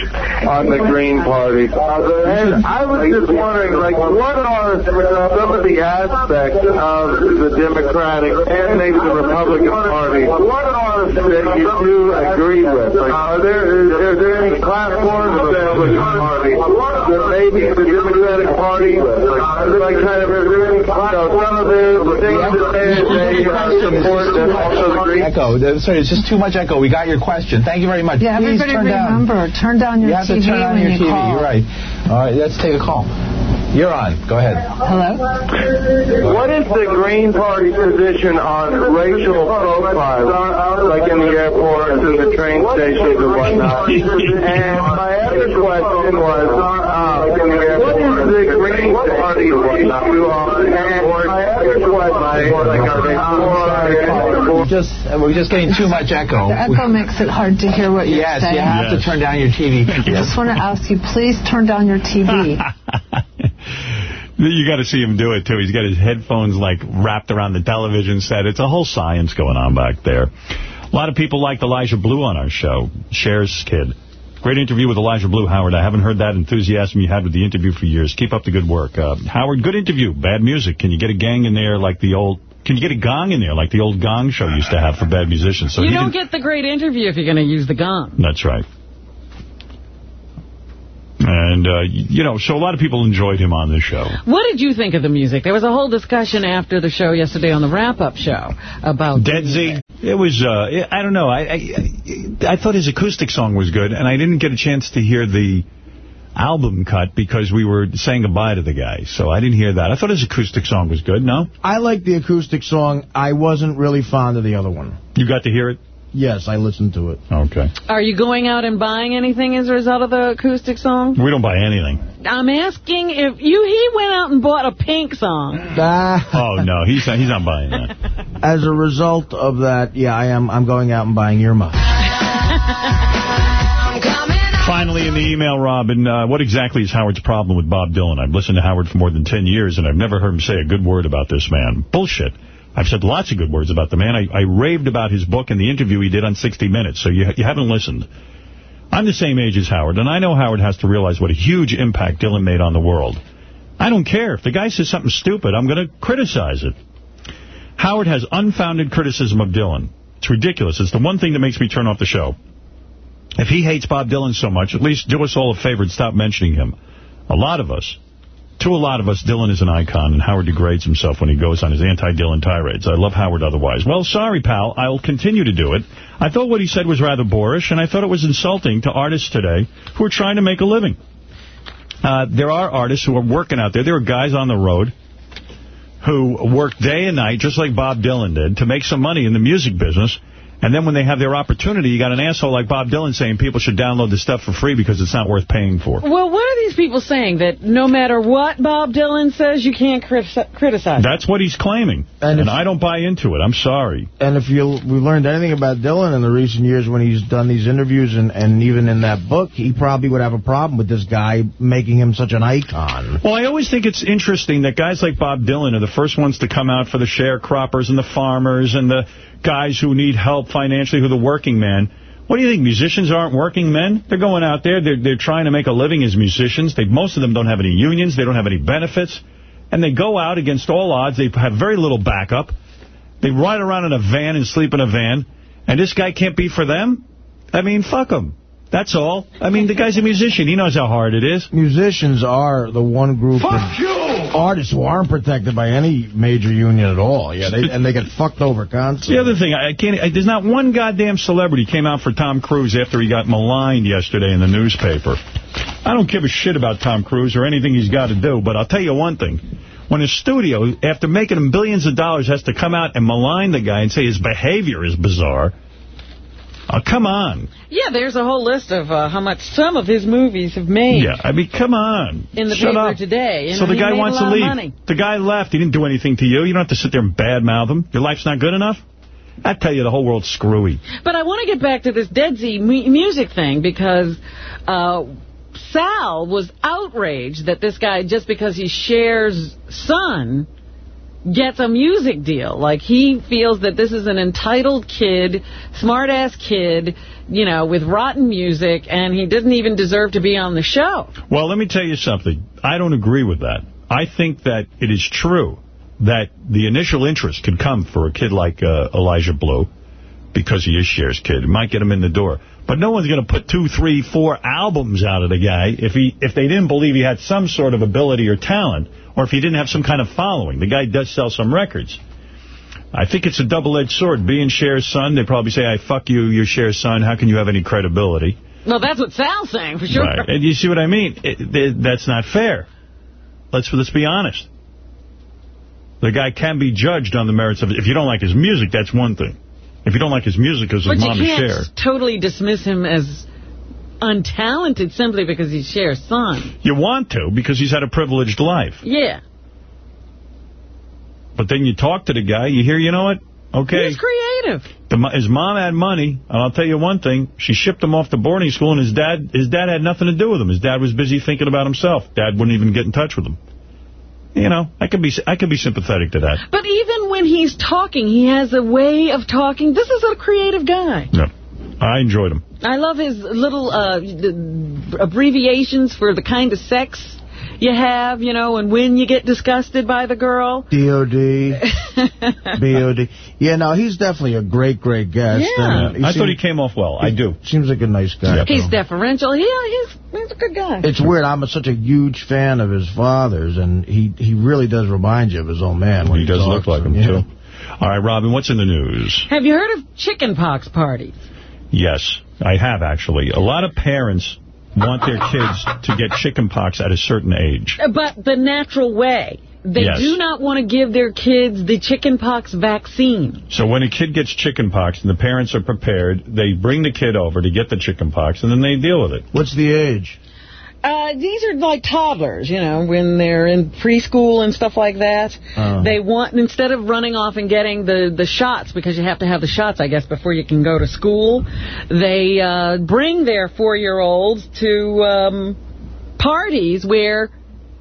on the Green Party. And I was just wondering, like, what are some of the aspects of the Democratic and maybe the Republican Party? What are that you do agree with? Like, are there, is, are there any platforms of the Republican Party that maybe the Democratic Party, like, like kind of, is there any, you know, some of the things that they, they support and also the green... Echo. Sorry, it's just too much echo. We got your question. Thank you very much. Yeah, Please everybody turn down. remember, turn down your You have TV to turn on when your you TV. call. You're right. All right, let's take a call. You're on. Go ahead. Hello? What is the Green Party position on racial profiling, like in the airports and the train stations and whatnot? and my other question was, uh, what is the Green Party issue on and my other question, like, are they for We're just, uh, we're just getting too much echo. The echo makes it hard to hear what you're Yes, saying. you have to turn down your TV. I just want to ask you, please turn down your TV. You got to see him do it, too. He's got his headphones, like, wrapped around the television set. It's a whole science going on back there. A lot of people liked Elijah Blue on our show, Cher's kid. Great interview with Elijah Blue, Howard. I haven't heard that enthusiasm you had with the interview for years. Keep up the good work. Uh, Howard, good interview. Bad music. Can you get a gang in there like the old... Can you get a gong in there like the old gong show used to have for bad musicians? So you don't get the great interview if you're going to use the gong. That's right. And, uh, you know, so a lot of people enjoyed him on this show. What did you think of the music? There was a whole discussion after the show yesterday on the wrap-up show about... Dead It was, uh, I don't know. I, I I thought his acoustic song was good, and I didn't get a chance to hear the album cut because we were saying goodbye to the guy. So I didn't hear that. I thought his acoustic song was good, no? I like the acoustic song. I wasn't really fond of the other one. You got to hear it? Yes, I listened to it. Okay. Are you going out and buying anything as a result of the acoustic song? We don't buy anything. I'm asking if you he went out and bought a pink song. Oh, no, he's not, he's not buying that. As a result of that, yeah, I am. I'm going out and buying earmuffs. Finally, in the email, Robin, uh, what exactly is Howard's problem with Bob Dylan? I've listened to Howard for more than 10 years, and I've never heard him say a good word about this man. Bullshit. I've said lots of good words about the man. I, I raved about his book and the interview he did on 60 Minutes, so you, you haven't listened. I'm the same age as Howard, and I know Howard has to realize what a huge impact Dylan made on the world. I don't care. If the guy says something stupid, I'm going to criticize it. Howard has unfounded criticism of Dylan. It's ridiculous. It's the one thing that makes me turn off the show. If he hates Bob Dylan so much, at least do us all a favor and stop mentioning him. A lot of us, to a lot of us, Dylan is an icon, and Howard degrades himself when he goes on his anti-Dylan tirades. I love Howard otherwise. Well, sorry, pal. I'll continue to do it. I thought what he said was rather boorish, and I thought it was insulting to artists today who are trying to make a living. Uh, there are artists who are working out there. There are guys on the road who work day and night, just like Bob Dylan did, to make some money in the music business. And then when they have their opportunity, you got an asshole like Bob Dylan saying people should download the stuff for free because it's not worth paying for. Well, what are these people saying? That no matter what Bob Dylan says, you can't criti- criticize? That's what he's claiming. And, I don't buy into it. I'm sorry. And if you we learned anything about Dylan in the recent years when he's done these interviews and, and even in that book, he probably would have a problem with this guy making him such an icon. Well, I always think it's interesting that guys like Bob Dylan are the first ones to come out for the sharecroppers and the farmers and the guys who need help financially, who are the working man. What do you think? Musicians aren't working men? They're going out there. They're, they're trying to make a living as musicians. They, most of them don't have any unions. They don't have any benefits. And they go out against all odds. They have very little backup. They ride around in a van and sleep in a van. And this guy can't be for them? I mean, fuck him. That's all. I mean, the guy's a musician. He knows how hard it is. Musicians are the one group Fuck of artists who aren't protected by any major union at all. Yeah, they, and they get fucked over constantly. The other thing, I can't. I, there's not one goddamn celebrity came out for Tom Cruise after he got maligned yesterday in the newspaper. I don't give a shit about Tom Cruise or anything he's got to do, but I'll tell you one thing. When a studio, after making him billions of dollars, has to come out and malign the guy and say his behavior is bizarre, oh, come on. Yeah, there's a whole list of uh, how much some of his movies have made Yeah, I mean, come on. in the Shut paper up. today. You so know, the guy wants to leave. money. The guy left. He didn't do anything to you. You don't have to sit there and badmouth him. Your life's not good enough? I tell you, the whole world's screwy. But I want to get back to this Deadsy mu music thing because uh, Sal was outraged that this guy, just because he shares son, gets a music deal. Like, he feels that this is an entitled kid, smart-ass kid, you know, with rotten music, and he doesn't even deserve to be on the show. Well, let me tell you something. I don't agree with that. I think that it is true that the initial interest could come for a kid like uh, Elijah Blue because he is Cher's kid. It might get him in the door. But no one's going to put two, three, four albums out of the guy if he if they didn't believe he had some sort of ability or talent or if he didn't have some kind of following. The guy does sell some records. I think it's a double-edged sword. Being Cher's son, they probably say, I fuck you, you're Cher's son. How can you have any credibility? Well, that's what Sal's saying, for sure. Right. And you see what I mean? It, it, that's not fair. Let's let's be honest. The guy can be judged on the merits of it. If you don't like his music, that's one thing. If you don't like his music because But his mom is can't Cher. totally dismiss him as untalented simply because he's Cher's son. You want to because he's had a privileged life. Yeah. But then you talk to the guy, you hear, you know what? Okay. He's creative. The, his mom had money, and I'll tell you one thing. She shipped him off to boarding school, and his dad his dad had nothing to do with him. His dad was busy thinking about himself. Dad wouldn't even get in touch with him. You know, I could be I could be sympathetic to that. But even when he's talking, he has a way of talking. This is a creative guy. No, I enjoyed him. I love his little uh, d- abbreviations for the kind of sex you have, you know, and when you get disgusted by the girl. D.O.D. B.O.D. Yeah, no, he's definitely a great, great guest. Yeah. and I thought he came off well. I do. Seems like a nice guy. He's deferential. Yeah, he's, he's a good guy. It's weird. I'm a, such a huge fan of his father's, and he he really does remind you of his old man. When He does look like to him, yeah. too. All right, Robin, what's in the news? Have you heard of chicken pox parties? Yes, I have, actually. A lot of parents want their kids to get chickenpox at a certain age. Uh, but the natural way. They Yes. do not want to give their kids the chickenpox vaccine. So when a kid gets chickenpox and the parents are prepared, they bring the kid over to get the chickenpox, and then they deal with it. What's the age? Uh, these are like toddlers, you know, when they're in preschool and stuff like that. Oh. They want, instead of running off and getting the, the shots, because you have to have the shots, I guess, before you can go to school, they uh, bring their four-year-olds to um, parties where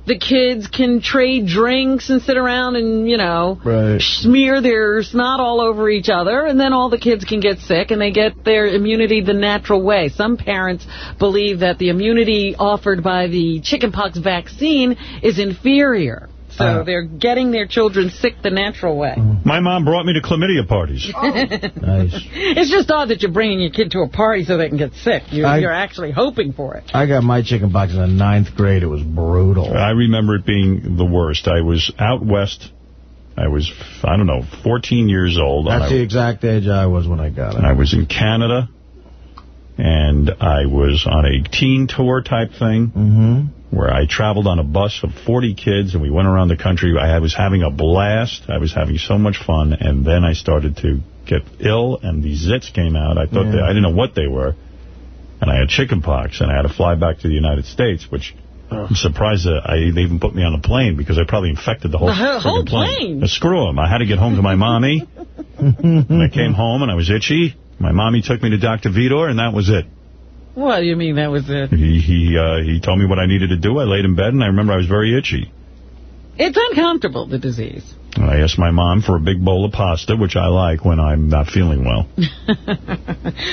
the kids can trade drinks and sit around and, you know, Right. smear their snot all over each other, and then all the kids can get sick, and they get their immunity the natural way. Some parents believe that the immunity offered by the chickenpox vaccine is inferior. So Uh. they're getting their children sick the natural way. My mom brought me to chlamydia parties. Nice. It's just odd that you're bringing your kid to a party so they can get sick. You're, I- you're actually hoping for it. I got my chicken pox in the ninth grade. It was brutal. I remember it being the worst. I was out west. I was, I don't know, 14 years old. and That's I- the exact age I was when I got it. I was in Canada, and I was on a teen tour type thing Mm-hmm. Where I traveled on a bus of 40 kids, and we went around the country. I was having a blast. I was having so much fun, and then I started to get ill, and the zits came out. I thought Yeah. they, I didn't know what they were, and I had chickenpox, and I had to fly back to the United States, which... I'm surprised that I, they even put me on a plane because I probably infected the whole, The whole- whole plane. plane? Uh, screw them. I had to get home to my mommy. And I came home and I was itchy. My mommy took me to Dr. Vidor, and that was it. What do you mean that was it? He he uh, he told me what I needed to do. I laid in bed, and I remember I was very itchy. It's uncomfortable, the disease. I asked my mom for a big bowl of pasta, which I like when I'm not feeling well.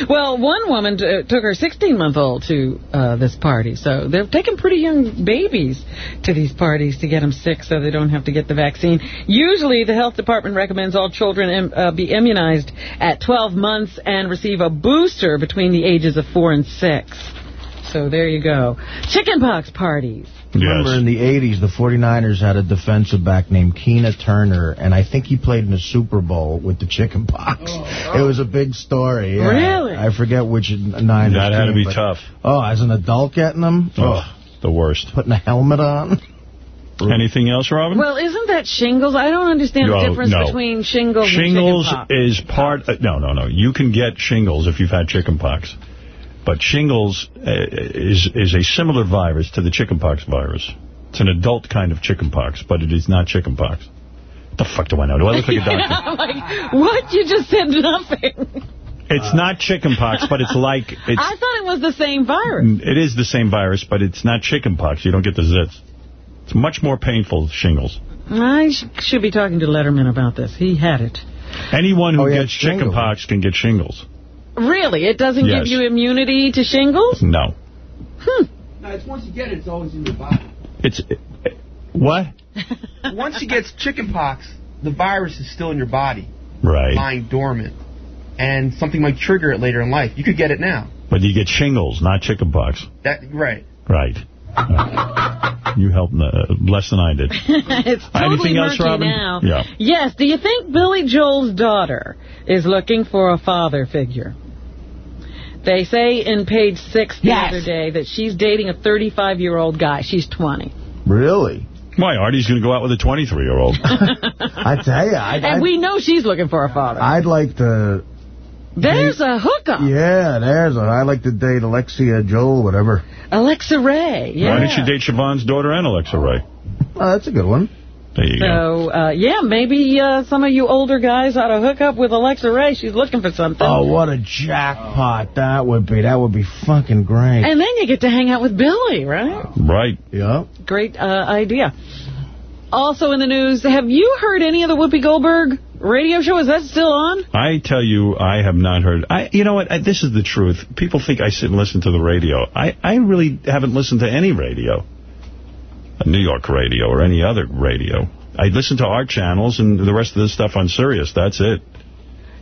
Well, one woman t- took her 16-month-old to uh, this party, so they're taking pretty young babies to these parties to get them sick so they don't have to get the vaccine. Usually, the health department recommends all children im- uh, be immunized at 12 months and receive a booster between the ages of 4 and 6. So there you go. Chickenpox parties. Remember in the 80s, the 49ers had a defensive back named Keena Turner, and I think he played in the Super Bowl with the chicken pox. It was a big story. yeah. Really? I forget which Niners That had to team, be but- tough. Oh, as an adult getting them? Oh, the worst. Putting a helmet on? Anything else, Robin? Well, isn't that shingles? I don't understand No, the difference no. between shingles, Shingles and chickenpox. is part... Uh, no, no, no. You can get shingles if you've had chickenpox. But shingles uh, is is a similar virus to the chickenpox virus. It's an adult kind of chickenpox, but it is not chickenpox. What the fuck do I know? Do I look like a doctor? I'm like, what? You just said nothing. It's not chickenpox, but it's like... it's. I thought it was the same virus. It is the same virus, but it's not chickenpox. You don't get the zits. It's much more painful, shingles. I sh should be talking to Letterman about this. He had it. Anyone who Oh, yeah, gets chickenpox can get shingles. Really? It doesn't Yes. give you immunity to shingles? No. Hmm. No, it's once you get it, it's always in your body. It's... What? once you get chickenpox, the virus is still in your body, Right. lying dormant, and something might trigger it later in life. You could get it now. But you get shingles, not chickenpox. That right. Right. You helped uh, less than I did. it's totally Anything else, Robin? now. Yeah. Yes. Do you think Billy Joel's daughter is looking for a father figure? They say in page six the Yes. other day that she's dating a 35-year-old guy. She's 20. Really? Why? Artie's going to go out with a 23-year-old. I tell you, I, and I, we know she's looking for a father. I'd like to... There's a hookup. Yeah, there's a... I'd like to date Alexia Joel, whatever. Alexa Ray. Yeah. Why didn't you date Siobhan's daughter and Alexa Ray? Oh, that's a good one. There you go. So, uh, yeah, maybe uh, some of you older guys ought to hook up with Alexa Ray. She's looking for something. Oh, what a jackpot that would be. That would be fucking great. And then you get to hang out with Billy, right? Right. Yeah. Great uh, idea. Also in the news, have you heard any of the Whoopi Goldberg radio show? Is that still on? I tell you, I have not heard. I, You know what? I, this is the truth. People think I sit and listen to the radio. I, I really haven't listened to any radio. New York radio or any other radio. I listen to our channels and the rest of the stuff on Sirius. That's it.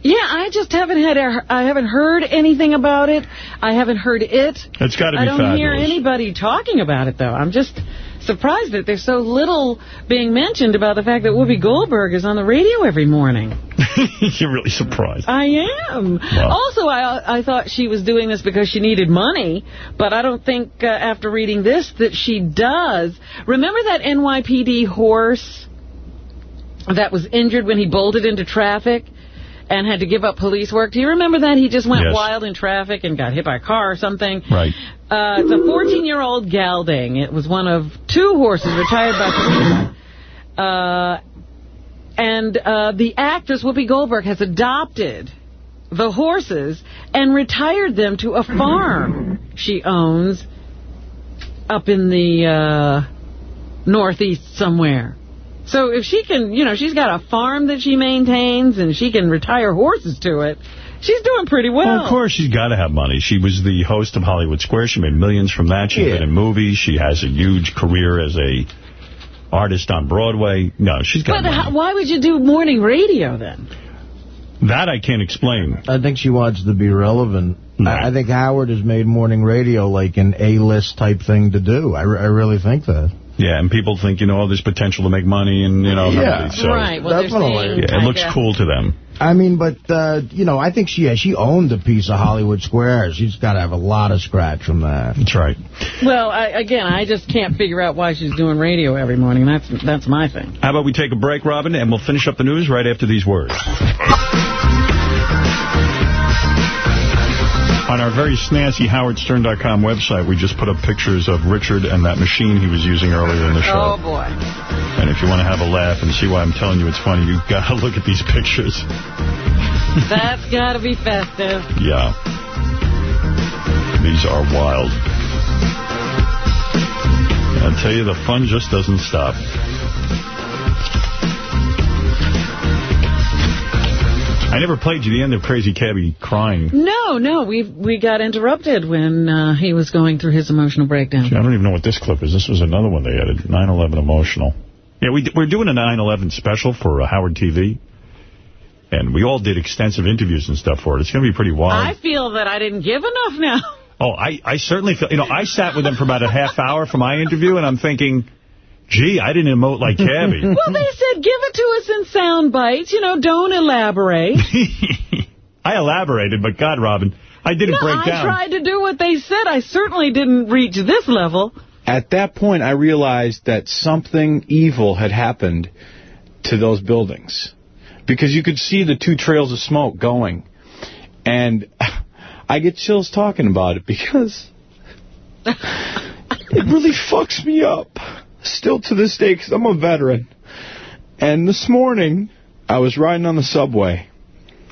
Yeah, I just haven't had a, I haven't heard anything about it. I haven't heard it. It's got to be I don't fabulous. hear anybody talking about it, though. I'm just surprised that there's so little being mentioned about the fact that Whoopi Goldberg is on the radio every morning. You're really surprised. I am. Wow. Also, I I thought she was doing this because she needed money, but I don't think uh, after reading this that she does. Remember that NYPD horse that was injured when he bolted into traffic and had to give up police work? Do you remember that? He just went Yes. wild in traffic and got hit by a car or something. Right. Uh, it's a 14-year-old gelding. It was one of two horses retired by. Uh, and uh, the actress Whoopi Goldberg has adopted the horses and retired them to a farm she owns up in the uh, northeast somewhere. So if she can, you know, she's got a farm that she maintains and she can retire horses to it, she's doing pretty well. Well, of course, she's got to have money. She was the host of Hollywood Square. She made millions from that. She's been in movies. She has a huge career as a artist on Broadway. No, she's got But money. how, why would you do morning radio then? That I can't explain. I think she wants to be relevant. I, I think Howard has made morning radio like an A-list type thing to do. I, re- I really think that. Yeah, and people think, you know, oh, there's potential to make money and, you know, Yeah. so Right, well, they're Definitely. saying yeah, it looks kinda- cool to them. I mean, but, uh, you know, I think she yeah, she owned a piece of Hollywood Square. She's got to have a lot of scratch from that. That's right. Well, I, again, I just can't figure out why she's doing radio every morning. That's that's my thing. How about we take a break, Robin, and we'll finish up the news right after these words. On our very snazzy HowardStern.com website, we just put up pictures of Richard and that machine he was using earlier in the show. Oh, boy. And if you want to have a laugh and see why I'm telling you it's funny, you've got to look at these pictures. That's got to be festive. Yeah. These are wild. I'll tell you, the fun just doesn't stop. I never played you the end of Crazy Cabby crying. No, no, we we got interrupted when uh, he was going through his emotional breakdown. I don't even know what this clip is. This was another one they added, 9/11 emotional. Yeah, we, we're doing a 9/11 special for uh, Howard TV. And we all did extensive interviews and stuff for it. It's going to be pretty wild. I feel that I didn't give enough now. Oh, I, I certainly feel, you know, I sat with them for about a half hour for my interview, and I'm thinking, gee, I didn't emote like Cabby. Well, they said give it to us in sound bites. You know, don't elaborate. I elaborated, but God, Robin, I didn't no, break I down. tried to do what they said. I certainly didn't reach this level. At that point, I realized that something evil had happened to those buildings. Because you could see the two trails of smoke going. And I get chills talking about it because it really fucks me up. Still to this day, because I'm a veteran. And this morning, I was riding on the subway.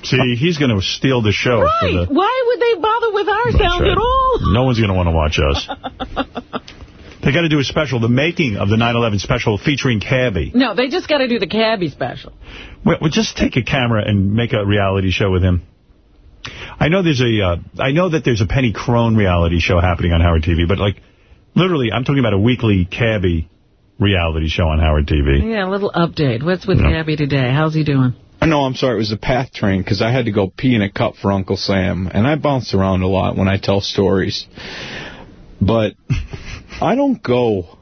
See, he's going to steal the show. For Right. the, Why would they bother with our That's sound right. at all? No one's going to want to watch us. they got to do a special, the making of the 9/11 special featuring Cabby. No, they just got to do the cabbie special. Well, well, just take a camera and make a reality show with him. I know there's a, uh, I know that there's a Penny Crone reality show happening on Howard TV, but like, literally, I'm talking about a weekly Cabby reality show on Howard TV. Yeah, a little update. What's with Yeah. Cabby today? How's he doing? No, I'm sorry. It was the PATH train because I had to go pee in a cup for Uncle Sam, and I bounce around a lot when I tell stories. But I don't go,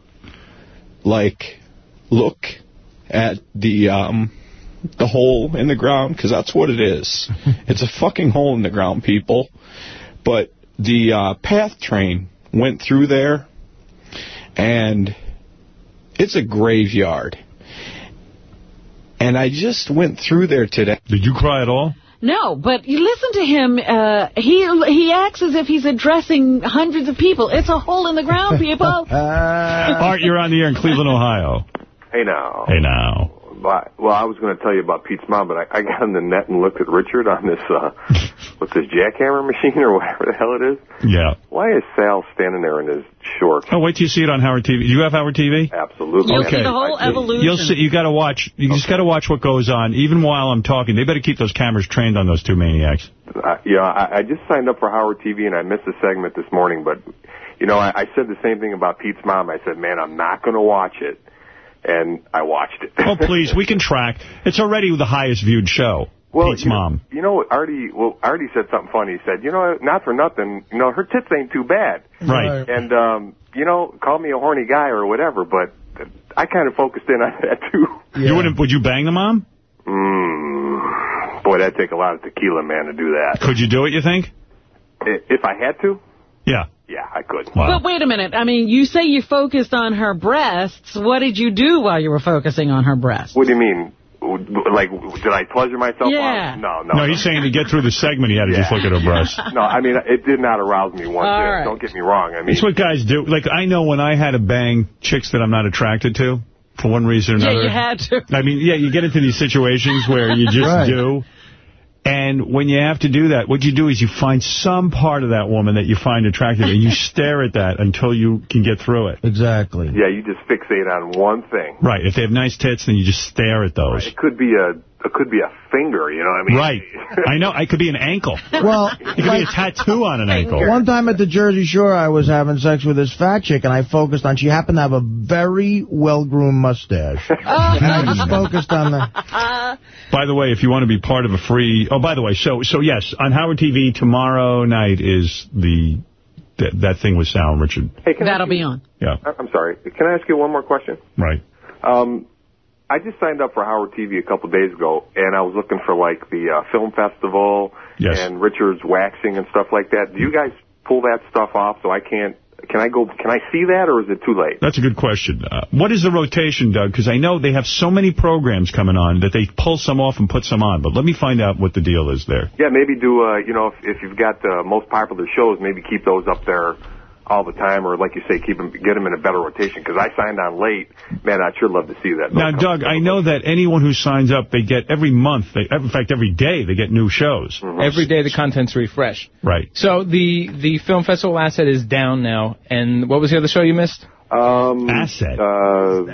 like, look at the um the hole in the ground, because that's what it is. it's a fucking hole in the ground, people. But the uh, PATH train went through there, and it's a graveyard. And I just went through there today. Did you cry at all? No, but you listen to him. Uh, he he acts as if he's addressing hundreds of people. It's a hole in the ground, people. Art, you're on the air in Cleveland, Ohio. Hey now. Hey now. But- Well, I was going to tell you about Pete's mom, but I, I got on the net and looked at Richard on this, uh, what's this, jackhammer machine or whatever the hell it is. Yeah. Why is Sal standing there in his shorts? Oh, wait till you see it on Howard TV. Do You have Howard TV? Absolutely. You'll see the whole I- evolution. You'll see. You got to watch. You just got to watch what goes on, even while I'm talking. They better keep those cameras trained on those two maniacs. Uh, yeah, I, I just signed up for Howard TV and I missed the segment this morning, but, you know, I, I said the same thing about Pete's mom. I said, man, I'm not going to watch it. And I watched it. Oh, please, we can track. It's already the highest viewed show. Pete's you mom. You know, Artie, well, Artie said something funny. He said, you know, not for nothing, you know, her tits ain't too bad. Right. And, um, you know, call me a horny guy or whatever, but I kind of focused in on that, too. You wouldn't? Would you bang the mom? Mm, boy, that'd take a lot of tequila, man, to do that. Could you do it? You think? If I had to, Yeah. Yeah, I could. But wait a minute. I mean, you say you focused on her breasts. What did you do while you were focusing on her breasts? What do you mean? Like, did I pleasure myself? Yeah. No, no. No, he's saying to get through the segment, he had to just look at her breasts. No, I mean, it did not arouse me one bit. right. Don't get me wrong. I mean, It's what guys do. Like, I know when I had to bang chicks that I'm not attracted to, for one reason or another. Yeah, another. you had to. I mean, yeah, you get into these situations where you just Right. do. And when you have to do that, what you do is you find some part of that woman that you find attractive, and you stare at that until you can get through it. Exactly. yeah, you just fixate on one thing. Right. If they have nice tits, then you just stare at those. It could be a, it could be a finger. You know what I mean? Right. I know. It could be an ankle. Well, It could be a tattoo on an ankle. One time at the Jersey Shore, I was having sex with this fat chick, and I focused on, she happened to have a very well-groomed mustache. and I just focused on the... By the way, if you want to be part of a free... Oh, by the way, so so yes, on Howard TV tomorrow night is the... That, that thing with Sal and Richard. Hey, can That'll you- be on. Yeah. I- I'm sorry. Can I ask you one more question? Right. Um, I just signed up for Howard TV a couple of days ago, and I was looking for like the uh, film festival Yes. and Richard's waxing and stuff like that. Do you guys pull that stuff off so I can't? Can I go? Can I see that, or is it too late? That's a good question. Uh, what is the rotation, Doug? Because I know they have so many programs coming on that they pull some off and put some on. But let me find out what the deal is there. Yeah, maybe do. Uh, you know, if, if you've got the most popular shows, maybe keep those up there all the time, or like you say, keep them, get them in a better rotation. Because I signed on late, man. I'd sure love to see that. Now, Doug, I know that anyone who signs up, they get every month, they, in fact, every day, they get new shows. Every day the content's refreshed. Right. So the the film festival asset is down now. And what was the other show you missed? Um, Asset. Uh,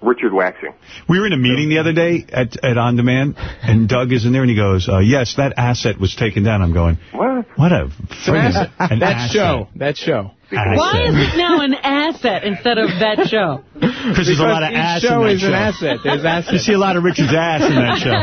Richard waxing. We were in a meeting the other day at, at On Demand, and Doug is in there, and he goes, uh, yes, that asset was taken down. I'm going, what? What a an asset. an that asset. show. That show. Why is it now an asset instead of that show? Because there's a lot of ass show in that is show. an asset. There's assets. You see a lot of Richard's ass in that show.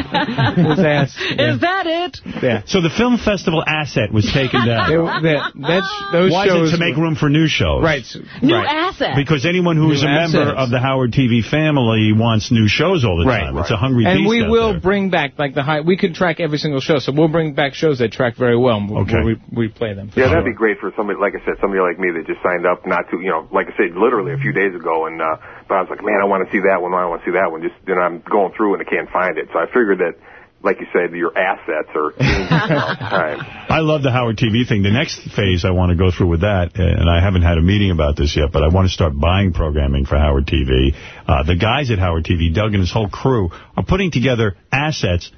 There's ass. Is that it? Yeah. So the film festival asset was taken down. They- that- that's, those Why shows is it to make room for new shows? Right. New right. asset. Because anyone who is New a member of the Howard TV family wants new shows all the Right. time. It's a hungry And beast we out will there. bring back, like, the high... We could track every single show, so we'll bring back shows that track very well, and we'll, Okay. we'll re- replay them. Yeah, that'd be great for somebody, like I said, somebody like me that just signed up not to, you know, like I said, literally a few days ago, and uh, but I was like, man, I want to see that one, I want to see that one. Just then I'm going through and I can't find it, so I figured that, like you said, your assets are changing all the time. I love the Howard TV thing. The next phase I want to go through with that, and I haven't had a meeting about this yet, but I want to start buying programming for Howard TV. Uh, the guys at Howard TV, Doug and his whole crew, are putting together assets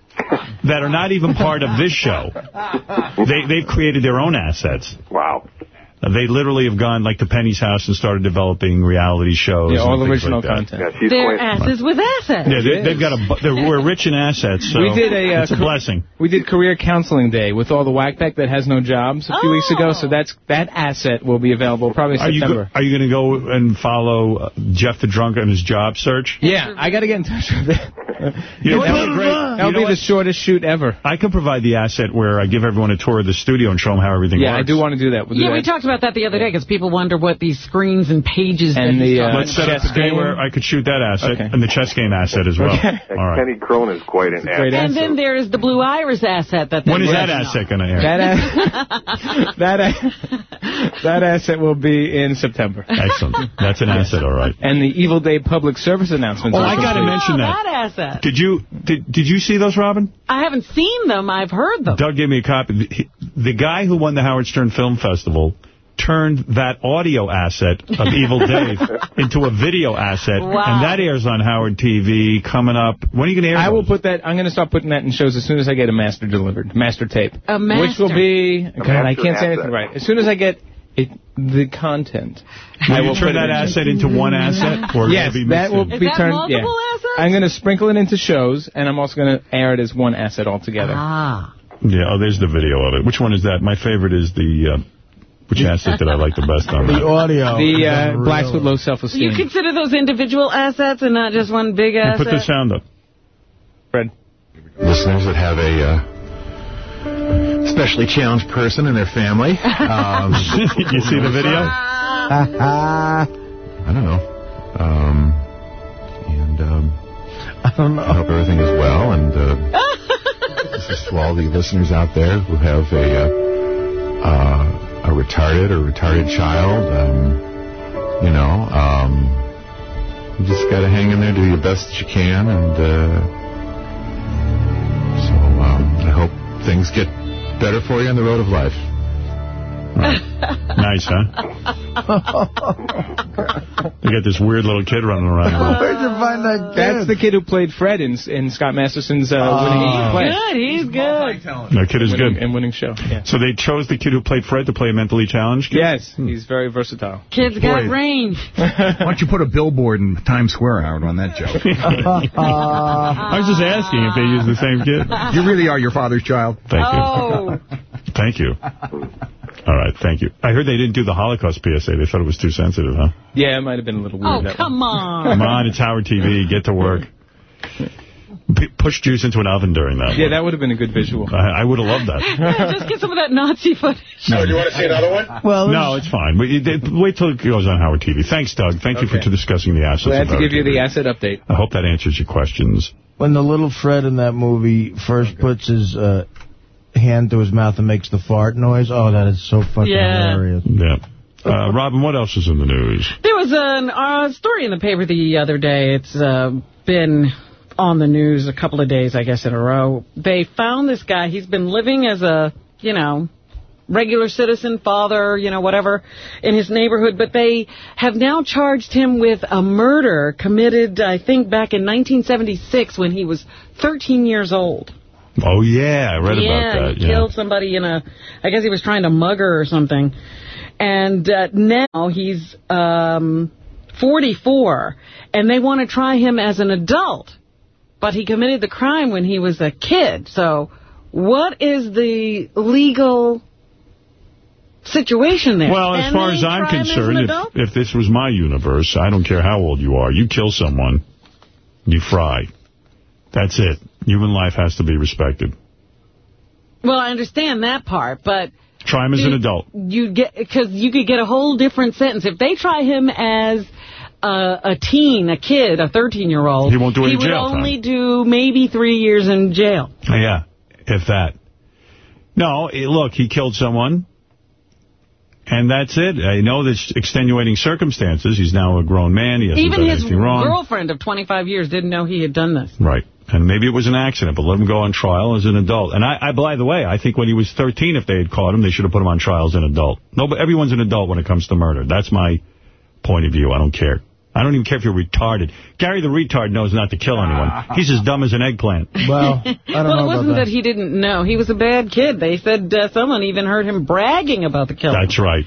that are not even part of this show. They, they've created their own assets. Wow. Uh, They literally have gone like to Penny's house and started developing reality shows. Yeah, all and things original like that. content. They're asses with assets. Yeah, they, they've got a. we're rich in assets, so we did a, uh, it's a blessing. We did career counseling day with all the whack pack that has no jobs a few weeks ago. So that's that asset will be available probably Are you go, September. are you going to go and follow uh, Jeff the Drunk on his job search? yeah, I got to get in touch with Yeah, that'll that'll be, be great. that'll You know be what? the shortest shoot ever. I can provide the asset where I give everyone a tour of the studio and show them how everything works. Yeah, I do want to do that. We'll do Yeah, we that. talked about that the other day because people wonder what these screens and pages And the, uh, Let's set up chess a day game. where I could shoot that asset Okay. and the chess game asset as well. Okay. All right. Kenny Cronin's quite an great asset. And then there is the Blue Iris asset that. When that asset going to air? That, a- that, a- that asset will be in September. Excellent. That's an asset, all right. And the Evil Dave public service announcements. Oh, I got to complete. mention that. that asset. Did you did did you see those, Robin? I haven't seen them. I've heard them. Doug gave me a copy. The, the guy who won the Howard Stern Film Festival turned that audio asset of Evil Dave into a video asset, Wow. and that airs on Howard TV coming up. When are you going to air I will put that. I'm going to start putting that in shows as soon as I get a master delivered, master tape, A which will master. be. God, I can't say anything right. As soon as I get it, the content, Will I you will turn that in. asset into one asset? Or Yes, be that will mixed in? Is be that turned. multiple yeah. assets? I'm going to sprinkle it into shows, and I'm also going to air it as one asset altogether. Ah. Yeah, oh, there's the video of it. Which one is that? My favorite is the... Uh, which asset did I like the best on The that? audio. The uh, blacks with low self-esteem. You consider those individual assets and not just one big Hey, asset? Put the sound up. Fred. listeners that have a uh, specially challenged person in their family. Um, you see the video? I don't know. Um, and um, I don't I know. hope everything is well. And uh, this is to all the listeners out there who have a uh, uh, a retarded or retarded child. Um, you know, um, you just got to hang in there, do your best that you can, and uh, so um, I hope things get better for you on the road of life. Nice, huh? They got this weird little kid running around. Where'd you find that kid? That's the kid who played Fred in, in Scott Masterson's uh, winning play. Good, he's good. That kid is winning, good. And winning show. Yeah. So they chose the kid who played Fred to play a mentally challenged kid? Yes, he's very versatile. Kid's got Boy. range. Why don't you put a billboard in Times Square, Howard, on that joke? I was just asking if they used the same kid. you really are your father's child. Thank you. Oh. Thank you. All right, thank you. I heard they didn't do the Holocaust PSA. They thought it was too sensitive, huh? Yeah, it might have been a little weird. Oh, that come on. Come on, it's Howard TV. Get to work. P push juice into an oven during that. one. Yeah, that would have been a good visual. I, I would have loved that. Just get some of that Nazi footage. No, do you want to see another one? Well, No, it's fine. Wait, wait till it goes on Howard TV. Thanks, Doug. Thank you for discussing the assets. Glad of to Howard give you the asset update. I hope that answers your questions. when the little Fred in that movie first puts his uh, hand to his mouth and makes the fart noise, oh, that is so fucking Yeah. hilarious. Yeah. Uh, Robin, what else is in the news? There was an uh, story in the paper the other day. It's uh, been on the news a couple of days, I guess, in a row. They found this guy. He's been living as a, you know, regular citizen, father, you know, whatever, in his neighborhood. But they have now charged him with a murder committed, I think, back in 1976 when he was 13 years old. Oh, yeah, I read yeah, about that. he killed somebody in a, I guess he was trying to mug her or something. And uh, now he's um, 44, and they want to try him as an adult. But he committed the crime when he was a kid. So what is the legal situation there? Well, as far as I'm concerned, if, if this was my universe, I don't care how old you are, you kill someone, you fry. That's it. Human life has to be respected. Well, I understand that part, but... Try him as an adult. you get because you could get a whole different sentence if they try him as a, a teen, a kid, a 13 year old. He won't do any He would jail time. only do maybe three years in jail. Yeah, if that. No, eh, look, he killed someone, and that's it. I know there's extenuating circumstances. He's now a grown man. He Even his girlfriend of 25 years didn't know he had done this. Right. And maybe it was an accident, but let him go on trial as an adult. And I, I, by the way, I think when he was 13, if they had caught him, they should have put him on trial as an adult. No, but everyone's an adult when it comes to murder. That's my point of view. I don't care. I don't even care if you're retarded. Gary the retard knows not to kill anyone. He's as dumb as an eggplant. Well, I don't well, know it wasn't that. he didn't know. He was a bad kid. They said uh, someone even heard him bragging about the killing. That's right.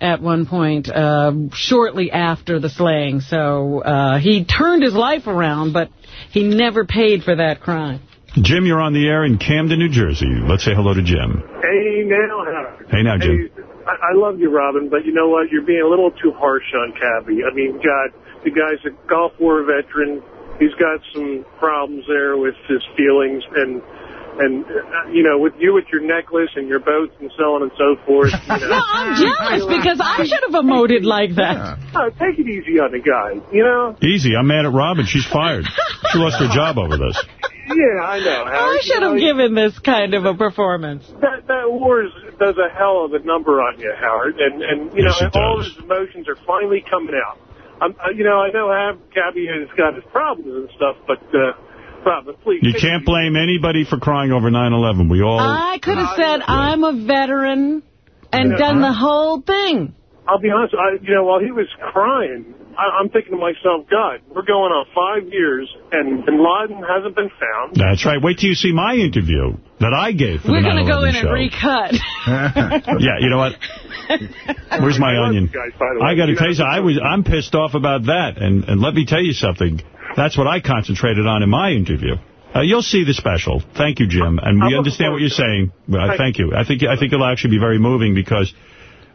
At one point, uh, shortly after the slaying. So uh, he turned his life around, but he never paid for that crime. Jim, you're on the air in Camden, New Jersey. Let's say hello to Jim. Hey, now, Howard. Hey now, Jim. Hey, I, I love you, Robin, but you know what? You're being a little too harsh on Cabby. I mean, God, the guy's a Gulf War veteran. he's got some problems there with his feelings and. And, uh, you know, with you with your necklace and your boats and so on and so forth. You know. No, I'm jealous because I should have emoted like that. Oh, take it easy on the guy, you know? Easy. I'm mad at Robin. She's fired. She lost her job over this. Yeah, I know. I Howard. should have You know, given this kind of a performance. That, that war is, does a hell of a number on you, Howard. And, and you Yes, know, it all does. his emotions are finally coming out. I'm, uh, you know, I know Ab- Cabby has got his problems and stuff, but, uh, Rob, but please. You can't blame anybody for crying over 9/11. We all. I could have said I'm a veteran and Yeah. done the whole thing. I'll be honest, I, you know, while he was crying, I, I'm thinking to myself, God, we're going on five years, and Bin Laden hasn't been found. That's right. Wait till you see my interview that I gave for We're the going to go in show. and recut. yeah, you know what? Where's my I onion? guys, by the way. I got to tell you, something. I was I'm pissed off about that, and and let me tell you something. That's what I concentrated on in my interview. Uh, you'll see the special. Thank you, Jim, and we understand what you're saying. Thank thank you. I think I think it'll actually be very moving because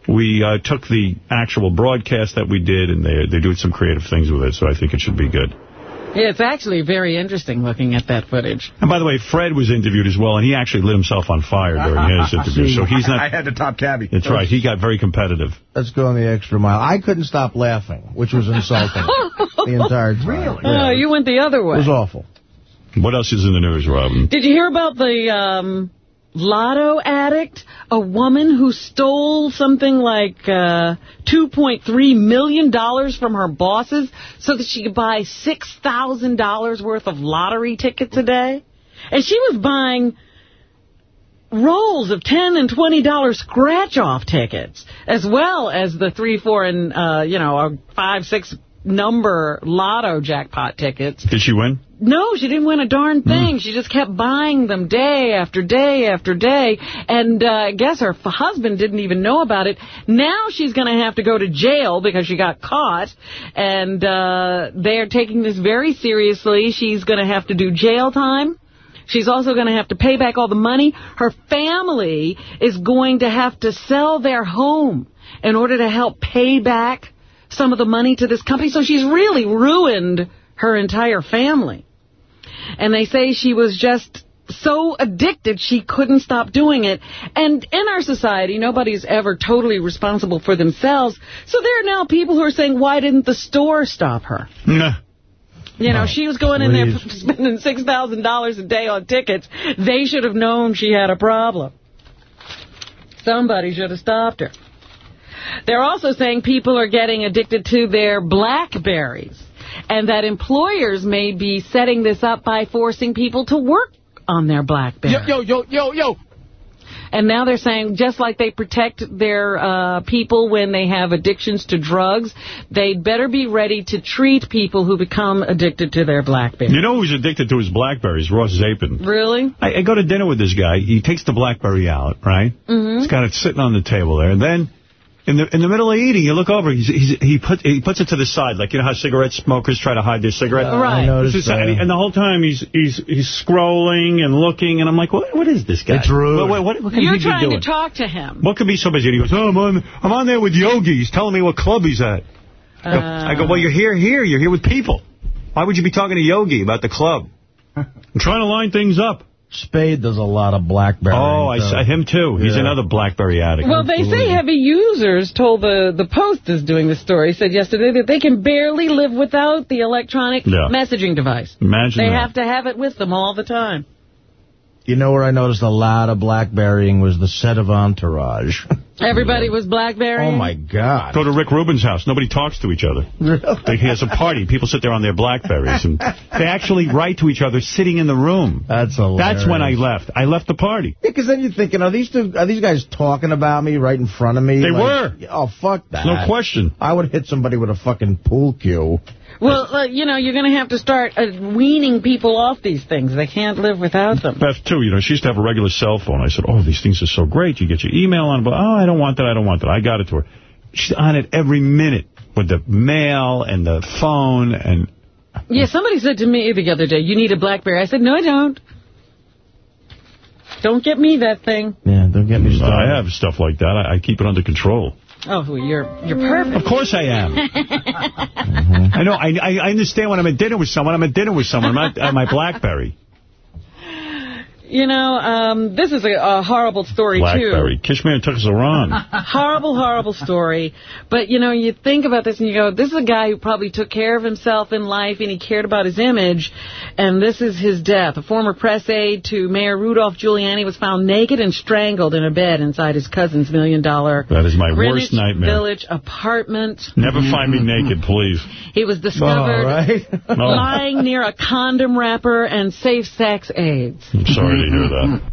we uh, took the actual broadcast that we did, and they they're doing some creative things with it. So I think it should be good. Yeah, it's actually very interesting looking at that footage. And by the way, Fred was interviewed as well, and he actually lit himself on fire during his interview. So he's not. I had to top Cabby. That's right. He got very competitive. Let's go on the extra mile. I couldn't stop laughing, which was insulting the entire time. Really? Oh, you went the other way. It was awful. What else is in the news, Robin? Did you hear about the um, lotto addict? A woman who stole something like uh, $2.3 million from her bosses so that she could buy $6,000 worth of lottery tickets a day? And she was buying rolls of 10 and $20 scratch-off tickets, as well as the 3, 4, and, uh, you know, 5, 6 number lotto jackpot tickets. Did she win? No, she didn't win a darn thing. She just kept buying them day after day after day. And uh, I guess her f- husband didn't even know about it. Now she's going to have to go to jail because she got caught. And uh, they're taking this very seriously. She's going to have to do jail time. She's also going to have to pay back all the money. Her family is going to have to sell their home in order to help pay back some of the money to this company. So she's really ruined her entire family. And they say she was just so addicted she couldn't stop doing it. And in our society, nobody's ever totally responsible for themselves. So there are now people who are saying, why didn't the store stop her? Nah. You know, she was going in there spending $6,000 a day on tickets. They should have known she had a problem. Somebody should have stopped her. They're also saying people are getting addicted to their Blackberries and that employers may be setting this up by forcing people to work on their Blackberries. Yo, yo, yo, yo, yo. And now they're saying just like they protect their uh, people when they have addictions to drugs, they'd better be ready to treat people who become addicted to their Blackberry. You know who's addicted to his Blackberries? Ross Zapin. Really? I, I go to dinner with this guy. He takes the Blackberry out, right? Mm-hmm. He's got it sitting on the table there. And then in the in the middle of eating, you look over, he's, he's, he put he puts it to the side, like you know how cigarette smokers try to hide their cigarette. Yeah, I Right. noticed It's just- that. and, he- and the whole time he's he's he's scrolling and looking, and I'm like, what what is this guy? It's rude. What, what, what, what You're trying doing? to talk to him. What could be so busy? He goes, oh, I'm on, I'm on there with Yogi. He's telling me what club he's at. I go- I go, well, you're here, here. You're here with people. Why would you be talking to Yogi about the club? I'm trying to line things up. Spade does a lot of Blackberry. Oh, I saw him too. He's Yeah. another BlackBerry addict. Well, they say heavy users told the, the Post is doing the story, said yesterday that they can barely live without the electronic Yeah. messaging device. Imagine They that. have to have it with them all the time. You know where I noticed a lot of Blackberrying was the set of Entourage. Everybody was blackberrying? oh, my God. Go to Rick Rubin's house. Nobody talks to each other. Like, he has a party. People sit there on their Blackberries. And they actually write to each other sitting in the room. That's hilarious. That's when I left. I left the party. Because then you're thinking, are these two, are these guys talking about me right in front of me? They Like, were. Oh, fuck that. No question. I would hit somebody with a fucking pool cue. Well, uh, you know, you're going to have to start uh, weaning people off these things. They can't live without them. Beth, too, you know, she used to have a regular cell phone. I said, oh, these things are so great. You get your email on, but oh, I don't want that, I don't want that. I got it to her. She's on it every minute with the mail and the phone and Yeah, somebody said to me the other day, you need a BlackBerry. I said, no, I don't. Don't get me that thing. Yeah, don't get me started. I have stuff like that. I, I keep it under control. Oh, well, you're you're perfect. Of course I am. I know. I, I I understand when I'm at dinner with someone. I'm at dinner with someone. I'm not at my BlackBerry. You know, um, this is a, a horrible story, too. BlackBerry. Kishmir took us around. too. horrible, horrible story. But, you know, you think about this and you go, this is a guy who probably took care of himself in life and he cared about his image, and this is his death. A former press aide to Mayor Rudolph Giuliani was found naked and strangled in a bed inside his cousin's million-dollar That is my Greenwich worst nightmare. Village apartment. Never find me naked, please. He was discovered All right. No. lying near a condom wrapper and safe sex aids. I'm sorry to hear that.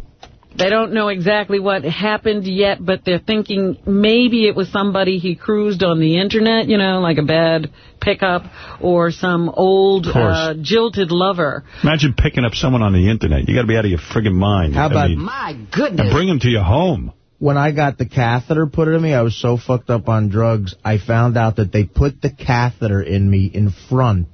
They don't know exactly what happened yet, but they're thinking maybe it was somebody he cruised on the internet, you know, like a bad pickup, or some old uh, jilted lover. Imagine picking up someone on the internet. You got to be out of your friggin' mind. How I about- mean, My and goodness. bring them to your home. When I got the catheter put in me, I was so fucked up on drugs, I found out that they put the catheter in me in front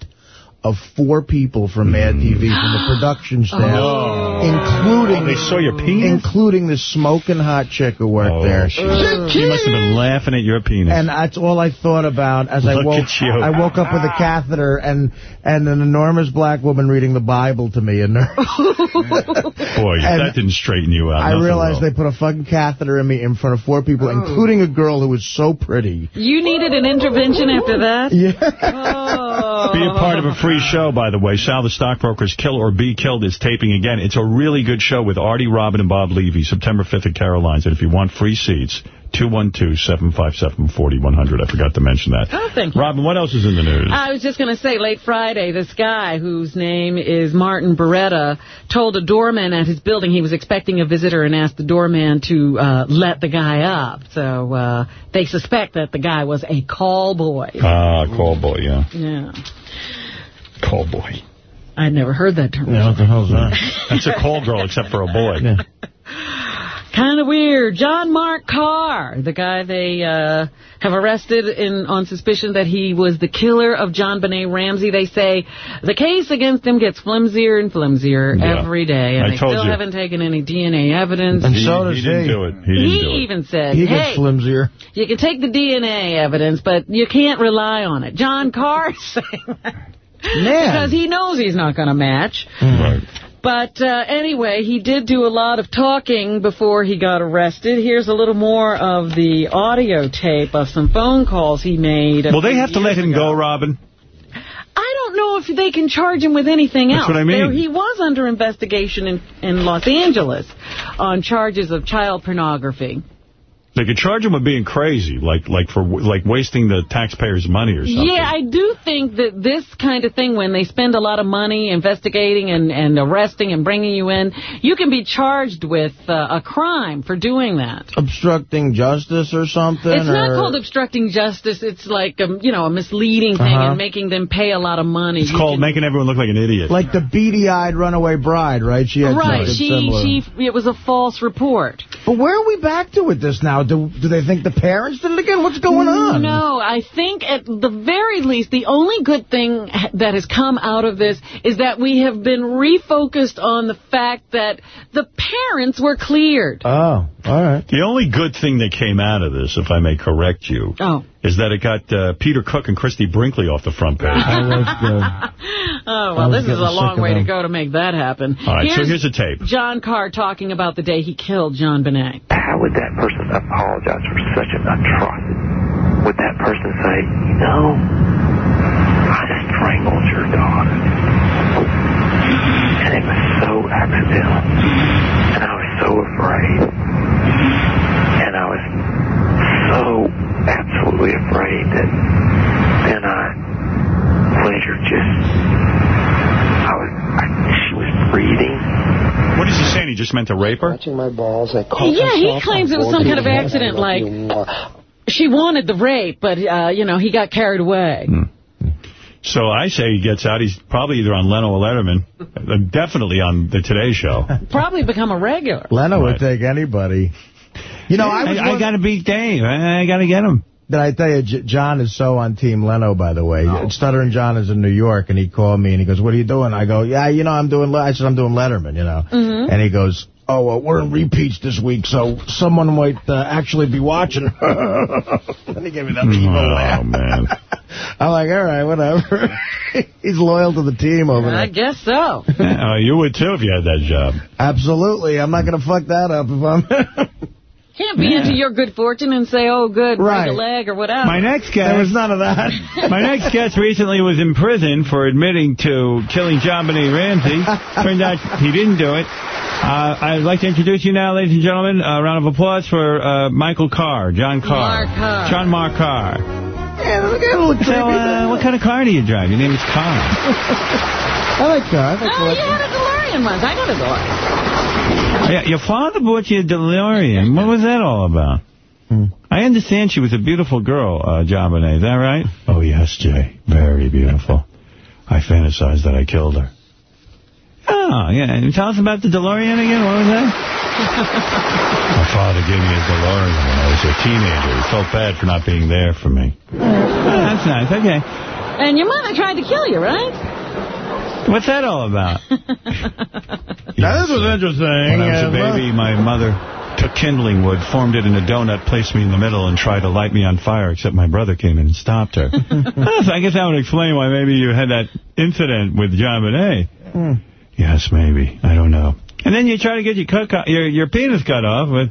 of four people from Mad mm. TV, from the production oh. staff, Oh. including Oh, they saw your penis? including the smoking hot chick who worked Oh, there. she, she must have been laughing at your penis. And that's all I thought about as I woke. at you. I woke up with a catheter and and an enormous black woman reading the Bible to me, and Boy, And that didn't straighten you out. I realized will. they put a fucking catheter in me in front of four people, oh. including a girl who was so pretty. You needed an intervention after that? Yeah. Oh. Be a part of a free show, by the way. Sal the Stockbroker's Kill or Be Killed is taping again. It's a really good show with Artie, Robin, and Bob Levy, September 5th at Caroline's. And if you want free seats, 212-757-4100. I forgot to mention that. Oh, thank you. Robin, what else is in the news? I was just going to say, late Friday, this guy whose name is Martin Beretta told a doorman at his building he was expecting a visitor and asked the doorman to uh, let the guy up. So uh, they suspect that the guy was a call boy. Ah, call boy, yeah. Yeah. Call boy. I'd never heard that term. Yeah, what the hell's that? That's a call girl, except for a boy. Kind of weird. John Mark Karr, the guy they uh, have arrested in on suspicion that he was the killer of JonBenét Ramsey. They say the case against him gets flimsier and flimsier Yeah. every day, and I they told still you. haven't taken any DNA evidence. And he, so does he didn't he. do it. He He do it. even said, He hey, gets flimsier. you can take the DNA evidence, but you can't rely on it. John Karr saying that. Because he knows he's not going to match. Right. But uh, anyway, he did do a lot of talking before he got arrested. Here's a little more of the audio tape of some phone calls he made. a Well, they have to let him ago. go, Robin. I don't know if they can charge him with anything That's else. what I mean. There, he was under investigation in, in Los Angeles on charges of child pornography. They could charge him with being crazy, like like for like wasting the taxpayers' money or something. Yeah, I do think that this kind of thing, when they spend a lot of money investigating and, and arresting and bringing you in, you can be charged with uh, a crime for doing that. Obstructing justice or something? It's not called obstructing justice. It's like, a, you know, a misleading thing Uh-huh. and making them pay a lot of money. It's You called can- making everyone look like an idiot. Like the beady-eyed runaway bride, right? She had Right, she, similar. she, it was a false report. But where are we back to with this now? Do, do they think the parents did it again? What's going on? No, I think at the very least, the only good thing that has come out of this is that we have been refocused on the fact that the parents were cleared. Oh, all right. The only good thing that came out of this, if I may correct you, Oh. Is that it got uh, Peter Cook and Christie Brinkley off the front page. Oh, well, was this is a long way to go to make that happen. All right, so here's a tape. John Karr talking about the day he killed JonBenét. How would that person apologize for such an atrocity? Would that person say, you know, I strangled your daughter? And it was so accidental. And I was so afraid. And I was so absolutely afraid that then I later just, I was, I, she was breathing. What is he saying? He just meant to rape her? Touching my balls, I Yeah, he claims it was some kind of accident, like- She wanted the rape, but, uh, you know, he got carried away. So I say he gets out. He's probably either on Leno or Letterman. Uh, Definitely on the Today Show. Probably become a regular. Leno would take anybody. You know, I was I, got to beat Dave. I, I got to get him. Did I tell you, J John is so on Team Leno, by the way. Stuttering John is in New York, and he called me, and he goes, what are you doing? I go, yeah, you know, I'm doing, Le I said, I'm doing Letterman, you know. Mhm. And he goes, oh, well, we're in repeats this week, so someone might uh, actually be watching. and he gave me that evil laugh. Oh, man. I'm like, all right, whatever. He's loyal to the team over there. I guess so. Oh, you would, too, if you had that job. Absolutely. I'm not going to fuck that up if I'm... Can't be into your good fortune and say, oh, good, Right. break a leg or whatever. My next guest... There was none of that. My next guest recently was in prison for admitting to killing JonBenét Ramsey. Turned out he didn't do it. Uh, I'd like to introduce you now, ladies and gentlemen. A round of applause for uh, Michael Karr, John Karr. Mark Karr. John Mark Karr. Yeah, look at look So, uh, what kind of car do you drive? Your name is Karr. I like cars. I Oh, like you had a DeLorean once. I got a DeLorean. Yeah, your father bought you a DeLorean. What was that all about? Hmm. I understand she was a beautiful girl, uh, John Is that right? Oh, yes, Jay. Very beautiful. I fantasized that I killed her. Oh, yeah. And tell us about the DeLorean again. What was that? My father gave me a DeLorean when I was a teenager. He felt bad for not being there for me. Oh, that's nice. Okay. And your mother tried to kill you, right? What's that all about? Now, this was interesting. When I was a Uh, baby, my mother took kindling wood, formed it in a donut, placed me in the middle, and tried to light me on fire, except my brother came in and stopped her. I guess that would explain why maybe you had that incident with JonBenét. Hmm. Yes, maybe. I don't know. And then you try to get your cut, cut- your, your penis cut off. With,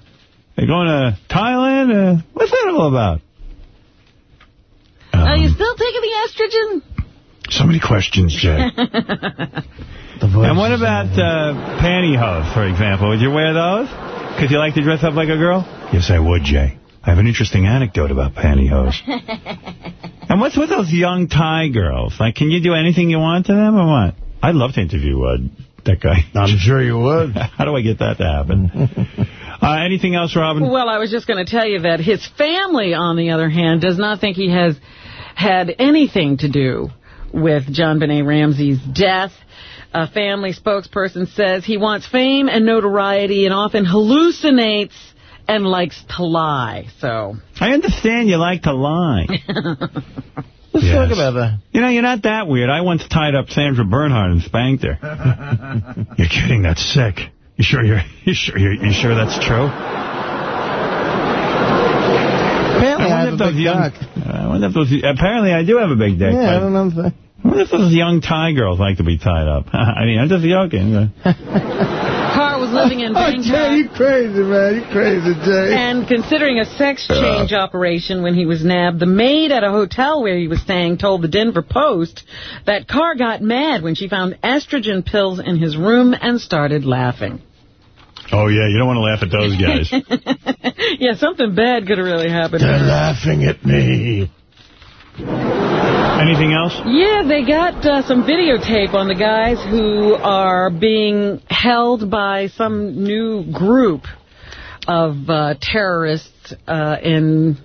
you're going to Thailand? Uh, what's that all about? Are you still taking the estrogen? So many questions, Jay. and what about uh, pantyhose, for example? Would you wear those? Because you like to dress up like a girl? Yes, I would, Jay. I have an interesting anecdote about pantyhose. and what's with those young Thai girls? Like, can you do anything you want to them or what? I'd love to interview uh, that guy. I'm sure you would. How do I get that to happen? uh, anything else, Robin? Well, I was just going to tell you that his family, on the other hand, does not think he has had anything to do with JonBenét Ramsey's death. A family spokesperson says he wants fame and notoriety and often hallucinates and likes to lie. So I understand you like to lie. Let's Yes. talk about that. You know, you're not that weird. I once tied up Sandra Bernhard and spanked her. you're kidding. That's sick. You sure you're you sure you're, you sure that's true? Apparently, I, wonder have a if those big young, cock. I wonder if those. Apparently, I do have a big dick. Yeah, I don't know. If I wonder if those young Thai girls like to be tied up. I mean, I'm just joking. Karr was living in Oh, Bangkok. Jay, you crazy, man. You crazy, Jay. And considering a sex change operation when he was nabbed, the maid at a hotel where he was staying told the Denver Post that Karr got mad when she found estrogen pills in his room and started laughing. Oh yeah, you don't want to laugh at those guys. yeah, something bad could have really happened. They're laughing at me. Anything else? Yeah, they got uh, some videotape on the guys who are being held by some new group of uh, terrorists uh, in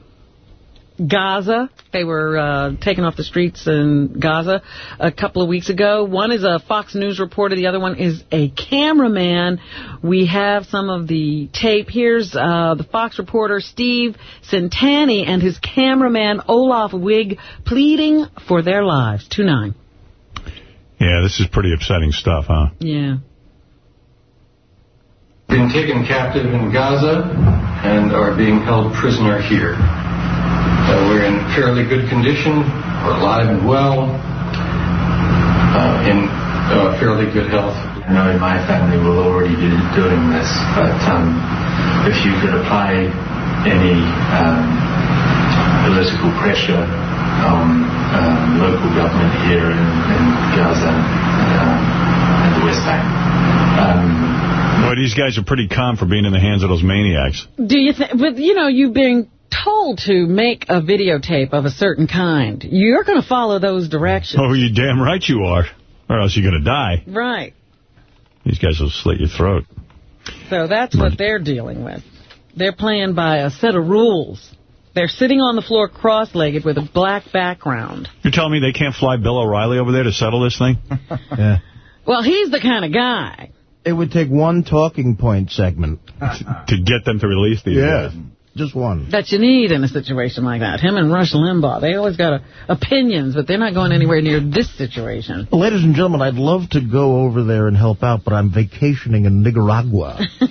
Gaza. They were uh, taken off the streets in Gaza a couple of weeks ago. One is a Fox News reporter. The other one is a cameraman. We have some of the tape. Here's uh, the Fox reporter Steve Centani and his cameraman Olaf Wiig pleading for their lives. 2-9. Yeah, this is pretty upsetting stuff, huh? Yeah. been taken captive in Gaza and are being held prisoner here. Uh, we're in fairly good condition. We're alive and well, uh, in uh, fairly good health. I know in my family we'll already be doing this, but um, if you could apply any um, political pressure on um, local government here in, in Gaza um, and the West Bank. Um, Boy, these guys are pretty calm for being in the hands of those maniacs. Do you think, with, you know, you being told to make a videotape of a certain kind, you're going to follow those directions. Oh, you damn right you are. Or else you're going to die. Right. These guys will slit your throat. So that's what they're dealing with. They're playing by a set of rules. They're sitting on the floor cross-legged with a black background. You're telling me they can't fly Bill O'Reilly over there to settle this thing? yeah. Well, he's the kind of guy. It would take one talking point segment. to get them to release these Yeah. guys. Just one. that you need in a situation like that. Him and Rush Limbaugh, they always got a, opinions, but they're not going anywhere near this situation. Ladies and gentlemen, I'd love to go over there and help out, but I'm vacationing in Nicaragua.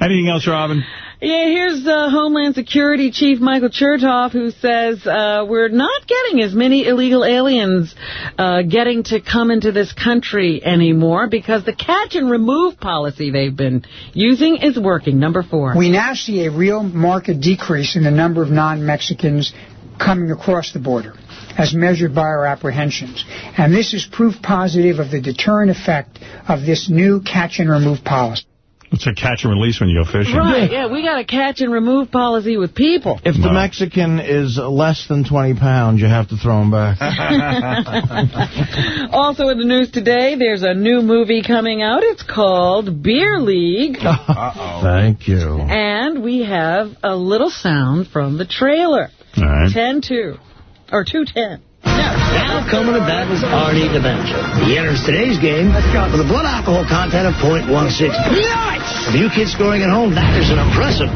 Anything else, Robin? Yeah, here's uh, Homeland Security Chief Michael Chertoff, who says uh, we're not getting as many illegal aliens uh, getting to come into this country anymore because the catch and remove policy they've been using is working. Number four. We now see a real market decrease in the number of non-Mexicans coming across the border as measured by our apprehensions. And this is proof positive of the deterrent effect of this new catch and remove policy. It's a catch and release when you go fishing. Right, yeah, we got a catch and remove policy with people. If the Mexican is less than 20 pounds, you have to throw him back. Also in the news today, there's a new movie coming out. It's called Beer League. Oh, Thank you. And we have a little sound from the trailer. All right. 10-2. Or 210. Now coming to bat is Artie DeVanzo. He enters today's game with a blood alcohol content of .16. Nice! For you kids scoring at home, that is an impressive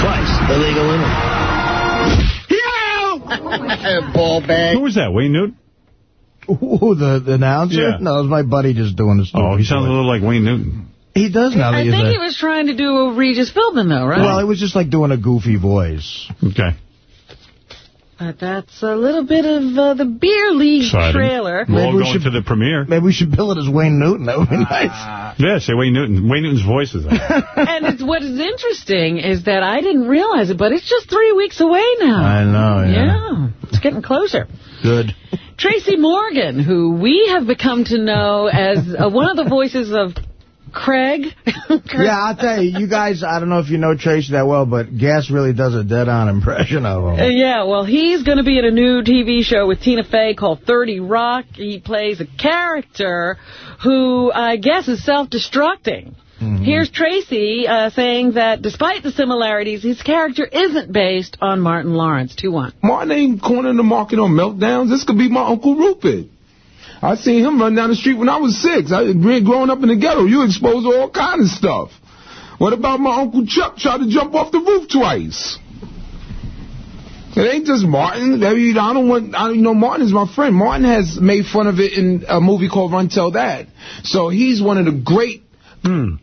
twice the legal limit. Ball bag. Who was that, Wayne Newton? Ooh, the, the announcer? Yeah. No, it was my buddy just doing the story. Oh, he sounds a little like Wayne Newton. He does now I you think say he was trying to do a Regis Philbin, though, right? Well, it was just like doing a goofy voice. Okay. But that's a little bit of uh, the Beer League Exciting. trailer. We're all Maybe we going should- to the premiere. Maybe we should bill it as Wayne Newton. That would be nice. Yeah, say Wayne Newton. Wayne Newton's voice is on. and it's, what is interesting is that I didn't realize it, but it's just three weeks away now. I know, yeah. Yeah, it's getting closer. Good. Tracy Morgan, who we have become to know as uh, one of the voices of Craig. Yeah, I'll tell you, you guys, I don't know if you know Tracy that well, but Gas really does a dead-on impression of him. Uh, yeah, well, he's going to be in a new TV show with Tina Fey called 30 Rock. He plays a character who I guess is self-destructing. Here's Tracy uh, saying that despite the similarities, his character isn't based on Martin Lawrence. 2-1. Martin ain't cornering the market on meltdowns. This could be my Uncle Rupert. I seen him run down the street when I was six. I growing up in the ghetto. You exposed to all kind of stuff. What about my Uncle Chuck tried to jump off the roof twice? It ain't just Martin. I, mean, I don't want, I, you know, Martin is my friend. Martin has made fun of it in a movie called Run Tell That. So he's one of the great. Hmm.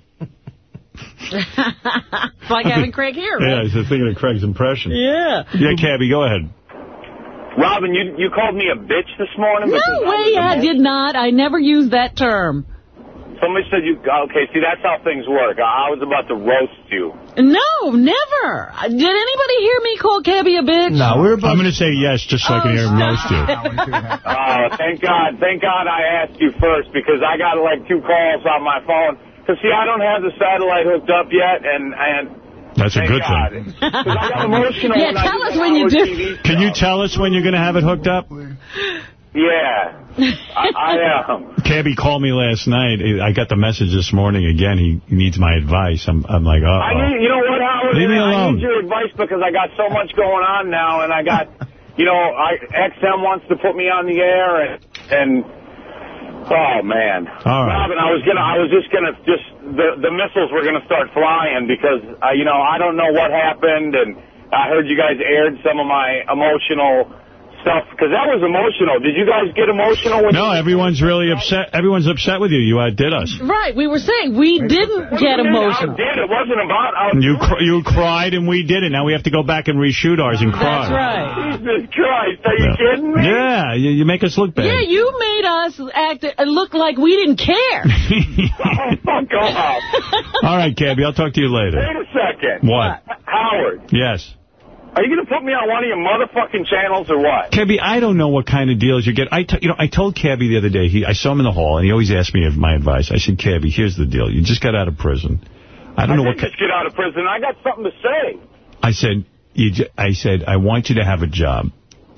It's like having Craig here, Yeah, he's just thinking of Craig's impression. Yeah. Yeah, Cabby, go ahead. Robin, you you called me a bitch this morning. because No I way, was a I did not. I never used that term. Somebody said you. Okay, see, that's how things work. I, I was about to roast you. No, never. Uh, did anybody hear me call Cabby a bitch? No, we're I'm going to say yes, just so I can hear him oh, roast you. Oh, thank God, thank God I asked you first because I got like two calls on my phone. Cause see, I don't have the satellite hooked up yet, and and That's a good God. thing. 'Cause I got emotional Yeah, tell us when you do. TV Can you tell us when you're going to have it hooked up? Yeah, I, I am. Cabby called me last night. I got the message this morning again. He he needs my advice. I'm I'm like, uh I need, you know what, Howard? Leave me alone. I need your advice because I got so much going on now, and I got, you know, I XM wants to put me on the air, and and oh man, All right. Robin, I was gonna, I was just gonna, just the the missiles were gonna start flying because, uh, you know, I don't know what happened, and I heard you guys aired some of my emotional stuff because that was emotional. Did you guys get emotional? When No, everyone's really upset. Everyone's upset with you. You outdid us. Right, we were saying we didn't What get you mean? emotional. I did. It wasn't about. I was You cr you cried and we did it. Now we have to go back and reshoot ours and cry. That's right. Jesus Christ, are you kidding me? Yeah, you, you make us look bad. Yeah, you made us act uh, look like we didn't care. Oh, fuck off. All right, Cabby, I'll talk to you later. Wait a second. What? Howard, Yes. Are you going to put me on one of your motherfucking channels or what? Cabby, I don't know what kind of deals you get. I, t you know, I told Cabby the other day, he, I saw him in the hall, and he always asked me my advice. I said, Cabby, here's the deal. You just got out of prison. I don't know what... just get out of prison. I got something to say. I said, you j I said, I want you to have a job.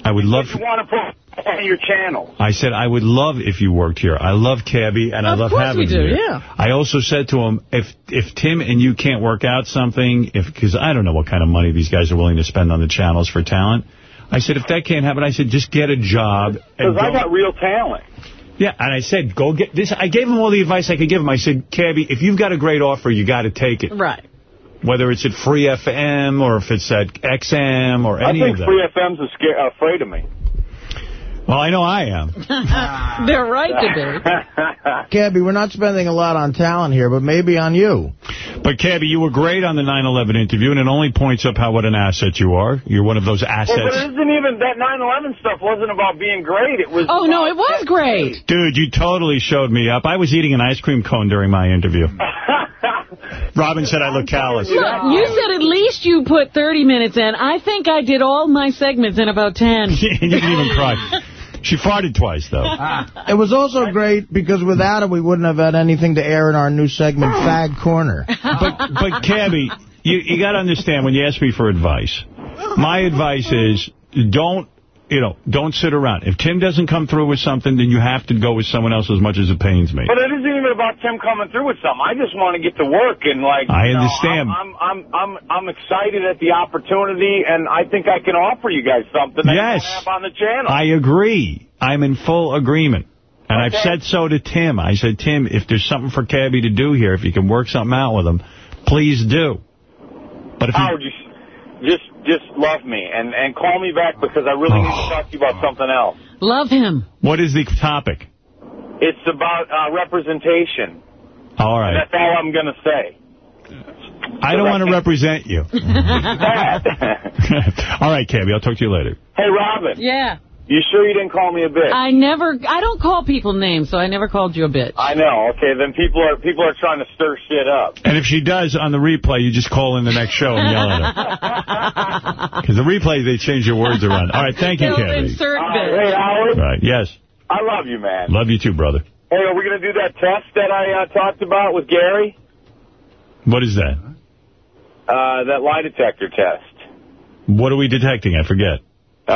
I would love... You want to put on your channel. I said, I would love if you worked here. I love Cabby, and I love having you. Of love course we do, yeah. I also said to him, if if Tim and you can't work out something, if because I don't know what kind of money these guys are willing to spend on the channels for talent, I said, if that can't happen, I said, just get a job. Because I got real talent. yeah, and I said, go get this. I gave him all the advice I could give him. I said, Cabby, if you've got a great offer, you got to take it. Right. Whether it's at Free FM or if it's at XM or any of them. I think Free FM's a sca- afraid of me. Well, I know I am. They're right to be. Cabby, we're not spending a lot on talent here, but maybe on you. But, Cabby, you were great on the 9-11 interview, and it only points up how what an asset you are. You're one of those Well, assets. but it isn't even that 9/11 stuff wasn't about being great. It was. Oh, no, it was great. Dude, you totally showed me up. I was eating an ice cream cone during my interview. Robin said I look callous. Look, you said at least you put 30 minutes in. I think I did all my segments in about 10. you didn't even cry. She farted twice, though. It was also great because without it, we wouldn't have had anything to air in our new segment, Fag Corner. But, but Cabby, you, you got to understand, when you ask me for advice, my advice is don't, you know, don't sit around. If Tim doesn't come through with something, then you have to go with someone else as much as it pains me. But it isn't even about Tim coming through with something. I just want to get to work and like. I you know, understand. I'm, I'm I'm I'm excited at the opportunity, and I think I can offer you guys something that Yes. you have on the channel. I agree. I'm in full agreement. And I've said so to Tim. I said, Tim, if there's something for Cabby to do here, if you can work something out with him, please do. But if you, Howard, just just just love me and and call me back because I really need to talk to you about something else. Love him. what is the topic? It's about uh, representation. All right. That's all I'm going to say. I don't want to represent you. All right, Cabby, I'll talk to you later. Hey, Robin. Yeah. You sure you didn't call me a bitch? I never, I don't call people names, so I never called you a bitch. I know. Okay, then people are people are trying to stir shit up. And if she does on the replay, you just call in the next show and yell at her. Because the replay, they change your words around. All right, thank you, They'll Cabby. insert Uh, bitch. hey, Howard. Right, yes. I love you, man. Love you too, brother. Hey, are we going to do that test that I uh, talked about with Gary? What is that? Uh, that lie detector test. What are we detecting? I forget.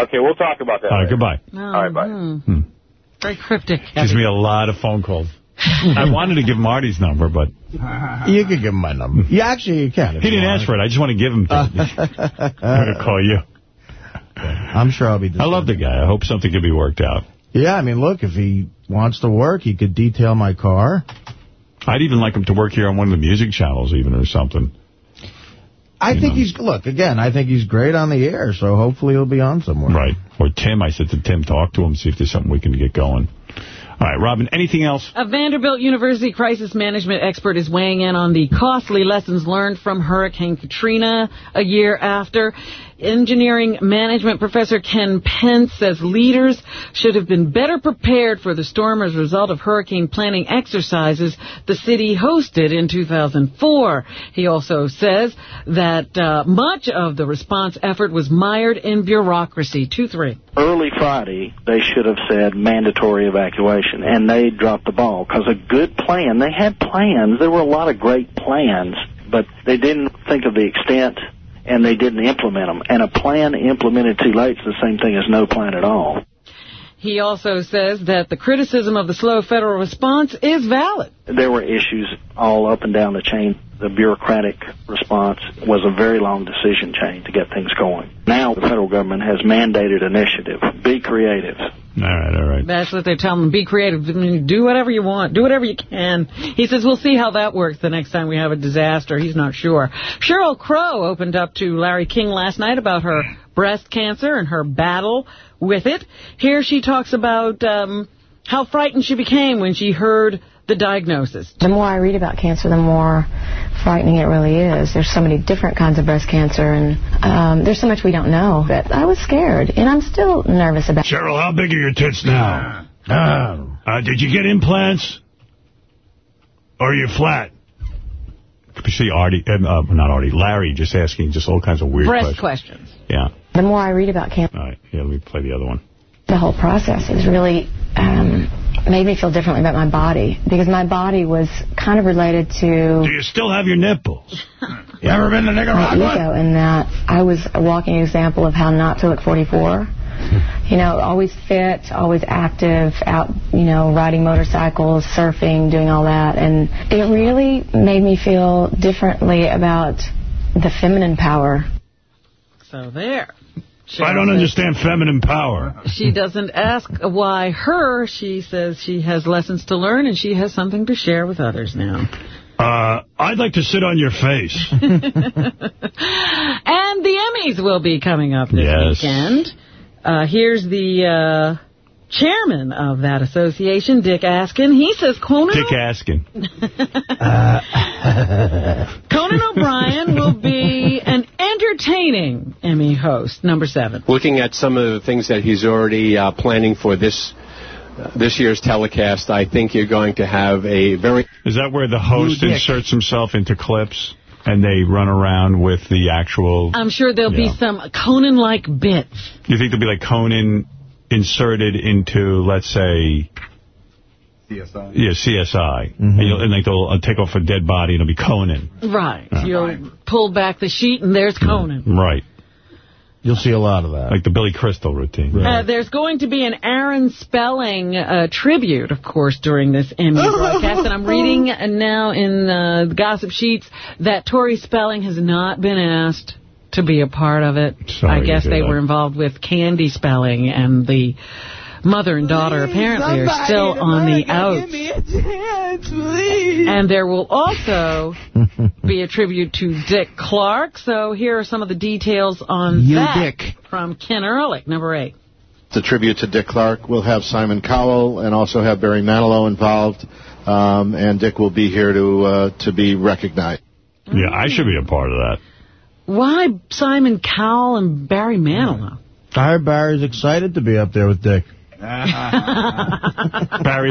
Okay, we'll talk about that. All right, later. goodbye. All right, bye. Hmm. Very cryptic. Gives me a lot of phone calls. I wanted to give Marty's number, but You can give him my number. Yeah, actually, you can. if he you didn't want. ask for it. I just want to give him to I'm going to call you. I'm sure I'll be. I love the guy. I hope something can be worked out. Yeah, I mean, look, if he wants to work, he could detail my car. I'd even like him to work here on one of the music channels even or something. I think he's, look, again, I think he's great on the air, so hopefully he'll be on somewhere. Right. Or Tim. I said to Tim, talk to him, see if there's something we can get going. All right, Robin, anything else? A Vanderbilt University crisis management expert is weighing in on the costly lessons learned from Hurricane Katrina a year after. Engineering management professor Ken Pence says leaders should have been better prepared for the storm as a result of hurricane planning exercises the city hosted in 2004. He also says that uh, much of the response effort was mired in bureaucracy. 2-3. early Friday, they should have said mandatory evacuation, and they dropped the ball because a good plan. They had plans. There were a lot of great plans, but they didn't think of the extent, and they didn't implement them. And a plan implemented too late is the same thing as no plan at all. He also says that the criticism of the slow federal response is valid. There were issues all up and down the chain. The bureaucratic response was a very long decision chain to get things going. Now the federal government has mandated initiative. Be creative. All right, all right. That's what they're telling them. Be creative. I mean, do whatever you want. Do whatever you can. He says, we'll see how that works the next time we have a disaster. He's not sure. Sheryl Crow opened up to Larry King last night about her breast cancer and her battle with it. Here she talks about um, how frightened she became when she heard the diagnosis. The more I read about cancer, the more frightening it really is. There's so many different kinds of breast cancer, and um, there's so much we don't know. But I was scared, and I'm still nervous about. Sheryl, how big are your tits now? Uh, did you get implants? Or are you flat? You see Artie, uh, uh, not Artie, Larry just asking just all kinds of weird Breast questions. questions. Yeah. The more I read about cancer, All right. Yeah, let me play the other one. the whole process is really um, made me feel differently about my body because my body was kind of related to. Do you still have your nipples? You ever been to my Nicaragua? ego in that I was a walking example of how not to look 44. You know, always fit, always active, out, you know, riding motorcycles, surfing, doing all that. And it really made me feel differently about the feminine power. So there. I don't understand feminine power. She doesn't ask why her. She says she has lessons to learn and she has something to share with others now. Uh, I'd like to sit on your face. and the Emmys will be coming up this Yes. weekend. Uh, here's the uh, chairman of that association, Dick Askin. He says Conan, Dick Askin. Conan O'Brien will be an entertaining Emmy host, number seven. Looking at some of the things that he's already uh, planning for this uh, this year's telecast, I think you're going to have a very... Is that where the host inserts himself into clips and they run around with the actual... I'm sure there'll Yeah. be some Conan-like bits. You think there'll be like Conan inserted into, let's say... CSI. Yeah, CSI. And, you'll, and like they'll uh, take off a dead body and it'll be Conan. Right. Yeah. You'll pull back the sheet and there's Conan. Right. You'll see a lot of that. Like the Billy Crystal routine. Uh, there's going to be an Aaron Spelling uh, tribute, of course, during this Emmy broadcast. And I'm reading uh, now in uh, the gossip sheets that Tori Spelling has not been asked to be a part of it. Sorry I guess they that. were involved with Candy Spelling, and the mother and daughter apparently are still on the outs. And there will also be a tribute to Dick Clark. So here are some of the details on You that Dick. from Ken Ehrlich, number eight. It's a tribute to Dick Clark. We'll have Simon Cowell and also have Barry Manilow involved. Um, and Dick will be here to uh, to be recognized. Yeah, I should be a part of that. Why Simon Cowell and Barry Manilow? Hmm. I heard Barry's excited to be up there with Dick. Barry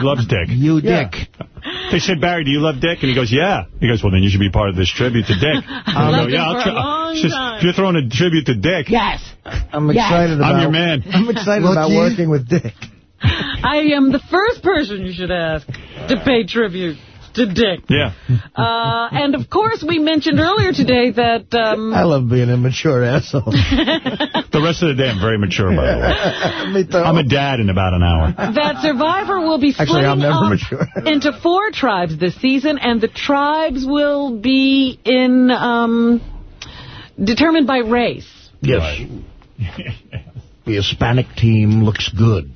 loves Dick. You Dick. They said, Barry, do you love Dick? And he goes, yeah. He goes, well, then you should be part of this tribute to Dick. I loved go, him for a try- long Says, time. If you're throwing a tribute to Dick. Yes. I'm excited about I'm your man. I'm excited about working with Dick. I am the first person you should ask to pay tribute to Dick. Yeah. Uh, and, of course, we mentioned earlier today that... Um, I love being a mature asshole. The rest of the day, I'm very mature, by the way. I'm a dad in about an hour. that Survivor will be Actually, I'm never mature. into four tribes this season, and the tribes will be in um, determined by race. Yes. The Hispanic team looks good.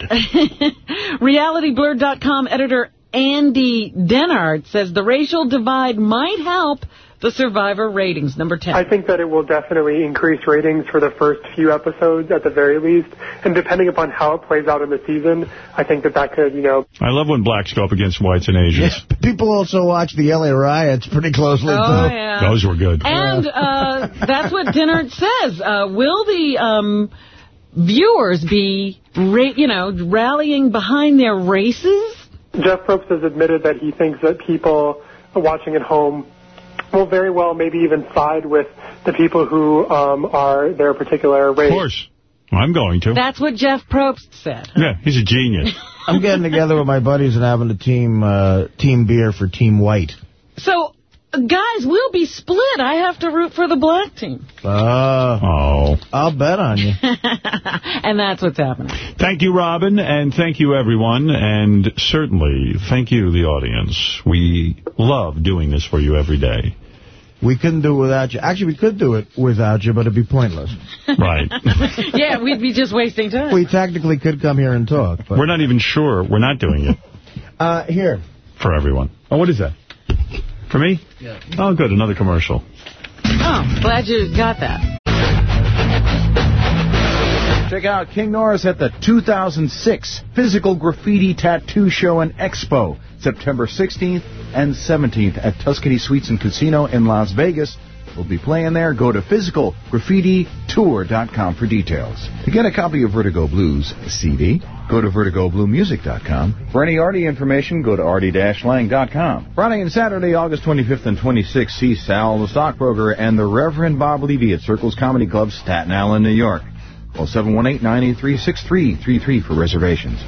RealityBlur.com editor Andy Dehnart says the racial divide might help the Survivor ratings. Number 10. I think that it will definitely increase ratings for the first few episodes at the very least. And depending upon how it plays out in the season, I think that that could, you know, I love when blacks go up against whites and Asians. People also watch the LA riots pretty closely, Oh, too. yeah. Those were good. And uh, that's what Dennard says. Uh, will the um, viewers be, ra- you know, rallying behind their races? Jeff Probst has admitted that he thinks that people watching at home will very well maybe even side with the people who um, are their particular race. Of course. I'm going to. That's what Jeff Probst said. Yeah, he's a genius. I'm getting together with my buddies and having a team uh, team beer for Team White. So, guys, we'll be split. I have to root for the black team. Uh, oh. I'll bet on you. and that's what's happening. Thank you, Robin, and thank you, everyone, and certainly thank you, the audience. We love doing this for you every day. We couldn't do it without you. Actually, we could do it without you, but it'd be pointless. Right. yeah, we'd be just wasting time. We technically could come here and talk. But We're not even sure. We're not doing it uh, here. for everyone. Oh, what is that? For me? Yeah. Oh, good. Another commercial. Oh, glad you got that. Check out King Norris at the 2006 Physical Graffiti Tattoo Show and Expo, September 16th and 17th at Tuscany Suites and Casino in Las Vegas. We'll be playing there. Go to physicalgraffititour.com for details. To get a copy of Vertigo Blues CD, go to vertigobluemusic.com. For any Artie information, go to artie-lang.com. Friday and Saturday, August 25th and 26th, see Sal the Stockbroker and the Reverend Bob Levy at Circles Comedy Club, Staten Island, New York. Call 718-983-6333 for reservations.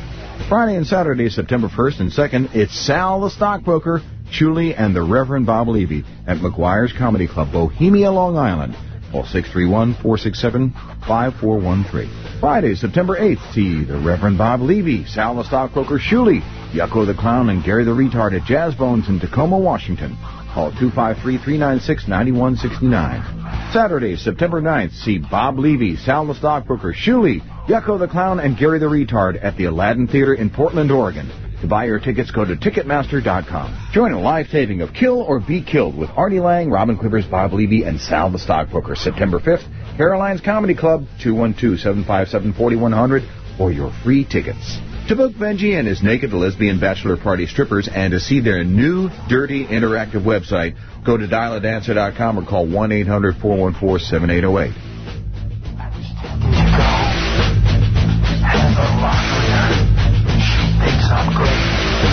Friday and Saturday, September 1st and 2nd, it's Sal the Stockbroker, Julie, and the Reverend Bob Levy at McGuire's Comedy Club, Bohemia, Long Island. Call 631-467-5413. Friday, September 8th, see the Reverend Bob Levy, Sal the Stockbroker, Shuli, Yucko the Clown, and Gary the Retard at Jazz Bones in Tacoma, Washington. Call 253-396-9169. Saturday, September 9th, see Bob Levy, Sal the Stockbroker, Shuli, Yucko the Clown, and Gary the Retard at the Aladdin Theater in Portland, Oregon. To buy your tickets, go to Ticketmaster.com. Join a live taping of Kill or Be Killed with Artie Lange, Robin Quivers, Bob Levy, and Sal the Stockbroker, September 5th, Caroline's Comedy Club, 212-757-4100, for your free tickets. To book Benji and his naked lesbian bachelor party strippers and to see their new, dirty, interactive website, go to dialadancer.com or call 1-800-414-7808.